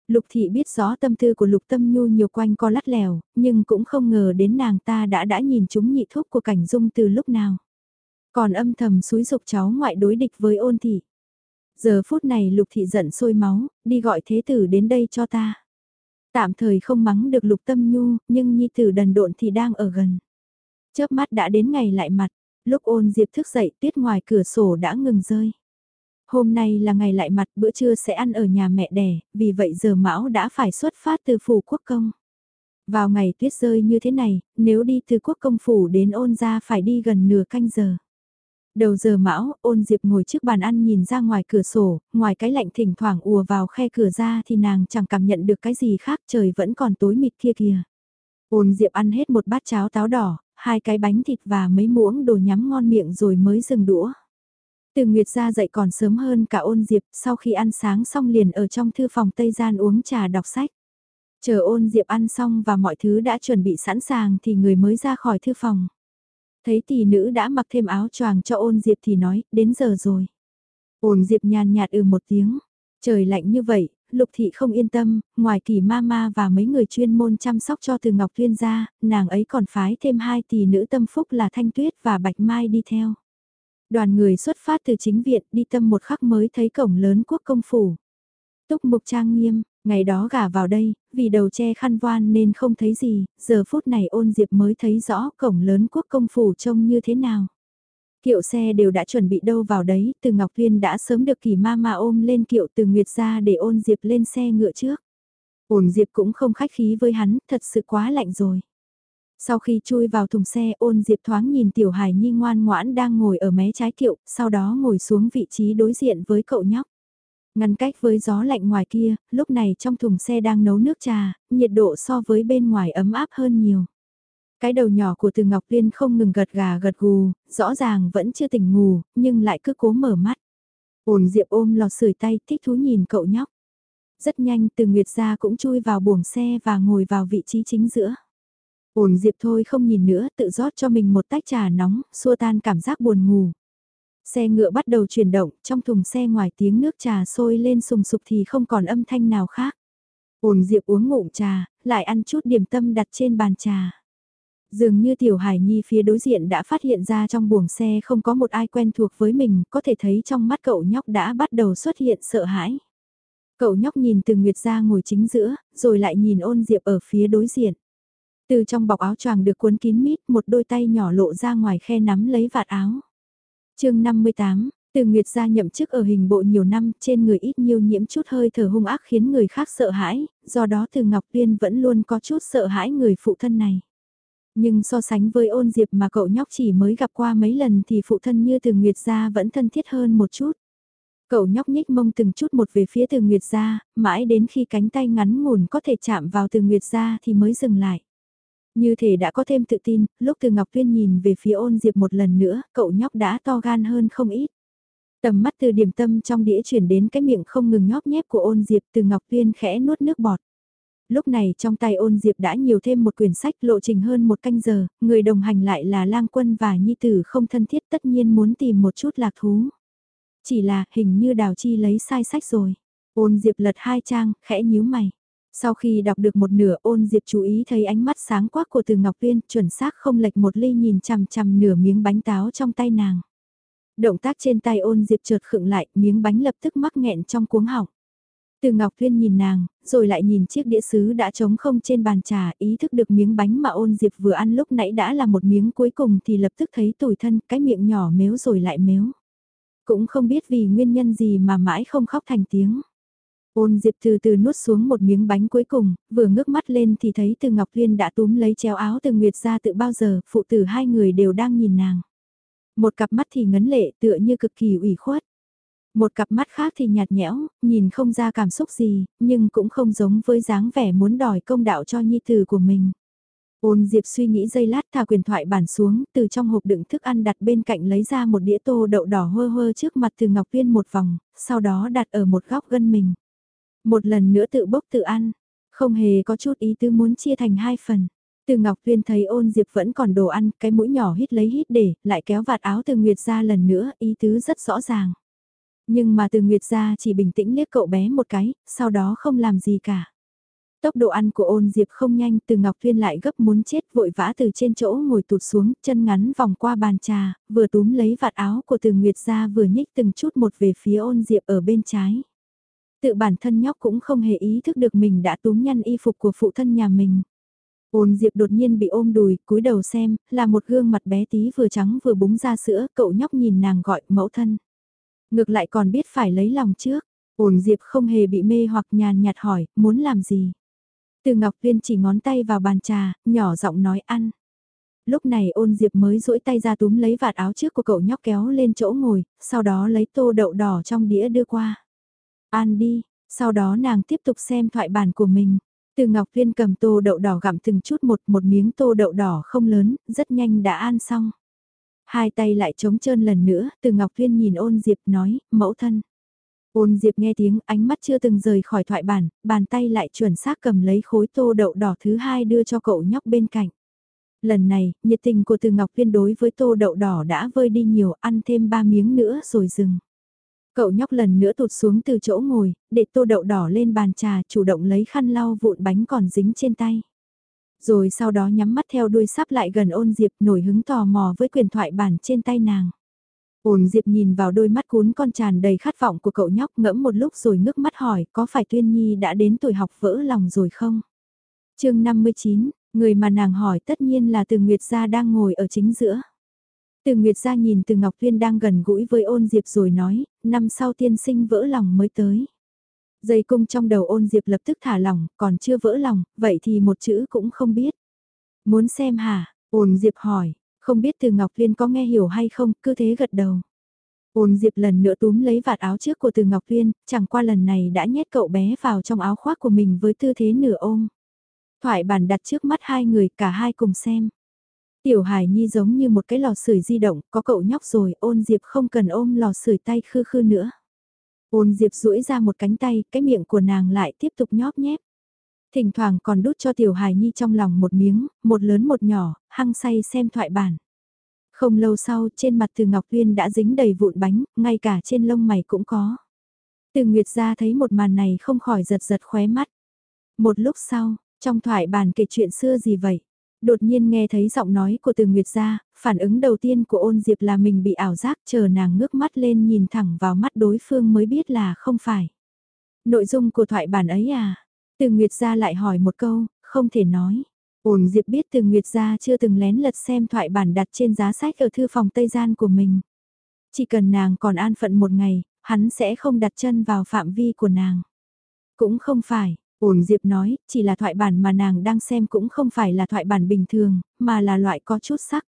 Lục thị biết rõ tâm tư của Lục Tâm Nhu nhiều quanh co lắt lèo, nhưng cũng không ngờ đến nàng ta đã đã nhìn chúng nhị thúc của cảnh dung từ lúc nào. Còn âm thầm xúi dục cháu ngoại đối địch với ôn thị. Giờ phút này Lục thị giận sôi máu, đi gọi thế tử đến đây cho ta. Tạm thời không mắng được Lục Tâm Nhu, nhưng nhi tử đần độn thì đang ở gần. Chớp mắt đã đến ngày lại mặt, lúc ôn diệp thức dậy tuyết ngoài cửa sổ đã ngừng rơi. Hôm nay là ngày lại mặt bữa trưa sẽ ăn ở nhà mẹ đẻ, vì vậy giờ Mão đã phải xuất phát từ phủ quốc công. Vào ngày tuyết rơi như thế này, nếu đi từ quốc công phủ đến ôn ra phải đi gần nửa canh giờ. Đầu giờ mão, ôn diệp ngồi trước bàn ăn nhìn ra ngoài cửa sổ, ngoài cái lạnh thỉnh thoảng ùa vào khe cửa ra thì nàng chẳng cảm nhận được cái gì khác trời vẫn còn tối mịt kia kìa. Ôn diệp ăn hết một bát cháo táo đỏ, hai cái bánh thịt và mấy muỗng đồ nhắm ngon miệng rồi mới dừng đũa. Từ Nguyệt ra dậy còn sớm hơn cả ôn diệp, sau khi ăn sáng xong liền ở trong thư phòng Tây Gian uống trà đọc sách. Chờ ôn diệp ăn xong và mọi thứ đã chuẩn bị sẵn sàng thì người mới ra khỏi thư phòng. Thấy tỷ nữ đã mặc thêm áo choàng cho ôn diệp thì nói, đến giờ rồi. Ôn diệp nhàn nhạt ừ một tiếng, trời lạnh như vậy, Lục Thị không yên tâm, ngoài kỳ ma ma và mấy người chuyên môn chăm sóc cho từ Ngọc Thuyên ra, nàng ấy còn phái thêm hai tỷ nữ tâm phúc là Thanh Tuyết và Bạch Mai đi theo. Đoàn người xuất phát từ chính viện đi tâm một khắc mới thấy cổng lớn quốc công phủ. Túc mục trang nghiêm, ngày đó gả vào đây, vì đầu che khăn voan nên không thấy gì, giờ phút này ôn diệp mới thấy rõ cổng lớn quốc công phủ trông như thế nào. Kiệu xe đều đã chuẩn bị đâu vào đấy, từ Ngọc Viên đã sớm được kỳ ma ma ôm lên kiệu từ Nguyệt ra để ôn Diệp lên xe ngựa trước. Ôn Diệp cũng không khách khí với hắn, thật sự quá lạnh rồi. Sau khi chui vào thùng xe ôn Diệp thoáng nhìn Tiểu Hải Nhi ngoan ngoãn đang ngồi ở mé trái kiệu, sau đó ngồi xuống vị trí đối diện với cậu nhóc. Ngăn cách với gió lạnh ngoài kia, lúc này trong thùng xe đang nấu nước trà, nhiệt độ so với bên ngoài ấm áp hơn nhiều. Cái đầu nhỏ của từ Ngọc Liên không ngừng gật gà gật gù, rõ ràng vẫn chưa tỉnh ngủ, nhưng lại cứ cố mở mắt. Ôn Diệp ôm lò sưởi tay thích thú nhìn cậu nhóc. Rất nhanh từ Nguyệt ra cũng chui vào buồng xe và ngồi vào vị trí chính giữa. Ôn Diệp thôi không nhìn nữa tự rót cho mình một tách trà nóng, xua tan cảm giác buồn ngủ. Xe ngựa bắt đầu chuyển động, trong thùng xe ngoài tiếng nước trà sôi lên sùng sục thì không còn âm thanh nào khác. Ôn Diệp uống ngụm trà, lại ăn chút điểm tâm đặt trên bàn trà. Dường như Tiểu Hải Nhi phía đối diện đã phát hiện ra trong buồng xe không có một ai quen thuộc với mình, có thể thấy trong mắt cậu nhóc đã bắt đầu xuất hiện sợ hãi. Cậu nhóc nhìn từ Nguyệt ra ngồi chính giữa, rồi lại nhìn ôn diệp ở phía đối diện. Từ trong bọc áo choàng được cuốn kín mít, một đôi tay nhỏ lộ ra ngoài khe nắm lấy vạt áo chương 58, từ Nguyệt gia nhậm chức ở hình bộ nhiều năm, trên người ít nhiều nhiễm chút hơi thở hung ác khiến người khác sợ hãi, do đó từ Ngọc Tuyên vẫn luôn có chút sợ hãi người phụ thân này. Nhưng so sánh với ôn diệp mà cậu nhóc chỉ mới gặp qua mấy lần thì phụ thân như từ Nguyệt gia vẫn thân thiết hơn một chút. Cậu nhóc nhích mông từng chút một về phía từ Nguyệt gia, mãi đến khi cánh tay ngắn ngủn có thể chạm vào từ Nguyệt gia thì mới dừng lại. Như thể đã có thêm tự tin, lúc từ Ngọc Tuyên nhìn về phía ôn diệp một lần nữa, cậu nhóc đã to gan hơn không ít. Tầm mắt từ điểm tâm trong đĩa chuyển đến cái miệng không ngừng nhóp nhép của ôn diệp từ Ngọc Tuyên khẽ nuốt nước bọt. Lúc này trong tay ôn diệp đã nhiều thêm một quyển sách lộ trình hơn một canh giờ, người đồng hành lại là lang quân và nhi tử không thân thiết tất nhiên muốn tìm một chút lạc thú. Chỉ là hình như đào chi lấy sai sách rồi. Ôn diệp lật hai trang, khẽ nhíu mày. Sau khi đọc được một nửa ôn diệp chú ý thấy ánh mắt sáng quắc của từ Ngọc Viên chuẩn xác không lệch một ly nhìn chằm chằm nửa miếng bánh táo trong tay nàng. Động tác trên tay ôn diệp trượt khựng lại, miếng bánh lập tức mắc nghẹn trong cuống họng. Từ Ngọc Viên nhìn nàng, rồi lại nhìn chiếc đĩa sứ đã trống không trên bàn trà, ý thức được miếng bánh mà ôn diệp vừa ăn lúc nãy đã là một miếng cuối cùng thì lập tức thấy tủi thân, cái miệng nhỏ mếu rồi lại mếu. Cũng không biết vì nguyên nhân gì mà mãi không khóc thành tiếng. Ôn Diệp từ từ nuốt xuống một miếng bánh cuối cùng, vừa ngước mắt lên thì thấy từ Ngọc Liên đã túm lấy treo áo từ Nguyệt ra tự bao giờ, phụ tử hai người đều đang nhìn nàng. Một cặp mắt thì ngấn lệ tựa như cực kỳ ủy khuất. Một cặp mắt khác thì nhạt nhẽo, nhìn không ra cảm xúc gì, nhưng cũng không giống với dáng vẻ muốn đòi công đạo cho nhi tử của mình. Ôn Diệp suy nghĩ giây lát thả quyền thoại bản xuống, từ trong hộp đựng thức ăn đặt bên cạnh lấy ra một đĩa tô đậu đỏ hơ hơ trước mặt từ Ngọc Viên một vòng, sau đó đặt ở một góc gân mình. Một lần nữa tự bốc tự ăn, không hề có chút ý tứ muốn chia thành hai phần. Từ Ngọc Tuyên thấy ôn Diệp vẫn còn đồ ăn, cái mũi nhỏ hít lấy hít để, lại kéo vạt áo từ Nguyệt ra lần nữa, ý tứ rất rõ ràng. Nhưng mà từ Nguyệt ra chỉ bình tĩnh liếc cậu bé một cái, sau đó không làm gì cả. Tốc độ ăn của ôn Diệp không nhanh, từ Ngọc Thuyên lại gấp muốn chết vội vã từ trên chỗ ngồi tụt xuống, chân ngắn vòng qua bàn trà, vừa túm lấy vạt áo của từ Nguyệt ra vừa nhích từng chút một về phía ôn Diệp ở bên trái. Tự bản thân nhóc cũng không hề ý thức được mình đã túm nhăn y phục của phụ thân nhà mình. Ôn Diệp đột nhiên bị ôm đùi, cúi đầu xem, là một gương mặt bé tí vừa trắng vừa búng ra sữa, cậu nhóc nhìn nàng gọi mẫu thân. Ngược lại còn biết phải lấy lòng trước, ôn Diệp không hề bị mê hoặc nhàn nhạt hỏi, muốn làm gì. Từ Ngọc Viên chỉ ngón tay vào bàn trà, nhỏ giọng nói ăn. Lúc này ôn Diệp mới duỗi tay ra túm lấy vạt áo trước của cậu nhóc kéo lên chỗ ngồi, sau đó lấy tô đậu đỏ trong đĩa đưa qua. Ăn đi, sau đó nàng tiếp tục xem thoại bản của mình. Từ Ngọc Viên cầm tô đậu đỏ gặm từng chút một một miếng tô đậu đỏ không lớn, rất nhanh đã ăn xong. Hai tay lại trống trơn lần nữa, từ Ngọc Viên nhìn ôn Diệp nói, mẫu thân. Ôn Diệp nghe tiếng ánh mắt chưa từng rời khỏi thoại bản, bàn tay lại chuẩn xác cầm lấy khối tô đậu đỏ thứ hai đưa cho cậu nhóc bên cạnh. Lần này, nhiệt tình của từ Ngọc Viên đối với tô đậu đỏ đã vơi đi nhiều, ăn thêm ba miếng nữa rồi dừng. Cậu nhóc lần nữa tụt xuống từ chỗ ngồi, để tô đậu đỏ lên bàn trà, chủ động lấy khăn lau vụn bánh còn dính trên tay. Rồi sau đó nhắm mắt theo đuôi sắp lại gần ôn Diệp nổi hứng tò mò với quyền thoại bản trên tay nàng. Ôn Diệp nhìn vào đôi mắt cuốn con tràn đầy khát vọng của cậu nhóc ngẫm một lúc rồi ngước mắt hỏi có phải Tuyên Nhi đã đến tuổi học vỡ lòng rồi không? chương 59, người mà nàng hỏi tất nhiên là từ Nguyệt Gia đang ngồi ở chính giữa. Từ Nguyệt Gia nhìn từ Ngọc Tuyên đang gần gũi với ôn Diệp rồi nói, năm sau tiên sinh vỡ lòng mới tới. Dây cung trong đầu ôn Diệp lập tức thả lòng, còn chưa vỡ lòng, vậy thì một chữ cũng không biết. Muốn xem hả? Ôn Diệp hỏi, không biết từ Ngọc Viên có nghe hiểu hay không, cứ thế gật đầu. Ôn Diệp lần nữa túm lấy vạt áo trước của từ Ngọc Viên, chẳng qua lần này đã nhét cậu bé vào trong áo khoác của mình với tư thế nửa ôm. Thoại bàn đặt trước mắt hai người, cả hai cùng xem. Tiểu Hải Nhi giống như một cái lò sưởi di động, có cậu nhóc rồi, ôn Diệp không cần ôm lò sưởi tay khư khư nữa. Ôn Diệp duỗi ra một cánh tay, cái miệng của nàng lại tiếp tục nhóp nhép. Thỉnh thoảng còn đút cho Tiểu Hải Nhi trong lòng một miếng, một lớn một nhỏ, hăng say xem thoại bản. Không lâu sau, trên mặt từ Ngọc Uyên đã dính đầy vụn bánh, ngay cả trên lông mày cũng có. Từ Nguyệt ra thấy một màn này không khỏi giật giật khóe mắt. Một lúc sau, trong thoại bản kể chuyện xưa gì vậy? Đột nhiên nghe thấy giọng nói của từ Nguyệt gia, phản ứng đầu tiên của ôn diệp là mình bị ảo giác chờ nàng ngước mắt lên nhìn thẳng vào mắt đối phương mới biết là không phải. Nội dung của thoại bản ấy à? Từ Nguyệt gia lại hỏi một câu, không thể nói. Ôn diệp biết từ Nguyệt gia chưa từng lén lật xem thoại bản đặt trên giá sách ở thư phòng Tây Gian của mình. Chỉ cần nàng còn an phận một ngày, hắn sẽ không đặt chân vào phạm vi của nàng. Cũng không phải, Ôn Diệp nói, chỉ là thoại bản mà nàng đang xem cũng không phải là thoại bản bình thường, mà là loại có chút sắc.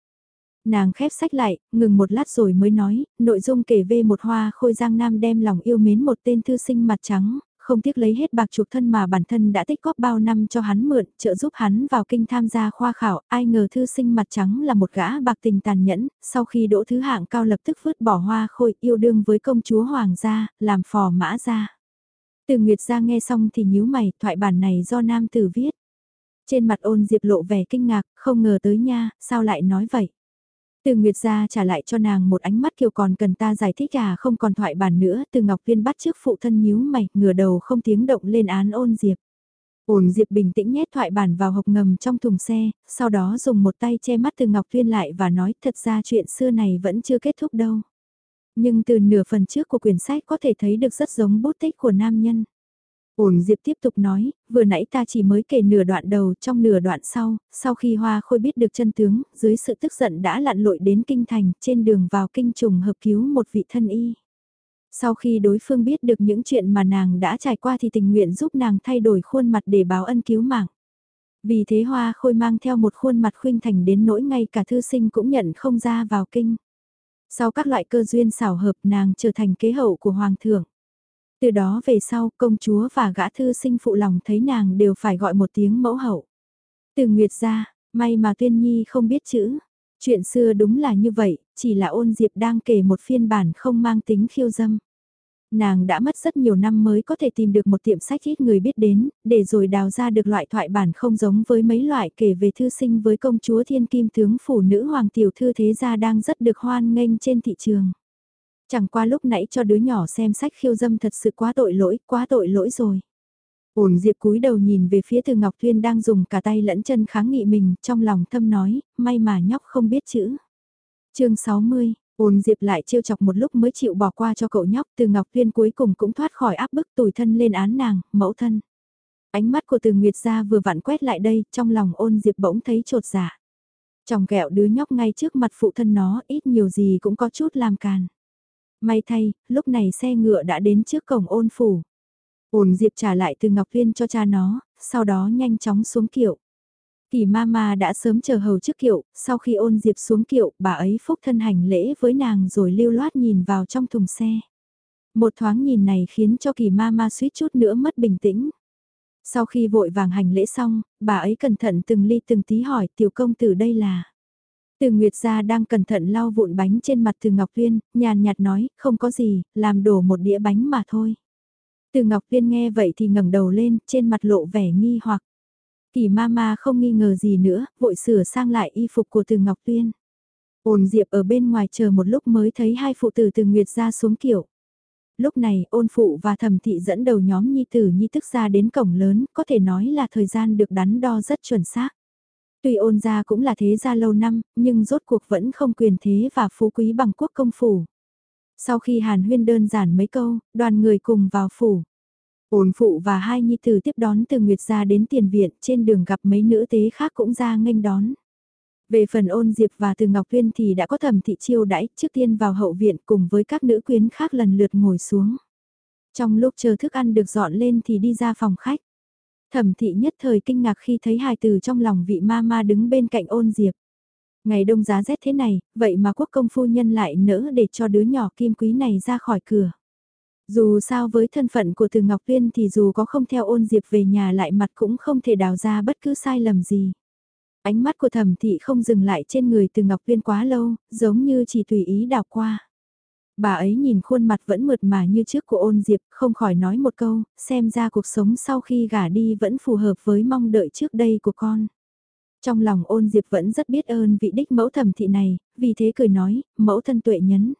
Nàng khép sách lại, ngừng một lát rồi mới nói, nội dung kể về một hoa khôi giang nam đem lòng yêu mến một tên thư sinh mặt trắng, không tiếc lấy hết bạc chuộc thân mà bản thân đã tích góp bao năm cho hắn mượn, trợ giúp hắn vào kinh tham gia khoa khảo, ai ngờ thư sinh mặt trắng là một gã bạc tình tàn nhẫn, sau khi đỗ thứ hạng cao lập tức vứt bỏ hoa khôi yêu đương với công chúa hoàng gia, làm phò mã gia. Từ Nguyệt ra nghe xong thì nhíu mày, thoại bản này do nam tử viết. Trên mặt ôn diệp lộ vẻ kinh ngạc, không ngờ tới nha, sao lại nói vậy? Từ Nguyệt ra trả lại cho nàng một ánh mắt kiều còn cần ta giải thích à không còn thoại bản nữa, từ Ngọc Viên bắt trước phụ thân nhíu mày, ngửa đầu không tiếng động lên án ôn diệp. Ôn diệp bình tĩnh nhét thoại bản vào hộp ngầm trong thùng xe, sau đó dùng một tay che mắt từ Ngọc Viên lại và nói thật ra chuyện xưa này vẫn chưa kết thúc đâu. Nhưng từ nửa phần trước của quyển sách có thể thấy được rất giống bút tích của nam nhân. Ổn Diệp tiếp tục nói, vừa nãy ta chỉ mới kể nửa đoạn đầu trong nửa đoạn sau, sau khi Hoa Khôi biết được chân tướng, dưới sự tức giận đã lặn lội đến kinh thành, trên đường vào kinh trùng hợp cứu một vị thân y. Sau khi đối phương biết được những chuyện mà nàng đã trải qua thì tình nguyện giúp nàng thay đổi khuôn mặt để báo ân cứu mạng. Vì thế Hoa Khôi mang theo một khuôn mặt khuynh thành đến nỗi ngay cả thư sinh cũng nhận không ra vào kinh. Sau các loại cơ duyên xảo hợp nàng trở thành kế hậu của Hoàng thượng. Từ đó về sau công chúa và gã thư sinh phụ lòng thấy nàng đều phải gọi một tiếng mẫu hậu. Từ Nguyệt ra, may mà Tuyên Nhi không biết chữ. Chuyện xưa đúng là như vậy, chỉ là ôn diệp đang kể một phiên bản không mang tính khiêu dâm. Nàng đã mất rất nhiều năm mới có thể tìm được một tiệm sách ít người biết đến, để rồi đào ra được loại thoại bản không giống với mấy loại kể về thư sinh với công chúa thiên kim tướng phủ nữ hoàng tiểu thư thế gia đang rất được hoan nghênh trên thị trường. Chẳng qua lúc nãy cho đứa nhỏ xem sách khiêu dâm thật sự quá tội lỗi, quá tội lỗi rồi. Ổn Diệp cúi đầu nhìn về phía Từ Ngọc Thuyên đang dùng cả tay lẫn chân kháng nghị mình, trong lòng thâm nói, may mà nhóc không biết chữ. chương 60, Ôn Diệp lại trêu chọc một lúc mới chịu bỏ qua cho cậu nhóc, Từ Ngọc Thuyên cuối cùng cũng thoát khỏi áp bức tủi thân lên án nàng, mẫu thân. Ánh mắt của Từ Nguyệt gia vừa vặn quét lại đây, trong lòng ôn Diệp bỗng thấy trột dạ. Chồng kẹo đứa nhóc ngay trước mặt phụ thân nó, ít nhiều gì cũng có chút làm càn. May thay, lúc này xe ngựa đã đến trước cổng ôn phủ. Ôn Diệp trả lại từ Ngọc Viên cho cha nó, sau đó nhanh chóng xuống kiệu. Kỳ mama đã sớm chờ hầu trước kiệu, sau khi ôn Diệp xuống kiệu, bà ấy phúc thân hành lễ với nàng rồi lưu loát nhìn vào trong thùng xe. Một thoáng nhìn này khiến cho kỳ mama suýt chút nữa mất bình tĩnh. Sau khi vội vàng hành lễ xong, bà ấy cẩn thận từng ly từng tí hỏi tiểu công tử đây là. Từ Nguyệt gia đang cẩn thận lau vụn bánh trên mặt từ Ngọc Viên, nhàn nhạt nói, không có gì, làm đổ một đĩa bánh mà thôi. Từ Ngọc Viên nghe vậy thì ngẩng đầu lên, trên mặt lộ vẻ nghi hoặc. Kỳ mama không nghi ngờ gì nữa, vội sửa sang lại y phục của từ Ngọc Tuyên. Ôn Diệp ở bên ngoài chờ một lúc mới thấy hai phụ tử từ Nguyệt ra xuống kiểu. Lúc này ôn phụ và thẩm thị dẫn đầu nhóm nhi tử nhi tức ra đến cổng lớn, có thể nói là thời gian được đắn đo rất chuẩn xác. Tuy ôn gia cũng là thế gia lâu năm, nhưng rốt cuộc vẫn không quyền thế và phú quý bằng quốc công phủ. Sau khi hàn huyên đơn giản mấy câu, đoàn người cùng vào phủ. Ôn phụ và hai nhi tử tiếp đón từ Nguyệt gia đến tiền viện, trên đường gặp mấy nữ tế khác cũng ra nghênh đón. Về phần ôn diệp và từ Ngọc Tuyên thì đã có thẩm thị chiêu đãi trước tiên vào hậu viện cùng với các nữ quyến khác lần lượt ngồi xuống. Trong lúc chờ thức ăn được dọn lên thì đi ra phòng khách. Thẩm thị nhất thời kinh ngạc khi thấy hài từ trong lòng vị ma ma đứng bên cạnh ôn diệp. Ngày đông giá rét thế này, vậy mà quốc công phu nhân lại nỡ để cho đứa nhỏ kim quý này ra khỏi cửa. Dù sao với thân phận của từ Ngọc Viên thì dù có không theo ôn diệp về nhà lại mặt cũng không thể đào ra bất cứ sai lầm gì. Ánh mắt của thẩm thị không dừng lại trên người từ Ngọc Viên quá lâu, giống như chỉ tùy ý đào qua. Bà ấy nhìn khuôn mặt vẫn mượt mà như trước của ôn diệp, không khỏi nói một câu, xem ra cuộc sống sau khi gả đi vẫn phù hợp với mong đợi trước đây của con. Trong lòng ôn diệp vẫn rất biết ơn vị đích mẫu thẩm thị này, vì thế cười nói, mẫu thân tuệ nhấn.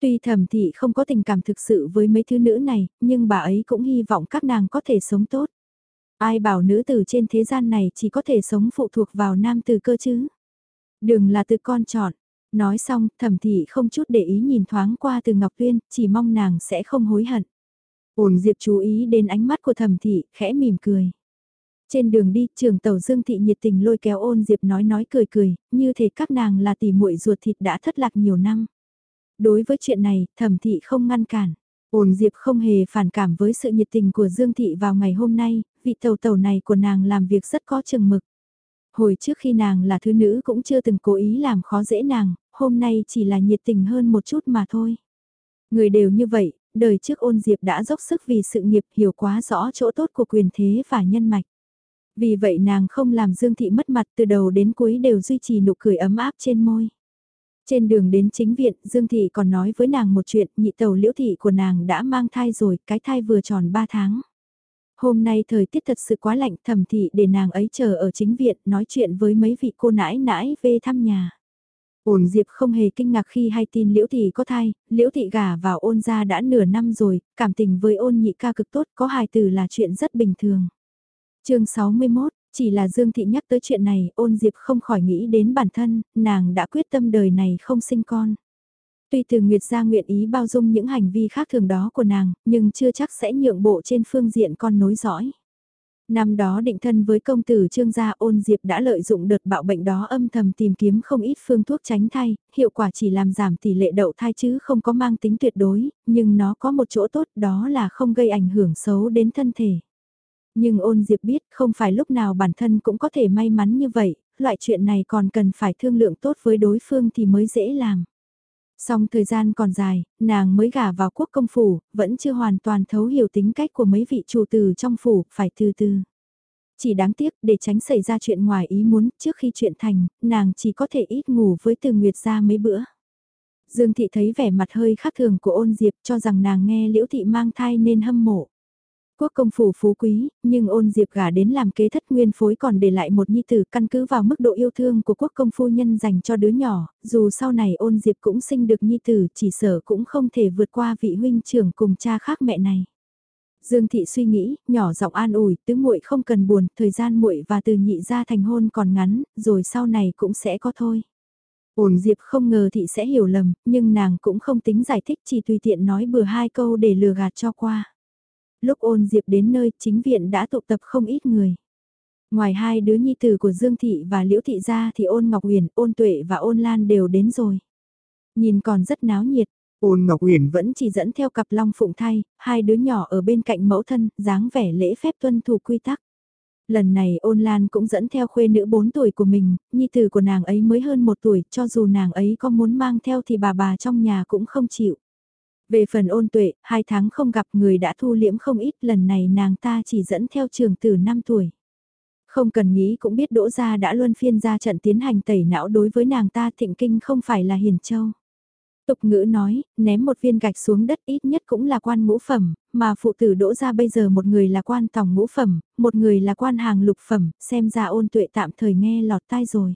Tuy thẩm thị không có tình cảm thực sự với mấy thứ nữ này, nhưng bà ấy cũng hy vọng các nàng có thể sống tốt. Ai bảo nữ tử trên thế gian này chỉ có thể sống phụ thuộc vào nam tử cơ chứ? Đừng là từ con chọn, Nói xong, thẩm thị không chút để ý nhìn thoáng qua từ Ngọc Tuyên, chỉ mong nàng sẽ không hối hận. Ổn Diệp chú ý đến ánh mắt của thẩm thị, khẽ mỉm cười. Trên đường đi, trường tàu Dương Thị nhiệt tình lôi kéo ôn Diệp nói nói cười cười, như thể các nàng là tỷ muội ruột thịt đã thất lạc nhiều năm. Đối với chuyện này, thẩm thị không ngăn cản. Ôn Diệp không hề phản cảm với sự nhiệt tình của Dương Thị vào ngày hôm nay, vị tàu tàu này của nàng làm việc rất có chừng mực. Hồi trước khi nàng là thứ nữ cũng chưa từng cố ý làm khó dễ nàng, hôm nay chỉ là nhiệt tình hơn một chút mà thôi. Người đều như vậy, đời trước ôn diệp đã dốc sức vì sự nghiệp hiểu quá rõ chỗ tốt của quyền thế và nhân mạch. Vì vậy nàng không làm Dương Thị mất mặt từ đầu đến cuối đều duy trì nụ cười ấm áp trên môi. Trên đường đến chính viện, Dương Thị còn nói với nàng một chuyện, nhị tàu liễu thị của nàng đã mang thai rồi, cái thai vừa tròn 3 tháng. Hôm nay thời tiết thật sự quá lạnh thẩm thị để nàng ấy chờ ở chính viện nói chuyện với mấy vị cô nãi nãi về thăm nhà. Ôn Diệp không hề kinh ngạc khi hay tin Liễu Thị có thai, Liễu Thị gả vào ôn gia đã nửa năm rồi, cảm tình với ôn nhị ca cực tốt có hài từ là chuyện rất bình thường. chương 61, chỉ là Dương Thị nhắc tới chuyện này, ôn Diệp không khỏi nghĩ đến bản thân, nàng đã quyết tâm đời này không sinh con. Tuy từ Nguyệt gia nguyện ý bao dung những hành vi khác thường đó của nàng, nhưng chưa chắc sẽ nhượng bộ trên phương diện con nối dõi. Năm đó định thân với công tử Trương gia ôn diệp đã lợi dụng đợt bạo bệnh đó âm thầm tìm kiếm không ít phương thuốc tránh thai, hiệu quả chỉ làm giảm tỷ lệ đậu thai chứ không có mang tính tuyệt đối, nhưng nó có một chỗ tốt đó là không gây ảnh hưởng xấu đến thân thể. Nhưng ôn diệp biết không phải lúc nào bản thân cũng có thể may mắn như vậy, loại chuyện này còn cần phải thương lượng tốt với đối phương thì mới dễ làm. Song thời gian còn dài, nàng mới gả vào quốc công phủ, vẫn chưa hoàn toàn thấu hiểu tính cách của mấy vị chủ tử trong phủ, phải từ từ. Chỉ đáng tiếc, để tránh xảy ra chuyện ngoài ý muốn, trước khi chuyện thành, nàng chỉ có thể ít ngủ với từ Nguyệt ra mấy bữa. Dương Thị thấy vẻ mặt hơi khác thường của ôn diệp cho rằng nàng nghe Liễu Thị mang thai nên hâm mộ. Quốc công phủ phú quý, nhưng ôn diệp gả đến làm kế thất nguyên phối còn để lại một nhi tử căn cứ vào mức độ yêu thương của quốc công phu nhân dành cho đứa nhỏ, dù sau này ôn diệp cũng sinh được nhi tử chỉ sở cũng không thể vượt qua vị huynh trưởng cùng cha khác mẹ này. Dương thị suy nghĩ, nhỏ giọng an ủi, tứ muội không cần buồn, thời gian muội và từ nhị ra thành hôn còn ngắn, rồi sau này cũng sẽ có thôi. Ôn Diệp không ngờ thị sẽ hiểu lầm, nhưng nàng cũng không tính giải thích chỉ tùy tiện nói bừa hai câu để lừa gạt cho qua. Lúc ôn Diệp đến nơi chính viện đã tụ tập không ít người. Ngoài hai đứa nhi tử của Dương Thị và Liễu Thị ra thì ôn Ngọc Huyền, ôn Tuệ và ôn Lan đều đến rồi. Nhìn còn rất náo nhiệt, ôn Ngọc Huyền vẫn chỉ dẫn theo cặp long phụng thay, hai đứa nhỏ ở bên cạnh mẫu thân, dáng vẻ lễ phép tuân thủ quy tắc. Lần này ôn lan cũng dẫn theo khuê nữ 4 tuổi của mình, nhi tử của nàng ấy mới hơn 1 tuổi, cho dù nàng ấy có muốn mang theo thì bà bà trong nhà cũng không chịu. Về phần ôn tuệ, hai tháng không gặp người đã thu liễm không ít lần này nàng ta chỉ dẫn theo trường từ 5 tuổi. Không cần nghĩ cũng biết đỗ gia đã luân phiên ra trận tiến hành tẩy não đối với nàng ta thịnh kinh không phải là hiền châu. Tục ngữ nói, ném một viên gạch xuống đất ít nhất cũng là quan ngũ phẩm, mà phụ tử đỗ ra bây giờ một người là quan tòng ngũ phẩm, một người là quan hàng lục phẩm, xem ra ôn tuệ tạm thời nghe lọt tai rồi.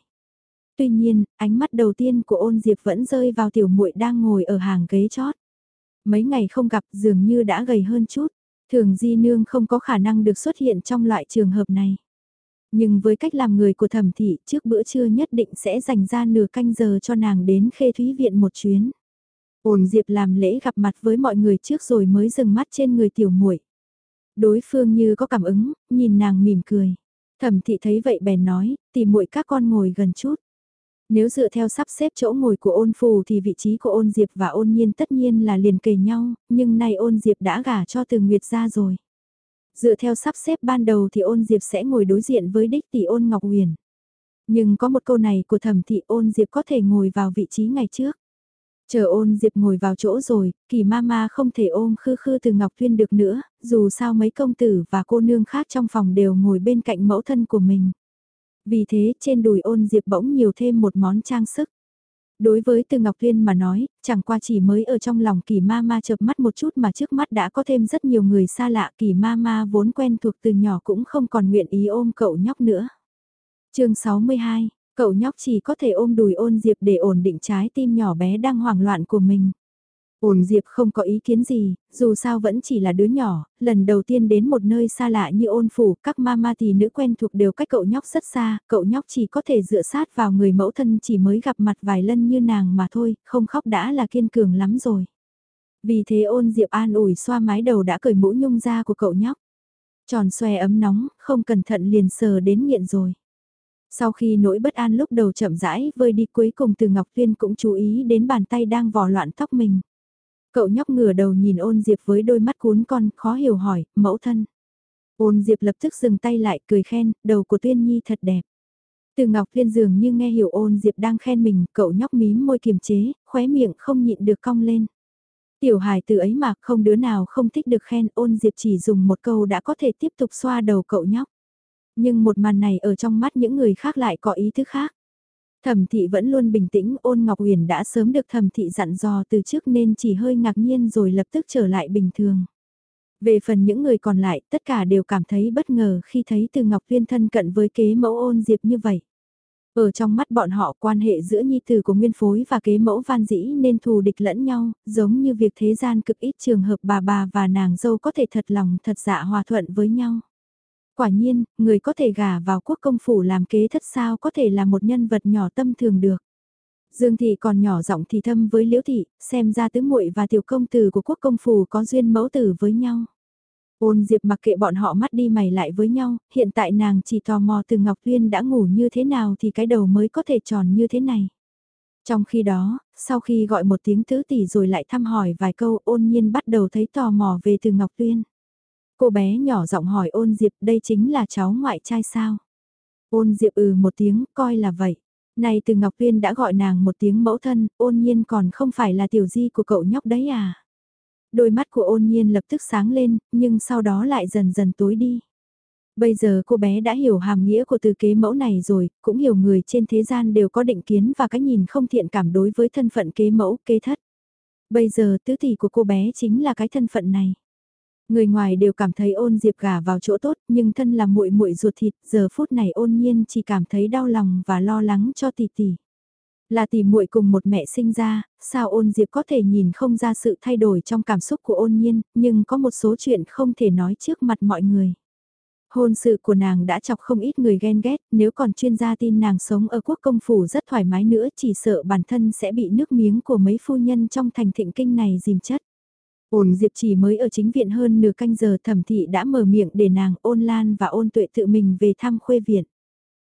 Tuy nhiên, ánh mắt đầu tiên của ôn diệp vẫn rơi vào tiểu muội đang ngồi ở hàng ghế chót. Mấy ngày không gặp dường như đã gầy hơn chút, thường di nương không có khả năng được xuất hiện trong loại trường hợp này. Nhưng với cách làm người của thẩm thị trước bữa trưa nhất định sẽ dành ra nửa canh giờ cho nàng đến khê thúy viện một chuyến. ổn Diệp làm lễ gặp mặt với mọi người trước rồi mới dừng mắt trên người tiểu muội. Đối phương như có cảm ứng, nhìn nàng mỉm cười. Thẩm thị thấy vậy bèn nói, tìm muội các con ngồi gần chút. Nếu dựa theo sắp xếp chỗ ngồi của ôn phù thì vị trí của ôn Diệp và ôn nhiên tất nhiên là liền kề nhau, nhưng nay ôn Diệp đã gả cho từ Nguyệt ra rồi. Dựa theo sắp xếp ban đầu thì ôn Diệp sẽ ngồi đối diện với đích tỷ ôn Ngọc Huyền. Nhưng có một câu này của thẩm thị ôn Diệp có thể ngồi vào vị trí ngày trước. Chờ ôn Diệp ngồi vào chỗ rồi, kỳ ma ma không thể ôm khư khư từ Ngọc Thuyên được nữa, dù sao mấy công tử và cô nương khác trong phòng đều ngồi bên cạnh mẫu thân của mình. Vì thế trên đùi ôn Diệp bỗng nhiều thêm một món trang sức. Đối với từ Ngọc Thuyên mà nói, chẳng qua chỉ mới ở trong lòng kỳ ma ma chợp mắt một chút mà trước mắt đã có thêm rất nhiều người xa lạ kỳ ma ma vốn quen thuộc từ nhỏ cũng không còn nguyện ý ôm cậu nhóc nữa. chương 62 Cậu nhóc chỉ có thể ôm đùi ôn Diệp để ổn định trái tim nhỏ bé đang hoảng loạn của mình. Ôn Diệp không có ý kiến gì, dù sao vẫn chỉ là đứa nhỏ, lần đầu tiên đến một nơi xa lạ như ôn phủ, các mama thì nữ quen thuộc đều cách cậu nhóc rất xa, cậu nhóc chỉ có thể dựa sát vào người mẫu thân chỉ mới gặp mặt vài lần như nàng mà thôi, không khóc đã là kiên cường lắm rồi. Vì thế ôn Diệp an ủi xoa mái đầu đã cởi mũ nhung ra của cậu nhóc. Tròn xòe ấm nóng, không cẩn thận liền sờ đến nghiện rồi. Sau khi nỗi bất an lúc đầu chậm rãi vơi đi cuối cùng từ Ngọc Tuyên cũng chú ý đến bàn tay đang vò loạn tóc mình. Cậu nhóc ngửa đầu nhìn ôn Diệp với đôi mắt cuốn con, khó hiểu hỏi, mẫu thân. Ôn Diệp lập tức dừng tay lại, cười khen, đầu của Tuyên Nhi thật đẹp. Từ Ngọc Tuyên dường như nghe hiểu ôn Diệp đang khen mình, cậu nhóc mím môi kiềm chế, khóe miệng không nhịn được cong lên. Tiểu hài từ ấy mà không đứa nào không thích được khen ôn Diệp chỉ dùng một câu đã có thể tiếp tục xoa đầu cậu nhóc. Nhưng một màn này ở trong mắt những người khác lại có ý thức khác. Thẩm thị vẫn luôn bình tĩnh ôn Ngọc Huyền đã sớm được thẩm thị dặn dò từ trước nên chỉ hơi ngạc nhiên rồi lập tức trở lại bình thường. Về phần những người còn lại tất cả đều cảm thấy bất ngờ khi thấy từ Ngọc Viên thân cận với kế mẫu ôn diệp như vậy. Ở trong mắt bọn họ quan hệ giữa nhi tử của nguyên phối và kế mẫu van dĩ nên thù địch lẫn nhau, giống như việc thế gian cực ít trường hợp bà bà và nàng dâu có thể thật lòng thật dạ hòa thuận với nhau. Quả nhiên, người có thể gả vào quốc công phủ làm kế thất sao có thể là một nhân vật nhỏ tâm thường được. Dương thị còn nhỏ giọng thì thâm với Liễu thị, xem ra tứ muội và tiểu công tử của quốc công phủ có duyên mẫu tử với nhau. Ôn Diệp mặc kệ bọn họ mắt đi mày lại với nhau, hiện tại nàng chỉ tò mò từ Ngọc Tuyên đã ngủ như thế nào thì cái đầu mới có thể tròn như thế này. Trong khi đó, sau khi gọi một tiếng tứ tỷ rồi lại thăm hỏi vài câu ôn nhiên bắt đầu thấy tò mò về từ Ngọc Tuyên. Cô bé nhỏ giọng hỏi ôn Diệp đây chính là cháu ngoại trai sao? Ôn Diệp ừ một tiếng, coi là vậy. Này từ Ngọc Viên đã gọi nàng một tiếng mẫu thân, ôn nhiên còn không phải là tiểu di của cậu nhóc đấy à. Đôi mắt của ôn nhiên lập tức sáng lên, nhưng sau đó lại dần dần tối đi. Bây giờ cô bé đã hiểu hàm nghĩa của từ kế mẫu này rồi, cũng hiểu người trên thế gian đều có định kiến và cái nhìn không thiện cảm đối với thân phận kế mẫu, kế thất. Bây giờ tứ tỷ của cô bé chính là cái thân phận này. Người ngoài đều cảm thấy ôn diệp gả vào chỗ tốt, nhưng thân là muội muội ruột thịt, giờ phút này ôn nhiên chỉ cảm thấy đau lòng và lo lắng cho tỷ tỷ. Là tỷ muội cùng một mẹ sinh ra, sao ôn diệp có thể nhìn không ra sự thay đổi trong cảm xúc của ôn nhiên, nhưng có một số chuyện không thể nói trước mặt mọi người. Hôn sự của nàng đã chọc không ít người ghen ghét, nếu còn chuyên gia tin nàng sống ở quốc công phủ rất thoải mái nữa chỉ sợ bản thân sẽ bị nước miếng của mấy phu nhân trong thành thịnh kinh này dìm chất ổn Diệp chỉ mới ở chính viện hơn nửa canh giờ thẩm thị đã mở miệng để nàng ôn lan và ôn tuệ tự mình về thăm khuê viện.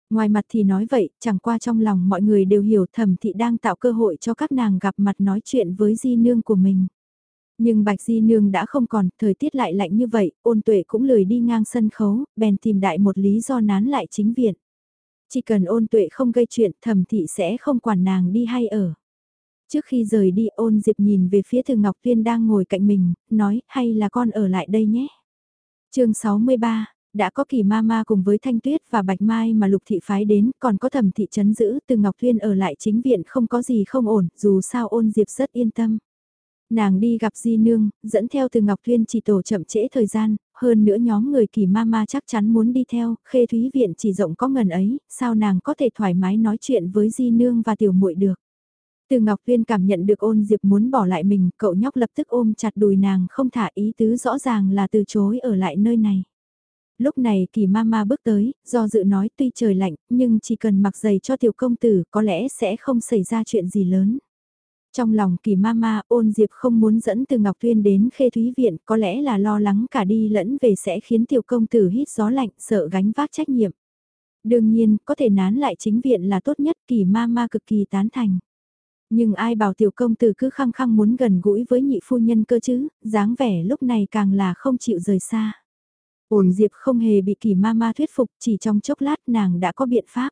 Ngoài mặt thì nói vậy, chẳng qua trong lòng mọi người đều hiểu thẩm thị đang tạo cơ hội cho các nàng gặp mặt nói chuyện với di nương của mình. Nhưng Bạch Di Nương đã không còn, thời tiết lại lạnh như vậy, ôn tuệ cũng lười đi ngang sân khấu, bèn tìm đại một lý do nán lại chính viện. Chỉ cần ôn tuệ không gây chuyện thẩm thị sẽ không quản nàng đi hay ở. Trước khi rời đi ôn Diệp nhìn về phía Từ Ngọc Tuyên đang ngồi cạnh mình, nói hay là con ở lại đây nhé. chương 63, đã có kỳ ma ma cùng với Thanh Tuyết và Bạch Mai mà Lục Thị phái đến, còn có thẩm thị chấn giữ từ Ngọc thuyên ở lại chính viện không có gì không ổn, dù sao ôn Diệp rất yên tâm. Nàng đi gặp Di Nương, dẫn theo từ Ngọc thuyên chỉ tổ chậm trễ thời gian, hơn nữa nhóm người kỳ ma ma chắc chắn muốn đi theo, khê thúy viện chỉ rộng có ngần ấy, sao nàng có thể thoải mái nói chuyện với Di Nương và Tiểu muội được. Từ Ngọc Tuyên cảm nhận được ôn diệp muốn bỏ lại mình, cậu nhóc lập tức ôm chặt đùi nàng không thả ý tứ rõ ràng là từ chối ở lại nơi này. Lúc này kỳ ma ma bước tới, do dự nói tuy trời lạnh, nhưng chỉ cần mặc giày cho tiểu công tử có lẽ sẽ không xảy ra chuyện gì lớn. Trong lòng kỳ ma ma ôn diệp không muốn dẫn từ Ngọc Tuyên đến khê thúy viện có lẽ là lo lắng cả đi lẫn về sẽ khiến tiểu công tử hít gió lạnh sợ gánh vác trách nhiệm. Đương nhiên, có thể nán lại chính viện là tốt nhất kỳ ma ma cực kỳ tán thành. Nhưng ai bảo tiểu công tử cứ khăng khăng muốn gần gũi với nhị phu nhân cơ chứ, dáng vẻ lúc này càng là không chịu rời xa. Ổn Diệp không hề bị kỳ ma ma thuyết phục, chỉ trong chốc lát nàng đã có biện pháp.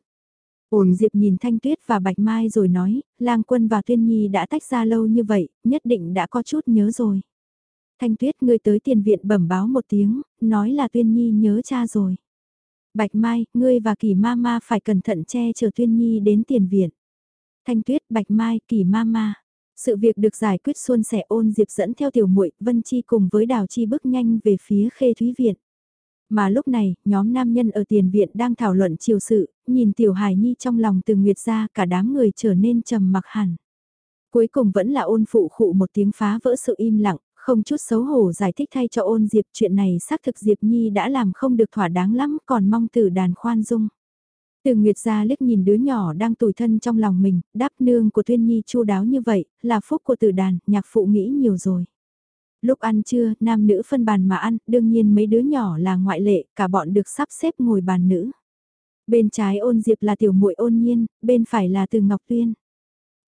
Ổn Diệp nhìn Thanh Tuyết và Bạch Mai rồi nói, Lang Quân và Tuyên Nhi đã tách ra lâu như vậy, nhất định đã có chút nhớ rồi. Thanh Tuyết ngươi tới tiền viện bẩm báo một tiếng, nói là Tuyên Nhi nhớ cha rồi. Bạch Mai, ngươi và Kỳ Ma Ma phải cẩn thận che chở Tuyên Nhi đến tiền viện. Thanh Tuyết, Bạch Mai, Kỳ Ma Ma. Sự việc được giải quyết xuôn sẻ ôn Diệp dẫn theo tiểu muội Vân Chi cùng với Đào Chi bước nhanh về phía Khê Thúy Viện. Mà lúc này, nhóm nam nhân ở tiền viện đang thảo luận chiều sự, nhìn tiểu hài nhi trong lòng từ nguyệt ra cả đám người trở nên trầm mặc hẳn. Cuối cùng vẫn là ôn phụ khụ một tiếng phá vỡ sự im lặng, không chút xấu hổ giải thích thay cho ôn Diệp chuyện này xác thực Diệp Nhi đã làm không được thỏa đáng lắm còn mong tử đàn khoan dung. Từ Nguyệt ra liếc nhìn đứa nhỏ đang tủi thân trong lòng mình, đáp nương của Tuyên Nhi chu đáo như vậy, là phúc của tử đàn, nhạc phụ nghĩ nhiều rồi. Lúc ăn trưa, nam nữ phân bàn mà ăn, đương nhiên mấy đứa nhỏ là ngoại lệ, cả bọn được sắp xếp ngồi bàn nữ. Bên trái ôn diệp là tiểu muội ôn nhiên, bên phải là từ Ngọc Tuyên.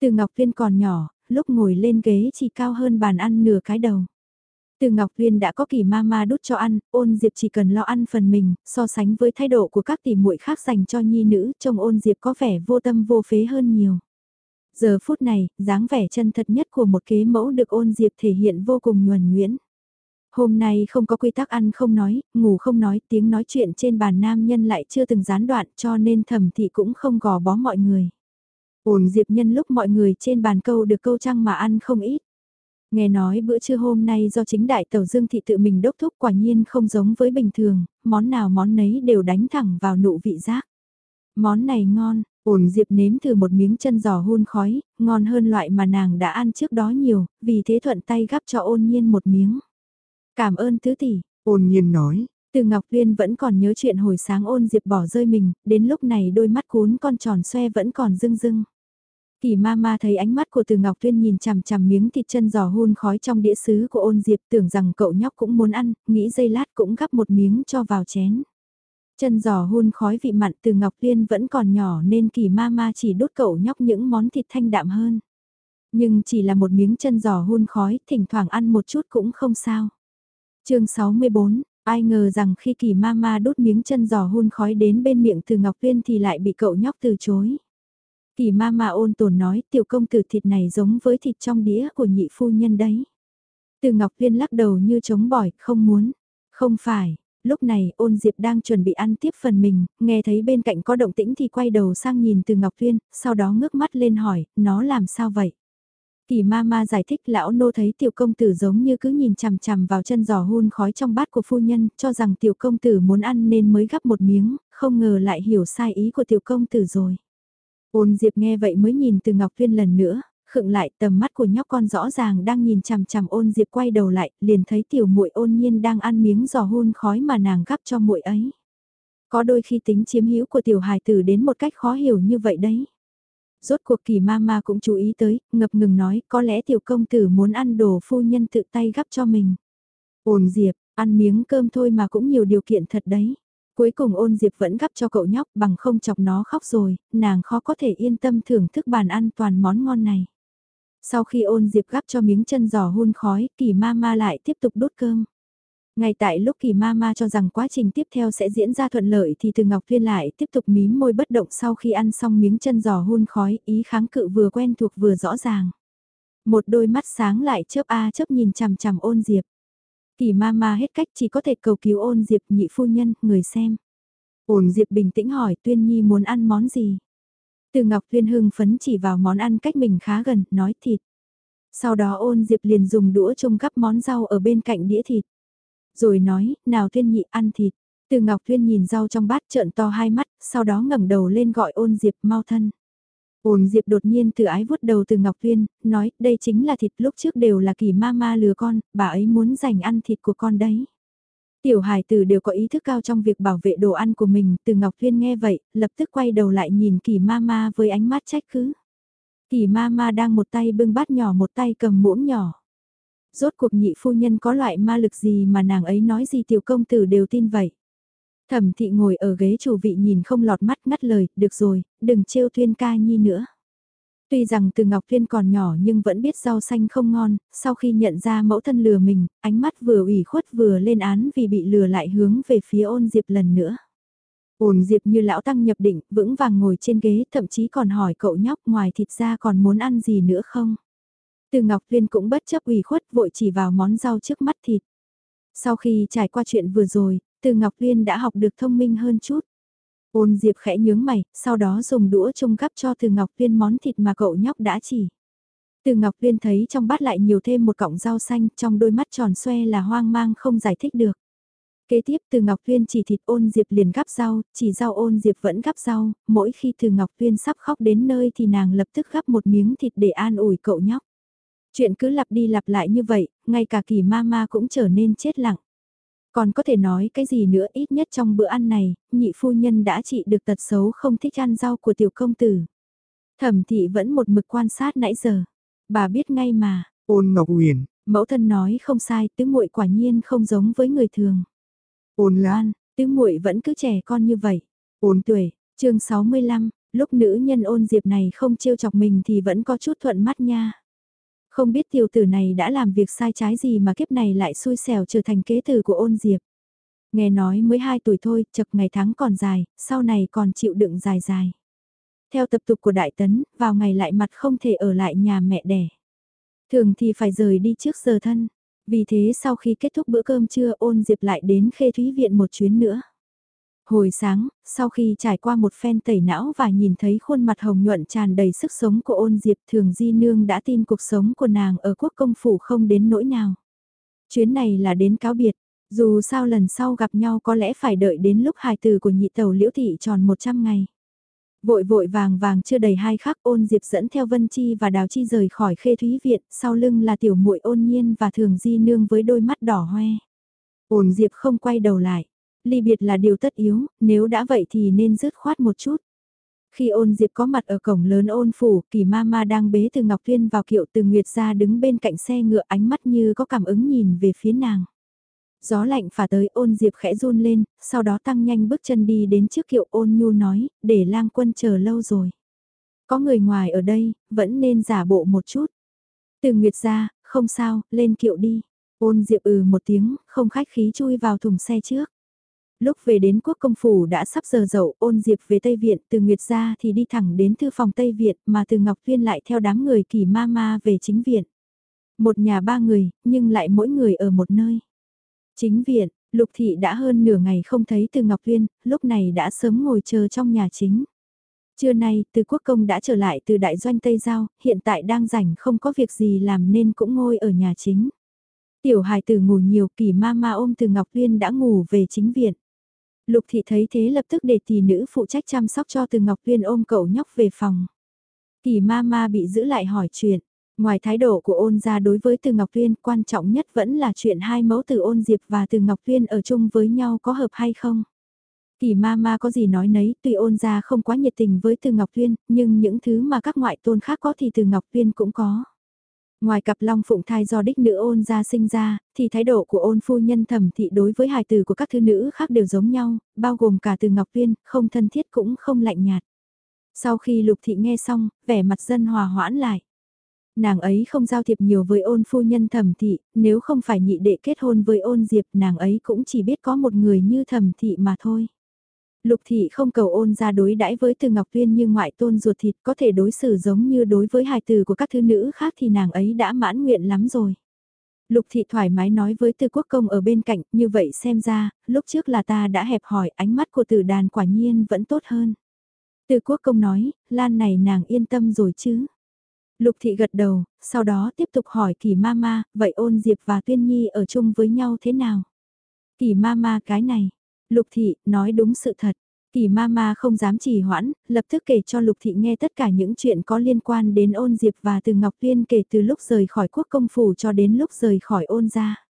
Từ Ngọc Tuyên còn nhỏ, lúc ngồi lên ghế chỉ cao hơn bàn ăn nửa cái đầu. Từ Ngọc Tuyên đã có kỳ ma ma đút cho ăn, ôn Diệp chỉ cần lo ăn phần mình, so sánh với thái độ của các tỷ muội khác dành cho nhi nữ, trông ôn Diệp có vẻ vô tâm vô phế hơn nhiều. Giờ phút này, dáng vẻ chân thật nhất của một kế mẫu được ôn Diệp thể hiện vô cùng nhuần nhuyễn. Hôm nay không có quy tắc ăn không nói, ngủ không nói, tiếng nói chuyện trên bàn nam nhân lại chưa từng gián đoạn cho nên thẩm thị cũng không gò bó mọi người. Ôn Diệp nhân lúc mọi người trên bàn câu được câu trăng mà ăn không ít. Nghe nói bữa trưa hôm nay do chính đại tàu Dương Thị tự mình đốc thúc quả nhiên không giống với bình thường, món nào món nấy đều đánh thẳng vào nụ vị giác. Món này ngon, ổn Diệp nếm thử một miếng chân giò hun khói, ngon hơn loại mà nàng đã ăn trước đó nhiều, vì thế thuận tay gắp cho ôn nhiên một miếng. Cảm ơn tứ tỷ, ôn nhiên nói. Từ Ngọc Liên vẫn còn nhớ chuyện hồi sáng ôn Diệp bỏ rơi mình, đến lúc này đôi mắt cuốn con tròn xoe vẫn còn rưng rưng. Kỳ ma ma thấy ánh mắt của từ Ngọc Tuyên nhìn chằm chằm miếng thịt chân giò hun khói trong đĩa sứ của ôn diệp tưởng rằng cậu nhóc cũng muốn ăn, nghĩ giây lát cũng gắp một miếng cho vào chén. Chân giò hun khói vị mặn từ Ngọc Tuyên vẫn còn nhỏ nên kỳ ma ma chỉ đốt cậu nhóc những món thịt thanh đạm hơn. Nhưng chỉ là một miếng chân giò hun khói, thỉnh thoảng ăn một chút cũng không sao. chương 64, ai ngờ rằng khi kỳ ma ma đốt miếng chân giò hun khói đến bên miệng từ Ngọc Tuyên thì lại bị cậu nhóc từ chối. Kỳ ma ma ôn tồn nói tiểu công tử thịt này giống với thịt trong đĩa của nhị phu nhân đấy. Từ Ngọc Viên lắc đầu như chống bỏi, không muốn. Không phải, lúc này ôn diệp đang chuẩn bị ăn tiếp phần mình, nghe thấy bên cạnh có động tĩnh thì quay đầu sang nhìn từ Ngọc Viên, sau đó ngước mắt lên hỏi, nó làm sao vậy? Kỳ ma ma giải thích lão nô thấy tiểu công tử giống như cứ nhìn chằm chằm vào chân giò hun khói trong bát của phu nhân, cho rằng tiểu công tử muốn ăn nên mới gắp một miếng, không ngờ lại hiểu sai ý của tiểu công tử rồi. Ôn Diệp nghe vậy mới nhìn từ Ngọc Thuyên lần nữa, khựng lại tầm mắt của nhóc con rõ ràng đang nhìn chằm chằm ôn Diệp quay đầu lại, liền thấy tiểu muội ôn nhiên đang ăn miếng giò hun khói mà nàng gắp cho muội ấy. Có đôi khi tính chiếm hữu của tiểu hài tử đến một cách khó hiểu như vậy đấy. Rốt cuộc kỳ ma ma cũng chú ý tới, ngập ngừng nói có lẽ tiểu công tử muốn ăn đồ phu nhân tự tay gắp cho mình. Ôn Diệp, ăn miếng cơm thôi mà cũng nhiều điều kiện thật đấy. Cuối cùng ôn Diệp vẫn gắp cho cậu nhóc bằng không chọc nó khóc rồi, nàng khó có thể yên tâm thưởng thức bàn ăn toàn món ngon này. Sau khi ôn Diệp gắp cho miếng chân giò hun khói, kỳ ma ma lại tiếp tục đốt cơm. Ngay tại lúc kỳ ma ma cho rằng quá trình tiếp theo sẽ diễn ra thuận lợi thì từ Ngọc Thuyên lại tiếp tục mím môi bất động sau khi ăn xong miếng chân giò hun khói, ý kháng cự vừa quen thuộc vừa rõ ràng. Một đôi mắt sáng lại chớp a chớp nhìn chằm chằm ôn Diệp. Kỳ ma ma hết cách chỉ có thể cầu cứu ôn Diệp nhị phu nhân, người xem. Ôn Diệp bình tĩnh hỏi Tuyên Nhi muốn ăn món gì? Từ Ngọc Tuyên hưng phấn chỉ vào món ăn cách mình khá gần, nói thịt. Sau đó ôn Diệp liền dùng đũa trông gắp món rau ở bên cạnh đĩa thịt. Rồi nói, nào Tuyên Nhị ăn thịt. Từ Ngọc Tuyên nhìn rau trong bát trợn to hai mắt, sau đó ngẩng đầu lên gọi ôn Diệp mau thân. Ôn Diệp đột nhiên từ ái vuốt đầu từ Ngọc Tuyên, nói, đây chính là thịt lúc trước đều là kỳ ma ma lừa con, bà ấy muốn giành ăn thịt của con đấy. Tiểu Hải tử đều có ý thức cao trong việc bảo vệ đồ ăn của mình, từ Ngọc Tuyên nghe vậy, lập tức quay đầu lại nhìn kỳ ma ma với ánh mắt trách cứ. Kỳ ma ma đang một tay bưng bát nhỏ một tay cầm muỗng nhỏ. Rốt cuộc nhị phu nhân có loại ma lực gì mà nàng ấy nói gì tiểu công tử đều tin vậy. Thẩm thị ngồi ở ghế chủ vị nhìn không lọt mắt ngắt lời, được rồi, đừng trêu Thuyên ca nhi nữa. Tuy rằng từ Ngọc Thuyên còn nhỏ nhưng vẫn biết rau xanh không ngon, sau khi nhận ra mẫu thân lừa mình, ánh mắt vừa ủy khuất vừa lên án vì bị lừa lại hướng về phía ôn diệp lần nữa. Ôn diệp như lão tăng nhập định, vững vàng ngồi trên ghế, thậm chí còn hỏi cậu nhóc ngoài thịt ra còn muốn ăn gì nữa không? Từ Ngọc Thuyên cũng bất chấp ủy khuất vội chỉ vào món rau trước mắt thịt. Sau khi trải qua chuyện vừa rồi, từ Ngọc Tuyên đã học được thông minh hơn chút. Ôn Diệp khẽ nhướng mày, sau đó dùng đũa trông gắp cho Từ Ngọc Viên món thịt mà cậu nhóc đã chỉ. Từ Ngọc Viên thấy trong bát lại nhiều thêm một cọng rau xanh, trong đôi mắt tròn xoe là hoang mang không giải thích được. Kế tiếp từ Ngọc Viên chỉ thịt ôn Diệp liền gắp rau, chỉ rau ôn Diệp vẫn gắp rau, mỗi khi từ Ngọc Viên sắp khóc đến nơi thì nàng lập tức gắp một miếng thịt để an ủi cậu nhóc. Chuyện cứ lặp đi lặp lại như vậy, ngay cả kỳ ma ma cũng trở nên chết lặng. Còn có thể nói cái gì nữa ít nhất trong bữa ăn này, nhị phu nhân đã trị được tật xấu không thích ăn rau của tiểu công tử. Thẩm thị vẫn một mực quan sát nãy giờ. Bà biết ngay mà, Ôn Ngọc Uyển, mẫu thân nói không sai, tứ muội quả nhiên không giống với người thường. Ôn Lan, tứ muội vẫn cứ trẻ con như vậy. Ôn tuổi, chương 65, lúc nữ nhân ôn diệp này không trêu chọc mình thì vẫn có chút thuận mắt nha. Không biết tiểu tử này đã làm việc sai trái gì mà kiếp này lại xui xẻo trở thành kế tử của ôn diệp. Nghe nói mới 2 tuổi thôi, chật ngày tháng còn dài, sau này còn chịu đựng dài dài. Theo tập tục của Đại Tấn, vào ngày lại mặt không thể ở lại nhà mẹ đẻ. Thường thì phải rời đi trước giờ thân. Vì thế sau khi kết thúc bữa cơm trưa ôn diệp lại đến khê thúy viện một chuyến nữa. Hồi sáng, sau khi trải qua một phen tẩy não và nhìn thấy khuôn mặt hồng nhuận tràn đầy sức sống của ôn diệp thường di nương đã tin cuộc sống của nàng ở quốc công phủ không đến nỗi nào. Chuyến này là đến cáo biệt, dù sao lần sau gặp nhau có lẽ phải đợi đến lúc hài từ của nhị tàu liễu thị tròn 100 ngày. Vội vội vàng vàng chưa đầy hai khắc ôn diệp dẫn theo Vân Chi và Đào Chi rời khỏi khê thúy viện, sau lưng là tiểu muội ôn nhiên và thường di nương với đôi mắt đỏ hoe. Ôn diệp không quay đầu lại, ly biệt là điều tất yếu, nếu đã vậy thì nên dứt khoát một chút. Khi ôn diệp có mặt ở cổng lớn ôn phủ, kỳ ma ma đang bế từ Ngọc Tuyên vào kiệu từ Nguyệt ra đứng bên cạnh xe ngựa ánh mắt như có cảm ứng nhìn về phía nàng. Gió lạnh phả tới ôn diệp khẽ run lên, sau đó tăng nhanh bước chân đi đến trước kiệu ôn nhu nói, để lang quân chờ lâu rồi. Có người ngoài ở đây, vẫn nên giả bộ một chút. Từ Nguyệt ra, không sao, lên kiệu đi. Ôn diệp ừ một tiếng, không khách khí chui vào thùng xe trước. Lúc về đến quốc công phủ đã sắp giờ dậu, ôn diệp về Tây Viện, từ Nguyệt ra thì đi thẳng đến thư phòng Tây Viện, mà từ Ngọc Tuyên lại theo đám người kỳ ma ma về chính viện. Một nhà ba người, nhưng lại mỗi người ở một nơi. Chính viện, Lục Thị đã hơn nửa ngày không thấy từ Ngọc Tuyên, lúc này đã sớm ngồi chờ trong nhà chính. Trưa nay, từ quốc công đã trở lại từ đại doanh Tây Giao, hiện tại đang rảnh không có việc gì làm nên cũng ngồi ở nhà chính. Tiểu hài tử ngủ nhiều kỳ ma ma ôm từ Ngọc Tuyên đã ngủ về chính viện. Lục thị thấy thế lập tức để tỷ nữ phụ trách chăm sóc cho từ Ngọc Viên ôm cậu nhóc về phòng. Kỳ ma ma bị giữ lại hỏi chuyện. Ngoài thái độ của ôn gia đối với từ Ngọc Viên quan trọng nhất vẫn là chuyện hai mẫu từ ôn diệp và từ Ngọc Viên ở chung với nhau có hợp hay không. Kỳ ma ma có gì nói nấy, tuy ôn gia không quá nhiệt tình với từ Ngọc Viên, nhưng những thứ mà các ngoại tôn khác có thì từ Ngọc Viên cũng có. Ngoài cặp long phụng thai do đích nữ ôn gia sinh ra, thì thái độ của ôn phu nhân thẩm thị đối với hài tử của các thư nữ khác đều giống nhau, bao gồm cả từ Ngọc Tuyên, không thân thiết cũng không lạnh nhạt. Sau khi lục thị nghe xong, vẻ mặt dân hòa hoãn lại. Nàng ấy không giao thiệp nhiều với ôn phu nhân thẩm thị, nếu không phải nhị đệ kết hôn với ôn diệp nàng ấy cũng chỉ biết có một người như thẩm thị mà thôi. Lục thị không cầu ôn ra đối đãi với từ Ngọc Tuyên như ngoại tôn ruột thịt có thể đối xử giống như đối với hài tử của các thư nữ khác thì nàng ấy đã mãn nguyện lắm rồi. Lục thị thoải mái nói với từ quốc công ở bên cạnh, như vậy xem ra, lúc trước là ta đã hẹp hỏi ánh mắt của tử đàn quả nhiên vẫn tốt hơn. Từ quốc công nói, lan này nàng yên tâm rồi chứ. Lục thị gật đầu, sau đó tiếp tục hỏi kỳ ma ma, vậy ôn diệp và tuyên nhi ở chung với nhau thế nào? Kỳ ma ma cái này, Lục thị, nói đúng sự thật. Kỳ ma ma không dám trì hoãn, lập tức kể cho Lục thị nghe tất cả những chuyện có liên quan đến ôn diệp và từ Ngọc Tuyên kể từ lúc rời khỏi quốc công phủ cho đến lúc rời khỏi ôn gia.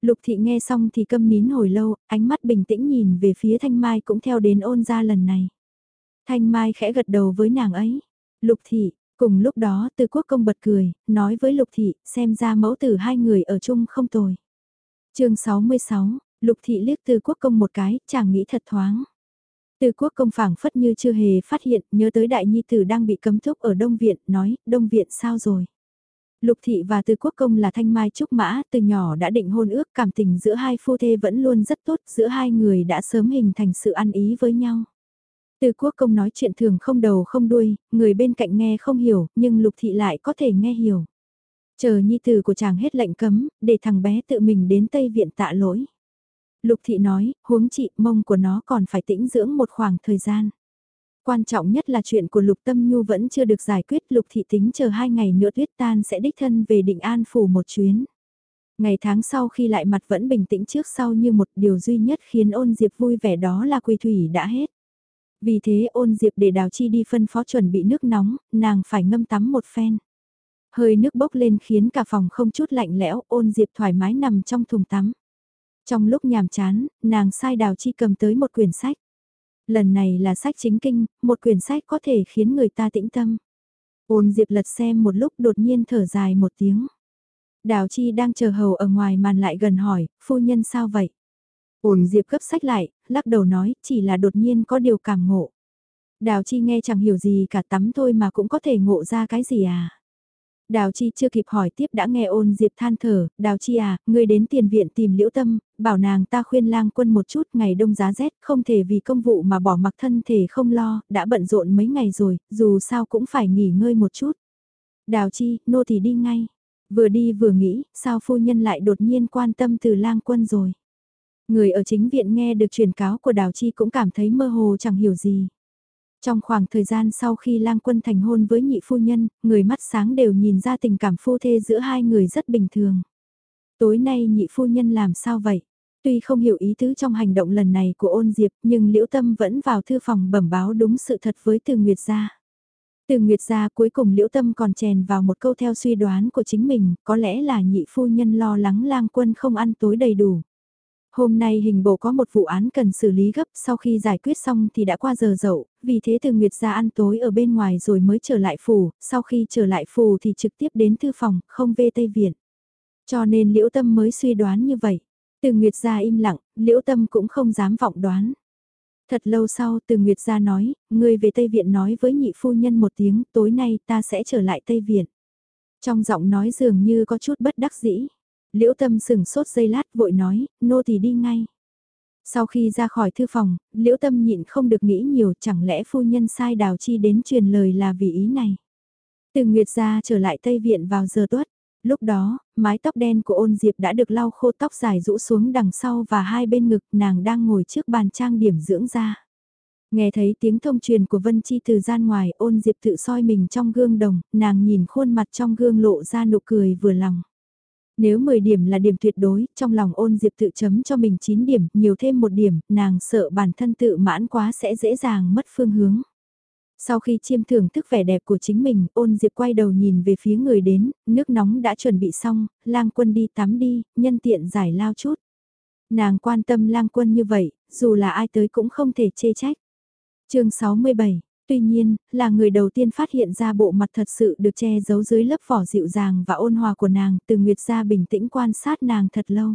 Lục thị nghe xong thì câm nín hồi lâu, ánh mắt bình tĩnh nhìn về phía Thanh Mai cũng theo đến ôn gia lần này. Thanh Mai khẽ gật đầu với nàng ấy. Lục thị, cùng lúc đó từ quốc công bật cười, nói với Lục thị, xem ra mẫu tử hai người ở chung không tồi. chương 66, Lục thị liếc từ quốc công một cái, chàng nghĩ thật thoáng. Từ quốc công phảng phất như chưa hề phát hiện, nhớ tới đại nhi tử đang bị cấm thúc ở Đông Viện, nói, Đông Viện sao rồi? Lục thị và từ quốc công là thanh mai trúc mã, từ nhỏ đã định hôn ước cảm tình giữa hai phu thê vẫn luôn rất tốt, giữa hai người đã sớm hình thành sự ăn ý với nhau. Từ quốc công nói chuyện thường không đầu không đuôi, người bên cạnh nghe không hiểu, nhưng lục thị lại có thể nghe hiểu. Chờ nhi tử của chàng hết lệnh cấm, để thằng bé tự mình đến Tây Viện tạ lỗi. Lục thị nói, huống chị, mông của nó còn phải tĩnh dưỡng một khoảng thời gian. Quan trọng nhất là chuyện của Lục Tâm Nhu vẫn chưa được giải quyết, Lục thị tính chờ hai ngày nữa tuyết tan sẽ đích thân về định an phủ một chuyến. Ngày tháng sau khi lại mặt vẫn bình tĩnh trước sau như một điều duy nhất khiến ôn diệp vui vẻ đó là quỳ thủy đã hết. Vì thế ôn diệp để đào chi đi phân phó chuẩn bị nước nóng, nàng phải ngâm tắm một phen. Hơi nước bốc lên khiến cả phòng không chút lạnh lẽo, ôn diệp thoải mái nằm trong thùng tắm. Trong lúc nhàm chán, nàng sai đào chi cầm tới một quyển sách. Lần này là sách chính kinh, một quyển sách có thể khiến người ta tĩnh tâm. Ôn Diệp lật xem một lúc đột nhiên thở dài một tiếng. Đào Chi đang chờ hầu ở ngoài màn lại gần hỏi, phu nhân sao vậy? Ôn Diệp gấp sách lại, lắc đầu nói, chỉ là đột nhiên có điều cảm ngộ. Đào Chi nghe chẳng hiểu gì cả tắm thôi mà cũng có thể ngộ ra cái gì à? Đào Chi chưa kịp hỏi tiếp đã nghe ôn Diệp than thở, Đào Chi à, ngươi đến tiền viện tìm liễu tâm, bảo nàng ta khuyên lang quân một chút ngày đông giá rét, không thể vì công vụ mà bỏ mặc thân thể không lo, đã bận rộn mấy ngày rồi, dù sao cũng phải nghỉ ngơi một chút. Đào Chi, nô thì đi ngay. Vừa đi vừa nghĩ, sao phu nhân lại đột nhiên quan tâm từ lang quân rồi. Người ở chính viện nghe được truyền cáo của Đào Chi cũng cảm thấy mơ hồ chẳng hiểu gì. Trong khoảng thời gian sau khi lang quân thành hôn với nhị phu nhân, người mắt sáng đều nhìn ra tình cảm phu thê giữa hai người rất bình thường. Tối nay nhị phu nhân làm sao vậy? Tuy không hiểu ý tứ trong hành động lần này của ôn diệp nhưng liễu tâm vẫn vào thư phòng bẩm báo đúng sự thật với từ Nguyệt gia. Từ Nguyệt gia cuối cùng liễu tâm còn chèn vào một câu theo suy đoán của chính mình, có lẽ là nhị phu nhân lo lắng lang quân không ăn tối đầy đủ. Hôm nay hình bộ có một vụ án cần xử lý gấp sau khi giải quyết xong thì đã qua giờ dậu, vì thế từ Nguyệt ra ăn tối ở bên ngoài rồi mới trở lại phủ, sau khi trở lại phủ thì trực tiếp đến thư phòng, không về Tây Viện. Cho nên Liễu Tâm mới suy đoán như vậy. Từ Nguyệt ra im lặng, Liễu Tâm cũng không dám vọng đoán. Thật lâu sau từ Nguyệt ra nói, người về Tây Viện nói với nhị phu nhân một tiếng, tối nay ta sẽ trở lại Tây Viện. Trong giọng nói dường như có chút bất đắc dĩ. Liễu tâm sừng sốt giây lát vội nói, nô thì đi ngay. Sau khi ra khỏi thư phòng, liễu tâm nhịn không được nghĩ nhiều chẳng lẽ phu nhân sai đào chi đến truyền lời là vì ý này. Từ Nguyệt ra trở lại Tây Viện vào giờ tuất. Lúc đó, mái tóc đen của ôn diệp đã được lau khô tóc dài rũ xuống đằng sau và hai bên ngực nàng đang ngồi trước bàn trang điểm dưỡng da. Nghe thấy tiếng thông truyền của Vân Chi từ gian ngoài ôn diệp tự soi mình trong gương đồng, nàng nhìn khuôn mặt trong gương lộ ra nụ cười vừa lòng. Nếu 10 điểm là điểm tuyệt đối, trong lòng ôn diệp tự chấm cho mình 9 điểm, nhiều thêm một điểm, nàng sợ bản thân tự mãn quá sẽ dễ dàng mất phương hướng. Sau khi chiêm thưởng thức vẻ đẹp của chính mình, ôn diệp quay đầu nhìn về phía người đến, nước nóng đã chuẩn bị xong, lang quân đi tắm đi, nhân tiện giải lao chút. Nàng quan tâm lang quân như vậy, dù là ai tới cũng không thể chê trách. chương 67, tuy nhiên, là người đầu tiên phát hiện ra bộ mặt thật sự được che giấu dưới lớp vỏ dịu dàng và ôn hòa của nàng, từ Nguyệt ra bình tĩnh quan sát nàng thật lâu.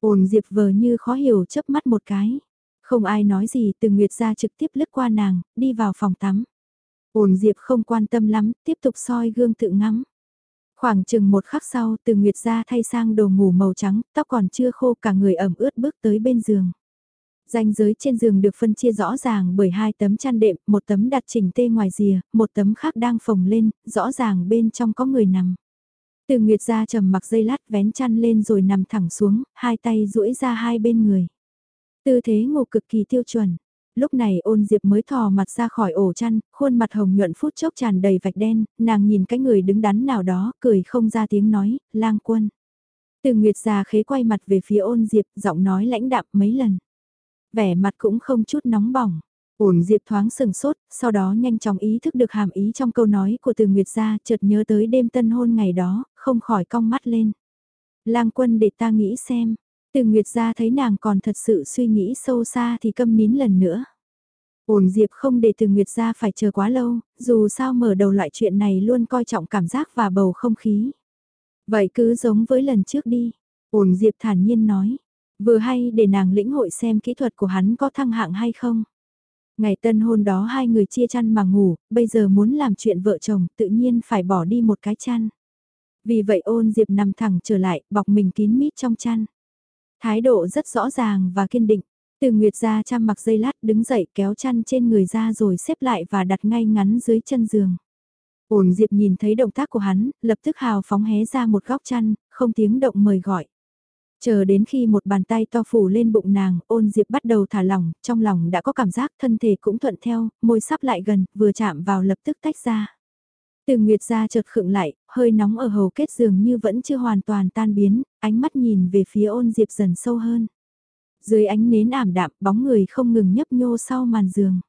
Ôn diệp vờ như khó hiểu chớp mắt một cái. Không ai nói gì, từ Nguyệt ra trực tiếp lướt qua nàng, đi vào phòng tắm. Ôn diệp không quan tâm lắm, tiếp tục soi gương tự ngắm. Khoảng chừng một khắc sau, từ Nguyệt ra thay sang đồ ngủ màu trắng, tóc còn chưa khô cả người ẩm ướt bước tới bên giường. Danh giới trên giường được phân chia rõ ràng bởi hai tấm chăn đệm, một tấm đặt chỉnh tê ngoài rìa, một tấm khác đang phồng lên, rõ ràng bên trong có người nằm. Từ Nguyệt ra trầm mặc dây lát vén chăn lên rồi nằm thẳng xuống, hai tay duỗi ra hai bên người. Tư thế ngủ cực kỳ tiêu chuẩn. Lúc này ôn diệp mới thò mặt ra khỏi ổ chăn, khuôn mặt hồng nhuận phút chốc tràn đầy vạch đen, nàng nhìn cái người đứng đắn nào đó, cười không ra tiếng nói, lang quân. Từ Nguyệt già khế quay mặt về phía ôn diệp, giọng nói lãnh đạm mấy lần. Vẻ mặt cũng không chút nóng bỏng. ổn Diệp thoáng sừng sốt, sau đó nhanh chóng ý thức được hàm ý trong câu nói của từ Nguyệt gia, chợt nhớ tới đêm tân hôn ngày đó, không khỏi cong mắt lên. Lang quân để ta nghĩ xem, từ Nguyệt gia thấy nàng còn thật sự suy nghĩ sâu xa thì câm nín lần nữa. ổn Diệp không để từ Nguyệt gia phải chờ quá lâu, dù sao mở đầu loại chuyện này luôn coi trọng cảm giác và bầu không khí. Vậy cứ giống với lần trước đi. ổn Diệp thản nhiên nói. Vừa hay để nàng lĩnh hội xem kỹ thuật của hắn có thăng hạng hay không. Ngày tân hôn đó hai người chia chăn mà ngủ, bây giờ muốn làm chuyện vợ chồng tự nhiên phải bỏ đi một cái chăn. Vì vậy ôn Diệp nằm thẳng trở lại, bọc mình kín mít trong chăn. Thái độ rất rõ ràng và kiên định. Từ Nguyệt ra chăm mặc dây lát đứng dậy kéo chăn trên người ra rồi xếp lại và đặt ngay ngắn dưới chân giường. Ôn Diệp nhìn thấy động tác của hắn, lập tức hào phóng hé ra một góc chăn, không tiếng động mời gọi. Chờ đến khi một bàn tay to phủ lên bụng nàng, ôn diệp bắt đầu thả lỏng, trong lòng đã có cảm giác thân thể cũng thuận theo, môi sắp lại gần, vừa chạm vào lập tức tách ra. Từ Nguyệt ra chợt khựng lại, hơi nóng ở hầu kết giường như vẫn chưa hoàn toàn tan biến, ánh mắt nhìn về phía ôn diệp dần sâu hơn. Dưới ánh nến ảm đạm, bóng người không ngừng nhấp nhô sau màn giường.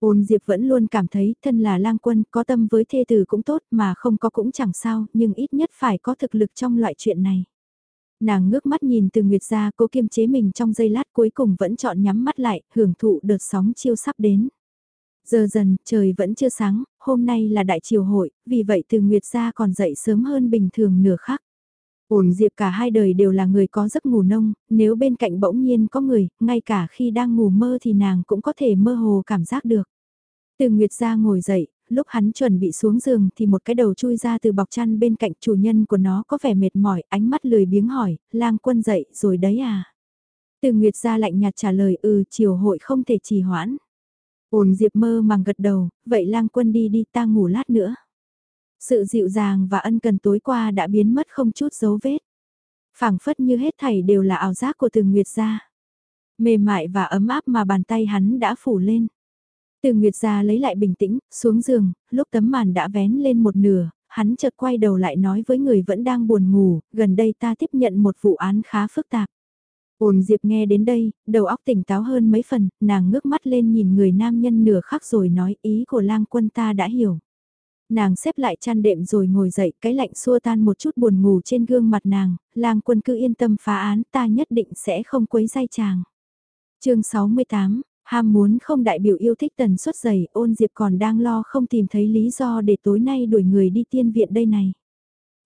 Ôn Diệp vẫn luôn cảm thấy thân là lang quân có tâm với thê tử cũng tốt mà không có cũng chẳng sao, nhưng ít nhất phải có thực lực trong loại chuyện này. Nàng ngước mắt nhìn từ Nguyệt ra cố kiềm chế mình trong giây lát cuối cùng vẫn chọn nhắm mắt lại, hưởng thụ đợt sóng chiêu sắp đến. Giờ dần, trời vẫn chưa sáng, hôm nay là đại triều hội, vì vậy từ Nguyệt ra còn dậy sớm hơn bình thường nửa khắc. Ổn diệp cả hai đời đều là người có giấc ngủ nông, nếu bên cạnh bỗng nhiên có người, ngay cả khi đang ngủ mơ thì nàng cũng có thể mơ hồ cảm giác được. Từ Nguyệt ra ngồi dậy, lúc hắn chuẩn bị xuống giường thì một cái đầu chui ra từ bọc chăn bên cạnh chủ nhân của nó có vẻ mệt mỏi, ánh mắt lười biếng hỏi, lang quân dậy rồi đấy à? Từ Nguyệt ra lạnh nhạt trả lời ừ chiều hội không thể trì hoãn. Ôn Diệp mơ màng gật đầu, vậy lang quân đi đi ta ngủ lát nữa. Sự dịu dàng và ân cần tối qua đã biến mất không chút dấu vết. phảng phất như hết thảy đều là ảo giác của từ Nguyệt ra. Mềm mại và ấm áp mà bàn tay hắn đã phủ lên. Từ Nguyệt ra lấy lại bình tĩnh, xuống giường, lúc tấm màn đã vén lên một nửa, hắn chợt quay đầu lại nói với người vẫn đang buồn ngủ, gần đây ta tiếp nhận một vụ án khá phức tạp. Ôn Diệp nghe đến đây, đầu óc tỉnh táo hơn mấy phần, nàng ngước mắt lên nhìn người nam nhân nửa khắc rồi nói ý của lang quân ta đã hiểu. Nàng xếp lại chăn đệm rồi ngồi dậy, cái lạnh xua tan một chút buồn ngủ trên gương mặt nàng, lang quân cứ yên tâm phá án ta nhất định sẽ không quấy dây chàng. chương 68, Ham muốn không đại biểu yêu thích tần suất dày, ôn diệp còn đang lo không tìm thấy lý do để tối nay đuổi người đi tiên viện đây này.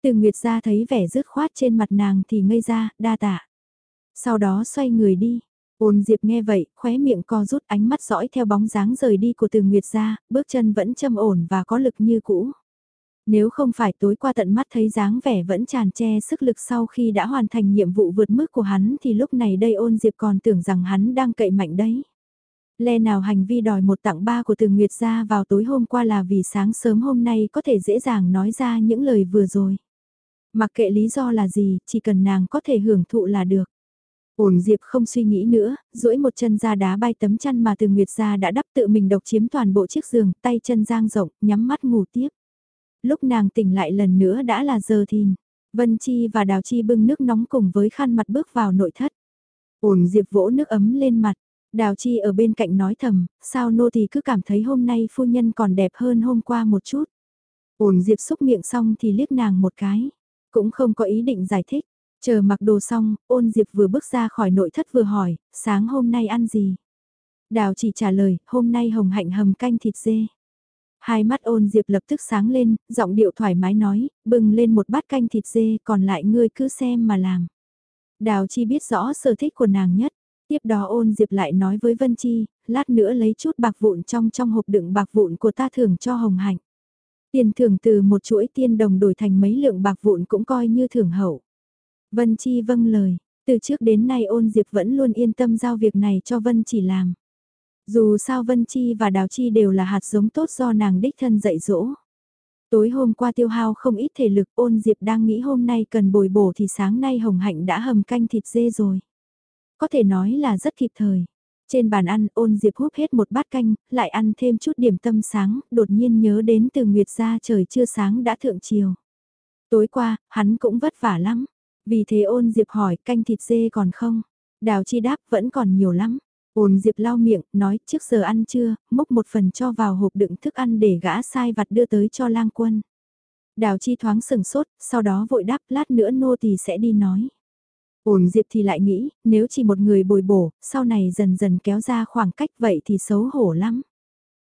Từ Nguyệt ra thấy vẻ rứt khoát trên mặt nàng thì ngây ra, đa tạ. Sau đó xoay người đi. Ôn Diệp nghe vậy, khóe miệng co rút ánh mắt dõi theo bóng dáng rời đi của từ Nguyệt ra, bước chân vẫn châm ổn và có lực như cũ. Nếu không phải tối qua tận mắt thấy dáng vẻ vẫn tràn che sức lực sau khi đã hoàn thành nhiệm vụ vượt mức của hắn thì lúc này đây ôn diệp còn tưởng rằng hắn đang cậy mạnh đấy. Lẽ nào hành vi đòi một tặng ba của từ Nguyệt ra vào tối hôm qua là vì sáng sớm hôm nay có thể dễ dàng nói ra những lời vừa rồi. Mặc kệ lý do là gì, chỉ cần nàng có thể hưởng thụ là được. Ổn Diệp không suy nghĩ nữa, duỗi một chân ra đá bay tấm chăn mà từ Nguyệt ra đã đắp tự mình độc chiếm toàn bộ chiếc giường, tay chân giang rộng, nhắm mắt ngủ tiếp. Lúc nàng tỉnh lại lần nữa đã là giờ thìn. Vân Chi và Đào Chi bưng nước nóng cùng với khăn mặt bước vào nội thất. Ổn Diệp vỗ nước ấm lên mặt. Đào Chi ở bên cạnh nói thầm, sao nô thì cứ cảm thấy hôm nay phu nhân còn đẹp hơn hôm qua một chút. Ổn Diệp xúc miệng xong thì liếc nàng một cái. Cũng không có ý định giải thích. Chờ mặc đồ xong, ôn Diệp vừa bước ra khỏi nội thất vừa hỏi, sáng hôm nay ăn gì? Đào chỉ trả lời, hôm nay hồng hạnh hầm canh thịt dê. Hai mắt ôn Diệp lập tức sáng lên, giọng điệu thoải mái nói, bừng lên một bát canh thịt dê còn lại ngươi cứ xem mà làm. Đào Chi biết rõ sở thích của nàng nhất. Tiếp đó ôn Diệp lại nói với Vân Chi, lát nữa lấy chút bạc vụn trong trong hộp đựng bạc vụn của ta thưởng cho Hồng Hạnh. Tiền thưởng từ một chuỗi tiên đồng đổi thành mấy lượng bạc vụn cũng coi như thưởng hậu. Vân Chi vâng lời, từ trước đến nay ôn Diệp vẫn luôn yên tâm giao việc này cho Vân Chỉ làm. Dù sao Vân Chi và Đào Chi đều là hạt giống tốt do nàng đích thân dạy dỗ. Tối hôm qua tiêu hao không ít thể lực ôn Diệp đang nghĩ hôm nay cần bồi bổ thì sáng nay Hồng Hạnh đã hầm canh thịt dê rồi. Có thể nói là rất kịp thời. Trên bàn ăn ôn Diệp húp hết một bát canh, lại ăn thêm chút điểm tâm sáng, đột nhiên nhớ đến từ Nguyệt ra trời chưa sáng đã thượng chiều. Tối qua, hắn cũng vất vả lắm. Vì thế ôn Diệp hỏi canh thịt dê còn không? Đào chi đáp vẫn còn nhiều lắm. Ôn Diệp lau miệng, nói trước giờ ăn trưa, múc một phần cho vào hộp đựng thức ăn để gã sai vặt đưa tới cho lang quân. Đào chi thoáng sừng sốt, sau đó vội đáp lát nữa nô tỳ sẽ đi nói. Ổn Diệp thì lại nghĩ, nếu chỉ một người bồi bổ, sau này dần dần kéo ra khoảng cách vậy thì xấu hổ lắm.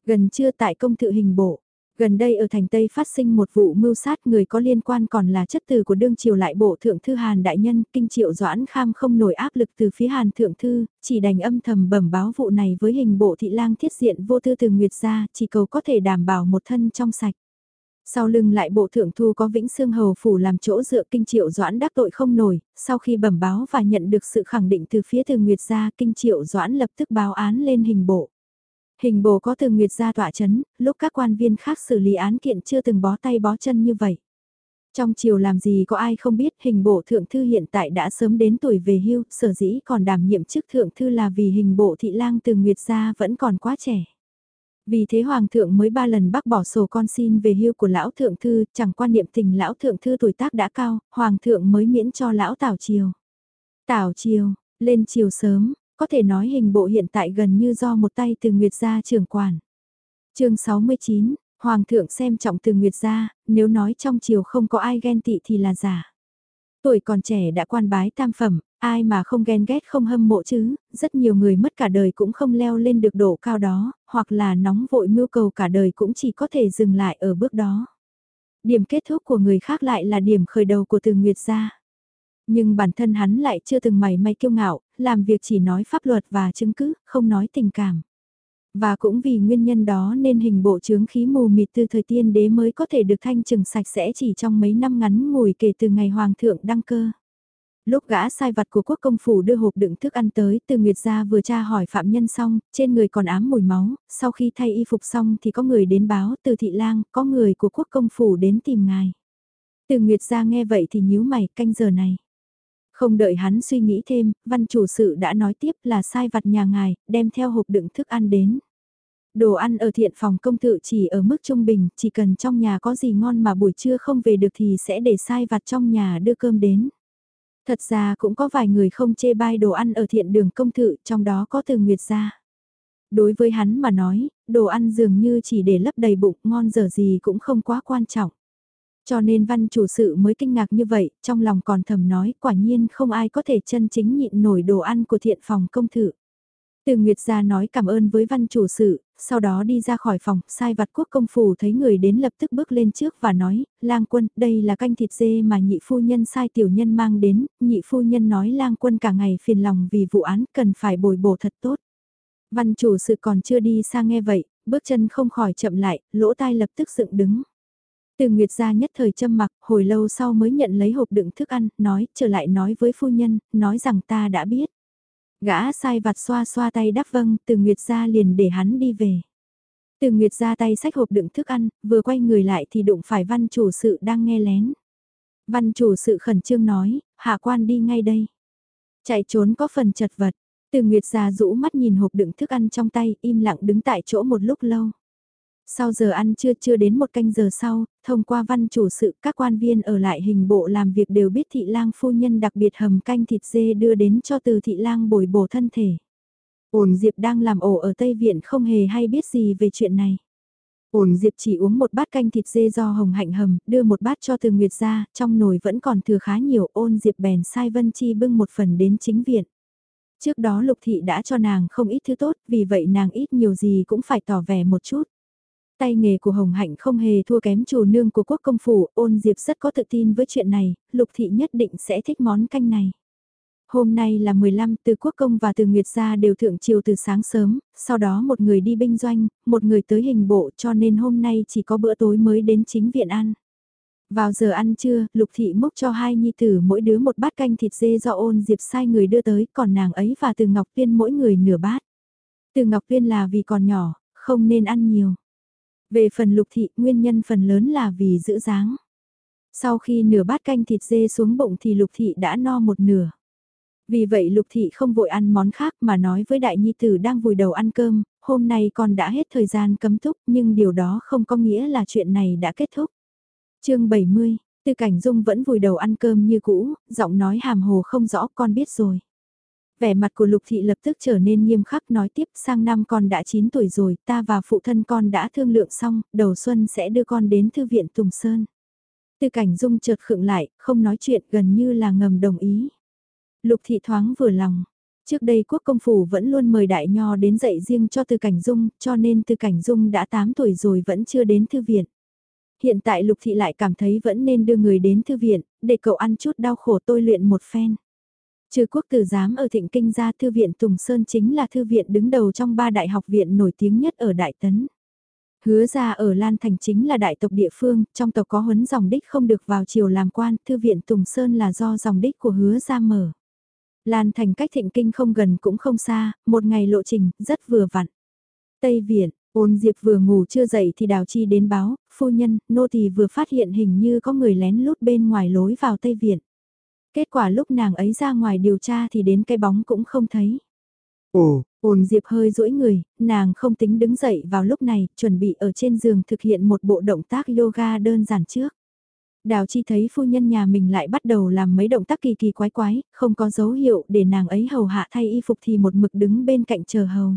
Gần trưa tại công thự hình bộ, Gần đây ở thành Tây phát sinh một vụ mưu sát người có liên quan còn là chất từ của đương triều lại bộ thượng thư Hàn Đại Nhân, kinh triệu doãn kham không nổi áp lực từ phía Hàn thượng thư, chỉ đành âm thầm bẩm báo vụ này với hình bộ thị lang thiết diện vô tư từ Nguyệt gia, chỉ cầu có thể đảm bảo một thân trong sạch. Sau lưng lại bộ thượng thu có vĩnh xương hầu phủ làm chỗ dựa kinh triệu doãn đắc tội không nổi, sau khi bẩm báo và nhận được sự khẳng định từ phía từ Nguyệt gia kinh triệu doãn lập tức báo án lên hình bộ. Hình bộ có từ Nguyệt gia tỏa chấn, lúc các quan viên khác xử lý án kiện chưa từng bó tay bó chân như vậy. Trong chiều làm gì có ai không biết hình bộ thượng thư hiện tại đã sớm đến tuổi về hưu, sở dĩ còn đảm nhiệm chức thượng thư là vì hình bộ thị lang từ Nguyệt gia vẫn còn quá trẻ. Vì thế Hoàng thượng mới ba lần bác bỏ sổ con xin về hưu của lão thượng thư, chẳng quan niệm tình lão thượng thư tuổi tác đã cao, Hoàng thượng mới miễn cho lão tảo chiều. Tảo chiều, lên chiều sớm, có thể nói hình bộ hiện tại gần như do một tay từ Nguyệt gia trưởng quản. chương 69, Hoàng thượng xem trọng từ Nguyệt gia, nếu nói trong chiều không có ai ghen tị thì là giả. Tuổi còn trẻ đã quan bái tam phẩm, ai mà không ghen ghét không hâm mộ chứ, rất nhiều người mất cả đời cũng không leo lên được độ cao đó, hoặc là nóng vội mưu cầu cả đời cũng chỉ có thể dừng lại ở bước đó. Điểm kết thúc của người khác lại là điểm khởi đầu của từ Nguyệt gia. Nhưng bản thân hắn lại chưa từng mày may kiêu ngạo, làm việc chỉ nói pháp luật và chứng cứ, không nói tình cảm. Và cũng vì nguyên nhân đó nên hình bộ chướng khí mù mịt từ thời tiên đế mới có thể được thanh trừng sạch sẽ chỉ trong mấy năm ngắn ngủi kể từ ngày hoàng thượng đăng cơ. Lúc gã sai vặt của quốc công phủ đưa hộp đựng thức ăn tới, từ Nguyệt gia vừa tra hỏi phạm nhân xong, trên người còn ám mùi máu, sau khi thay y phục xong thì có người đến báo từ thị lang, có người của quốc công phủ đến tìm ngài. Từ Nguyệt gia nghe vậy thì nhíu mày canh giờ này. Không đợi hắn suy nghĩ thêm, văn chủ sự đã nói tiếp là sai vặt nhà ngài, đem theo hộp đựng thức ăn đến. Đồ ăn ở thiện phòng công tự chỉ ở mức trung bình, chỉ cần trong nhà có gì ngon mà buổi trưa không về được thì sẽ để sai vặt trong nhà đưa cơm đến. Thật ra cũng có vài người không chê bai đồ ăn ở thiện đường công thự, trong đó có từ Nguyệt gia. Đối với hắn mà nói, đồ ăn dường như chỉ để lấp đầy bụng, ngon dở gì cũng không quá quan trọng. Cho nên văn chủ sự mới kinh ngạc như vậy, trong lòng còn thầm nói quả nhiên không ai có thể chân chính nhịn nổi đồ ăn của thiện phòng công thự. Từ Nguyệt gia nói cảm ơn với văn chủ sự, sau đó đi ra khỏi phòng, sai vặt quốc công phủ thấy người đến lập tức bước lên trước và nói, lang quân, đây là canh thịt dê mà nhị phu nhân sai tiểu nhân mang đến, nhị phu nhân nói lang quân cả ngày phiền lòng vì vụ án cần phải bồi bổ thật tốt. Văn chủ sự còn chưa đi xa nghe vậy, bước chân không khỏi chậm lại, lỗ tai lập tức dựng đứng. Từ Nguyệt gia nhất thời châm mặc, hồi lâu sau mới nhận lấy hộp đựng thức ăn, nói, trở lại nói với phu nhân, nói rằng ta đã biết. Gã sai vặt xoa xoa tay đáp vâng, từ Nguyệt gia liền để hắn đi về. Từ Nguyệt ra tay sách hộp đựng thức ăn, vừa quay người lại thì đụng phải văn chủ sự đang nghe lén. Văn chủ sự khẩn trương nói, hạ quan đi ngay đây. Chạy trốn có phần chật vật, từ Nguyệt ra rũ mắt nhìn hộp đựng thức ăn trong tay, im lặng đứng tại chỗ một lúc lâu. Sau giờ ăn trưa chưa đến một canh giờ sau, thông qua văn chủ sự các quan viên ở lại hình bộ làm việc đều biết thị lang phu nhân đặc biệt hầm canh thịt dê đưa đến cho từ thị lang bồi bổ thân thể. Ổn Diệp đang làm ổ ở Tây Viện không hề hay biết gì về chuyện này. Ổn Diệp chỉ uống một bát canh thịt dê do Hồng Hạnh hầm, đưa một bát cho Từ Nguyệt ra, trong nồi vẫn còn thừa khá nhiều, ôn Diệp bèn sai Vân Chi bưng một phần đến chính viện. Trước đó Lục Thị đã cho nàng không ít thứ tốt, vì vậy nàng ít nhiều gì cũng phải tỏ vẻ một chút. Tay nghề của Hồng Hạnh không hề thua kém chủ nương của quốc công phủ, ôn Diệp rất có tự tin với chuyện này, Lục Thị nhất định sẽ thích món canh này. Hôm nay là 15, từ quốc công và từ Nguyệt gia đều thượng triều từ sáng sớm, sau đó một người đi binh doanh, một người tới hình bộ cho nên hôm nay chỉ có bữa tối mới đến chính viện ăn. Vào giờ ăn trưa, Lục Thị múc cho hai nhi tử mỗi đứa một bát canh thịt dê do ôn diệp sai người đưa tới, còn nàng ấy và từ Ngọc Viên mỗi người nửa bát. Từ Ngọc Viên là vì còn nhỏ, không nên ăn nhiều. Về phần Lục Thị, nguyên nhân phần lớn là vì giữ dáng. Sau khi nửa bát canh thịt dê xuống bụng thì Lục Thị đã no một nửa. Vì vậy Lục Thị không vội ăn món khác mà nói với Đại Nhi Tử đang vùi đầu ăn cơm, hôm nay con đã hết thời gian cấm túc nhưng điều đó không có nghĩa là chuyện này đã kết thúc. chương 70, Tư Cảnh Dung vẫn vùi đầu ăn cơm như cũ, giọng nói hàm hồ không rõ con biết rồi. Vẻ mặt của Lục Thị lập tức trở nên nghiêm khắc nói tiếp sang năm con đã 9 tuổi rồi, ta và phụ thân con đã thương lượng xong, đầu xuân sẽ đưa con đến thư viện Tùng Sơn. Tư Cảnh Dung chợt khựng lại, không nói chuyện gần như là ngầm đồng ý. Lục thị thoáng vừa lòng. Trước đây quốc công phủ vẫn luôn mời đại nho đến dạy riêng cho tư Cảnh Dung, cho nên tư Cảnh Dung đã 8 tuổi rồi vẫn chưa đến thư viện. Hiện tại Lục thị lại cảm thấy vẫn nên đưa người đến thư viện, để cậu ăn chút đau khổ tôi luyện một phen. Trừ quốc tử giám ở thịnh kinh ra thư viện Tùng Sơn chính là thư viện đứng đầu trong ba đại học viện nổi tiếng nhất ở Đại Tấn. Hứa ra ở Lan Thành chính là đại tộc địa phương, trong tộc có huấn dòng đích không được vào triều làm quan, thư viện Tùng Sơn là do dòng đích của hứa ra mở. Lan thành cách thịnh kinh không gần cũng không xa, một ngày lộ trình, rất vừa vặn. Tây Viện, ôn diệp vừa ngủ chưa dậy thì đào chi đến báo, phu nhân, nô tỳ vừa phát hiện hình như có người lén lút bên ngoài lối vào Tây Viện. Kết quả lúc nàng ấy ra ngoài điều tra thì đến cái bóng cũng không thấy. Ồ, ồn diệp hơi duỗi người, nàng không tính đứng dậy vào lúc này, chuẩn bị ở trên giường thực hiện một bộ động tác yoga đơn giản trước. Đào Chi thấy phu nhân nhà mình lại bắt đầu làm mấy động tác kỳ kỳ quái quái, không có dấu hiệu để nàng ấy hầu hạ thay y phục thì một mực đứng bên cạnh chờ hầu.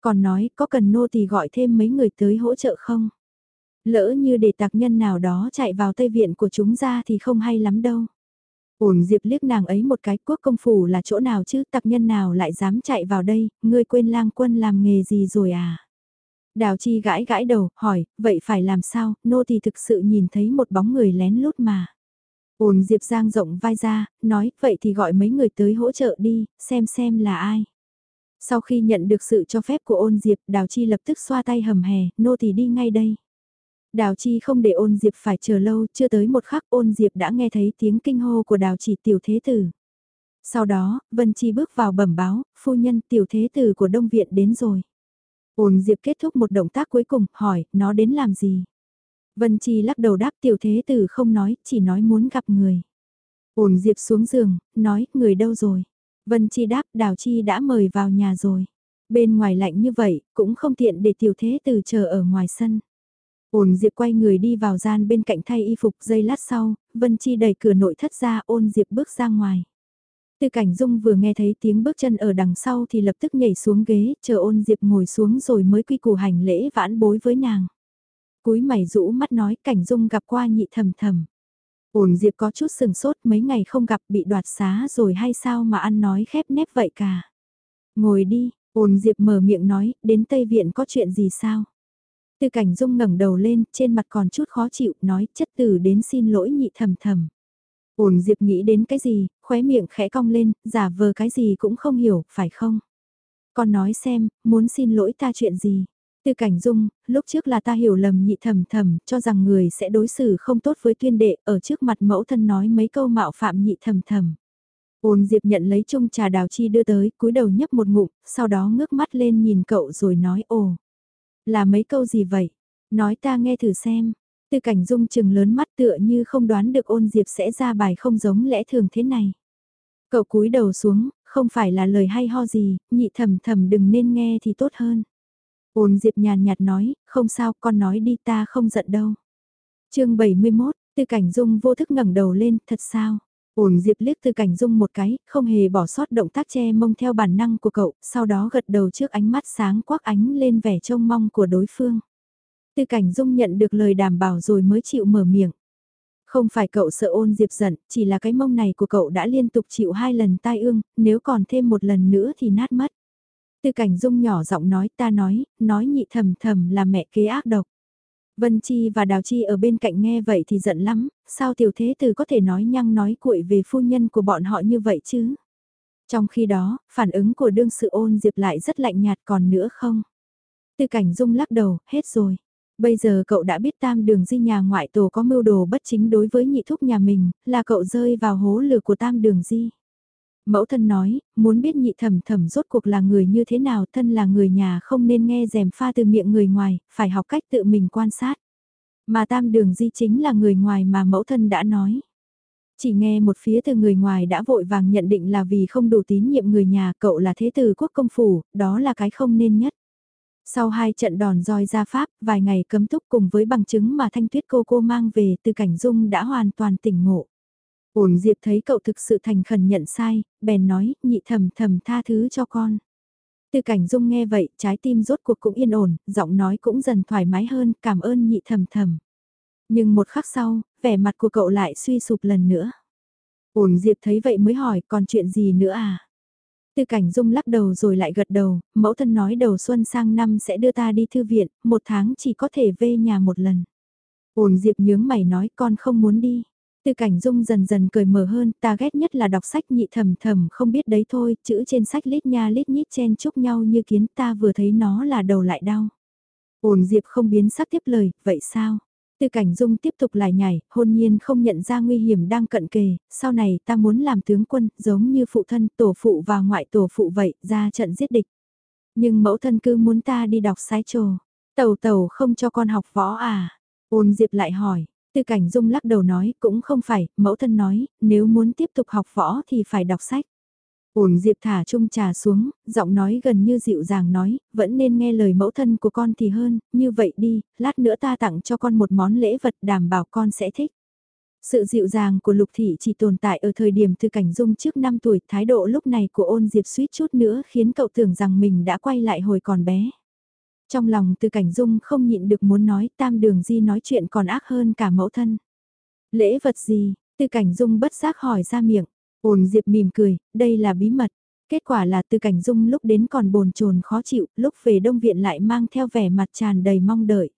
Còn nói có cần nô thì gọi thêm mấy người tới hỗ trợ không? Lỡ như để tạc nhân nào đó chạy vào tây viện của chúng ra thì không hay lắm đâu. Uổng Diệp liếc nàng ấy một cái quốc công phủ là chỗ nào chứ tặc nhân nào lại dám chạy vào đây, ngươi quên lang quân làm nghề gì rồi à? Đào chi gãi gãi đầu, hỏi, vậy phải làm sao, nô thì thực sự nhìn thấy một bóng người lén lút mà. Ôn Diệp Giang rộng vai ra, nói, vậy thì gọi mấy người tới hỗ trợ đi, xem xem là ai. Sau khi nhận được sự cho phép của ôn Diệp, Đào Chi lập tức xoa tay hầm hè, nô thì đi ngay đây. Đào Chi không để ôn Diệp phải chờ lâu, chưa tới một khắc ôn Diệp đã nghe thấy tiếng kinh hô của Đào Chỉ tiểu thế tử. Sau đó, Vân Chi bước vào bẩm báo, phu nhân tiểu thế tử của Đông Viện đến rồi. Ôn Diệp kết thúc một động tác cuối cùng, hỏi, nó đến làm gì? Vân Chi lắc đầu đáp tiểu thế tử không nói, chỉ nói muốn gặp người. Ôn Diệp xuống giường, nói, người đâu rồi? Vân Chi đáp, Đào Chi đã mời vào nhà rồi. Bên ngoài lạnh như vậy, cũng không tiện để tiểu thế tử chờ ở ngoài sân. Ôn Diệp quay người đi vào gian bên cạnh thay y phục giây lát sau, Vân Chi đẩy cửa nội thất ra ôn Diệp bước ra ngoài. Tư cảnh dung vừa nghe thấy tiếng bước chân ở đằng sau thì lập tức nhảy xuống ghế, chờ ôn diệp ngồi xuống rồi mới quy củ hành lễ vãn bối với nàng. Cúi mày rũ mắt nói cảnh dung gặp qua nhị thầm thầm. Ôn diệp có chút sừng sốt mấy ngày không gặp bị đoạt xá rồi hay sao mà ăn nói khép nép vậy cả. Ngồi đi, ôn diệp mở miệng nói, đến Tây Viện có chuyện gì sao? Tư cảnh dung ngẩng đầu lên, trên mặt còn chút khó chịu, nói chất từ đến xin lỗi nhị thầm thầm. Ổn Diệp nghĩ đến cái gì, khóe miệng khẽ cong lên, giả vờ cái gì cũng không hiểu, phải không? Con nói xem, muốn xin lỗi ta chuyện gì? Từ cảnh dung, lúc trước là ta hiểu lầm nhị thầm thầm, cho rằng người sẽ đối xử không tốt với tuyên đệ, ở trước mặt mẫu thân nói mấy câu mạo phạm nhị thầm thầm. Ôn Diệp nhận lấy chung trà đào chi đưa tới, cúi đầu nhấp một ngụm, sau đó ngước mắt lên nhìn cậu rồi nói ồ. Là mấy câu gì vậy? Nói ta nghe thử xem. Tư cảnh dung chừng lớn mắt tựa như không đoán được ôn Diệp sẽ ra bài không giống lẽ thường thế này. Cậu cúi đầu xuống, không phải là lời hay ho gì, nhị thầm thầm đừng nên nghe thì tốt hơn. Ôn Diệp nhàn nhạt nói, không sao con nói đi ta không giận đâu. chương 71, Tư cảnh dung vô thức ngẩng đầu lên, thật sao? Ôn Diệp liếc từ cảnh dung một cái, không hề bỏ sót động tác che mông theo bản năng của cậu, sau đó gật đầu trước ánh mắt sáng quắc ánh lên vẻ trông mong của đối phương. Từ cảnh dung nhận được lời đảm bảo rồi mới chịu mở miệng. Không phải cậu sợ ôn Diệp giận, chỉ là cái mông này của cậu đã liên tục chịu hai lần tai ương, nếu còn thêm một lần nữa thì nát mất. Từ cảnh dung nhỏ giọng nói ta nói, nói nhị thầm thầm là mẹ kế ác độc. Vân Chi và Đào Chi ở bên cạnh nghe vậy thì giận lắm, sao tiểu thế tử có thể nói nhăng nói cuội về phu nhân của bọn họ như vậy chứ? Trong khi đó, phản ứng của đương sự ôn diệp lại rất lạnh nhạt còn nữa không? tư cảnh dung lắc đầu, hết rồi. Bây giờ cậu đã biết tam đường di nhà ngoại tổ có mưu đồ bất chính đối với nhị thúc nhà mình, là cậu rơi vào hố lửa của tam đường di. Mẫu thân nói, muốn biết nhị thẩm thẩm rốt cuộc là người như thế nào thân là người nhà không nên nghe dèm pha từ miệng người ngoài, phải học cách tự mình quan sát. Mà tam đường di chính là người ngoài mà mẫu thân đã nói. Chỉ nghe một phía từ người ngoài đã vội vàng nhận định là vì không đủ tín nhiệm người nhà cậu là thế tử quốc công phủ, đó là cái không nên nhất. Sau hai trận đòn roi ra Pháp, vài ngày cấm túc cùng với bằng chứng mà Thanh Tuyết cô cô mang về từ cảnh dung đã hoàn toàn tỉnh ngộ. Ổn Diệp thấy cậu thực sự thành khẩn nhận sai, bèn nói, nhị thầm thầm tha thứ cho con. Từ cảnh dung nghe vậy, trái tim rốt cuộc cũng yên ổn, giọng nói cũng dần thoải mái hơn, cảm ơn nhị thầm thầm. Nhưng một khắc sau, vẻ mặt của cậu lại suy sụp lần nữa. Ổn Diệp thấy vậy mới hỏi, còn chuyện gì nữa à? Từ cảnh dung lắc đầu rồi lại gật đầu, mẫu thân nói đầu xuân sang năm sẽ đưa ta đi thư viện, một tháng chỉ có thể về nhà một lần. Ổn Diệp nhướng mày nói con không muốn đi. Từ cảnh dung dần dần cười mở hơn, ta ghét nhất là đọc sách nhị thầm thầm không biết đấy thôi, chữ trên sách lít nha lít nhít chen chúc nhau như kiến ta vừa thấy nó là đầu lại đau. Ổn Diệp không biến sắc tiếp lời, vậy sao? Từ cảnh dung tiếp tục lại nhảy, hôn nhiên không nhận ra nguy hiểm đang cận kề, sau này ta muốn làm tướng quân, giống như phụ thân, tổ phụ và ngoại tổ phụ vậy, ra trận giết địch. Nhưng mẫu thân cứ muốn ta đi đọc sái trồ, tàu tàu không cho con học võ à? Ôn Diệp lại hỏi, tư cảnh dung lắc đầu nói, cũng không phải, mẫu thân nói, nếu muốn tiếp tục học võ thì phải đọc sách. Ổn Diệp thả chung trà xuống, giọng nói gần như dịu dàng nói, vẫn nên nghe lời mẫu thân của con thì hơn, như vậy đi, lát nữa ta tặng cho con một món lễ vật đảm bảo con sẽ thích. Sự dịu dàng của Lục Thị chỉ tồn tại ở thời điểm tư cảnh dung trước 5 tuổi, thái độ lúc này của ôn Diệp suýt chút nữa khiến cậu tưởng rằng mình đã quay lại hồi còn bé. Trong lòng từ cảnh dung không nhịn được muốn nói tam đường di nói chuyện còn ác hơn cả mẫu thân. Lễ vật gì, từ cảnh dung bất giác hỏi ra miệng. ồn Diệp mỉm cười, đây là bí mật. Kết quả là từ cảnh dung lúc đến còn bồn chồn khó chịu, lúc về đông viện lại mang theo vẻ mặt tràn đầy mong đợi.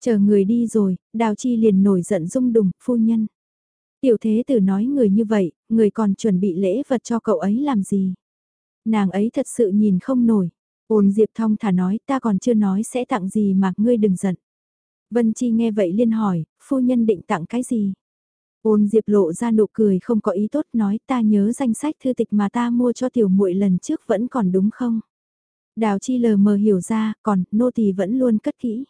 Chờ người đi rồi, đào chi liền nổi giận dung đùng, phu nhân. Tiểu thế tử nói người như vậy, người còn chuẩn bị lễ vật cho cậu ấy làm gì? Nàng ấy thật sự nhìn không nổi. Ôn Diệp thong thả nói ta còn chưa nói sẽ tặng gì mà ngươi đừng giận. Vân Chi nghe vậy liên hỏi, phu nhân định tặng cái gì? Ôn Diệp lộ ra nụ cười không có ý tốt nói ta nhớ danh sách thư tịch mà ta mua cho tiểu muội lần trước vẫn còn đúng không? Đào chi lờ mờ hiểu ra, còn nô tỳ vẫn luôn cất kỹ.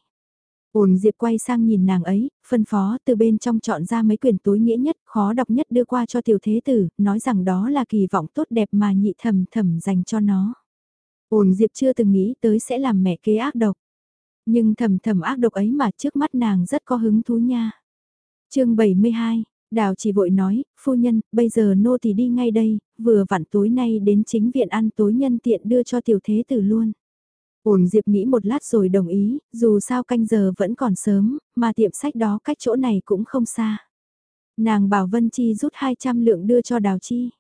Ôn Diệp quay sang nhìn nàng ấy, phân phó từ bên trong chọn ra mấy quyển tối nghĩa nhất, khó đọc nhất đưa qua cho tiểu thế tử, nói rằng đó là kỳ vọng tốt đẹp mà nhị thầm thầm dành cho nó. Ôn Diệp chưa từng nghĩ tới sẽ làm mẹ kế ác độc. Nhưng thầm thầm ác độc ấy mà trước mắt nàng rất có hứng thú nha. chương 72, Đào chỉ vội nói, phu nhân, bây giờ nô thì đi ngay đây, vừa vặn tối nay đến chính viện ăn tối nhân tiện đưa cho tiểu thế tử luôn. Ổn Diệp nghĩ một lát rồi đồng ý, dù sao canh giờ vẫn còn sớm, mà tiệm sách đó cách chỗ này cũng không xa. Nàng bảo Vân Chi rút 200 lượng đưa cho Đào Chi.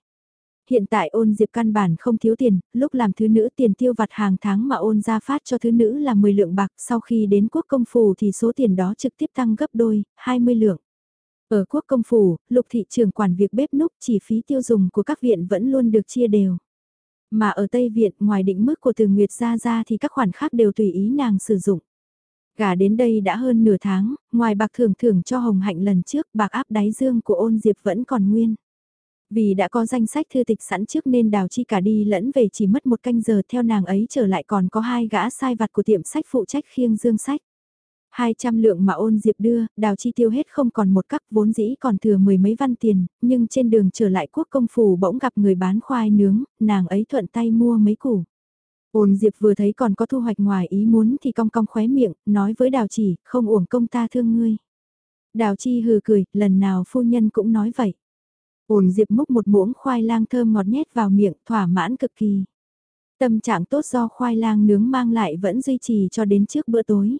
Hiện tại ôn Diệp căn bản không thiếu tiền, lúc làm thứ nữ tiền tiêu vặt hàng tháng mà ôn ra phát cho thứ nữ là 10 lượng bạc, sau khi đến quốc công phủ thì số tiền đó trực tiếp tăng gấp đôi, 20 lượng. Ở quốc công phủ, lục thị trường quản việc bếp núc chỉ phí tiêu dùng của các viện vẫn luôn được chia đều. Mà ở Tây Viện ngoài định mức của từ Nguyệt Gia Gia thì các khoản khác đều tùy ý nàng sử dụng. Gả đến đây đã hơn nửa tháng, ngoài bạc thưởng thưởng cho Hồng Hạnh lần trước bạc áp đáy dương của ôn diệp vẫn còn nguyên. Vì đã có danh sách thư tịch sẵn trước nên đào chi cả đi lẫn về chỉ mất một canh giờ theo nàng ấy trở lại còn có hai gã sai vặt của tiệm sách phụ trách khiêng dương sách. 200 lượng mà ôn diệp đưa, đào chi tiêu hết không còn một cắc vốn dĩ còn thừa mười mấy văn tiền, nhưng trên đường trở lại quốc công phủ bỗng gặp người bán khoai nướng, nàng ấy thuận tay mua mấy củ. Ôn diệp vừa thấy còn có thu hoạch ngoài ý muốn thì cong cong khóe miệng, nói với đào chỉ, không uổng công ta thương ngươi. Đào chi hừ cười, lần nào phu nhân cũng nói vậy. Ôn diệp múc một muỗng khoai lang thơm ngọt nhét vào miệng, thỏa mãn cực kỳ. Tâm trạng tốt do khoai lang nướng mang lại vẫn duy trì cho đến trước bữa tối.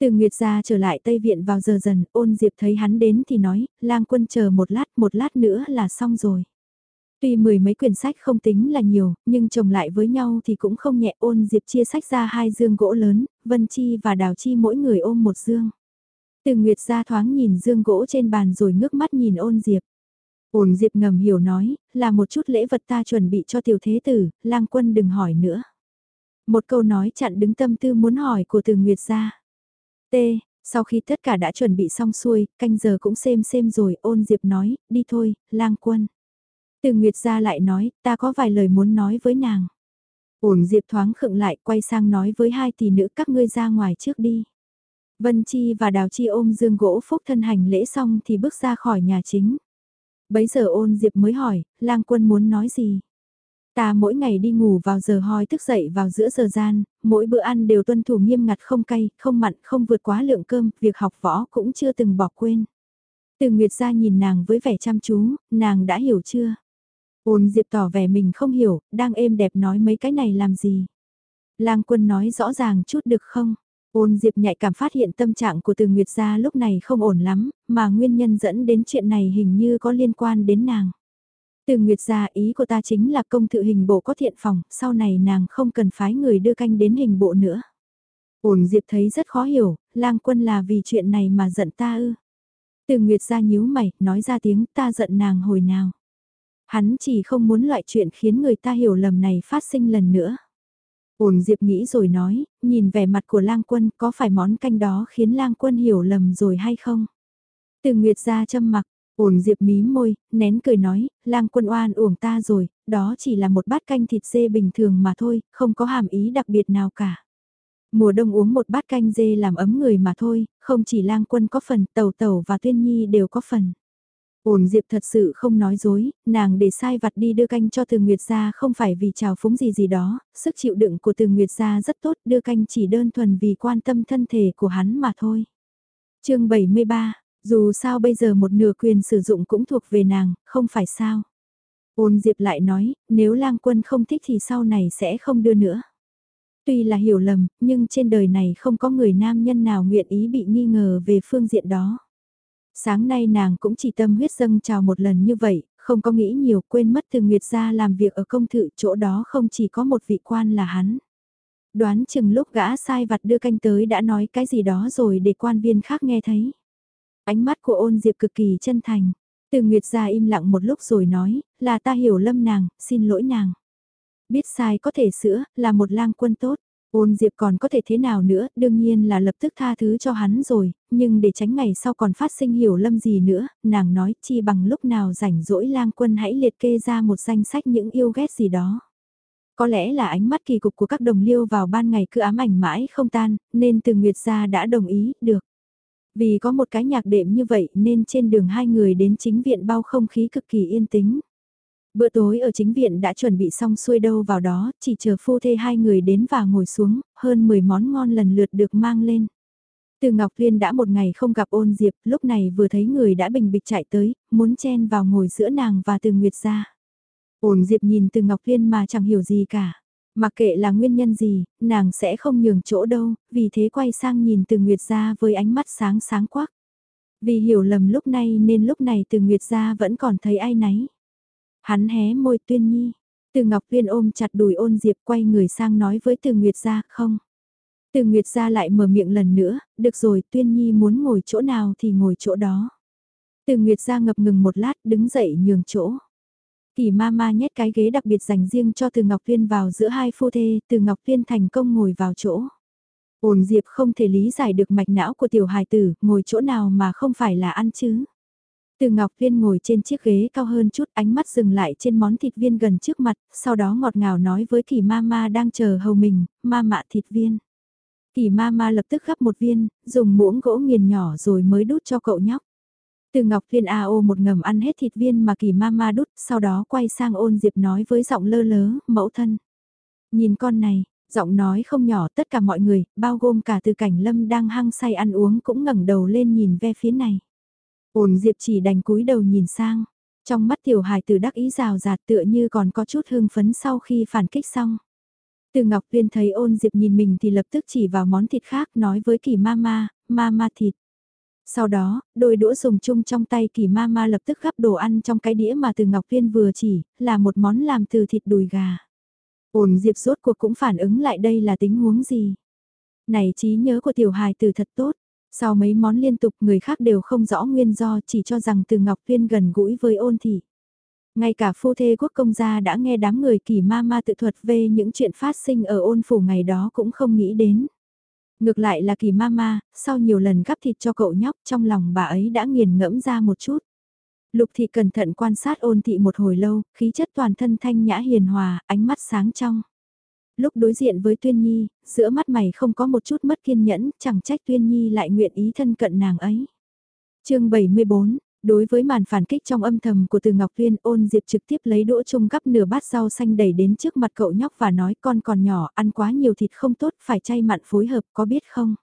Từ Nguyệt ra trở lại Tây Viện vào giờ dần, ôn Diệp thấy hắn đến thì nói, lang quân chờ một lát, một lát nữa là xong rồi. Tuy mười mấy quyển sách không tính là nhiều, nhưng chồng lại với nhau thì cũng không nhẹ ôn Diệp chia sách ra hai dương gỗ lớn, Vân Chi và Đào Chi mỗi người ôm một dương. Từ Nguyệt ra thoáng nhìn dương gỗ trên bàn rồi ngước mắt nhìn ôn Diệp. Ôn Diệp ngầm hiểu nói, là một chút lễ vật ta chuẩn bị cho tiểu thế tử, lang quân đừng hỏi nữa. Một câu nói chặn đứng tâm tư muốn hỏi của từ Nguyệt ra. T, sau khi tất cả đã chuẩn bị xong xuôi, canh giờ cũng xem xem rồi, ôn Diệp nói, đi thôi, lang quân. Từ Nguyệt ra lại nói, ta có vài lời muốn nói với nàng. Ôn Diệp thoáng khựng lại, quay sang nói với hai tỷ nữ các ngươi ra ngoài trước đi. Vân Chi và Đào Chi ôm dương gỗ phúc thân hành lễ xong thì bước ra khỏi nhà chính. Bấy giờ ôn Diệp mới hỏi, lang quân muốn nói gì? Ta mỗi ngày đi ngủ vào giờ hoi thức dậy vào giữa giờ gian, mỗi bữa ăn đều tuân thủ nghiêm ngặt không cay, không mặn, không vượt quá lượng cơm, việc học võ cũng chưa từng bỏ quên. Từ Nguyệt ra nhìn nàng với vẻ chăm chú, nàng đã hiểu chưa? Ôn Diệp tỏ vẻ mình không hiểu, đang êm đẹp nói mấy cái này làm gì? Lang quân nói rõ ràng chút được không? Ôn Diệp nhạy cảm phát hiện tâm trạng của Từ Nguyệt gia lúc này không ổn lắm, mà nguyên nhân dẫn đến chuyện này hình như có liên quan đến nàng. Từ Nguyệt gia ý của ta chính là công thự hình bộ có thiện phòng, sau này nàng không cần phái người đưa canh đến hình bộ nữa. Ôn Diệp thấy rất khó hiểu, lang quân là vì chuyện này mà giận ta ư. Từ Nguyệt gia nhíu mày, nói ra tiếng ta giận nàng hồi nào. Hắn chỉ không muốn loại chuyện khiến người ta hiểu lầm này phát sinh lần nữa ổn Diệp nghĩ rồi nói, nhìn vẻ mặt của lang quân có phải món canh đó khiến lang quân hiểu lầm rồi hay không? Từ Nguyệt ra châm mặc, ổn Diệp mí môi, nén cười nói, lang quân oan uổng ta rồi, đó chỉ là một bát canh thịt dê bình thường mà thôi, không có hàm ý đặc biệt nào cả. Mùa đông uống một bát canh dê làm ấm người mà thôi, không chỉ lang quân có phần, tàu tàu và tuyên nhi đều có phần. Ôn Diệp thật sự không nói dối, nàng để sai vặt đi đưa canh cho Từ Nguyệt gia không phải vì trào phúng gì gì đó, sức chịu đựng của Từ Nguyệt gia rất tốt, đưa canh chỉ đơn thuần vì quan tâm thân thể của hắn mà thôi. chương 73, dù sao bây giờ một nửa quyền sử dụng cũng thuộc về nàng, không phải sao. Ôn Diệp lại nói, nếu lang quân không thích thì sau này sẽ không đưa nữa. Tuy là hiểu lầm, nhưng trên đời này không có người nam nhân nào nguyện ý bị nghi ngờ về phương diện đó. Sáng nay nàng cũng chỉ tâm huyết dâng chào một lần như vậy, không có nghĩ nhiều quên mất từ Nguyệt gia làm việc ở công thự chỗ đó không chỉ có một vị quan là hắn. Đoán chừng lúc gã sai vặt đưa canh tới đã nói cái gì đó rồi để quan viên khác nghe thấy. Ánh mắt của ôn diệp cực kỳ chân thành. Từ Nguyệt ra im lặng một lúc rồi nói, là ta hiểu lâm nàng, xin lỗi nàng. Biết sai có thể sửa, là một lang quân tốt. Ôn Diệp còn có thể thế nào nữa, đương nhiên là lập tức tha thứ cho hắn rồi, nhưng để tránh ngày sau còn phát sinh hiểu lâm gì nữa, nàng nói chi bằng lúc nào rảnh rỗi lang quân hãy liệt kê ra một danh sách những yêu ghét gì đó. Có lẽ là ánh mắt kỳ cục của các đồng liêu vào ban ngày cứ ám ảnh mãi không tan, nên từ Nguyệt gia đã đồng ý, được. Vì có một cái nhạc đệm như vậy nên trên đường hai người đến chính viện bao không khí cực kỳ yên tĩnh. Bữa tối ở chính viện đã chuẩn bị xong xuôi đâu vào đó, chỉ chờ phu thê hai người đến và ngồi xuống, hơn 10 món ngon lần lượt được mang lên. Từ Ngọc Liên đã một ngày không gặp ôn diệp, lúc này vừa thấy người đã bình bịch chạy tới, muốn chen vào ngồi giữa nàng và từ Nguyệt ra. Ôn diệp nhìn từ Ngọc Liên mà chẳng hiểu gì cả. Mặc kệ là nguyên nhân gì, nàng sẽ không nhường chỗ đâu, vì thế quay sang nhìn từ Nguyệt ra với ánh mắt sáng sáng quắc. Vì hiểu lầm lúc này nên lúc này từ Nguyệt ra vẫn còn thấy ai nấy. Hắn hé môi tuyên nhi. Từ Ngọc Viên ôm chặt đùi ôn diệp quay người sang nói với từ Nguyệt ra không. Từ Nguyệt ra lại mở miệng lần nữa, được rồi tuyên nhi muốn ngồi chỗ nào thì ngồi chỗ đó. Từ Nguyệt ra ngập ngừng một lát đứng dậy nhường chỗ. Kỳ ma ma nhét cái ghế đặc biệt dành riêng cho Từ Ngọc viên vào giữa hai phu thê, Từ Ngọc viên thành công ngồi vào chỗ. Ôn Diệp không thể lý giải được mạch não của tiểu hài tử, ngồi chỗ nào mà không phải là ăn chứ. Từ Ngọc Viên ngồi trên chiếc ghế cao hơn chút ánh mắt dừng lại trên món thịt viên gần trước mặt, sau đó ngọt ngào nói với kỳ ma ma đang chờ hầu mình, ma mạ thịt viên. Kỳ ma ma lập tức gắp một viên, dùng muỗng gỗ nghiền nhỏ rồi mới đút cho cậu nhóc. Từ Ngọc Viên AO một ngầm ăn hết thịt viên mà kỳ ma ma đút, sau đó quay sang ôn Diệp nói với giọng lơ lớ, mẫu thân. Nhìn con này, giọng nói không nhỏ tất cả mọi người, bao gồm cả từ cảnh lâm đang hăng say ăn uống cũng ngẩng đầu lên nhìn ve phía này. Ôn Diệp chỉ đành cúi đầu nhìn sang. Trong mắt tiểu hài tử đắc ý rào rạt tựa như còn có chút hưng phấn sau khi phản kích xong. Từ Ngọc Viên thấy ôn Diệp nhìn mình thì lập tức chỉ vào món thịt khác nói với kỳ mama, mama thịt. Sau đó, đôi đũa dùng chung trong tay kỳ mama lập tức gắp đồ ăn trong cái đĩa mà từ Ngọc Viên vừa chỉ, là một món làm từ thịt đùi gà. Ôn Diệp rốt cuộc cũng phản ứng lại đây là tính huống gì. Này trí nhớ của tiểu hài tử thật tốt, sau mấy món liên tục người khác đều không rõ nguyên do chỉ cho rằng từ Ngọc Viên gần gũi với ôn thị. Ngay cả phu thê quốc công gia đã nghe đám người kỳ ma ma tự thuật về những chuyện phát sinh ở ôn phủ ngày đó cũng không nghĩ đến. Ngược lại là kỳ ma ma, sau nhiều lần gắp thịt cho cậu nhóc trong lòng bà ấy đã nghiền ngẫm ra một chút. Lục thị cẩn thận quan sát ôn thị một hồi lâu, khí chất toàn thân thanh nhã hiền hòa, ánh mắt sáng trong lúc đối diện với Tuyên Nhi, giữa mắt mày không có một chút mất kiên nhẫn, chẳng trách Tuyên Nhi lại nguyện ý thân cận nàng ấy. chương 74 Đối với màn phản kích trong âm thầm của từ Ngọc Tuyên ôn Diệp trực tiếp lấy đũa chung gắp nửa bát rau xanh đẩy đến trước mặt cậu nhóc và nói con còn nhỏ ăn quá nhiều thịt không tốt phải chay mặn phối hợp có biết không?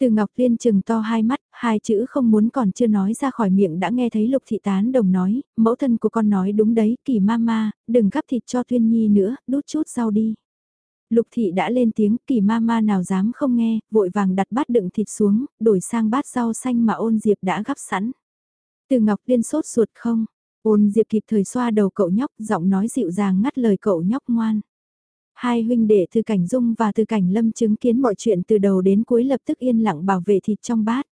Từ Ngọc Liên chừng to hai mắt, hai chữ không muốn còn chưa nói ra khỏi miệng đã nghe thấy Lục Thị Tán đồng nói, mẫu thân của con nói đúng đấy, kỳ ma ma đừng gắp thịt cho Tuyên Nhi nữa, đút chút rau đi. Lục thị đã lên tiếng, kỳ ma ma nào dám không nghe, vội vàng đặt bát đựng thịt xuống, đổi sang bát rau xanh mà ôn diệp đã gắp sẵn. Từ Ngọc Liên sốt ruột không? Ôn diệp kịp thời xoa đầu cậu nhóc, giọng nói dịu dàng ngắt lời cậu nhóc ngoan. Hai huynh đệ từ cảnh dung và từ cảnh lâm chứng kiến mọi chuyện từ đầu đến cuối lập tức yên lặng bảo vệ thịt trong bát.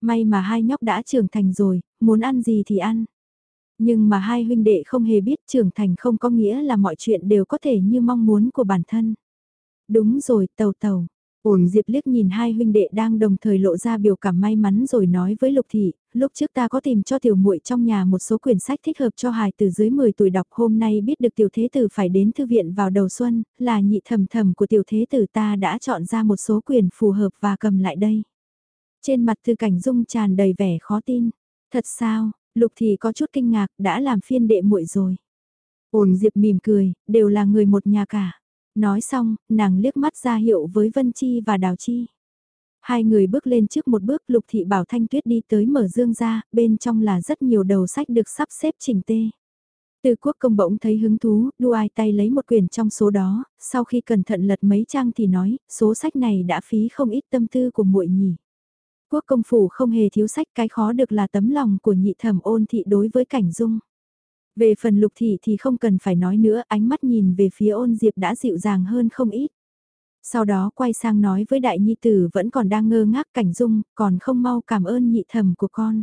May mà hai nhóc đã trưởng thành rồi, muốn ăn gì thì ăn. Nhưng mà hai huynh đệ không hề biết trưởng thành không có nghĩa là mọi chuyện đều có thể như mong muốn của bản thân. Đúng rồi, tàu tàu. Ổn Diệp liếc nhìn hai huynh đệ đang đồng thời lộ ra biểu cảm may mắn rồi nói với Lục Thị, lúc trước ta có tìm cho tiểu muội trong nhà một số quyển sách thích hợp cho hài từ dưới 10 tuổi đọc hôm nay biết được tiểu thế tử phải đến thư viện vào đầu xuân, là nhị thầm thầm của tiểu thế tử ta đã chọn ra một số quyển phù hợp và cầm lại đây. Trên mặt thư cảnh dung tràn đầy vẻ khó tin. Thật sao, Lục Thị có chút kinh ngạc đã làm phiên đệ muội rồi. Ổn Diệp mỉm cười, đều là người một nhà cả. Nói xong, nàng liếc mắt ra hiệu với Vân Chi và Đào Chi. Hai người bước lên trước một bước lục thị bảo thanh tuyết đi tới mở dương ra, bên trong là rất nhiều đầu sách được sắp xếp chỉnh tê. Từ quốc công bỗng thấy hứng thú, đu ai tay lấy một quyển trong số đó, sau khi cẩn thận lật mấy trang thì nói, số sách này đã phí không ít tâm tư của muội nhỉ. Quốc công phủ không hề thiếu sách cái khó được là tấm lòng của nhị thẩm ôn thị đối với cảnh dung. Về phần lục thị thì không cần phải nói nữa, ánh mắt nhìn về phía ôn diệp đã dịu dàng hơn không ít. Sau đó quay sang nói với đại nhi tử vẫn còn đang ngơ ngác cảnh dung, còn không mau cảm ơn nhị thầm của con.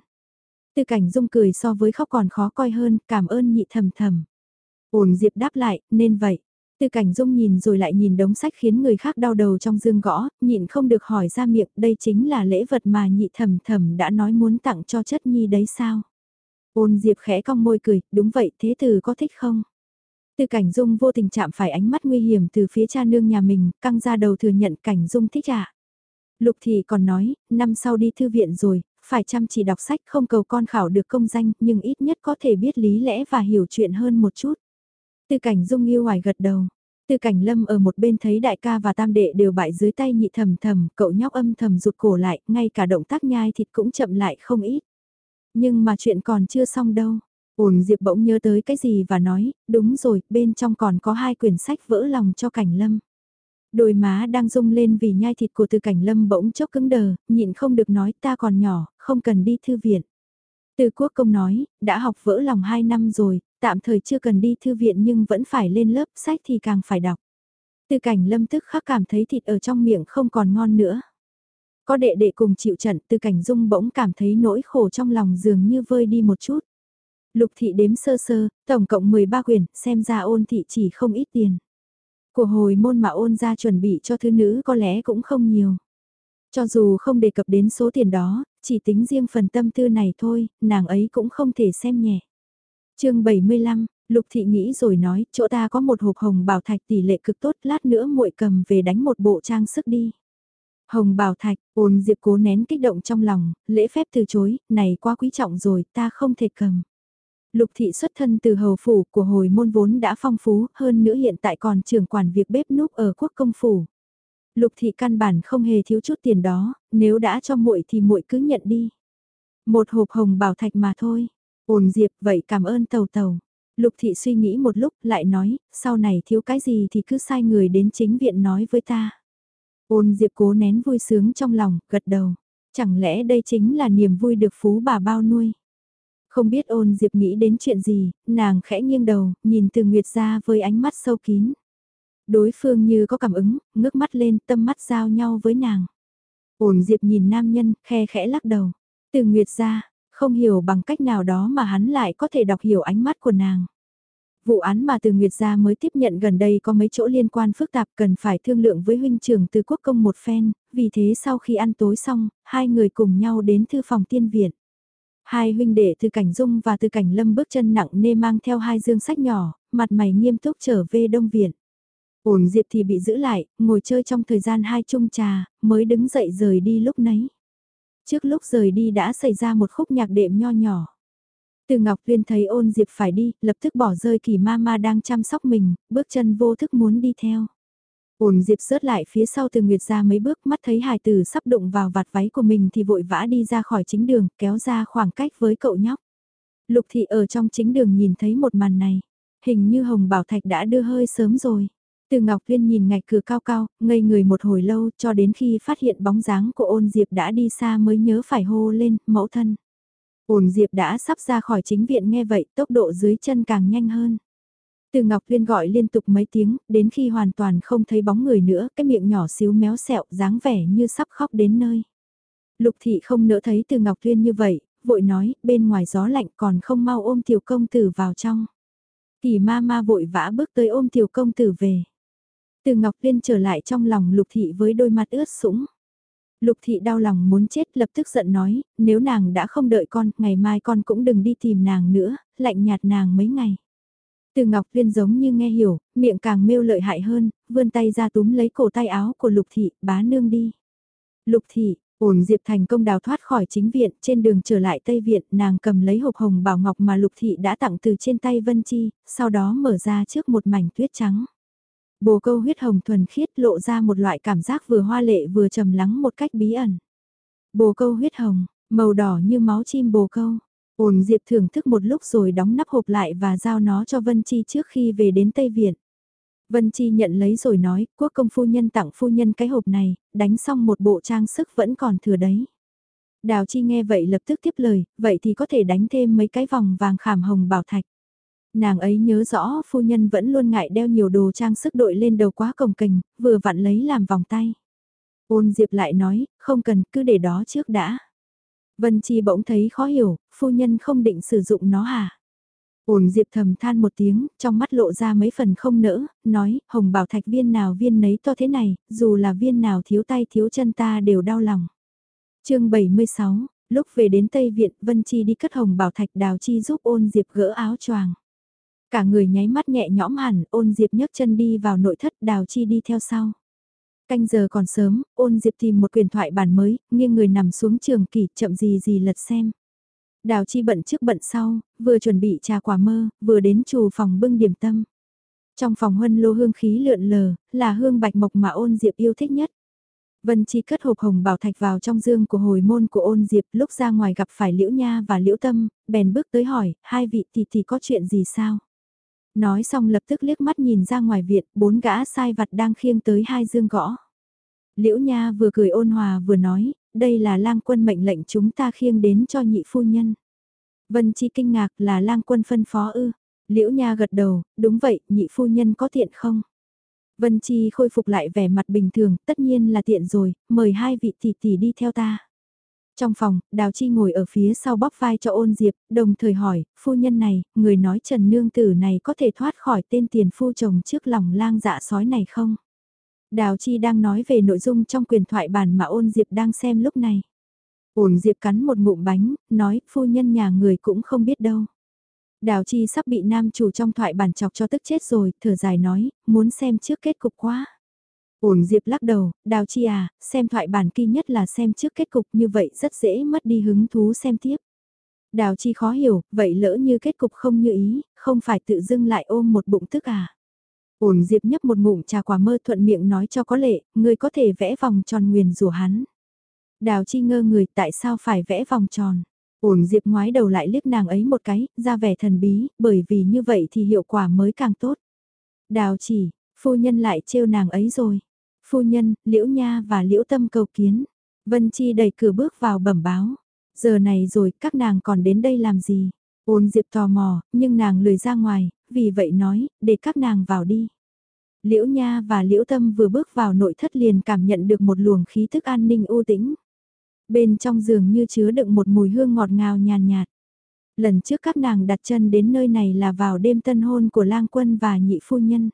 Từ cảnh dung cười so với khóc còn khó coi hơn, cảm ơn nhị thầm thầm. Ôn diệp đáp lại, nên vậy. Từ cảnh dung nhìn rồi lại nhìn đống sách khiến người khác đau đầu trong dương gõ, nhịn không được hỏi ra miệng, đây chính là lễ vật mà nhị thầm thầm đã nói muốn tặng cho chất nhi đấy sao? Ôn Diệp khẽ cong môi cười, đúng vậy, thế từ có thích không? Từ cảnh dung vô tình chạm phải ánh mắt nguy hiểm từ phía cha nương nhà mình, căng ra đầu thừa nhận cảnh dung thích ạ. À. Lục thì còn nói, năm sau đi thư viện rồi, phải chăm chỉ đọc sách không cầu con khảo được công danh, nhưng ít nhất có thể biết lý lẽ và hiểu chuyện hơn một chút. Từ cảnh dung yêu hoài gật đầu. Từ cảnh lâm ở một bên thấy đại ca và tam đệ đều bại dưới tay nhị thầm thầm, cậu nhóc âm thầm rụt cổ lại, ngay cả động tác nhai thịt cũng chậm lại không ít. Nhưng mà chuyện còn chưa xong đâu. Ổn Diệp bỗng nhớ tới cái gì và nói, đúng rồi, bên trong còn có hai quyển sách vỡ lòng cho cảnh lâm. Đôi má đang rung lên vì nhai thịt của từ cảnh lâm bỗng chốc cứng đờ, nhịn không được nói ta còn nhỏ, không cần đi thư viện. Từ quốc công nói, đã học vỡ lòng hai năm rồi, tạm thời chưa cần đi thư viện nhưng vẫn phải lên lớp sách thì càng phải đọc. Từ cảnh lâm tức khắc cảm thấy thịt ở trong miệng không còn ngon nữa. Có đệ đệ cùng chịu trận từ cảnh dung bỗng cảm thấy nỗi khổ trong lòng dường như vơi đi một chút. Lục thị đếm sơ sơ, tổng cộng 13 quyển, xem ra ôn thị chỉ không ít tiền. Của hồi môn mà ôn ra chuẩn bị cho thứ nữ có lẽ cũng không nhiều. Cho dù không đề cập đến số tiền đó, chỉ tính riêng phần tâm tư này thôi, nàng ấy cũng không thể xem nhẹ. chương 75, Lục Thị nghĩ rồi nói, chỗ ta có một hộp hồng bảo thạch tỷ lệ cực tốt, lát nữa muội cầm về đánh một bộ trang sức đi. Hồng bảo thạch, ôn diệp cố nén kích động trong lòng, lễ phép từ chối, này quá quý trọng rồi, ta không thể cầm. Lục thị xuất thân từ hầu phủ của hồi môn vốn đã phong phú, hơn nữa hiện tại còn trưởng quản việc bếp núc ở quốc công phủ. Lục thị căn bản không hề thiếu chút tiền đó, nếu đã cho muội thì muội cứ nhận đi. Một hộp hồng bảo thạch mà thôi. Ôn diệp vậy cảm ơn tàu tàu. Lục thị suy nghĩ một lúc lại nói, sau này thiếu cái gì thì cứ sai người đến chính viện nói với ta. Ôn diệp cố nén vui sướng trong lòng, gật đầu. Chẳng lẽ đây chính là niềm vui được phú bà bao nuôi. Không biết ôn diệp nghĩ đến chuyện gì, nàng khẽ nghiêng đầu, nhìn từ Nguyệt ra với ánh mắt sâu kín. Đối phương như có cảm ứng, ngước mắt lên tâm mắt giao nhau với nàng. Ôn diệp nhìn nam nhân, khe khẽ lắc đầu. Từ Nguyệt ra, không hiểu bằng cách nào đó mà hắn lại có thể đọc hiểu ánh mắt của nàng. Vụ án mà từ Nguyệt gia mới tiếp nhận gần đây có mấy chỗ liên quan phức tạp cần phải thương lượng với huynh trưởng từ quốc công một phen, vì thế sau khi ăn tối xong, hai người cùng nhau đến thư phòng tiên viện. Hai huynh đệ từ cảnh dung và từ cảnh lâm bước chân nặng nê mang theo hai dương sách nhỏ, mặt mày nghiêm túc trở về đông viện. Ổn diệp thì bị giữ lại, ngồi chơi trong thời gian hai chung trà, mới đứng dậy rời đi lúc nấy. Trước lúc rời đi đã xảy ra một khúc nhạc đệm nho nhỏ. Từ Ngọc Viên thấy ôn diệp phải đi, lập tức bỏ rơi kỳ ma ma đang chăm sóc mình, bước chân vô thức muốn đi theo. Ôn diệp rớt lại phía sau từ Nguyệt ra mấy bước mắt thấy hài tử sắp đụng vào vạt váy của mình thì vội vã đi ra khỏi chính đường, kéo ra khoảng cách với cậu nhóc. Lục thị ở trong chính đường nhìn thấy một màn này. Hình như Hồng Bảo Thạch đã đưa hơi sớm rồi. Từ Ngọc Viên nhìn ngạch cửa cao cao, ngây người một hồi lâu cho đến khi phát hiện bóng dáng của ôn diệp đã đi xa mới nhớ phải hô lên, mẫu thân. Ôn diệp đã sắp ra khỏi chính viện nghe vậy tốc độ dưới chân càng nhanh hơn. Từ Ngọc Viên gọi liên tục mấy tiếng, đến khi hoàn toàn không thấy bóng người nữa, cái miệng nhỏ xíu méo sẹo, dáng vẻ như sắp khóc đến nơi. Lục thị không nỡ thấy từ Ngọc Viên như vậy, vội nói, bên ngoài gió lạnh còn không mau ôm tiểu công tử vào trong. Kỳ ma ma vội vã bước tới ôm tiểu công tử về. Từ Ngọc Viên trở lại trong lòng lục thị với đôi mặt ướt sũng. Lục thị đau lòng muốn chết lập tức giận nói, nếu nàng đã không đợi con, ngày mai con cũng đừng đi tìm nàng nữa, lạnh nhạt nàng mấy ngày. Từ Ngọc Viên giống như nghe hiểu, miệng càng mêu lợi hại hơn, vươn tay ra túm lấy cổ tay áo của Lục Thị, bá nương đi. Lục Thị, ổn Diệp thành công đào thoát khỏi chính viện, trên đường trở lại Tây Viện, nàng cầm lấy hộp hồng bảo ngọc mà Lục Thị đã tặng từ trên tay Vân Chi, sau đó mở ra trước một mảnh tuyết trắng. Bồ câu huyết hồng thuần khiết lộ ra một loại cảm giác vừa hoa lệ vừa trầm lắng một cách bí ẩn. Bồ câu huyết hồng, màu đỏ như máu chim bồ câu. ổn Diệp thưởng thức một lúc rồi đóng nắp hộp lại và giao nó cho Vân Chi trước khi về đến Tây Viện. Vân Chi nhận lấy rồi nói, quốc công phu nhân tặng phu nhân cái hộp này, đánh xong một bộ trang sức vẫn còn thừa đấy. Đào Chi nghe vậy lập tức tiếp lời, vậy thì có thể đánh thêm mấy cái vòng vàng khảm hồng bảo thạch. Nàng ấy nhớ rõ phu nhân vẫn luôn ngại đeo nhiều đồ trang sức đội lên đầu quá cồng kềnh, vừa vặn lấy làm vòng tay. Ôn Diệp lại nói, không cần, cứ để đó trước đã. Vân Chi bỗng thấy khó hiểu, phu nhân không định sử dụng nó hả? ôn Diệp thầm than một tiếng, trong mắt lộ ra mấy phần không nỡ, nói, hồng bảo thạch viên nào viên nấy to thế này, dù là viên nào thiếu tay thiếu chân ta đều đau lòng. chương 76, lúc về đến Tây Viện, Vân Chi đi cất hồng bảo thạch đào chi giúp ôn Diệp gỡ áo choàng. Cả người nháy mắt nhẹ nhõm hẳn, ôn Diệp nhấc chân đi vào nội thất đào chi đi theo sau. Canh giờ còn sớm, ôn diệp tìm một quyền thoại bản mới, nghiêng người nằm xuống trường kỳ, chậm gì gì lật xem. Đào chi bận trước bận sau, vừa chuẩn bị trà quả mơ, vừa đến chủ phòng bưng điểm tâm. Trong phòng huân lô hương khí lượn lờ, là hương bạch mộc mà ôn diệp yêu thích nhất. Vân Chi cất hộp hồng bảo thạch vào trong dương của hồi môn của ôn diệp lúc ra ngoài gặp phải Liễu Nha và Liễu Tâm, bèn bước tới hỏi, hai vị thì thì có chuyện gì sao? Nói xong lập tức liếc mắt nhìn ra ngoài viện, bốn gã sai vặt đang khiêng tới hai dương gõ. Liễu Nha vừa cười ôn hòa vừa nói, đây là lang quân mệnh lệnh chúng ta khiêng đến cho nhị phu nhân. Vân Chi kinh ngạc là lang quân phân phó ư. Liễu Nha gật đầu, đúng vậy, nhị phu nhân có tiện không? Vân Chi khôi phục lại vẻ mặt bình thường, tất nhiên là tiện rồi, mời hai vị tỷ tỷ đi theo ta. Trong phòng, Đào Chi ngồi ở phía sau bóp vai cho ôn diệp, đồng thời hỏi, phu nhân này, người nói Trần Nương Tử này có thể thoát khỏi tên tiền phu chồng trước lòng lang dạ sói này không? Đào Chi đang nói về nội dung trong quyền thoại bản mà ôn diệp đang xem lúc này. Ôn diệp cắn một ngụm bánh, nói, phu nhân nhà người cũng không biết đâu. Đào Chi sắp bị nam chủ trong thoại bản chọc cho tức chết rồi, thở dài nói, muốn xem trước kết cục quá. Ổn Diệp lắc đầu, Đào Chi à, xem thoại bản kỳ nhất là xem trước kết cục như vậy rất dễ mất đi hứng thú xem tiếp. Đào Chi khó hiểu, vậy lỡ như kết cục không như ý, không phải tự dưng lại ôm một bụng tức à. Ổn Diệp nhấp một ngụm trà quả mơ thuận miệng nói cho có lệ, người có thể vẽ vòng tròn nguyền rủa hắn. Đào Chi ngơ người tại sao phải vẽ vòng tròn. Ổn Diệp ngoái đầu lại liếc nàng ấy một cái, ra vẻ thần bí, bởi vì như vậy thì hiệu quả mới càng tốt. Đào chỉ, phu nhân lại trêu nàng ấy rồi. Phu nhân, Liễu Nha và Liễu Tâm cầu kiến. Vân Chi đẩy cửa bước vào bẩm báo. Giờ này rồi, các nàng còn đến đây làm gì? Ôn Diệp tò mò, nhưng nàng lười ra ngoài, vì vậy nói, để các nàng vào đi. Liễu Nha và Liễu Tâm vừa bước vào nội thất liền cảm nhận được một luồng khí thức an ninh u tĩnh. Bên trong giường như chứa đựng một mùi hương ngọt ngào nhàn nhạt, Lần trước các nàng đặt chân đến nơi này là vào đêm tân hôn của lang quân và nhị phu nhân.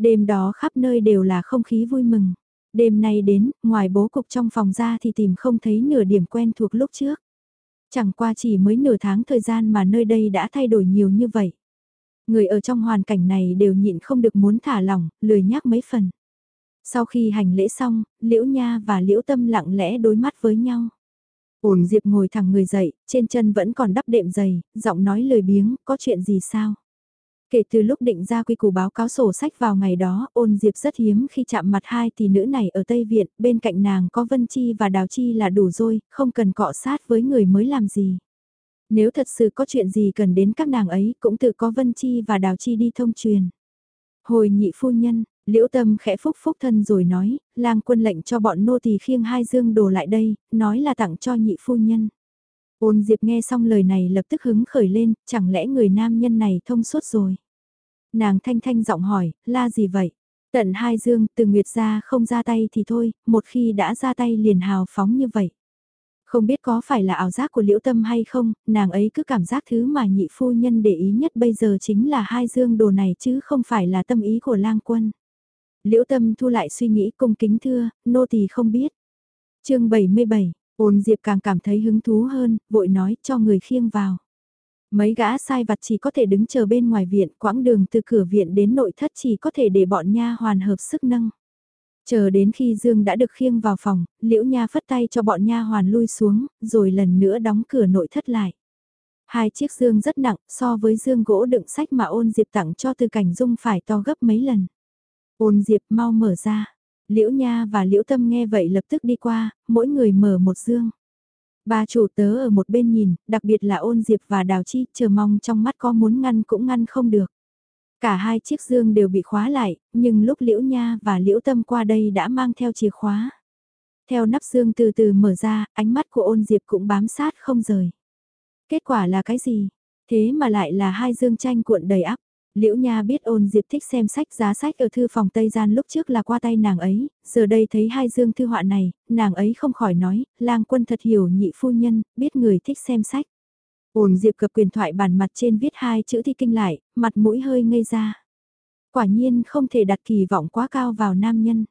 Đêm đó khắp nơi đều là không khí vui mừng. Đêm nay đến, ngoài bố cục trong phòng ra thì tìm không thấy nửa điểm quen thuộc lúc trước. Chẳng qua chỉ mới nửa tháng thời gian mà nơi đây đã thay đổi nhiều như vậy. Người ở trong hoàn cảnh này đều nhịn không được muốn thả lỏng, lười nhác mấy phần. Sau khi hành lễ xong, Liễu Nha và Liễu Tâm lặng lẽ đối mắt với nhau. Ổn Diệp ngồi thẳng người dậy, trên chân vẫn còn đắp đệm giày, giọng nói lời biếng, có chuyện gì sao? Kể từ lúc định ra quy củ báo cáo sổ sách vào ngày đó, ôn Diệp rất hiếm khi chạm mặt hai tỷ nữ này ở Tây Viện, bên cạnh nàng có Vân Chi và Đào Chi là đủ rồi, không cần cọ sát với người mới làm gì. Nếu thật sự có chuyện gì cần đến các nàng ấy, cũng tự có Vân Chi và Đào Chi đi thông truyền. Hồi nhị phu nhân, Liễu Tâm khẽ phúc phúc thân rồi nói, lang quân lệnh cho bọn nô tỳ khiêng hai dương đồ lại đây, nói là tặng cho nhị phu nhân. Ôn Diệp nghe xong lời này lập tức hứng khởi lên, chẳng lẽ người nam nhân này thông suốt rồi. Nàng thanh thanh giọng hỏi, la gì vậy? Tận hai dương, từ Nguyệt ra không ra tay thì thôi, một khi đã ra tay liền hào phóng như vậy. Không biết có phải là ảo giác của liễu tâm hay không, nàng ấy cứ cảm giác thứ mà nhị phu nhân để ý nhất bây giờ chính là hai dương đồ này chứ không phải là tâm ý của lang quân. Liễu tâm thu lại suy nghĩ cung kính thưa, nô tỳ không biết. chương 77, ôn diệp càng cảm thấy hứng thú hơn, vội nói cho người khiêng vào. Mấy gã sai vặt chỉ có thể đứng chờ bên ngoài viện, quãng đường từ cửa viện đến nội thất chỉ có thể để bọn nha hoàn hợp sức nâng. Chờ đến khi Dương đã được khiêng vào phòng, Liễu Nha phất tay cho bọn nha hoàn lui xuống, rồi lần nữa đóng cửa nội thất lại. Hai chiếc dương rất nặng, so với dương gỗ đựng sách mà ôn diệp tặng cho từ cảnh dung phải to gấp mấy lần. Ôn diệp mau mở ra. Liễu Nha và Liễu Tâm nghe vậy lập tức đi qua, mỗi người mở một dương. Ba chủ tớ ở một bên nhìn, đặc biệt là ôn diệp và đào chi, chờ mong trong mắt có muốn ngăn cũng ngăn không được. Cả hai chiếc dương đều bị khóa lại, nhưng lúc Liễu Nha và Liễu Tâm qua đây đã mang theo chìa khóa. Theo nắp dương từ từ mở ra, ánh mắt của ôn diệp cũng bám sát không rời. Kết quả là cái gì? Thế mà lại là hai dương tranh cuộn đầy ắp. Liễu Nha biết ôn Diệp thích xem sách giá sách ở thư phòng Tây Gian lúc trước là qua tay nàng ấy, giờ đây thấy hai dương thư họa này, nàng ấy không khỏi nói, lang quân thật hiểu nhị phu nhân, biết người thích xem sách. Ôn Diệp cập quyền thoại bản mặt trên viết hai chữ thi kinh lại, mặt mũi hơi ngây ra. Quả nhiên không thể đặt kỳ vọng quá cao vào nam nhân.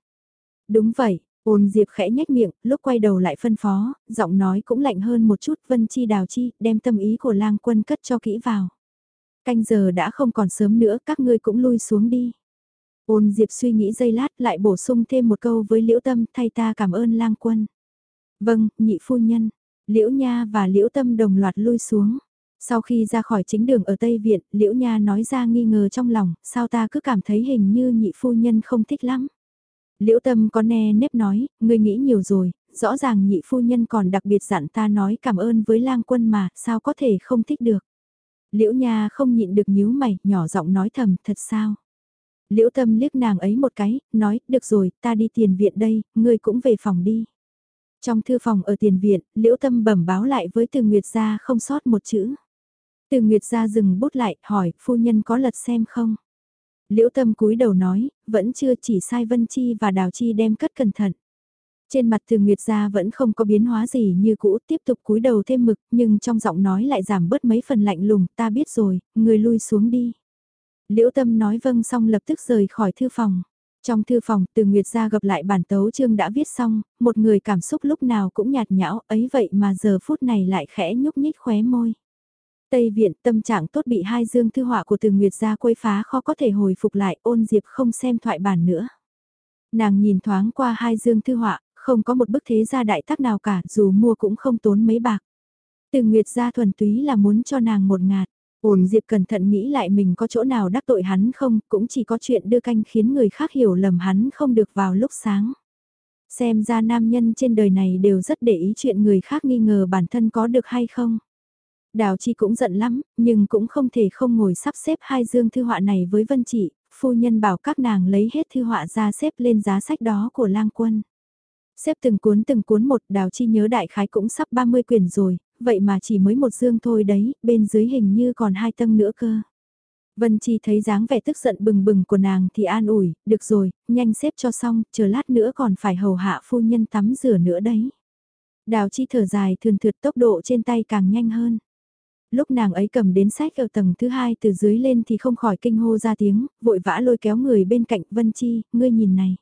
Đúng vậy, ôn Diệp khẽ nhếch miệng, lúc quay đầu lại phân phó, giọng nói cũng lạnh hơn một chút, vân chi đào chi, đem tâm ý của lang quân cất cho kỹ vào. Canh giờ đã không còn sớm nữa, các ngươi cũng lui xuống đi. Ôn Diệp suy nghĩ giây lát lại bổ sung thêm một câu với Liễu Tâm thay ta cảm ơn lang quân. Vâng, nhị phu nhân. Liễu Nha và Liễu Tâm đồng loạt lui xuống. Sau khi ra khỏi chính đường ở Tây Viện, Liễu Nha nói ra nghi ngờ trong lòng, sao ta cứ cảm thấy hình như nhị phu nhân không thích lắm. Liễu Tâm có nè nếp nói, ngươi nghĩ nhiều rồi, rõ ràng nhị phu nhân còn đặc biệt dặn ta nói cảm ơn với lang quân mà, sao có thể không thích được. Liễu Nha không nhịn được nhíu mày, nhỏ giọng nói thầm, thật sao? Liễu Tâm liếc nàng ấy một cái, nói, được rồi, ta đi tiền viện đây, ngươi cũng về phòng đi. Trong thư phòng ở tiền viện, Liễu Tâm bẩm báo lại với Từ Nguyệt Gia không sót một chữ. Từ Nguyệt Gia dừng bút lại, hỏi, phu nhân có lật xem không? Liễu Tâm cúi đầu nói, vẫn chưa chỉ sai Vân Chi và Đào Chi đem cất cẩn thận. Trên mặt từ Nguyệt gia vẫn không có biến hóa gì như cũ, tiếp tục cúi đầu thêm mực, nhưng trong giọng nói lại giảm bớt mấy phần lạnh lùng, ta biết rồi, người lui xuống đi. Liễu Tâm nói vâng xong lập tức rời khỏi thư phòng. Trong thư phòng, từ Nguyệt gia gặp lại bản tấu chương đã viết xong, một người cảm xúc lúc nào cũng nhạt nhẽo, ấy vậy mà giờ phút này lại khẽ nhúc nhích khóe môi. Tây viện tâm trạng tốt bị hai dương thư họa của từ Nguyệt gia quấy phá khó có thể hồi phục lại ôn diệp không xem thoại bản nữa. Nàng nhìn thoáng qua hai dương thư họa, không có một bức thế gia đại tác nào cả dù mua cũng không tốn mấy bạc. Từ Nguyệt gia thuần túy là muốn cho nàng một ngạt. ổn Diệp cẩn thận nghĩ lại mình có chỗ nào đắc tội hắn không, cũng chỉ có chuyện đưa canh khiến người khác hiểu lầm hắn không được vào lúc sáng. Xem ra nam nhân trên đời này đều rất để ý chuyện người khác nghi ngờ bản thân có được hay không. Đào Chi cũng giận lắm, nhưng cũng không thể không ngồi sắp xếp hai dương thư họa này với Vân Chị, phu nhân bảo các nàng lấy hết thư họa ra xếp lên giá sách đó của lang quân. Xếp từng cuốn từng cuốn một Đào Chi nhớ đại khái cũng sắp 30 quyển rồi, vậy mà chỉ mới một dương thôi đấy, bên dưới hình như còn hai tầng nữa cơ. Vân Chi thấy dáng vẻ tức giận bừng bừng của nàng thì an ủi, được rồi, nhanh xếp cho xong, chờ lát nữa còn phải hầu hạ phu nhân tắm rửa nữa đấy. Đào Chi thở dài thường thượt tốc độ trên tay càng nhanh hơn lúc nàng ấy cầm đến sách ở tầng thứ hai từ dưới lên thì không khỏi kinh hô ra tiếng, vội vã lôi kéo người bên cạnh Vân Chi, ngươi nhìn này.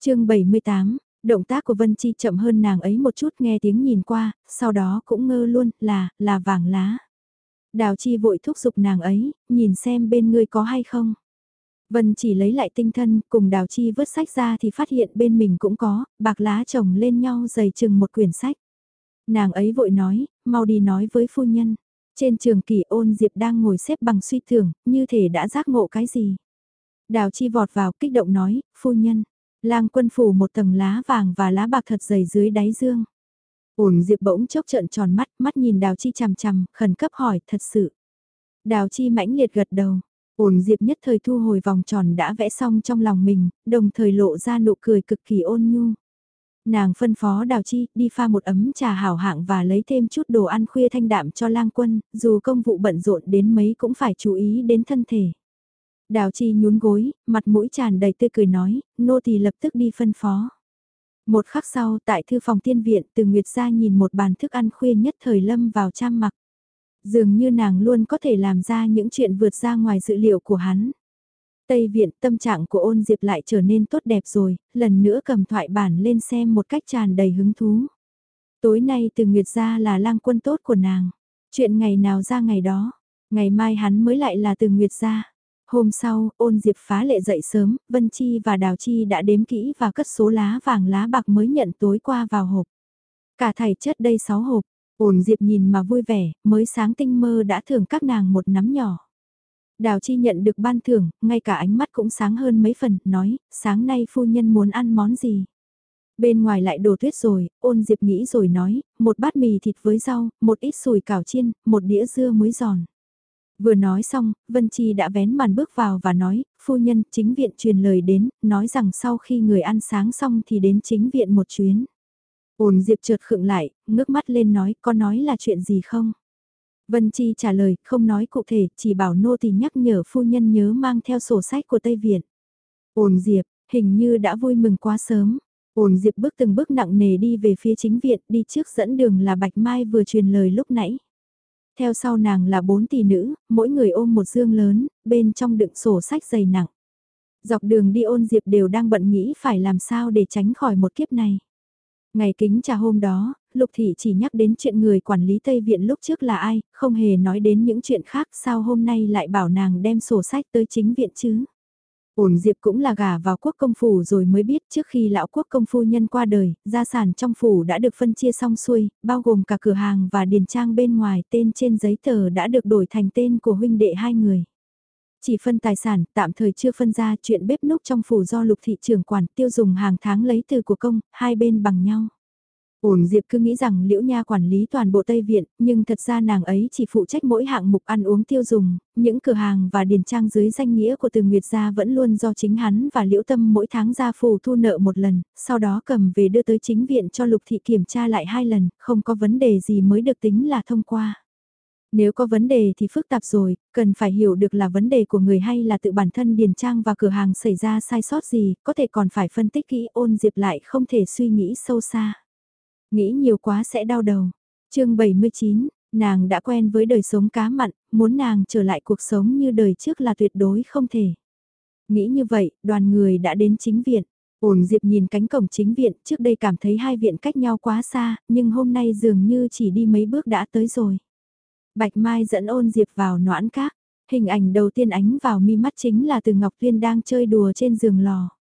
chương 78, động tác của Vân Chi chậm hơn nàng ấy một chút nghe tiếng nhìn qua, sau đó cũng ngơ luôn, là, là vàng lá. Đào Chi vội thúc giục nàng ấy, nhìn xem bên ngươi có hay không. Vân chỉ lấy lại tinh thần, cùng Đào Chi vứt sách ra thì phát hiện bên mình cũng có, bạc lá chồng lên nhau dày chừng một quyển sách. Nàng ấy vội nói, mau đi nói với phu nhân. Trên trường kỳ ôn Diệp đang ngồi xếp bằng suy tưởng, như thể đã giác ngộ cái gì. Đào Chi vọt vào kích động nói, phu nhân, lang quân phủ một tầng lá vàng và lá bạc thật dày dưới đáy dương. Ổn Diệp bỗng chốc trợn tròn mắt, mắt nhìn Đào Chi chằm chằm, khẩn cấp hỏi, thật sự. Đào Chi mãnh liệt gật đầu. Ổn Diệp nhất thời thu hồi vòng tròn đã vẽ xong trong lòng mình, đồng thời lộ ra nụ cười cực kỳ ôn nhu. Nàng phân phó Đào Chi đi pha một ấm trà hảo hạng và lấy thêm chút đồ ăn khuya thanh đạm cho lang quân, dù công vụ bận rộn đến mấy cũng phải chú ý đến thân thể. Đào Chi nhún gối, mặt mũi tràn đầy tươi cười nói, nô tỳ lập tức đi phân phó. Một khắc sau, tại thư phòng tiên viện, từ Nguyệt ra nhìn một bàn thức ăn khuya nhất thời lâm vào trang mặc. Dường như nàng luôn có thể làm ra những chuyện vượt ra ngoài dự liệu của hắn. Tây Viện tâm trạng của ôn diệp lại trở nên tốt đẹp rồi, lần nữa cầm thoại bản lên xem một cách tràn đầy hứng thú. Tối nay từ Nguyệt ra là lang quân tốt của nàng. Chuyện ngày nào ra ngày đó, ngày mai hắn mới lại là từ Nguyệt ra. Hôm sau, ôn diệp phá lệ dậy sớm, Vân Chi và Đào Chi đã đếm kỹ và cất số lá vàng lá bạc mới nhận tối qua vào hộp. Cả thầy chất đây 6 hộp, ôn diệp nhìn mà vui vẻ, mới sáng tinh mơ đã thưởng các nàng một nắm nhỏ. Đào Chi nhận được ban thưởng, ngay cả ánh mắt cũng sáng hơn mấy phần, nói, sáng nay phu nhân muốn ăn món gì. Bên ngoài lại đổ tuyết rồi, ôn diệp nghĩ rồi nói, một bát mì thịt với rau, một ít sùi cảo chiên, một đĩa dưa muối giòn. Vừa nói xong, Vân Chi đã vén màn bước vào và nói, phu nhân chính viện truyền lời đến, nói rằng sau khi người ăn sáng xong thì đến chính viện một chuyến. Ổn Diệp chợt khựng lại, ngước mắt lên nói, có nói là chuyện gì không? Vân Chi trả lời, không nói cụ thể, chỉ bảo nô tỳ nhắc nhở phu nhân nhớ mang theo sổ sách của Tây Viện. Ổn Diệp, hình như đã vui mừng quá sớm. Ổn Diệp bước từng bước nặng nề đi về phía chính viện, đi trước dẫn đường là Bạch Mai vừa truyền lời lúc nãy. Theo sau nàng là bốn tỷ nữ, mỗi người ôm một dương lớn, bên trong đựng sổ sách dày nặng. Dọc đường đi ôn Diệp đều đang bận nghĩ phải làm sao để tránh khỏi một kiếp này. Ngày kính trà hôm đó, Lục Thị chỉ nhắc đến chuyện người quản lý Tây Viện lúc trước là ai, không hề nói đến những chuyện khác sao hôm nay lại bảo nàng đem sổ sách tới chính viện chứ. Ổn Diệp cũng là gả vào quốc công phủ rồi mới biết trước khi lão quốc công phu nhân qua đời, gia sản trong phủ đã được phân chia xong xuôi, bao gồm cả cửa hàng và điền trang bên ngoài tên trên giấy tờ đã được đổi thành tên của huynh đệ hai người. Chỉ phân tài sản, tạm thời chưa phân ra chuyện bếp núc trong phủ do lục thị trưởng quản tiêu dùng hàng tháng lấy từ của công, hai bên bằng nhau. Ổn Diệp cứ nghĩ rằng Liễu Nha quản lý toàn bộ Tây Viện, nhưng thật ra nàng ấy chỉ phụ trách mỗi hạng mục ăn uống tiêu dùng, những cửa hàng và điền trang dưới danh nghĩa của Từ Nguyệt Gia vẫn luôn do chính hắn và Liễu Tâm mỗi tháng ra phù thu nợ một lần, sau đó cầm về đưa tới chính viện cho Lục Thị kiểm tra lại hai lần, không có vấn đề gì mới được tính là thông qua. Nếu có vấn đề thì phức tạp rồi, cần phải hiểu được là vấn đề của người hay là tự bản thân điền trang và cửa hàng xảy ra sai sót gì, có thể còn phải phân tích kỹ ôn diệp lại không thể suy nghĩ sâu xa. Nghĩ nhiều quá sẽ đau đầu. chương 79, nàng đã quen với đời sống cá mặn, muốn nàng trở lại cuộc sống như đời trước là tuyệt đối không thể. Nghĩ như vậy, đoàn người đã đến chính viện. Ổn Diệp nhìn cánh cổng chính viện, trước đây cảm thấy hai viện cách nhau quá xa, nhưng hôm nay dường như chỉ đi mấy bước đã tới rồi. Bạch Mai dẫn ôn Diệp vào noãn các, hình ảnh đầu tiên ánh vào mi mắt chính là từ Ngọc Viên đang chơi đùa trên giường lò.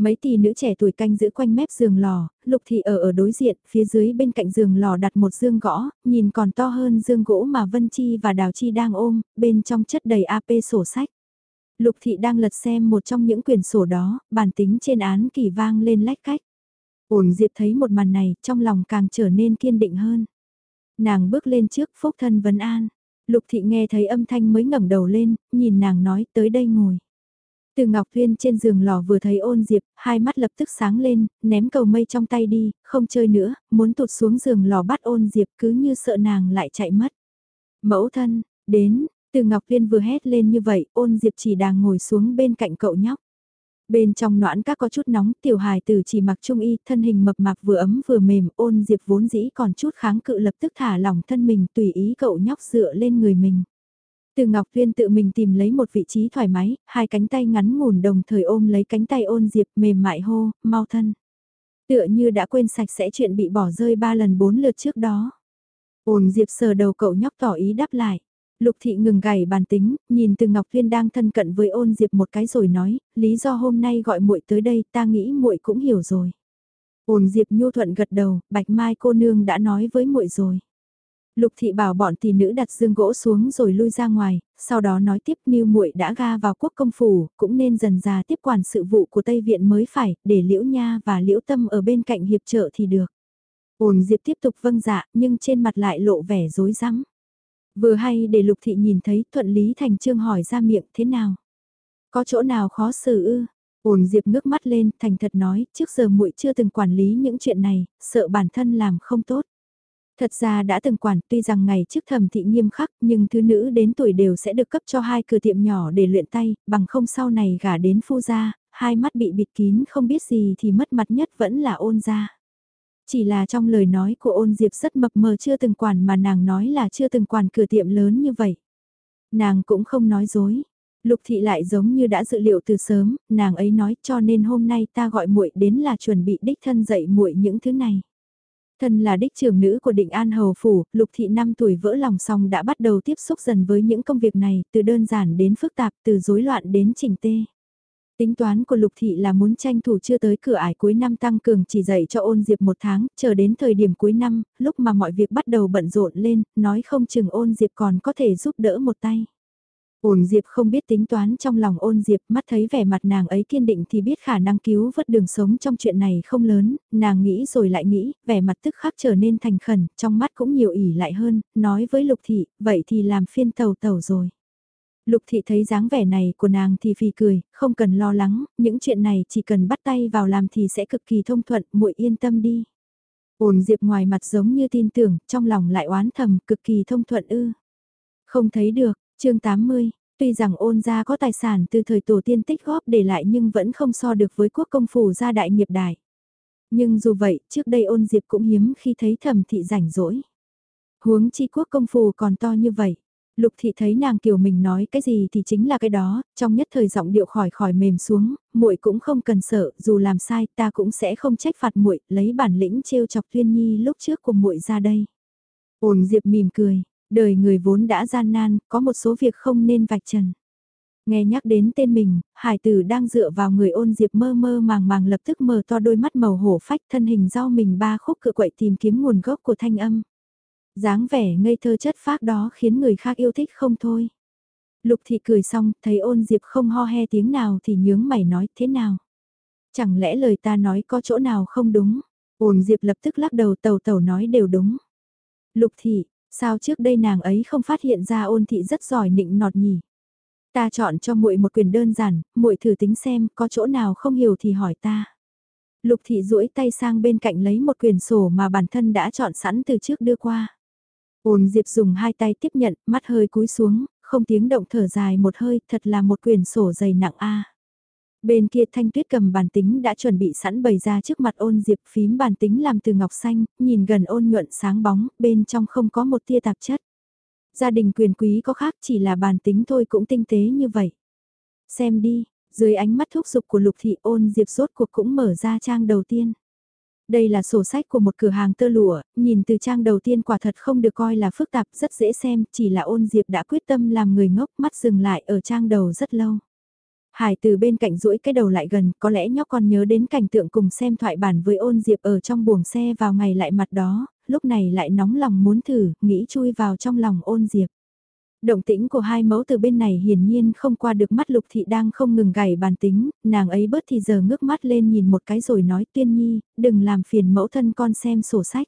Mấy tỷ nữ trẻ tuổi canh giữ quanh mép giường lò, lục thị ở ở đối diện, phía dưới bên cạnh giường lò đặt một dương gõ, nhìn còn to hơn dương gỗ mà Vân Chi và Đào Chi đang ôm, bên trong chất đầy AP sổ sách. Lục thị đang lật xem một trong những quyển sổ đó, bản tính trên án kỳ vang lên lách cách. Ổn Diệp thấy một màn này, trong lòng càng trở nên kiên định hơn. Nàng bước lên trước phúc thân vấn an. Lục thị nghe thấy âm thanh mới ngẩng đầu lên, nhìn nàng nói tới đây ngồi. Từ Ngọc Thuyên trên giường lò vừa thấy ôn diệp, hai mắt lập tức sáng lên, ném cầu mây trong tay đi, không chơi nữa, muốn tụt xuống giường lò bắt ôn diệp cứ như sợ nàng lại chạy mất. Mẫu thân, đến, từ Ngọc Viên vừa hét lên như vậy, ôn diệp chỉ đang ngồi xuống bên cạnh cậu nhóc. Bên trong noãn các có chút nóng, tiểu hài tử chỉ mặc trung y, thân hình mập mạp vừa ấm vừa mềm, ôn diệp vốn dĩ còn chút kháng cự lập tức thả lỏng thân mình tùy ý cậu nhóc dựa lên người mình. Từ Ngọc Viên tự mình tìm lấy một vị trí thoải mái, hai cánh tay ngắn ngủn đồng thời ôm lấy cánh tay ôn diệp mềm mại hô, mau thân. Tựa như đã quên sạch sẽ chuyện bị bỏ rơi ba lần bốn lượt trước đó. Ôn diệp sờ đầu cậu nhóc tỏ ý đáp lại. Lục thị ngừng gảy bàn tính, nhìn từ Ngọc Viên đang thân cận với ôn diệp một cái rồi nói, lý do hôm nay gọi muội tới đây ta nghĩ muội cũng hiểu rồi. Ôn diệp nhu thuận gật đầu, bạch mai cô nương đã nói với muội rồi. Lục thị bảo bọn tỷ nữ đặt dương gỗ xuống rồi lui ra ngoài, sau đó nói tiếp Niu muội đã ga vào quốc công phủ, cũng nên dần già tiếp quản sự vụ của Tây Viện mới phải, để Liễu Nha và Liễu Tâm ở bên cạnh hiệp trợ thì được. Ôn Diệp tiếp tục vâng dạ, nhưng trên mặt lại lộ vẻ rối rắm. Vừa hay để Lục thị nhìn thấy, thuận lý thành trương hỏi ra miệng thế nào? Có chỗ nào khó xử ư? Ôn Diệp ngước mắt lên, thành thật nói, trước giờ muội chưa từng quản lý những chuyện này, sợ bản thân làm không tốt. Thật ra đã từng quản tuy rằng ngày trước thẩm thị nghiêm khắc nhưng thứ nữ đến tuổi đều sẽ được cấp cho hai cửa tiệm nhỏ để luyện tay, bằng không sau này gả đến phu gia, hai mắt bị bịt kín không biết gì thì mất mặt nhất vẫn là ôn gia. Chỉ là trong lời nói của ôn diệp rất mập mờ chưa từng quản mà nàng nói là chưa từng quản cửa tiệm lớn như vậy. Nàng cũng không nói dối. Lục thị lại giống như đã dự liệu từ sớm, nàng ấy nói cho nên hôm nay ta gọi muội đến là chuẩn bị đích thân dạy muội những thứ này. Thân là đích trưởng nữ của định An Hầu Phủ, Lục Thị 5 tuổi vỡ lòng xong đã bắt đầu tiếp xúc dần với những công việc này, từ đơn giản đến phức tạp, từ rối loạn đến chỉnh tê. Tính toán của Lục Thị là muốn tranh thủ chưa tới cửa ải cuối năm tăng cường chỉ dạy cho ôn diệp một tháng, chờ đến thời điểm cuối năm, lúc mà mọi việc bắt đầu bận rộn lên, nói không chừng ôn diệp còn có thể giúp đỡ một tay. Ôn Diệp không biết tính toán trong lòng ôn Diệp mắt thấy vẻ mặt nàng ấy kiên định thì biết khả năng cứu vớt đường sống trong chuyện này không lớn, nàng nghĩ rồi lại nghĩ, vẻ mặt tức khắc trở nên thành khẩn, trong mắt cũng nhiều ỉ lại hơn, nói với Lục Thị, vậy thì làm phiên tàu tàu rồi. Lục Thị thấy dáng vẻ này của nàng thì phì cười, không cần lo lắng, những chuyện này chỉ cần bắt tay vào làm thì sẽ cực kỳ thông thuận, muội yên tâm đi. Ôn Diệp ngoài mặt giống như tin tưởng, trong lòng lại oán thầm, cực kỳ thông thuận ư. Không thấy được, chương 80, tuy rằng ôn gia có tài sản từ thời tổ tiên tích góp để lại nhưng vẫn không so được với quốc công phủ gia đại nghiệp đại. Nhưng dù vậy, trước đây ôn diệp cũng hiếm khi thấy thẩm thị rảnh rỗi. Huống chi quốc công phủ còn to như vậy. Lục thị thấy nàng kiểu mình nói cái gì thì chính là cái đó, trong nhất thời giọng điệu khỏi khỏi mềm xuống, muội cũng không cần sợ, dù làm sai ta cũng sẽ không trách phạt muội, lấy bản lĩnh trêu chọc Tuyên Nhi lúc trước của muội ra đây. Ôn Diệp mỉm cười, Đời người vốn đã gian nan, có một số việc không nên vạch trần. Nghe nhắc đến tên mình, hải tử đang dựa vào người ôn diệp mơ mơ màng màng lập tức mở to đôi mắt màu hổ phách thân hình rau mình ba khúc cự quậy tìm kiếm nguồn gốc của thanh âm. dáng vẻ ngây thơ chất phác đó khiến người khác yêu thích không thôi. Lục thị cười xong, thấy ôn diệp không ho he tiếng nào thì nhướng mày nói thế nào. Chẳng lẽ lời ta nói có chỗ nào không đúng? Ôn diệp lập tức lắc đầu tàu tàu nói đều đúng. Lục thị, Sao trước đây nàng ấy không phát hiện ra ôn thị rất giỏi nịnh nọt nhỉ? Ta chọn cho muội một quyền đơn giản, muội thử tính xem, có chỗ nào không hiểu thì hỏi ta. Lục thị duỗi tay sang bên cạnh lấy một quyền sổ mà bản thân đã chọn sẵn từ trước đưa qua. Ôn Diệp dùng hai tay tiếp nhận, mắt hơi cúi xuống, không tiếng động thở dài một hơi, thật là một quyển sổ dày nặng a. Bên kia Thanh Tuyết cầm bàn tính đã chuẩn bị sẵn bày ra trước mặt ôn Diệp phím bàn tính làm từ ngọc xanh, nhìn gần ôn nhuận sáng bóng, bên trong không có một tia tạp chất. Gia đình quyền quý có khác chỉ là bàn tính thôi cũng tinh tế như vậy. Xem đi, dưới ánh mắt thúc giục của Lục Thị ôn Diệp sốt cuộc cũng mở ra trang đầu tiên. Đây là sổ sách của một cửa hàng tơ lụa, nhìn từ trang đầu tiên quả thật không được coi là phức tạp, rất dễ xem, chỉ là ôn Diệp đã quyết tâm làm người ngốc mắt dừng lại ở trang đầu rất lâu. Hải từ bên cạnh duỗi cái đầu lại gần, có lẽ nhóc con nhớ đến cảnh tượng cùng xem thoại bản với ôn Diệp ở trong buồng xe vào ngày lại mặt đó, lúc này lại nóng lòng muốn thử, nghĩ chui vào trong lòng ôn Diệp. Động tĩnh của hai mẫu từ bên này hiển nhiên không qua được mắt lục thị đang không ngừng gảy bàn tính, nàng ấy bớt thì giờ ngước mắt lên nhìn một cái rồi nói tuyên nhi, đừng làm phiền mẫu thân con xem sổ sách.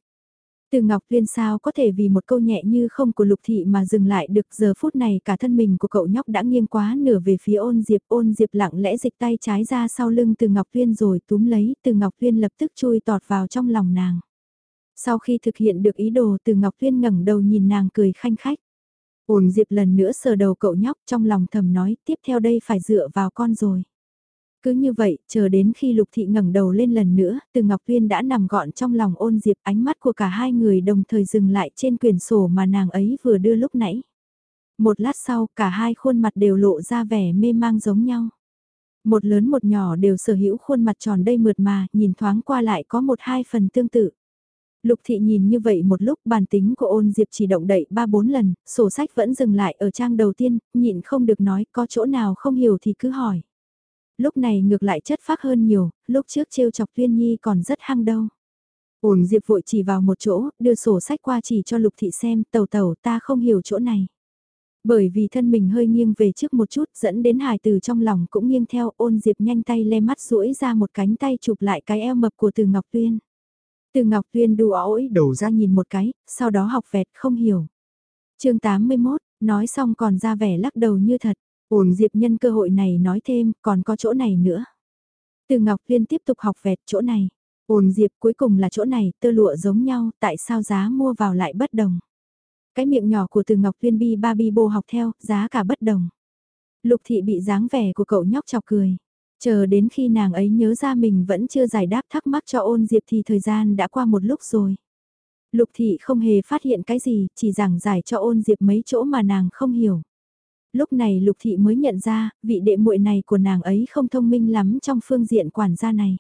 Từ Ngọc Tuyên sao có thể vì một câu nhẹ như không của Lục Thị mà dừng lại được giờ phút này cả thân mình của cậu nhóc đã nghiêng quá nửa về phía ôn Diệp. Ôn Diệp lặng lẽ dịch tay trái ra sau lưng từ Ngọc Tuyên rồi túm lấy, từ Ngọc Tuyên lập tức chui tọt vào trong lòng nàng. Sau khi thực hiện được ý đồ từ Ngọc Tuyên ngẩng đầu nhìn nàng cười khanh khách. Ôn Diệp lần nữa sờ đầu cậu nhóc trong lòng thầm nói tiếp theo đây phải dựa vào con rồi. Cứ như vậy, chờ đến khi Lục Thị ngẩng đầu lên lần nữa, từ Ngọc Tuyên đã nằm gọn trong lòng ôn Diệp ánh mắt của cả hai người đồng thời dừng lại trên quyển sổ mà nàng ấy vừa đưa lúc nãy. Một lát sau, cả hai khuôn mặt đều lộ ra vẻ mê mang giống nhau. Một lớn một nhỏ đều sở hữu khuôn mặt tròn đầy mượt mà, nhìn thoáng qua lại có một hai phần tương tự. Lục thị nhìn như vậy một lúc bàn tính của ôn diệp chỉ động đậy ba bốn lần, sổ sách vẫn dừng lại ở trang đầu tiên, nhịn không được nói có chỗ nào không hiểu thì cứ hỏi. Lúc này ngược lại chất phác hơn nhiều, lúc trước trêu chọc tuyên nhi còn rất hăng đâu. Ôn diệp vội chỉ vào một chỗ, đưa sổ sách qua chỉ cho lục thị xem, tàu tàu ta không hiểu chỗ này. Bởi vì thân mình hơi nghiêng về trước một chút dẫn đến hài từ trong lòng cũng nghiêng theo ôn diệp nhanh tay le mắt duỗi ra một cánh tay chụp lại cái eo mập của từ Ngọc Tuyên. Từ Ngọc Tuyên đu ối đầu ra nhìn một cái, sau đó học vẹt không hiểu. chương 81, nói xong còn ra vẻ lắc đầu như thật, ổn Diệp nhân cơ hội này nói thêm, còn có chỗ này nữa. Từ Ngọc liên tiếp tục học vẹt chỗ này. Ổn Diệp cuối cùng là chỗ này, tơ lụa giống nhau, tại sao giá mua vào lại bất đồng. Cái miệng nhỏ của từ Ngọc liên bi ba bi bô học theo, giá cả bất đồng. Lục thị bị dáng vẻ của cậu nhóc chọc cười. Chờ đến khi nàng ấy nhớ ra mình vẫn chưa giải đáp thắc mắc cho ôn diệp thì thời gian đã qua một lúc rồi. Lục thị không hề phát hiện cái gì, chỉ giảng giải cho ôn diệp mấy chỗ mà nàng không hiểu. Lúc này lục thị mới nhận ra, vị đệ muội này của nàng ấy không thông minh lắm trong phương diện quản gia này.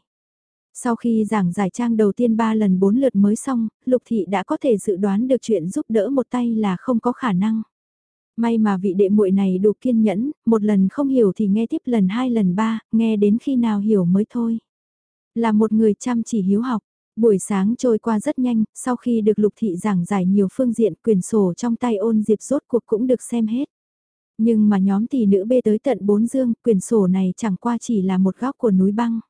Sau khi giảng giải trang đầu tiên ba lần bốn lượt mới xong, lục thị đã có thể dự đoán được chuyện giúp đỡ một tay là không có khả năng. May mà vị đệ muội này đủ kiên nhẫn, một lần không hiểu thì nghe tiếp lần hai lần ba, nghe đến khi nào hiểu mới thôi. Là một người chăm chỉ hiếu học, buổi sáng trôi qua rất nhanh, sau khi được lục thị giảng giải nhiều phương diện quyền sổ trong tay ôn diệp rốt cuộc cũng được xem hết. Nhưng mà nhóm tỷ nữ bê tới tận bốn dương, quyển sổ này chẳng qua chỉ là một góc của núi băng.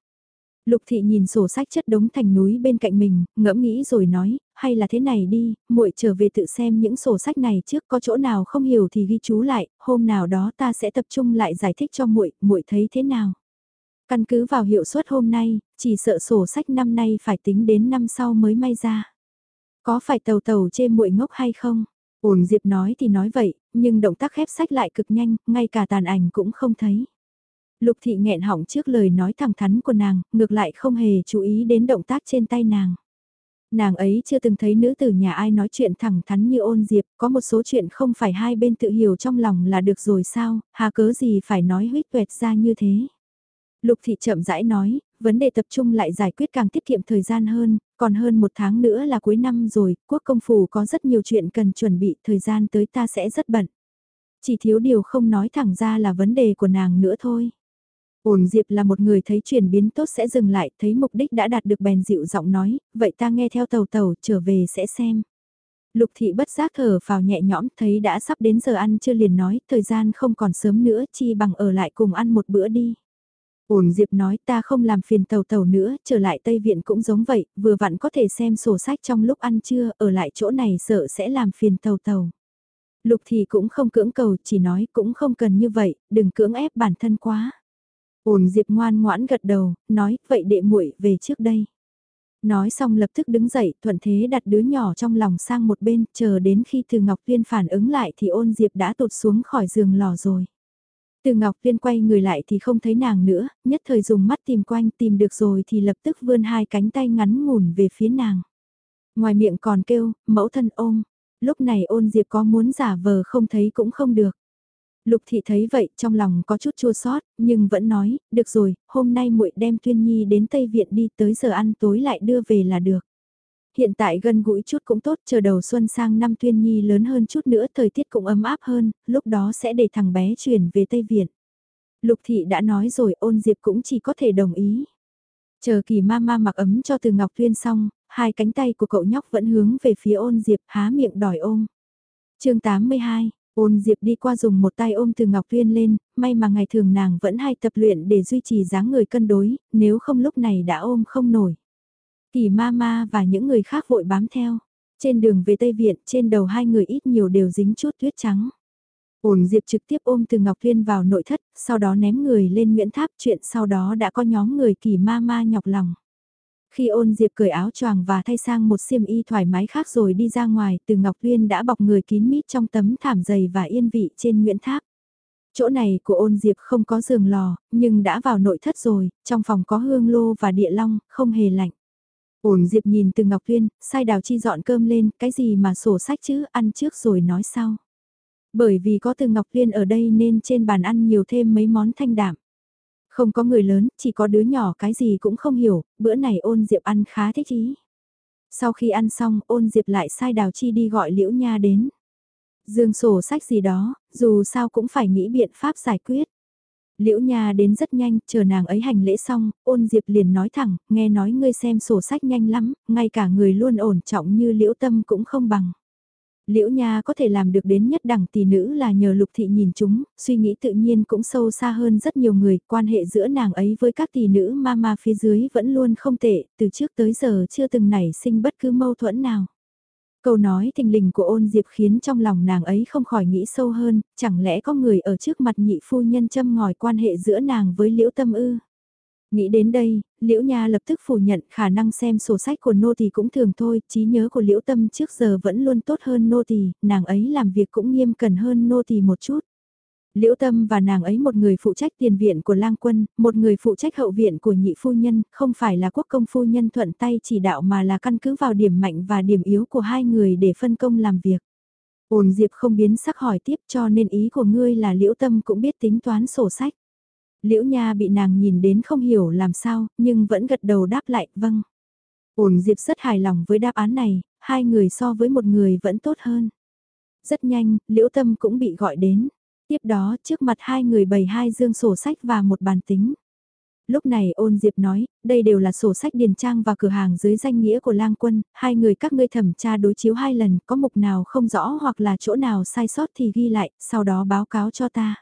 Lục thị nhìn sổ sách chất đống thành núi bên cạnh mình, ngẫm nghĩ rồi nói, hay là thế này đi, muội trở về tự xem những sổ sách này trước có chỗ nào không hiểu thì ghi chú lại, hôm nào đó ta sẽ tập trung lại giải thích cho muội, muội thấy thế nào. Căn cứ vào hiệu suất hôm nay, chỉ sợ sổ sách năm nay phải tính đến năm sau mới may ra. Có phải tàu tàu chê muội ngốc hay không? Ổn Diệp nói thì nói vậy, nhưng động tác khép sách lại cực nhanh, ngay cả tàn ảnh cũng không thấy. Lục thị nghẹn họng trước lời nói thẳng thắn của nàng, ngược lại không hề chú ý đến động tác trên tay nàng. Nàng ấy chưa từng thấy nữ tử nhà ai nói chuyện thẳng thắn như ôn diệp, có một số chuyện không phải hai bên tự hiểu trong lòng là được rồi sao, hà cớ gì phải nói huyết tuệt ra như thế. Lục thị chậm rãi nói, vấn đề tập trung lại giải quyết càng tiết kiệm thời gian hơn, còn hơn một tháng nữa là cuối năm rồi, quốc công phủ có rất nhiều chuyện cần chuẩn bị, thời gian tới ta sẽ rất bận. Chỉ thiếu điều không nói thẳng ra là vấn đề của nàng nữa thôi. Ổn Diệp là một người thấy chuyển biến tốt sẽ dừng lại, thấy mục đích đã đạt được bèn dịu giọng nói, vậy ta nghe theo tàu tàu, trở về sẽ xem. Lục thị bất giác thở vào nhẹ nhõm, thấy đã sắp đến giờ ăn chưa liền nói, thời gian không còn sớm nữa, chi bằng ở lại cùng ăn một bữa đi. Ổn Diệp nói ta không làm phiền tàu tàu nữa, trở lại Tây Viện cũng giống vậy, vừa vặn có thể xem sổ sách trong lúc ăn trưa, ở lại chỗ này sợ sẽ làm phiền tàu tàu. Lục thì cũng không cưỡng cầu, chỉ nói cũng không cần như vậy, đừng cưỡng ép bản thân quá. Ổn Diệp ngoan ngoãn gật đầu, nói, vậy đệ muội về trước đây. Nói xong lập tức đứng dậy, thuận thế đặt đứa nhỏ trong lòng sang một bên, chờ đến khi Từ Ngọc Viên phản ứng lại thì ôn diệp đã tụt xuống khỏi giường lò rồi. Từ Ngọc Viên quay người lại thì không thấy nàng nữa, nhất thời dùng mắt tìm quanh tìm được rồi thì lập tức vươn hai cánh tay ngắn ngủn về phía nàng. Ngoài miệng còn kêu, mẫu thân ôm, lúc này ôn diệp có muốn giả vờ không thấy cũng không được. Lục thị thấy vậy trong lòng có chút chua xót nhưng vẫn nói, được rồi, hôm nay muội đem Tuyên Nhi đến Tây Viện đi tới giờ ăn tối lại đưa về là được. Hiện tại gần gũi chút cũng tốt, chờ đầu xuân sang năm Tuyên Nhi lớn hơn chút nữa, thời tiết cũng ấm áp hơn, lúc đó sẽ để thằng bé chuyển về Tây Viện. Lục thị đã nói rồi ôn diệp cũng chỉ có thể đồng ý. Chờ kỳ ma ma mặc ấm cho từ Ngọc Tuyên xong, hai cánh tay của cậu nhóc vẫn hướng về phía ôn diệp há miệng đòi ôm. chương 82, ôn diệp đi qua dùng một tay ôm từ Ngọc Tuyên lên, may mà ngày thường nàng vẫn hay tập luyện để duy trì dáng người cân đối, nếu không lúc này đã ôm không nổi. Kỳ ma ma và những người khác vội bám theo. Trên đường về Tây Viện, trên đầu hai người ít nhiều đều dính chút tuyết trắng. Ôn Diệp trực tiếp ôm từ Ngọc Thuyên vào nội thất, sau đó ném người lên Nguyễn Tháp chuyện sau đó đã có nhóm người kỳ ma ma nhọc lòng. Khi ôn Diệp cởi áo choàng và thay sang một xiêm y thoải mái khác rồi đi ra ngoài, từ Ngọc uyên đã bọc người kín mít trong tấm thảm dày và yên vị trên Nguyễn Tháp. Chỗ này của ôn Diệp không có giường lò, nhưng đã vào nội thất rồi, trong phòng có hương lô và địa long, không hề lạnh. Ôn Diệp nhìn từ Ngọc Tuyên, sai đào chi dọn cơm lên, cái gì mà sổ sách chứ, ăn trước rồi nói sau. Bởi vì có từ Ngọc Tuyên ở đây nên trên bàn ăn nhiều thêm mấy món thanh đạm. Không có người lớn, chỉ có đứa nhỏ cái gì cũng không hiểu, bữa này ôn Diệp ăn khá thích ý. Sau khi ăn xong, ôn Diệp lại sai Đào Chi đi gọi Liễu Nha đến. Dương sổ sách gì đó, dù sao cũng phải nghĩ biện pháp giải quyết. Liễu Nha đến rất nhanh, chờ nàng ấy hành lễ xong, ôn Diệp liền nói thẳng, nghe nói ngươi xem sổ sách nhanh lắm, ngay cả người luôn ổn trọng như Liễu Tâm cũng không bằng. Liễu Nha có thể làm được đến nhất đẳng tỷ nữ là nhờ lục thị nhìn chúng, suy nghĩ tự nhiên cũng sâu xa hơn rất nhiều người, quan hệ giữa nàng ấy với các tỷ nữ ma ma phía dưới vẫn luôn không tệ, từ trước tới giờ chưa từng nảy sinh bất cứ mâu thuẫn nào. Câu nói thình lình của ôn diệp khiến trong lòng nàng ấy không khỏi nghĩ sâu hơn, chẳng lẽ có người ở trước mặt nhị phu nhân châm ngòi quan hệ giữa nàng với liễu tâm ư? Nghĩ đến đây, Liễu Nha lập tức phủ nhận khả năng xem sổ sách của nô tỳ cũng thường thôi, trí nhớ của Liễu Tâm trước giờ vẫn luôn tốt hơn nô tỳ, nàng ấy làm việc cũng nghiêm cẩn hơn nô tỳ một chút. Liễu Tâm và nàng ấy một người phụ trách tiền viện của lang quân, một người phụ trách hậu viện của nhị phu nhân, không phải là quốc công phu nhân thuận tay chỉ đạo mà là căn cứ vào điểm mạnh và điểm yếu của hai người để phân công làm việc. Ôn Diệp không biến sắc hỏi tiếp cho nên ý của ngươi là Liễu Tâm cũng biết tính toán sổ sách. Liễu Nha bị nàng nhìn đến không hiểu làm sao, nhưng vẫn gật đầu đáp lại, vâng. Ôn Diệp rất hài lòng với đáp án này, hai người so với một người vẫn tốt hơn. Rất nhanh, Liễu Tâm cũng bị gọi đến. Tiếp đó, trước mặt hai người bày hai dương sổ sách và một bàn tính. Lúc này ôn Diệp nói, đây đều là sổ sách điền trang và cửa hàng dưới danh nghĩa của lang quân, hai người các ngươi thẩm tra đối chiếu hai lần, có mục nào không rõ hoặc là chỗ nào sai sót thì ghi lại, sau đó báo cáo cho ta.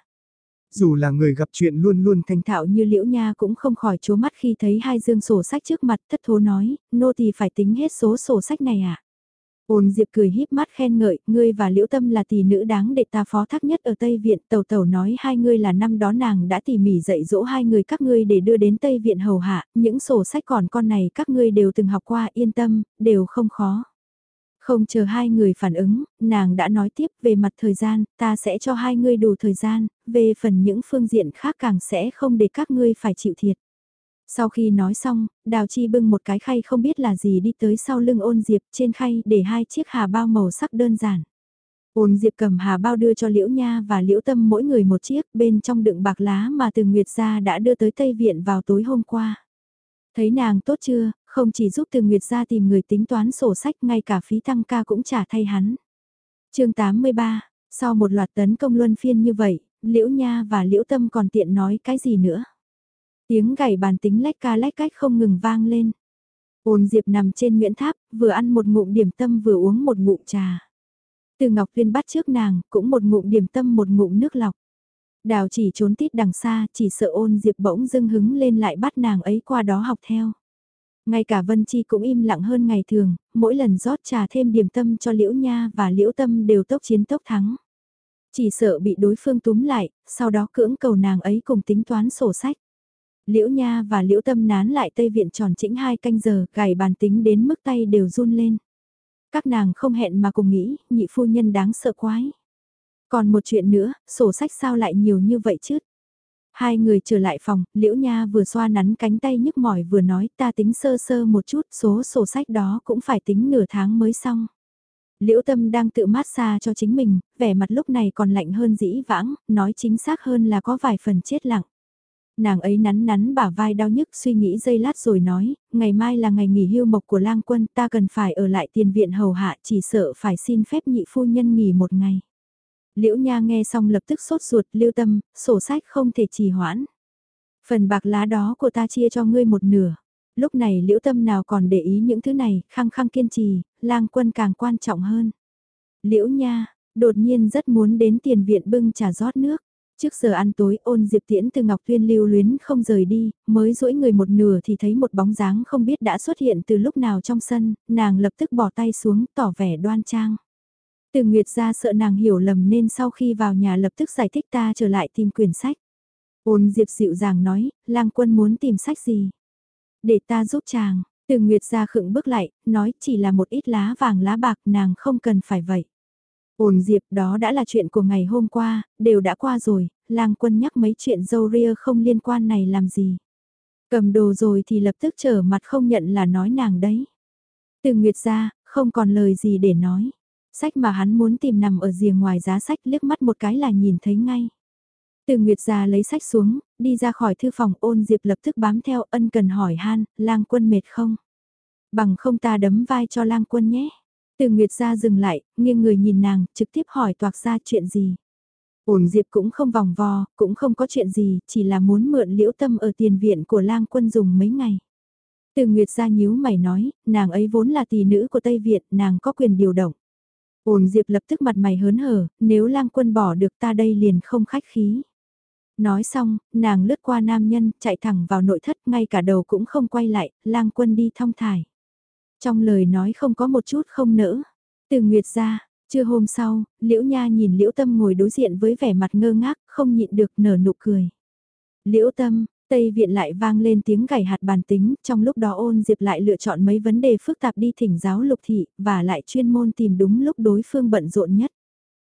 Dù là người gặp chuyện luôn luôn thành thạo như liễu nha cũng không khỏi chố mắt khi thấy hai dương sổ sách trước mặt thất thố nói, nô tỳ phải tính hết số sổ sách này à. Ôn Diệp cười híp mắt khen ngợi, ngươi và Liễu Tâm là tỷ nữ đáng để ta phó thác nhất ở Tây Viện. Tẩu tẩu nói hai ngươi là năm đó nàng đã tỉ mỉ dạy dỗ hai người các ngươi để đưa đến Tây Viện hầu hạ, những sổ sách còn con này các ngươi đều từng học qua yên tâm, đều không khó. Không chờ hai người phản ứng, nàng đã nói tiếp về mặt thời gian, ta sẽ cho hai ngươi đủ thời gian, về phần những phương diện khác càng sẽ không để các ngươi phải chịu thiệt. Sau khi nói xong, Đào Chi bưng một cái khay không biết là gì đi tới sau lưng ôn diệp trên khay để hai chiếc hà bao màu sắc đơn giản. Ôn diệp cầm hà bao đưa cho Liễu Nha và Liễu Tâm mỗi người một chiếc bên trong đựng bạc lá mà từ Nguyệt gia đã đưa tới Tây Viện vào tối hôm qua. Thấy nàng tốt chưa, không chỉ giúp từ Nguyệt gia tìm người tính toán sổ sách ngay cả phí tăng ca cũng trả thay hắn. chương 83, sau một loạt tấn công luân phiên như vậy, Liễu Nha và Liễu Tâm còn tiện nói cái gì nữa. Tiếng gảy bàn tính lách ca lách cách không ngừng vang lên. Ôn Diệp nằm trên Nguyễn Tháp, vừa ăn một ngụm điểm tâm vừa uống một ngụm trà. Từ Ngọc Viên bắt trước nàng, cũng một ngụm điểm tâm một ngụm nước lọc. Đào chỉ trốn tít đằng xa, chỉ sợ ôn Diệp bỗng dưng hứng lên lại bắt nàng ấy qua đó học theo. Ngay cả Vân Chi cũng im lặng hơn ngày thường, mỗi lần rót trà thêm điểm tâm cho Liễu Nha và Liễu Tâm đều tốc chiến tốc thắng. Chỉ sợ bị đối phương túm lại, sau đó cưỡng cầu nàng ấy cùng tính toán sổ sách. Liễu Nha và Liễu Tâm nán lại Tây Viện tròn chỉnh hai canh giờ, gài bàn tính đến mức tay đều run lên. Các nàng không hẹn mà cùng nghĩ, nhị phu nhân đáng sợ quái. Còn một chuyện nữa, sổ sách sao lại nhiều như vậy chứ? Hai người trở lại phòng, Liễu Nha vừa xoa nắn cánh tay nhức mỏi vừa nói ta tính sơ sơ một chút, số sổ sách đó cũng phải tính nửa tháng mới xong. Liễu Tâm đang tự mát xa cho chính mình, vẻ mặt lúc này còn lạnh hơn dĩ vãng, nói chính xác hơn là có vài phần chết lặng. Nàng ấy nắn nắn bả vai đau nhức suy nghĩ giây lát rồi nói, ngày mai là ngày nghỉ hưu mộc của lang quân ta cần phải ở lại tiền viện hầu hạ chỉ sợ phải xin phép nhị phu nhân nghỉ một ngày. Liễu Nha nghe xong lập tức sốt ruột lưu tâm, sổ sách không thể trì hoãn. Phần bạc lá đó của ta chia cho ngươi một nửa. Lúc này liễu tâm nào còn để ý những thứ này, khăng khăng kiên trì, lang quân càng quan trọng hơn. Liễu Nha, đột nhiên rất muốn đến tiền viện bưng trà rót nước. Trước giờ ăn tối ôn Diệp Tiễn từ Ngọc Tuyên lưu luyến không rời đi, mới duỗi người một nửa thì thấy một bóng dáng không biết đã xuất hiện từ lúc nào trong sân, nàng lập tức bỏ tay xuống tỏ vẻ đoan trang. Từ Nguyệt ra sợ nàng hiểu lầm nên sau khi vào nhà lập tức giải thích ta trở lại tìm quyển sách. Ôn Diệp dịu dàng nói, lang quân muốn tìm sách gì? Để ta giúp chàng, từ Nguyệt ra khựng bước lại, nói chỉ là một ít lá vàng lá bạc nàng không cần phải vậy ổn Diệp đó đã là chuyện của ngày hôm qua, đều đã qua rồi, lang quân nhắc mấy chuyện dâu ria không liên quan này làm gì. Cầm đồ rồi thì lập tức trở mặt không nhận là nói nàng đấy. Từ Nguyệt ra, không còn lời gì để nói. Sách mà hắn muốn tìm nằm ở rìa ngoài giá sách liếc mắt một cái là nhìn thấy ngay. Từ Nguyệt ra lấy sách xuống, đi ra khỏi thư phòng ôn diệp lập tức bám theo ân cần hỏi han, lang quân mệt không? Bằng không ta đấm vai cho lang quân nhé. Từ Nguyệt ra dừng lại, nghiêng người nhìn nàng, trực tiếp hỏi toạc ra chuyện gì. Ổn diệp cũng không vòng vo, cũng không có chuyện gì, chỉ là muốn mượn liễu tâm ở tiền viện của lang quân dùng mấy ngày. Từ Nguyệt ra nhíu mày nói, nàng ấy vốn là tỷ nữ của Tây Việt, nàng có quyền điều động. Ổn Diệp lập tức mặt mày hớn hở, nếu lang quân bỏ được ta đây liền không khách khí. Nói xong, nàng lướt qua nam nhân, chạy thẳng vào nội thất, ngay cả đầu cũng không quay lại, lang quân đi thong thải. Trong lời nói không có một chút không nỡ. Từ Nguyệt ra, trưa hôm sau, Liễu Nha nhìn Liễu Tâm ngồi đối diện với vẻ mặt ngơ ngác, không nhịn được nở nụ cười. Liễu Tâm, Tây Viện lại vang lên tiếng gảy hạt bàn tính, trong lúc đó ôn diệp lại lựa chọn mấy vấn đề phức tạp đi thỉnh giáo lục thị, và lại chuyên môn tìm đúng lúc đối phương bận rộn nhất.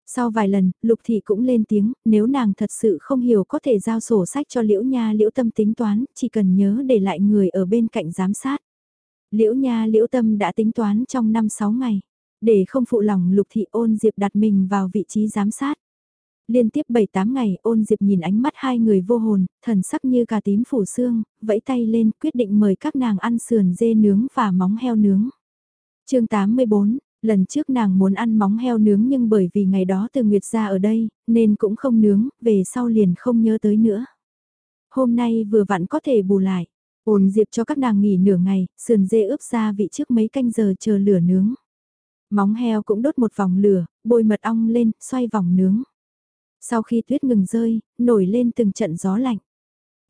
Sau vài lần, lục thị cũng lên tiếng, nếu nàng thật sự không hiểu có thể giao sổ sách cho liễu nha liễu tâm tính toán, chỉ cần nhớ để lại người ở bên cạnh giám sát. Liễu nha liễu tâm đã tính toán trong 5-6 ngày. Để không phụ lòng lục thị ôn diệp đặt mình vào vị trí giám sát. Liên tiếp 7-8 ngày ôn diệp nhìn ánh mắt hai người vô hồn, thần sắc như cà tím phủ xương, vẫy tay lên quyết định mời các nàng ăn sườn dê nướng và móng heo nướng. chương 84, lần trước nàng muốn ăn móng heo nướng nhưng bởi vì ngày đó từ Nguyệt ra ở đây, nên cũng không nướng, về sau liền không nhớ tới nữa. Hôm nay vừa vặn có thể bù lại, ôn diệp cho các nàng nghỉ nửa ngày, sườn dê ướp gia vị trước mấy canh giờ chờ lửa nướng. Móng heo cũng đốt một vòng lửa, bôi mật ong lên, xoay vòng nướng. Sau khi tuyết ngừng rơi, nổi lên từng trận gió lạnh.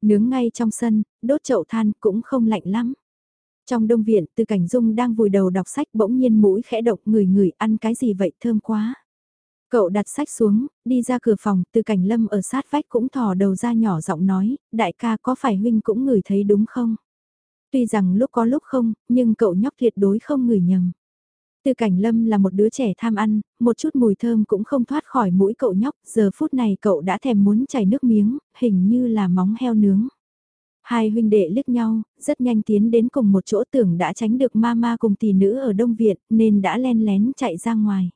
Nướng ngay trong sân, đốt chậu than cũng không lạnh lắm. Trong đông viện, từ cảnh dung đang vùi đầu đọc sách bỗng nhiên mũi khẽ động người người ăn cái gì vậy thơm quá. Cậu đặt sách xuống, đi ra cửa phòng, từ cảnh lâm ở sát vách cũng thò đầu ra nhỏ giọng nói, đại ca có phải huynh cũng ngửi thấy đúng không? Tuy rằng lúc có lúc không, nhưng cậu nhóc tuyệt đối không ngửi nhầm. Từ cảnh lâm là một đứa trẻ tham ăn, một chút mùi thơm cũng không thoát khỏi mũi cậu nhóc, giờ phút này cậu đã thèm muốn chảy nước miếng, hình như là móng heo nướng. Hai huynh đệ liếc nhau, rất nhanh tiến đến cùng một chỗ tưởng đã tránh được ma ma cùng tỷ nữ ở Đông Viện, nên đã len lén chạy ra ngoài.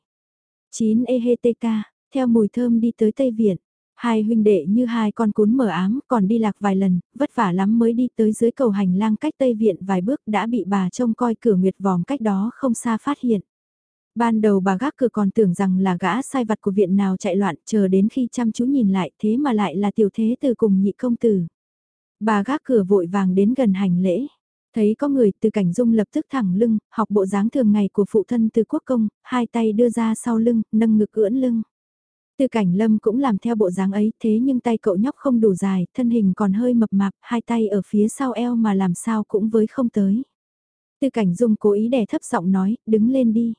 9 EHTK, theo mùi thơm đi tới Tây Viện. Hai huynh đệ như hai con cún mở ám còn đi lạc vài lần, vất vả lắm mới đi tới dưới cầu hành lang cách Tây Viện vài bước đã bị bà trông coi cửa nguyệt vòm cách đó không xa phát hiện. Ban đầu bà gác cửa còn tưởng rằng là gã sai vặt của viện nào chạy loạn chờ đến khi chăm chú nhìn lại thế mà lại là tiểu thế từ cùng nhị công tử. Bà gác cửa vội vàng đến gần hành lễ. Thấy có người từ cảnh dung lập tức thẳng lưng, học bộ dáng thường ngày của phụ thân từ quốc công, hai tay đưa ra sau lưng, nâng ngực ưỡn lưng. Từ cảnh lâm cũng làm theo bộ dáng ấy thế nhưng tay cậu nhóc không đủ dài, thân hình còn hơi mập mạp, hai tay ở phía sau eo mà làm sao cũng với không tới. Từ cảnh dung cố ý đè thấp giọng nói, đứng lên đi.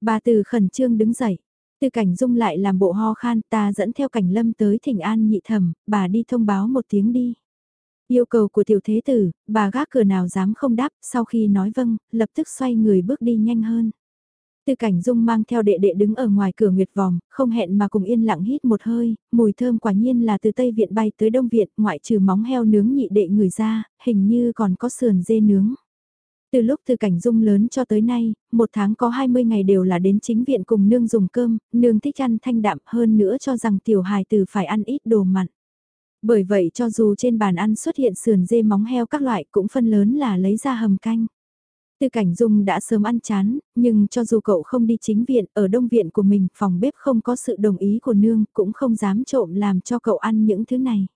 Bà từ khẩn trương đứng dậy. Từ cảnh dung lại làm bộ ho khan ta dẫn theo cảnh lâm tới thỉnh an nhị thẩm, bà đi thông báo một tiếng đi. Yêu cầu của tiểu thế tử, bà gác cửa nào dám không đáp, sau khi nói vâng, lập tức xoay người bước đi nhanh hơn. tư cảnh dung mang theo đệ đệ đứng ở ngoài cửa nguyệt vòng, không hẹn mà cùng yên lặng hít một hơi, mùi thơm quả nhiên là từ Tây Viện bay tới Đông Viện, ngoại trừ móng heo nướng nhị đệ người ra, hình như còn có sườn dê nướng. Từ lúc từ cảnh dung lớn cho tới nay, một tháng có 20 ngày đều là đến chính viện cùng nương dùng cơm, nương thích ăn thanh đạm hơn nữa cho rằng tiểu hài tử phải ăn ít đồ mặn. Bởi vậy cho dù trên bàn ăn xuất hiện sườn dê móng heo các loại cũng phân lớn là lấy ra hầm canh. tư cảnh dung đã sớm ăn chán, nhưng cho dù cậu không đi chính viện, ở đông viện của mình, phòng bếp không có sự đồng ý của nương, cũng không dám trộm làm cho cậu ăn những thứ này.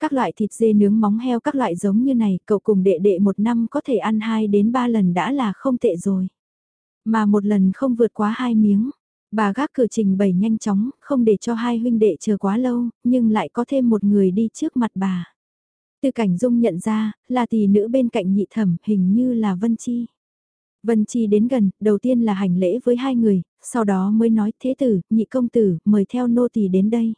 Các loại thịt dê nướng móng heo các loại giống như này, cậu cùng đệ đệ một năm có thể ăn 2 đến 3 lần đã là không tệ rồi. Mà một lần không vượt quá hai miếng. Bà gác cửa trình bày nhanh chóng, không để cho hai huynh đệ chờ quá lâu, nhưng lại có thêm một người đi trước mặt bà. Từ cảnh dung nhận ra, là tỷ nữ bên cạnh nhị thẩm, hình như là Vân Chi. Vân Chi đến gần, đầu tiên là hành lễ với hai người, sau đó mới nói thế tử, nhị công tử, mời theo nô tỳ đến đây.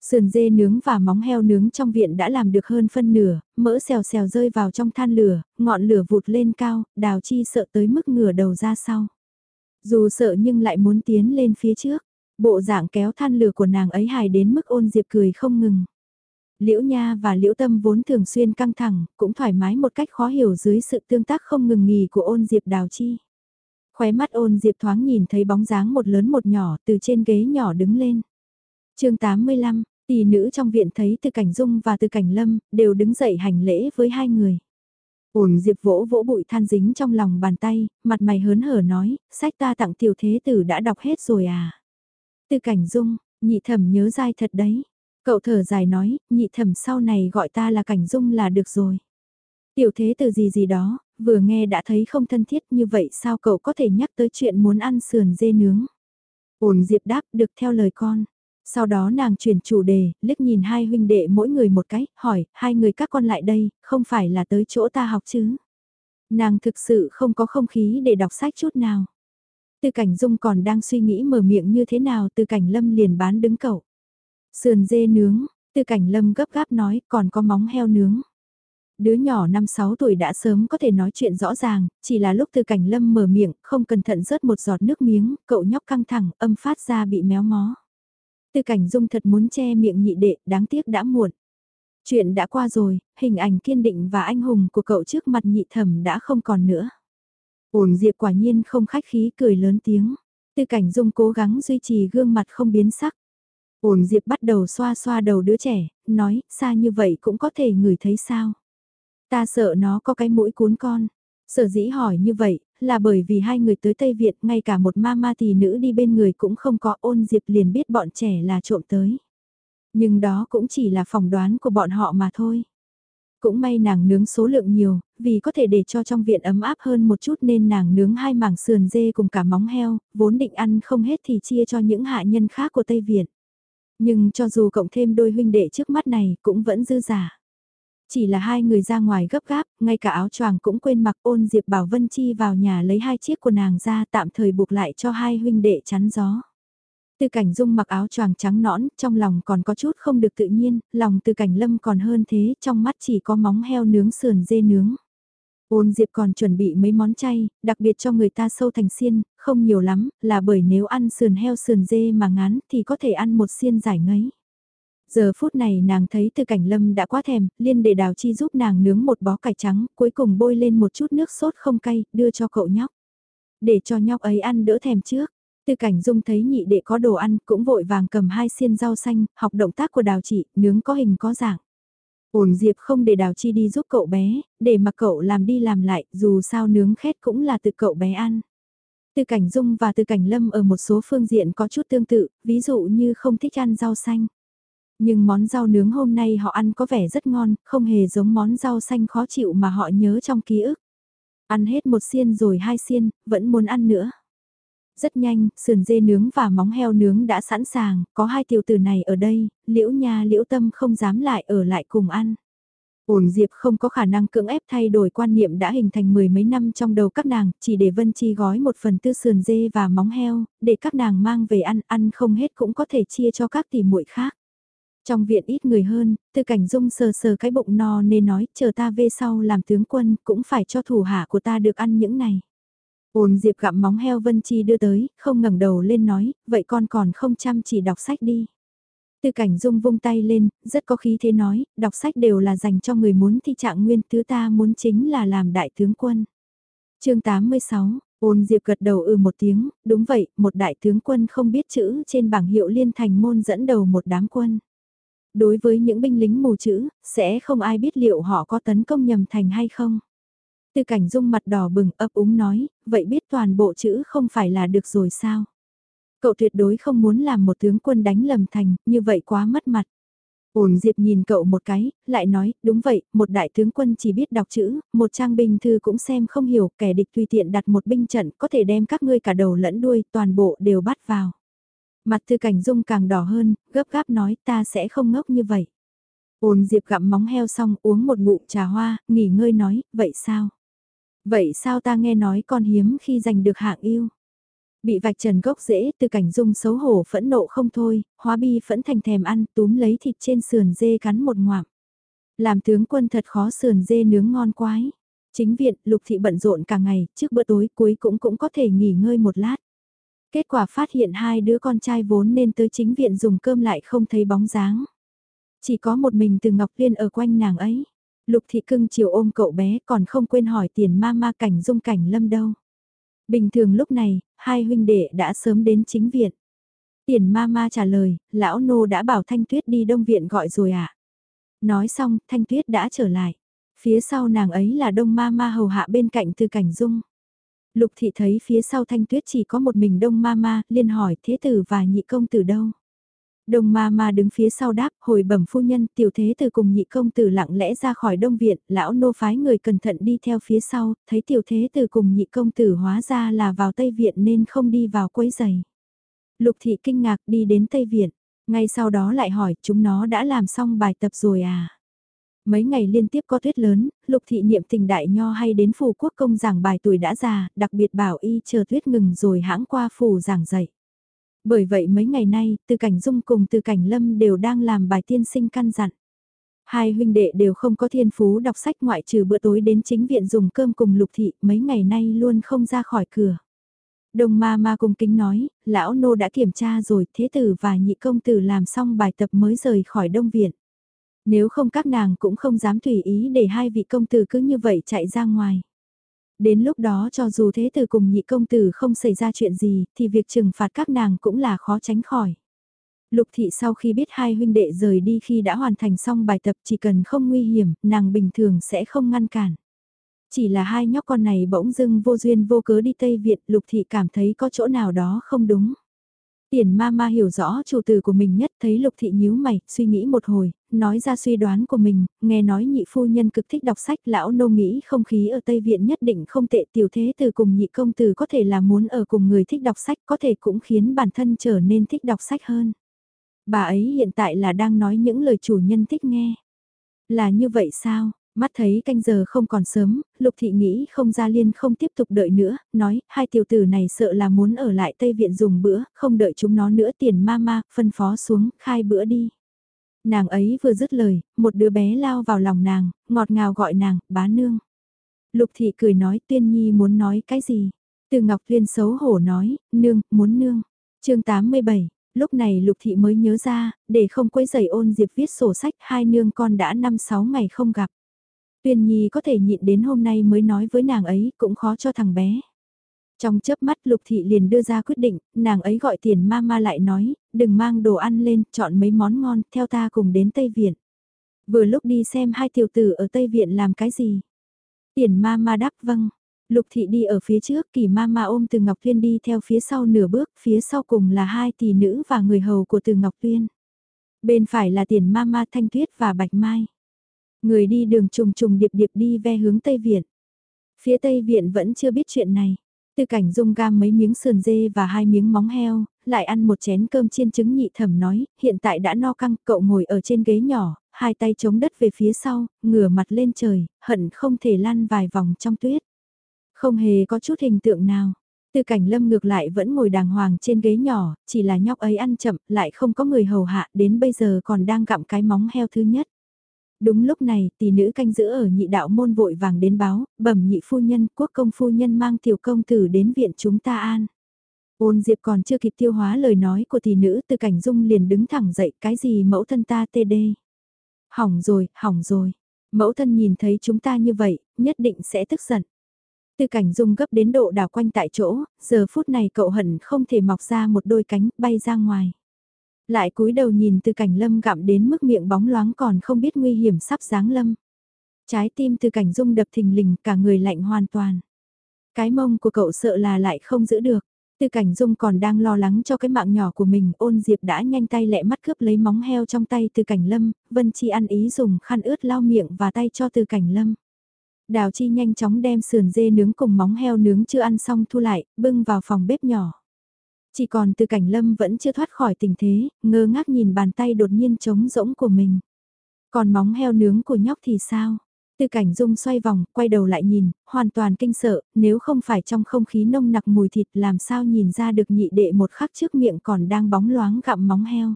Sườn dê nướng và móng heo nướng trong viện đã làm được hơn phân nửa, mỡ xèo xèo rơi vào trong than lửa, ngọn lửa vụt lên cao, đào chi sợ tới mức ngửa đầu ra sau. Dù sợ nhưng lại muốn tiến lên phía trước, bộ dạng kéo than lửa của nàng ấy hài đến mức ôn diệp cười không ngừng. Liễu Nha và Liễu Tâm vốn thường xuyên căng thẳng, cũng thoải mái một cách khó hiểu dưới sự tương tác không ngừng nghỉ của ôn diệp đào chi. Khóe mắt ôn diệp thoáng nhìn thấy bóng dáng một lớn một nhỏ từ trên ghế nhỏ đứng lên. chương 85, tỷ nữ trong viện thấy từ cảnh dung và từ cảnh lâm, đều đứng dậy hành lễ với hai người ổn diệp vỗ vỗ bụi than dính trong lòng bàn tay, mặt mày hớn hở nói, sách ta tặng tiểu thế tử đã đọc hết rồi à. tư cảnh dung, nhị thẩm nhớ dai thật đấy. Cậu thở dài nói, nhị thẩm sau này gọi ta là cảnh dung là được rồi. Tiểu thế từ gì gì đó, vừa nghe đã thấy không thân thiết như vậy sao cậu có thể nhắc tới chuyện muốn ăn sườn dê nướng. Ổn Diệp đáp được theo lời con. Sau đó nàng chuyển chủ đề, liếc nhìn hai huynh đệ mỗi người một cái, hỏi, hai người các con lại đây, không phải là tới chỗ ta học chứ. Nàng thực sự không có không khí để đọc sách chút nào. Từ cảnh dung còn đang suy nghĩ mở miệng như thế nào từ cảnh lâm liền bán đứng cậu. Sườn dê nướng, từ cảnh lâm gấp gáp nói còn có móng heo nướng. Đứa nhỏ 5-6 tuổi đã sớm có thể nói chuyện rõ ràng, chỉ là lúc từ cảnh lâm mở miệng, không cẩn thận rớt một giọt nước miếng, cậu nhóc căng thẳng, âm phát ra bị méo mó. Tư cảnh dung thật muốn che miệng nhị đệ, đáng tiếc đã muộn. Chuyện đã qua rồi, hình ảnh kiên định và anh hùng của cậu trước mặt nhị thẩm đã không còn nữa. Ổn Diệp quả nhiên không khách khí cười lớn tiếng. Tư cảnh dung cố gắng duy trì gương mặt không biến sắc. Ổn Diệp bắt đầu xoa xoa đầu đứa trẻ, nói, xa như vậy cũng có thể ngửi thấy sao. Ta sợ nó có cái mũi cuốn con. Sở dĩ hỏi như vậy, là bởi vì hai người tới Tây Việt, ngay cả một ma ma tỷ nữ đi bên người cũng không có ôn Diệp liền biết bọn trẻ là trộm tới. Nhưng đó cũng chỉ là phỏng đoán của bọn họ mà thôi. Cũng may nàng nướng số lượng nhiều, vì có thể để cho trong viện ấm áp hơn một chút nên nàng nướng hai mảng sườn dê cùng cả móng heo, vốn định ăn không hết thì chia cho những hạ nhân khác của Tây Việt. Nhưng cho dù cộng thêm đôi huynh đệ trước mắt này cũng vẫn dư giả. Chỉ là hai người ra ngoài gấp gáp, ngay cả áo choàng cũng quên mặc ôn Diệp Bảo Vân Chi vào nhà lấy hai chiếc của nàng ra tạm thời buộc lại cho hai huynh đệ chắn gió. Từ cảnh dung mặc áo choàng trắng nõn, trong lòng còn có chút không được tự nhiên, lòng từ cảnh lâm còn hơn thế, trong mắt chỉ có móng heo nướng sườn dê nướng. Ôn Diệp còn chuẩn bị mấy món chay, đặc biệt cho người ta sâu thành xiên, không nhiều lắm, là bởi nếu ăn sườn heo sườn dê mà ngán thì có thể ăn một xiên giải ngấy. Giờ phút này nàng thấy từ cảnh lâm đã quá thèm, liên để đào chi giúp nàng nướng một bó cải trắng, cuối cùng bôi lên một chút nước sốt không cay, đưa cho cậu nhóc. Để cho nhóc ấy ăn đỡ thèm trước. Từ cảnh dung thấy nhị đệ có đồ ăn, cũng vội vàng cầm hai xiên rau xanh, học động tác của đào chị, nướng có hình có dạng. Ổn Diệp không để Đào Chi đi giúp cậu bé, để mà cậu làm đi làm lại, dù sao nướng khét cũng là từ cậu bé ăn. Từ cảnh dung và từ cảnh lâm ở một số phương diện có chút tương tự, ví dụ như không thích ăn rau xanh. Nhưng món rau nướng hôm nay họ ăn có vẻ rất ngon, không hề giống món rau xanh khó chịu mà họ nhớ trong ký ức. Ăn hết một xiên rồi hai xiên, vẫn muốn ăn nữa. Rất nhanh, sườn dê nướng và móng heo nướng đã sẵn sàng, có hai tiểu tử này ở đây, liễu nha liễu tâm không dám lại ở lại cùng ăn. Ổn Diệp không có khả năng cưỡng ép thay đổi quan niệm đã hình thành mười mấy năm trong đầu các nàng, chỉ để Vân Chi gói một phần tư sườn dê và móng heo, để các nàng mang về ăn, ăn không hết cũng có thể chia cho các tỷ muội khác. Trong viện ít người hơn, tư cảnh dung sờ sờ cái bụng no nên nói chờ ta về sau làm tướng quân cũng phải cho thủ hạ của ta được ăn những này. Ôn Diệp gặm móng heo Vân Chi đưa tới, không ngẩng đầu lên nói, vậy con còn không chăm chỉ đọc sách đi. Tư cảnh dung vung tay lên, rất có khí thế nói, đọc sách đều là dành cho người muốn thi trạng nguyên thứ ta muốn chính là làm đại tướng quân. chương 86, ôn diệp gật đầu ừ một tiếng, đúng vậy, một đại tướng quân không biết chữ trên bảng hiệu liên thành môn dẫn đầu một đám quân. Đối với những binh lính mù chữ, sẽ không ai biết liệu họ có tấn công nhầm thành hay không. Tư cảnh dung mặt đỏ bừng ấp úng nói, vậy biết toàn bộ chữ không phải là được rồi sao? Cậu tuyệt đối không muốn làm một tướng quân đánh lầm thành, như vậy quá mất mặt. Ổn Diệp nhìn cậu một cái, lại nói, đúng vậy, một đại tướng quân chỉ biết đọc chữ, một trang binh thư cũng xem không hiểu, kẻ địch tùy tiện đặt một binh trận có thể đem các ngươi cả đầu lẫn đuôi, toàn bộ đều bắt vào. Mặt tư cảnh dung càng đỏ hơn, gấp gáp nói ta sẽ không ngốc như vậy. Ôn Diệp gặm móng heo xong uống một ngụm trà hoa, nghỉ ngơi nói, vậy sao? Vậy sao ta nghe nói con hiếm khi giành được hạng yêu? Bị vạch trần gốc rễ tư cảnh dung xấu hổ phẫn nộ không thôi, hóa bi phẫn thành thèm ăn túm lấy thịt trên sườn dê cắn một ngoạm. Làm tướng quân thật khó sườn dê nướng ngon quái. Chính viện, lục thị bận rộn cả ngày, trước bữa tối cuối cũng cũng có thể nghỉ ngơi một lát. Kết quả phát hiện hai đứa con trai vốn nên tới chính viện dùng cơm lại không thấy bóng dáng. Chỉ có một mình từ Ngọc Liên ở quanh nàng ấy. Lục thị cưng chiều ôm cậu bé còn không quên hỏi tiền ma ma cảnh dung cảnh lâm đâu. Bình thường lúc này, hai huynh đệ đã sớm đến chính viện. Tiền ma ma trả lời, lão nô đã bảo Thanh Tuyết đi đông viện gọi rồi ạ. À? Nói xong, Thanh Tuyết đã trở lại. Phía sau nàng ấy là đông ma ma hầu hạ bên cạnh từ cảnh dung. Lục thị thấy phía sau Thanh Tuyết chỉ có một mình đông ma ma, liên hỏi thế tử và nhị công tử đâu. Đông ma ma đứng phía sau đáp, hồi bẩm phu nhân, tiểu thế tử cùng nhị công tử lặng lẽ ra khỏi đông viện, lão nô phái người cẩn thận đi theo phía sau, thấy tiểu thế tử cùng nhị công tử hóa ra là vào tây viện nên không đi vào quấy giày. Lục thị kinh ngạc đi đến tây viện, ngay sau đó lại hỏi chúng nó đã làm xong bài tập rồi à? Mấy ngày liên tiếp có tuyết lớn, lục thị niệm tình đại nho hay đến phủ quốc công giảng bài tuổi đã già, đặc biệt bảo y chờ tuyết ngừng rồi hãng qua phủ giảng dạy. Bởi vậy mấy ngày nay, từ cảnh dung cùng từ cảnh lâm đều đang làm bài tiên sinh căn dặn. Hai huynh đệ đều không có thiên phú đọc sách ngoại trừ bữa tối đến chính viện dùng cơm cùng lục thị mấy ngày nay luôn không ra khỏi cửa. Đồng ma ma cung kính nói, lão nô đã kiểm tra rồi, thế tử và nhị công tử làm xong bài tập mới rời khỏi đông viện. Nếu không các nàng cũng không dám tùy ý để hai vị công tử cứ như vậy chạy ra ngoài. Đến lúc đó cho dù thế tử cùng nhị công tử không xảy ra chuyện gì, thì việc trừng phạt các nàng cũng là khó tránh khỏi. Lục thị sau khi biết hai huynh đệ rời đi khi đã hoàn thành xong bài tập chỉ cần không nguy hiểm, nàng bình thường sẽ không ngăn cản. Chỉ là hai nhóc con này bỗng dưng vô duyên vô cớ đi Tây Việt, lục thị cảm thấy có chỗ nào đó không đúng. Tiền ma ma hiểu rõ chủ tử của mình nhất thấy lục thị nhíu mày, suy nghĩ một hồi, nói ra suy đoán của mình, nghe nói nhị phu nhân cực thích đọc sách lão nô nghĩ không khí ở Tây Viện nhất định không tệ tiểu thế từ cùng nhị công tử có thể là muốn ở cùng người thích đọc sách có thể cũng khiến bản thân trở nên thích đọc sách hơn. Bà ấy hiện tại là đang nói những lời chủ nhân thích nghe. Là như vậy sao? Mắt thấy canh giờ không còn sớm, Lục Thị nghĩ không ra liên không tiếp tục đợi nữa, nói, hai tiểu tử này sợ là muốn ở lại Tây Viện dùng bữa, không đợi chúng nó nữa tiền ma ma, phân phó xuống, khai bữa đi. Nàng ấy vừa dứt lời, một đứa bé lao vào lòng nàng, ngọt ngào gọi nàng, bá nương. Lục Thị cười nói Tuyên Nhi muốn nói cái gì? Từ Ngọc Liên xấu hổ nói, nương, muốn nương. chương 87 lúc này Lục Thị mới nhớ ra, để không quấy giày ôn diệp viết sổ sách hai nương con đã 5-6 ngày không gặp. Tuyên Nhi có thể nhịn đến hôm nay mới nói với nàng ấy cũng khó cho thằng bé. Trong chớp mắt Lục Thị liền đưa ra quyết định, nàng ấy gọi tiền ma ma lại nói, đừng mang đồ ăn lên, chọn mấy món ngon, theo ta cùng đến Tây Viện. Vừa lúc đi xem hai tiểu tử ở Tây Viện làm cái gì. Tiền ma ma đáp vâng. Lục Thị đi ở phía trước, kỳ ma ma ôm từ Ngọc Tuyên đi theo phía sau nửa bước, phía sau cùng là hai tỷ nữ và người hầu của từ Ngọc Tuyên. Bên phải là tiền ma ma thanh tuyết và bạch mai. Người đi đường trùng trùng điệp điệp đi ve hướng Tây Viện. Phía Tây Viện vẫn chưa biết chuyện này. tư cảnh dung gam mấy miếng sườn dê và hai miếng móng heo, lại ăn một chén cơm chiên trứng nhị thẩm nói, hiện tại đã no căng, cậu ngồi ở trên ghế nhỏ, hai tay chống đất về phía sau, ngửa mặt lên trời, hận không thể lăn vài vòng trong tuyết. Không hề có chút hình tượng nào. tư cảnh lâm ngược lại vẫn ngồi đàng hoàng trên ghế nhỏ, chỉ là nhóc ấy ăn chậm, lại không có người hầu hạ, đến bây giờ còn đang gặm cái móng heo thứ nhất. Đúng lúc này, tỷ nữ canh giữ ở nhị đạo môn vội vàng đến báo, bẩm nhị phu nhân, quốc công phu nhân mang tiểu công tử đến viện chúng ta an. Ôn Diệp còn chưa kịp tiêu hóa lời nói của tỷ nữ từ cảnh dung liền đứng thẳng dậy cái gì mẫu thân ta tê đê. Hỏng rồi, hỏng rồi. Mẫu thân nhìn thấy chúng ta như vậy, nhất định sẽ tức giận. Từ cảnh dung gấp đến độ đảo quanh tại chỗ, giờ phút này cậu hận không thể mọc ra một đôi cánh bay ra ngoài. Lại cúi đầu nhìn từ cảnh lâm gặm đến mức miệng bóng loáng còn không biết nguy hiểm sắp giáng lâm. Trái tim từ cảnh dung đập thình lình cả người lạnh hoàn toàn. Cái mông của cậu sợ là lại không giữ được. từ cảnh dung còn đang lo lắng cho cái mạng nhỏ của mình, ôn diệp đã nhanh tay lẹ mắt cướp lấy móng heo trong tay từ cảnh lâm, Vân Chi ăn ý dùng khăn ướt lau miệng và tay cho từ cảnh lâm. Đào Chi nhanh chóng đem sườn dê nướng cùng móng heo nướng chưa ăn xong thu lại, bưng vào phòng bếp nhỏ. Chỉ còn từ cảnh lâm vẫn chưa thoát khỏi tình thế, ngơ ngác nhìn bàn tay đột nhiên trống rỗng của mình. Còn móng heo nướng của nhóc thì sao? Tư cảnh dung xoay vòng, quay đầu lại nhìn, hoàn toàn kinh sợ, nếu không phải trong không khí nông nặc mùi thịt làm sao nhìn ra được nhị đệ một khắc trước miệng còn đang bóng loáng gặm móng heo.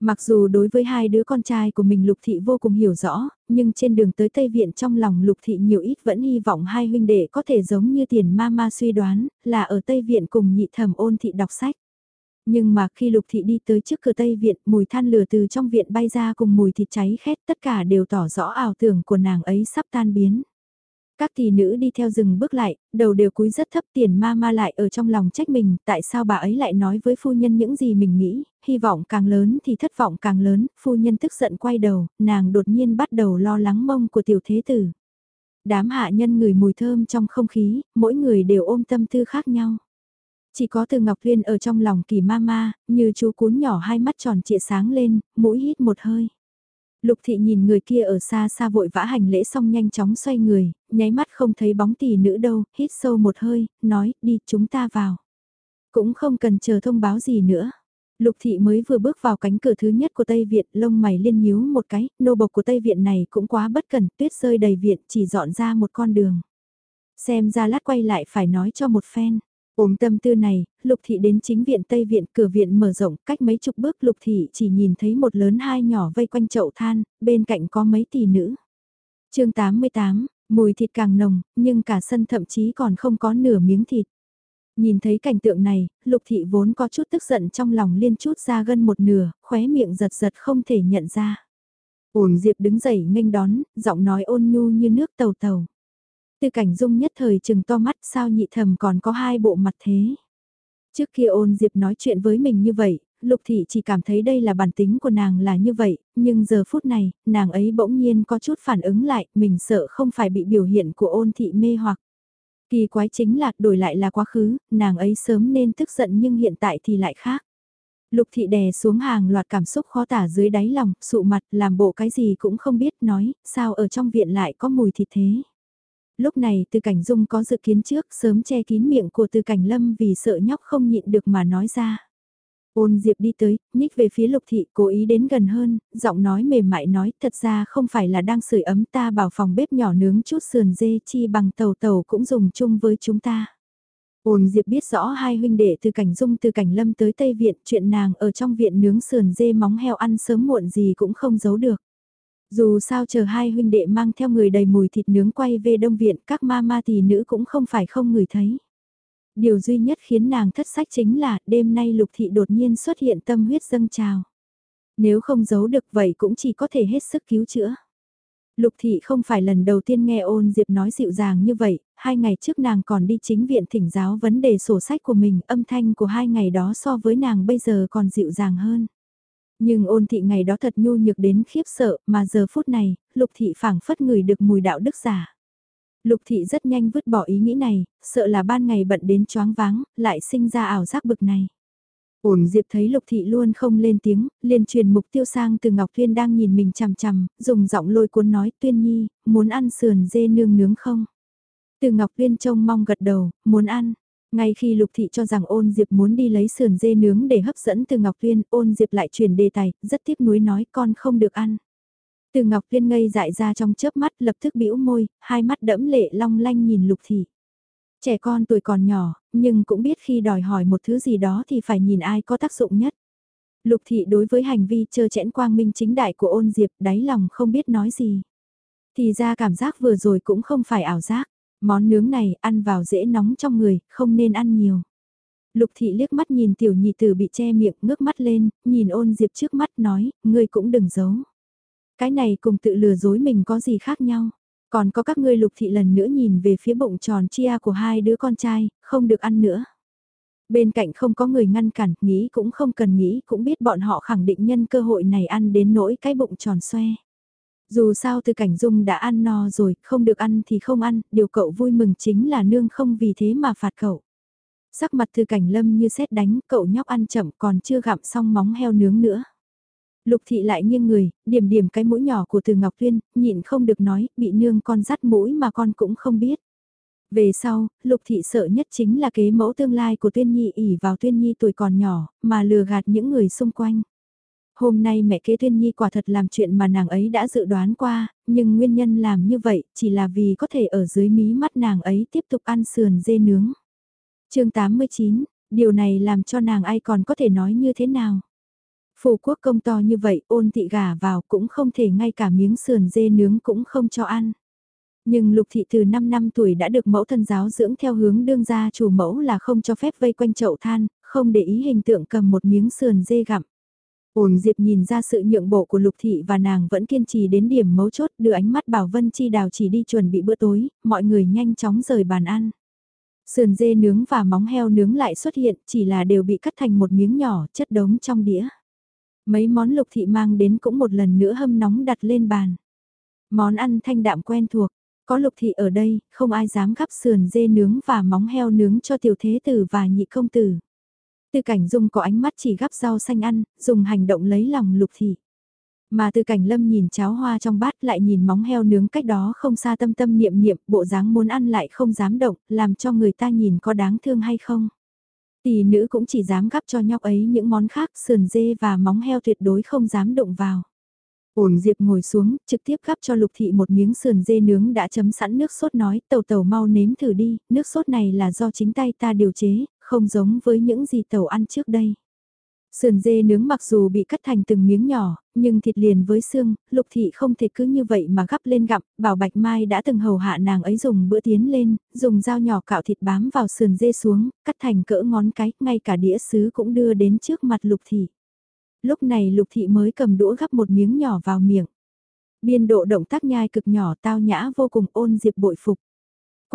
Mặc dù đối với hai đứa con trai của mình Lục Thị vô cùng hiểu rõ, nhưng trên đường tới Tây Viện trong lòng Lục Thị nhiều ít vẫn hy vọng hai huynh đệ có thể giống như tiền ma ma suy đoán, là ở Tây Viện cùng nhị thẩm ôn thị đọc sách. Nhưng mà khi Lục Thị đi tới trước cửa Tây Viện, mùi than lửa từ trong viện bay ra cùng mùi thịt cháy khét tất cả đều tỏ rõ ảo tưởng của nàng ấy sắp tan biến. Các thị nữ đi theo rừng bước lại, đầu đều cúi rất thấp tiền ma ma lại ở trong lòng trách mình, tại sao bà ấy lại nói với phu nhân những gì mình nghĩ, hy vọng càng lớn thì thất vọng càng lớn, phu nhân tức giận quay đầu, nàng đột nhiên bắt đầu lo lắng mông của tiểu thế tử. Đám hạ nhân người mùi thơm trong không khí, mỗi người đều ôm tâm tư khác nhau. Chỉ có từ Ngọc Liên ở trong lòng kỳ ma ma, như chú cún nhỏ hai mắt tròn trịa sáng lên, mũi hít một hơi. Lục thị nhìn người kia ở xa xa vội vã hành lễ xong nhanh chóng xoay người, nháy mắt không thấy bóng tỷ nữ đâu, hít sâu một hơi, nói, đi chúng ta vào. Cũng không cần chờ thông báo gì nữa. Lục thị mới vừa bước vào cánh cửa thứ nhất của Tây Viện, lông mày liên nhíu một cái, nô bộc của Tây Viện này cũng quá bất cần, tuyết rơi đầy viện, chỉ dọn ra một con đường. Xem ra lát quay lại phải nói cho một phen. Ôm tâm tư này, Lục Thị đến chính viện Tây Viện, cửa viện mở rộng, cách mấy chục bước Lục Thị chỉ nhìn thấy một lớn hai nhỏ vây quanh chậu than, bên cạnh có mấy tỷ nữ. chương 88, mùi thịt càng nồng, nhưng cả sân thậm chí còn không có nửa miếng thịt. Nhìn thấy cảnh tượng này, Lục Thị vốn có chút tức giận trong lòng liên chút ra gân một nửa, khóe miệng giật giật không thể nhận ra. Ôn Diệp đứng dậy nghênh đón, giọng nói ôn nhu như nước tàu tàu. Tư cảnh dung nhất thời chừng to mắt sao nhị thầm còn có hai bộ mặt thế. Trước kia ôn diệp nói chuyện với mình như vậy, lục thị chỉ cảm thấy đây là bản tính của nàng là như vậy, nhưng giờ phút này, nàng ấy bỗng nhiên có chút phản ứng lại, mình sợ không phải bị biểu hiện của ôn thị mê hoặc. Kỳ quái chính là đổi lại là quá khứ, nàng ấy sớm nên tức giận nhưng hiện tại thì lại khác. Lục thị đè xuống hàng loạt cảm xúc khó tả dưới đáy lòng, sụ mặt, làm bộ cái gì cũng không biết nói, sao ở trong viện lại có mùi thịt thế lúc này từ cảnh dung có dự kiến trước sớm che kín miệng của từ cảnh lâm vì sợ nhóc không nhịn được mà nói ra. Ôn Diệp đi tới, nhích về phía lục thị, cố ý đến gần hơn, giọng nói mềm mại nói, thật ra không phải là đang sưởi ấm ta bảo phòng bếp nhỏ nướng chút sườn dê chi bằng tàu tàu cũng dùng chung với chúng ta. Ôn Diệp biết rõ hai huynh đệ từ cảnh dung từ cảnh lâm tới Tây Viện, chuyện nàng ở trong viện nướng sườn dê móng heo ăn sớm muộn gì cũng không giấu được. Dù sao chờ hai huynh đệ mang theo người đầy mùi thịt nướng quay về đông viện các ma ma thì nữ cũng không phải không ngửi thấy. Điều duy nhất khiến nàng thất sách chính là đêm nay lục thị đột nhiên xuất hiện tâm huyết dâng trào. Nếu không giấu được vậy cũng chỉ có thể hết sức cứu chữa. Lục thị không phải lần đầu tiên nghe ôn diệp nói dịu dàng như vậy, hai ngày trước nàng còn đi chính viện thỉnh giáo vấn đề sổ sách của mình, âm thanh của hai ngày đó so với nàng bây giờ còn dịu dàng hơn. Nhưng ôn thị ngày đó thật nhu nhược đến khiếp sợ, mà giờ phút này, lục thị phảng phất người được mùi đạo đức giả. Lục thị rất nhanh vứt bỏ ý nghĩ này, sợ là ban ngày bận đến choáng váng, lại sinh ra ảo giác bực này. Ổn Diệp thấy Lục Thị luôn không lên tiếng, liền truyền mục tiêu sang từ Ngọc Tuyên đang nhìn mình chằm chằm, dùng giọng lôi cuốn nói Tuyên Nhi, muốn ăn sườn dê nương nướng không? Từ Ngọc Tuyên trông mong gật đầu, muốn ăn, ngay khi Lục Thị cho rằng ôn Diệp muốn đi lấy sườn dê nướng để hấp dẫn từ Ngọc Tuyên, ôn Diệp lại chuyển đề tài, rất tiếc nuối nói con không được ăn. Từ Ngọc Tuyên ngây dại ra trong chớp mắt lập tức bĩu môi, hai mắt đẫm lệ long lanh nhìn Lục Thị. Trẻ con tuổi còn nhỏ, nhưng cũng biết khi đòi hỏi một thứ gì đó thì phải nhìn ai có tác dụng nhất. Lục thị đối với hành vi trơ chẽn quang minh chính đại của ôn diệp đáy lòng không biết nói gì. Thì ra cảm giác vừa rồi cũng không phải ảo giác. Món nướng này ăn vào dễ nóng trong người, không nên ăn nhiều. Lục thị liếc mắt nhìn tiểu nhị tử bị che miệng ngước mắt lên, nhìn ôn diệp trước mắt nói, ngươi cũng đừng giấu. Cái này cùng tự lừa dối mình có gì khác nhau. Còn có các ngươi lục thị lần nữa nhìn về phía bụng tròn chia của hai đứa con trai, không được ăn nữa. Bên cạnh không có người ngăn cản, nghĩ cũng không cần nghĩ cũng biết bọn họ khẳng định nhân cơ hội này ăn đến nỗi cái bụng tròn xoe. Dù sao từ cảnh dung đã ăn no rồi, không được ăn thì không ăn, điều cậu vui mừng chính là nương không vì thế mà phạt cậu. Sắc mặt từ cảnh lâm như xét đánh, cậu nhóc ăn chậm còn chưa gặm xong móng heo nướng nữa. Lục thị lại nghiêng người, điểm điểm cái mũi nhỏ của từ Ngọc Tuyên, nhịn không được nói, bị nương con dắt mũi mà con cũng không biết. Về sau, Lục thị sợ nhất chính là kế mẫu tương lai của Tuyên Nhi ỉ vào Tuyên Nhi tuổi còn nhỏ, mà lừa gạt những người xung quanh. Hôm nay mẹ kế Tuyên Nhi quả thật làm chuyện mà nàng ấy đã dự đoán qua, nhưng nguyên nhân làm như vậy chỉ là vì có thể ở dưới mí mắt nàng ấy tiếp tục ăn sườn dê nướng. chương 89, điều này làm cho nàng ai còn có thể nói như thế nào? Phủ quốc công to như vậy ôn thị gà vào cũng không thể ngay cả miếng sườn dê nướng cũng không cho ăn. Nhưng lục thị từ 5 năm tuổi đã được mẫu thân giáo dưỡng theo hướng đương gia chủ mẫu là không cho phép vây quanh chậu than, không để ý hình tượng cầm một miếng sườn dê gặm ổn Diệp nhìn ra sự nhượng bộ của Lục Thị và nàng vẫn kiên trì đến điểm mấu chốt đưa ánh mắt bảo Vân Chi Đào chỉ đi chuẩn bị bữa tối, mọi người nhanh chóng rời bàn ăn. Sườn dê nướng và móng heo nướng lại xuất hiện chỉ là đều bị cắt thành một miếng nhỏ chất đống trong đĩa. Mấy món Lục Thị mang đến cũng một lần nữa hâm nóng đặt lên bàn. Món ăn thanh đạm quen thuộc, có Lục Thị ở đây, không ai dám gắp sườn dê nướng và móng heo nướng cho tiểu thế tử và nhị công tử. Từ cảnh dung có ánh mắt chỉ gắp rau xanh ăn, dùng hành động lấy lòng lục thị. Mà từ cảnh lâm nhìn cháo hoa trong bát lại nhìn móng heo nướng cách đó không xa tâm tâm niệm niệm, bộ dáng muốn ăn lại không dám động, làm cho người ta nhìn có đáng thương hay không. Tỷ nữ cũng chỉ dám gắp cho nhóc ấy những món khác, sườn dê và móng heo tuyệt đối không dám động vào. Ổn Diệp ngồi xuống, trực tiếp gắp cho Lục Thị một miếng sườn dê nướng đã chấm sẵn nước sốt nói, tàu tàu mau nếm thử đi, nước sốt này là do chính tay ta điều chế, không giống với những gì tàu ăn trước đây. Sườn dê nướng mặc dù bị cắt thành từng miếng nhỏ, nhưng thịt liền với xương, lục thị không thể cứ như vậy mà gắp lên gặm, bảo Bạch Mai đã từng hầu hạ nàng ấy dùng bữa tiến lên, dùng dao nhỏ cạo thịt bám vào sườn dê xuống, cắt thành cỡ ngón cái, ngay cả đĩa sứ cũng đưa đến trước mặt lục thị. Lúc này lục thị mới cầm đũa gắp một miếng nhỏ vào miệng. Biên độ động tác nhai cực nhỏ tao nhã vô cùng ôn diệp bội phục.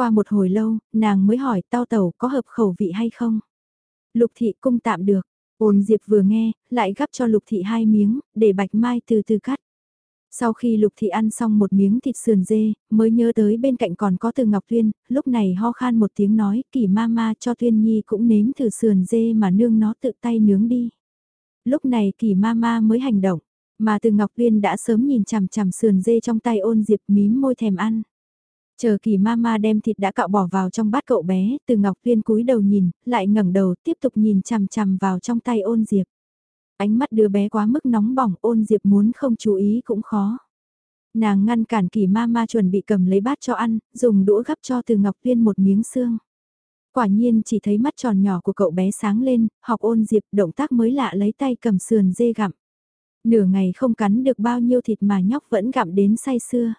Qua một hồi lâu, nàng mới hỏi tao tàu có hợp khẩu vị hay không? Lục thị cung tạm được, ôn diệp vừa nghe, lại gắp cho lục thị hai miếng, để bạch mai từ từ cắt. Sau khi lục thị ăn xong một miếng thịt sườn dê, mới nhớ tới bên cạnh còn có từ Ngọc Tuyên, lúc này ho khan một tiếng nói, kỳ ma ma cho Tuyên Nhi cũng nếm thử sườn dê mà nương nó tự tay nướng đi. Lúc này kỳ ma ma mới hành động, mà từ Ngọc Tuyên đã sớm nhìn chằm chằm sườn dê trong tay ôn diệp mím môi thèm ăn. Chờ kỳ mama đem thịt đã cạo bỏ vào trong bát cậu bé, từ Ngọc Viên cúi đầu nhìn, lại ngẩng đầu tiếp tục nhìn chằm chằm vào trong tay ôn diệp. Ánh mắt đứa bé quá mức nóng bỏng ôn diệp muốn không chú ý cũng khó. Nàng ngăn cản kỳ mama chuẩn bị cầm lấy bát cho ăn, dùng đũa gắp cho từ Ngọc Viên một miếng xương. Quả nhiên chỉ thấy mắt tròn nhỏ của cậu bé sáng lên, học ôn diệp động tác mới lạ lấy tay cầm sườn dê gặm. Nửa ngày không cắn được bao nhiêu thịt mà nhóc vẫn gặm đến say sưa.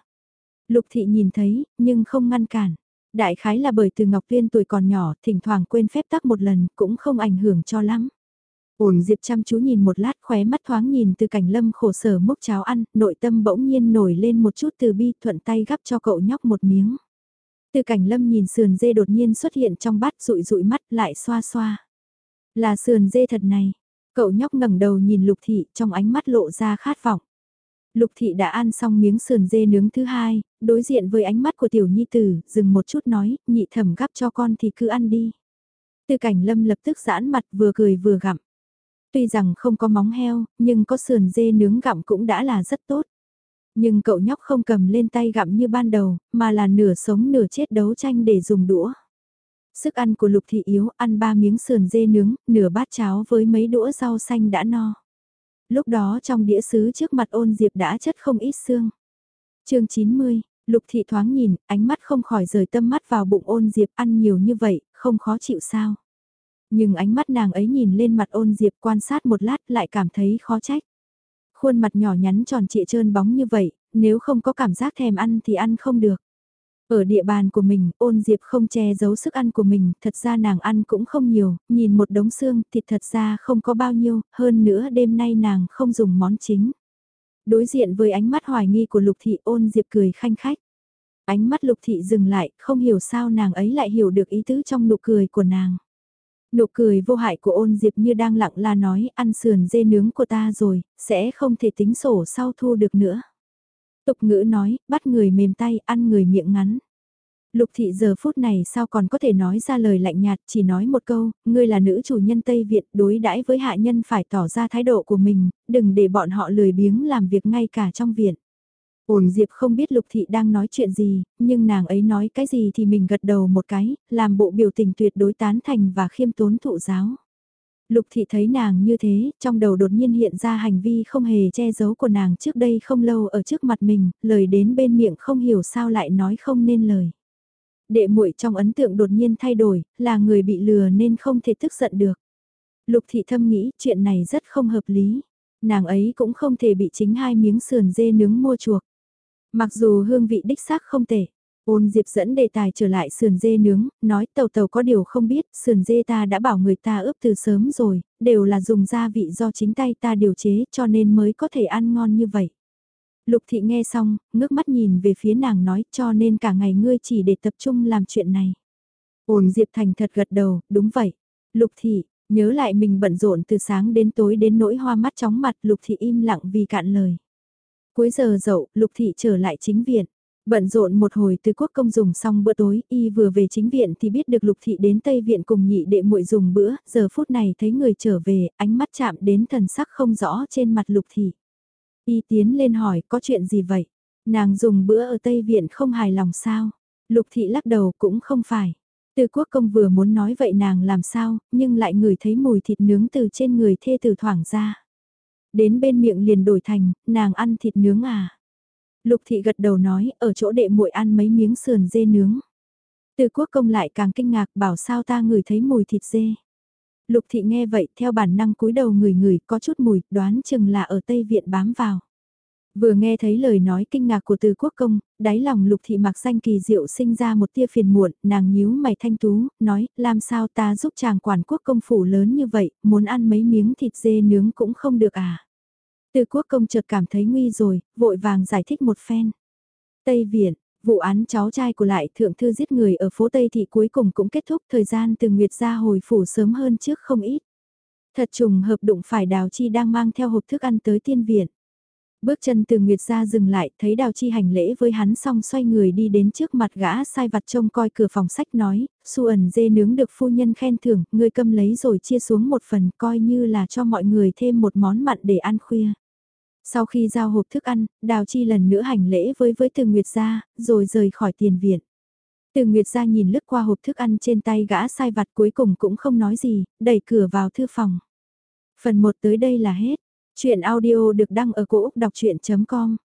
Lục thị nhìn thấy, nhưng không ngăn cản. Đại khái là bởi từ Ngọc Viên tuổi còn nhỏ, thỉnh thoảng quên phép tắc một lần, cũng không ảnh hưởng cho lắm. Ổn Diệp chăm chú nhìn một lát khóe mắt thoáng nhìn từ cảnh lâm khổ sở múc cháo ăn, nội tâm bỗng nhiên nổi lên một chút từ bi thuận tay gắp cho cậu nhóc một miếng. Từ cảnh lâm nhìn sườn dê đột nhiên xuất hiện trong bát rụi rụi mắt lại xoa xoa. Là sườn dê thật này. Cậu nhóc ngẩng đầu nhìn lục thị trong ánh mắt lộ ra khát vọng. Lục thị đã ăn xong miếng sườn dê nướng thứ hai, đối diện với ánh mắt của tiểu nhi tử, dừng một chút nói, nhị thẩm gắp cho con thì cứ ăn đi. Tư cảnh lâm lập tức giãn mặt vừa cười vừa gặm. Tuy rằng không có móng heo, nhưng có sườn dê nướng gặm cũng đã là rất tốt. Nhưng cậu nhóc không cầm lên tay gặm như ban đầu, mà là nửa sống nửa chết đấu tranh để dùng đũa. Sức ăn của lục thị yếu, ăn ba miếng sườn dê nướng, nửa bát cháo với mấy đũa rau xanh đã no. Lúc đó trong đĩa sứ trước mặt ôn diệp đã chất không ít xương. chương 90, Lục thị thoáng nhìn, ánh mắt không khỏi rời tâm mắt vào bụng ôn diệp ăn nhiều như vậy, không khó chịu sao. Nhưng ánh mắt nàng ấy nhìn lên mặt ôn diệp quan sát một lát lại cảm thấy khó trách. Khuôn mặt nhỏ nhắn tròn trịa trơn bóng như vậy, nếu không có cảm giác thèm ăn thì ăn không được. Ở địa bàn của mình, ôn diệp không che giấu sức ăn của mình, thật ra nàng ăn cũng không nhiều, nhìn một đống xương, thịt thật ra không có bao nhiêu, hơn nữa đêm nay nàng không dùng món chính. Đối diện với ánh mắt hoài nghi của lục thị ôn diệp cười khanh khách. Ánh mắt lục thị dừng lại, không hiểu sao nàng ấy lại hiểu được ý tứ trong nụ cười của nàng. Nụ cười vô hại của ôn diệp như đang lặng la nói ăn sườn dê nướng của ta rồi, sẽ không thể tính sổ sau thu được nữa. Tục ngữ nói, bắt người mềm tay, ăn người miệng ngắn. Lục thị giờ phút này sao còn có thể nói ra lời lạnh nhạt, chỉ nói một câu, ngươi là nữ chủ nhân Tây Việt đối đãi với hạ nhân phải tỏ ra thái độ của mình, đừng để bọn họ lười biếng làm việc ngay cả trong viện. Ổn Diệp không biết Lục Thị đang nói chuyện gì, nhưng nàng ấy nói cái gì thì mình gật đầu một cái, làm bộ biểu tình tuyệt đối tán thành và khiêm tốn thụ giáo. Lục Thị thấy nàng như thế, trong đầu đột nhiên hiện ra hành vi không hề che giấu của nàng trước đây không lâu ở trước mặt mình, lời đến bên miệng không hiểu sao lại nói không nên lời. Đệ muội trong ấn tượng đột nhiên thay đổi, là người bị lừa nên không thể tức giận được. Lục Thị thâm nghĩ chuyện này rất không hợp lý. Nàng ấy cũng không thể bị chính hai miếng sườn dê nướng mua chuộc. Mặc dù hương vị đích xác không tệ, ôn diệp dẫn đề tài trở lại sườn dê nướng, nói tàu tàu có điều không biết, sườn dê ta đã bảo người ta ướp từ sớm rồi, đều là dùng gia vị do chính tay ta điều chế cho nên mới có thể ăn ngon như vậy. Lục thị nghe xong, ngước mắt nhìn về phía nàng nói cho nên cả ngày ngươi chỉ để tập trung làm chuyện này. Ôn diệp thành thật gật đầu, đúng vậy. Lục thị, nhớ lại mình bận rộn từ sáng đến tối đến nỗi hoa mắt chóng mặt lục thị im lặng vì cạn lời. Cuối giờ dậu, Lục Thị trở lại chính viện. Bận rộn một hồi từ quốc công dùng xong bữa tối, y vừa về chính viện thì biết được Lục Thị đến Tây Viện cùng nhị đệ muội dùng bữa, giờ phút này thấy người trở về, ánh mắt chạm đến thần sắc không rõ trên mặt Lục Thị. Y tiến lên hỏi có chuyện gì vậy? Nàng dùng bữa ở Tây Viện không hài lòng sao? Lục Thị lắc đầu cũng không phải. Từ quốc công vừa muốn nói vậy nàng làm sao, nhưng lại ngửi thấy mùi thịt nướng từ trên người thê từ thoảng ra. Đến bên miệng liền đổi thành, nàng ăn thịt nướng à. Lục thị gật đầu nói, ở chỗ đệ muội ăn mấy miếng sườn dê nướng. Từ quốc công lại càng kinh ngạc bảo sao ta ngửi thấy mùi thịt dê. Lục thị nghe vậy theo bản năng cúi đầu người người có chút mùi đoán chừng là ở Tây Viện bám vào. Vừa nghe thấy lời nói kinh ngạc của từ quốc công, đáy lòng lục thị mặc danh kỳ diệu sinh ra một tia phiền muộn, nàng nhíu mày thanh tú, nói, làm sao ta giúp chàng quản quốc công phủ lớn như vậy, muốn ăn mấy miếng thịt dê nướng cũng không được à. Từ quốc công chợt cảm thấy nguy rồi, vội vàng giải thích một phen. Tây Viện, vụ án cháu trai của lại thượng thư giết người ở phố Tây Thị cuối cùng cũng kết thúc thời gian từ Nguyệt ra hồi phủ sớm hơn trước không ít. Thật trùng hợp đụng phải Đào Chi đang mang theo hộp thức ăn tới tiên viện. Bước chân từ Nguyệt ra dừng lại, thấy Đào Chi hành lễ với hắn xong xoay người đi đến trước mặt gã sai vặt trông coi cửa phòng sách nói, su ẩn dê nướng được phu nhân khen thưởng, ngươi cầm lấy rồi chia xuống một phần coi như là cho mọi người thêm một món mặn để ăn khuya. Sau khi giao hộp thức ăn, Đào Chi lần nữa hành lễ với với Từ Nguyệt gia, rồi rời khỏi tiền viện. Từ Nguyệt gia nhìn lướt qua hộp thức ăn trên tay gã sai vặt cuối cùng cũng không nói gì, đẩy cửa vào thư phòng. Phần 1 tới đây là hết. Chuyện audio được đăng ở cổ Úc đọc chuyện.com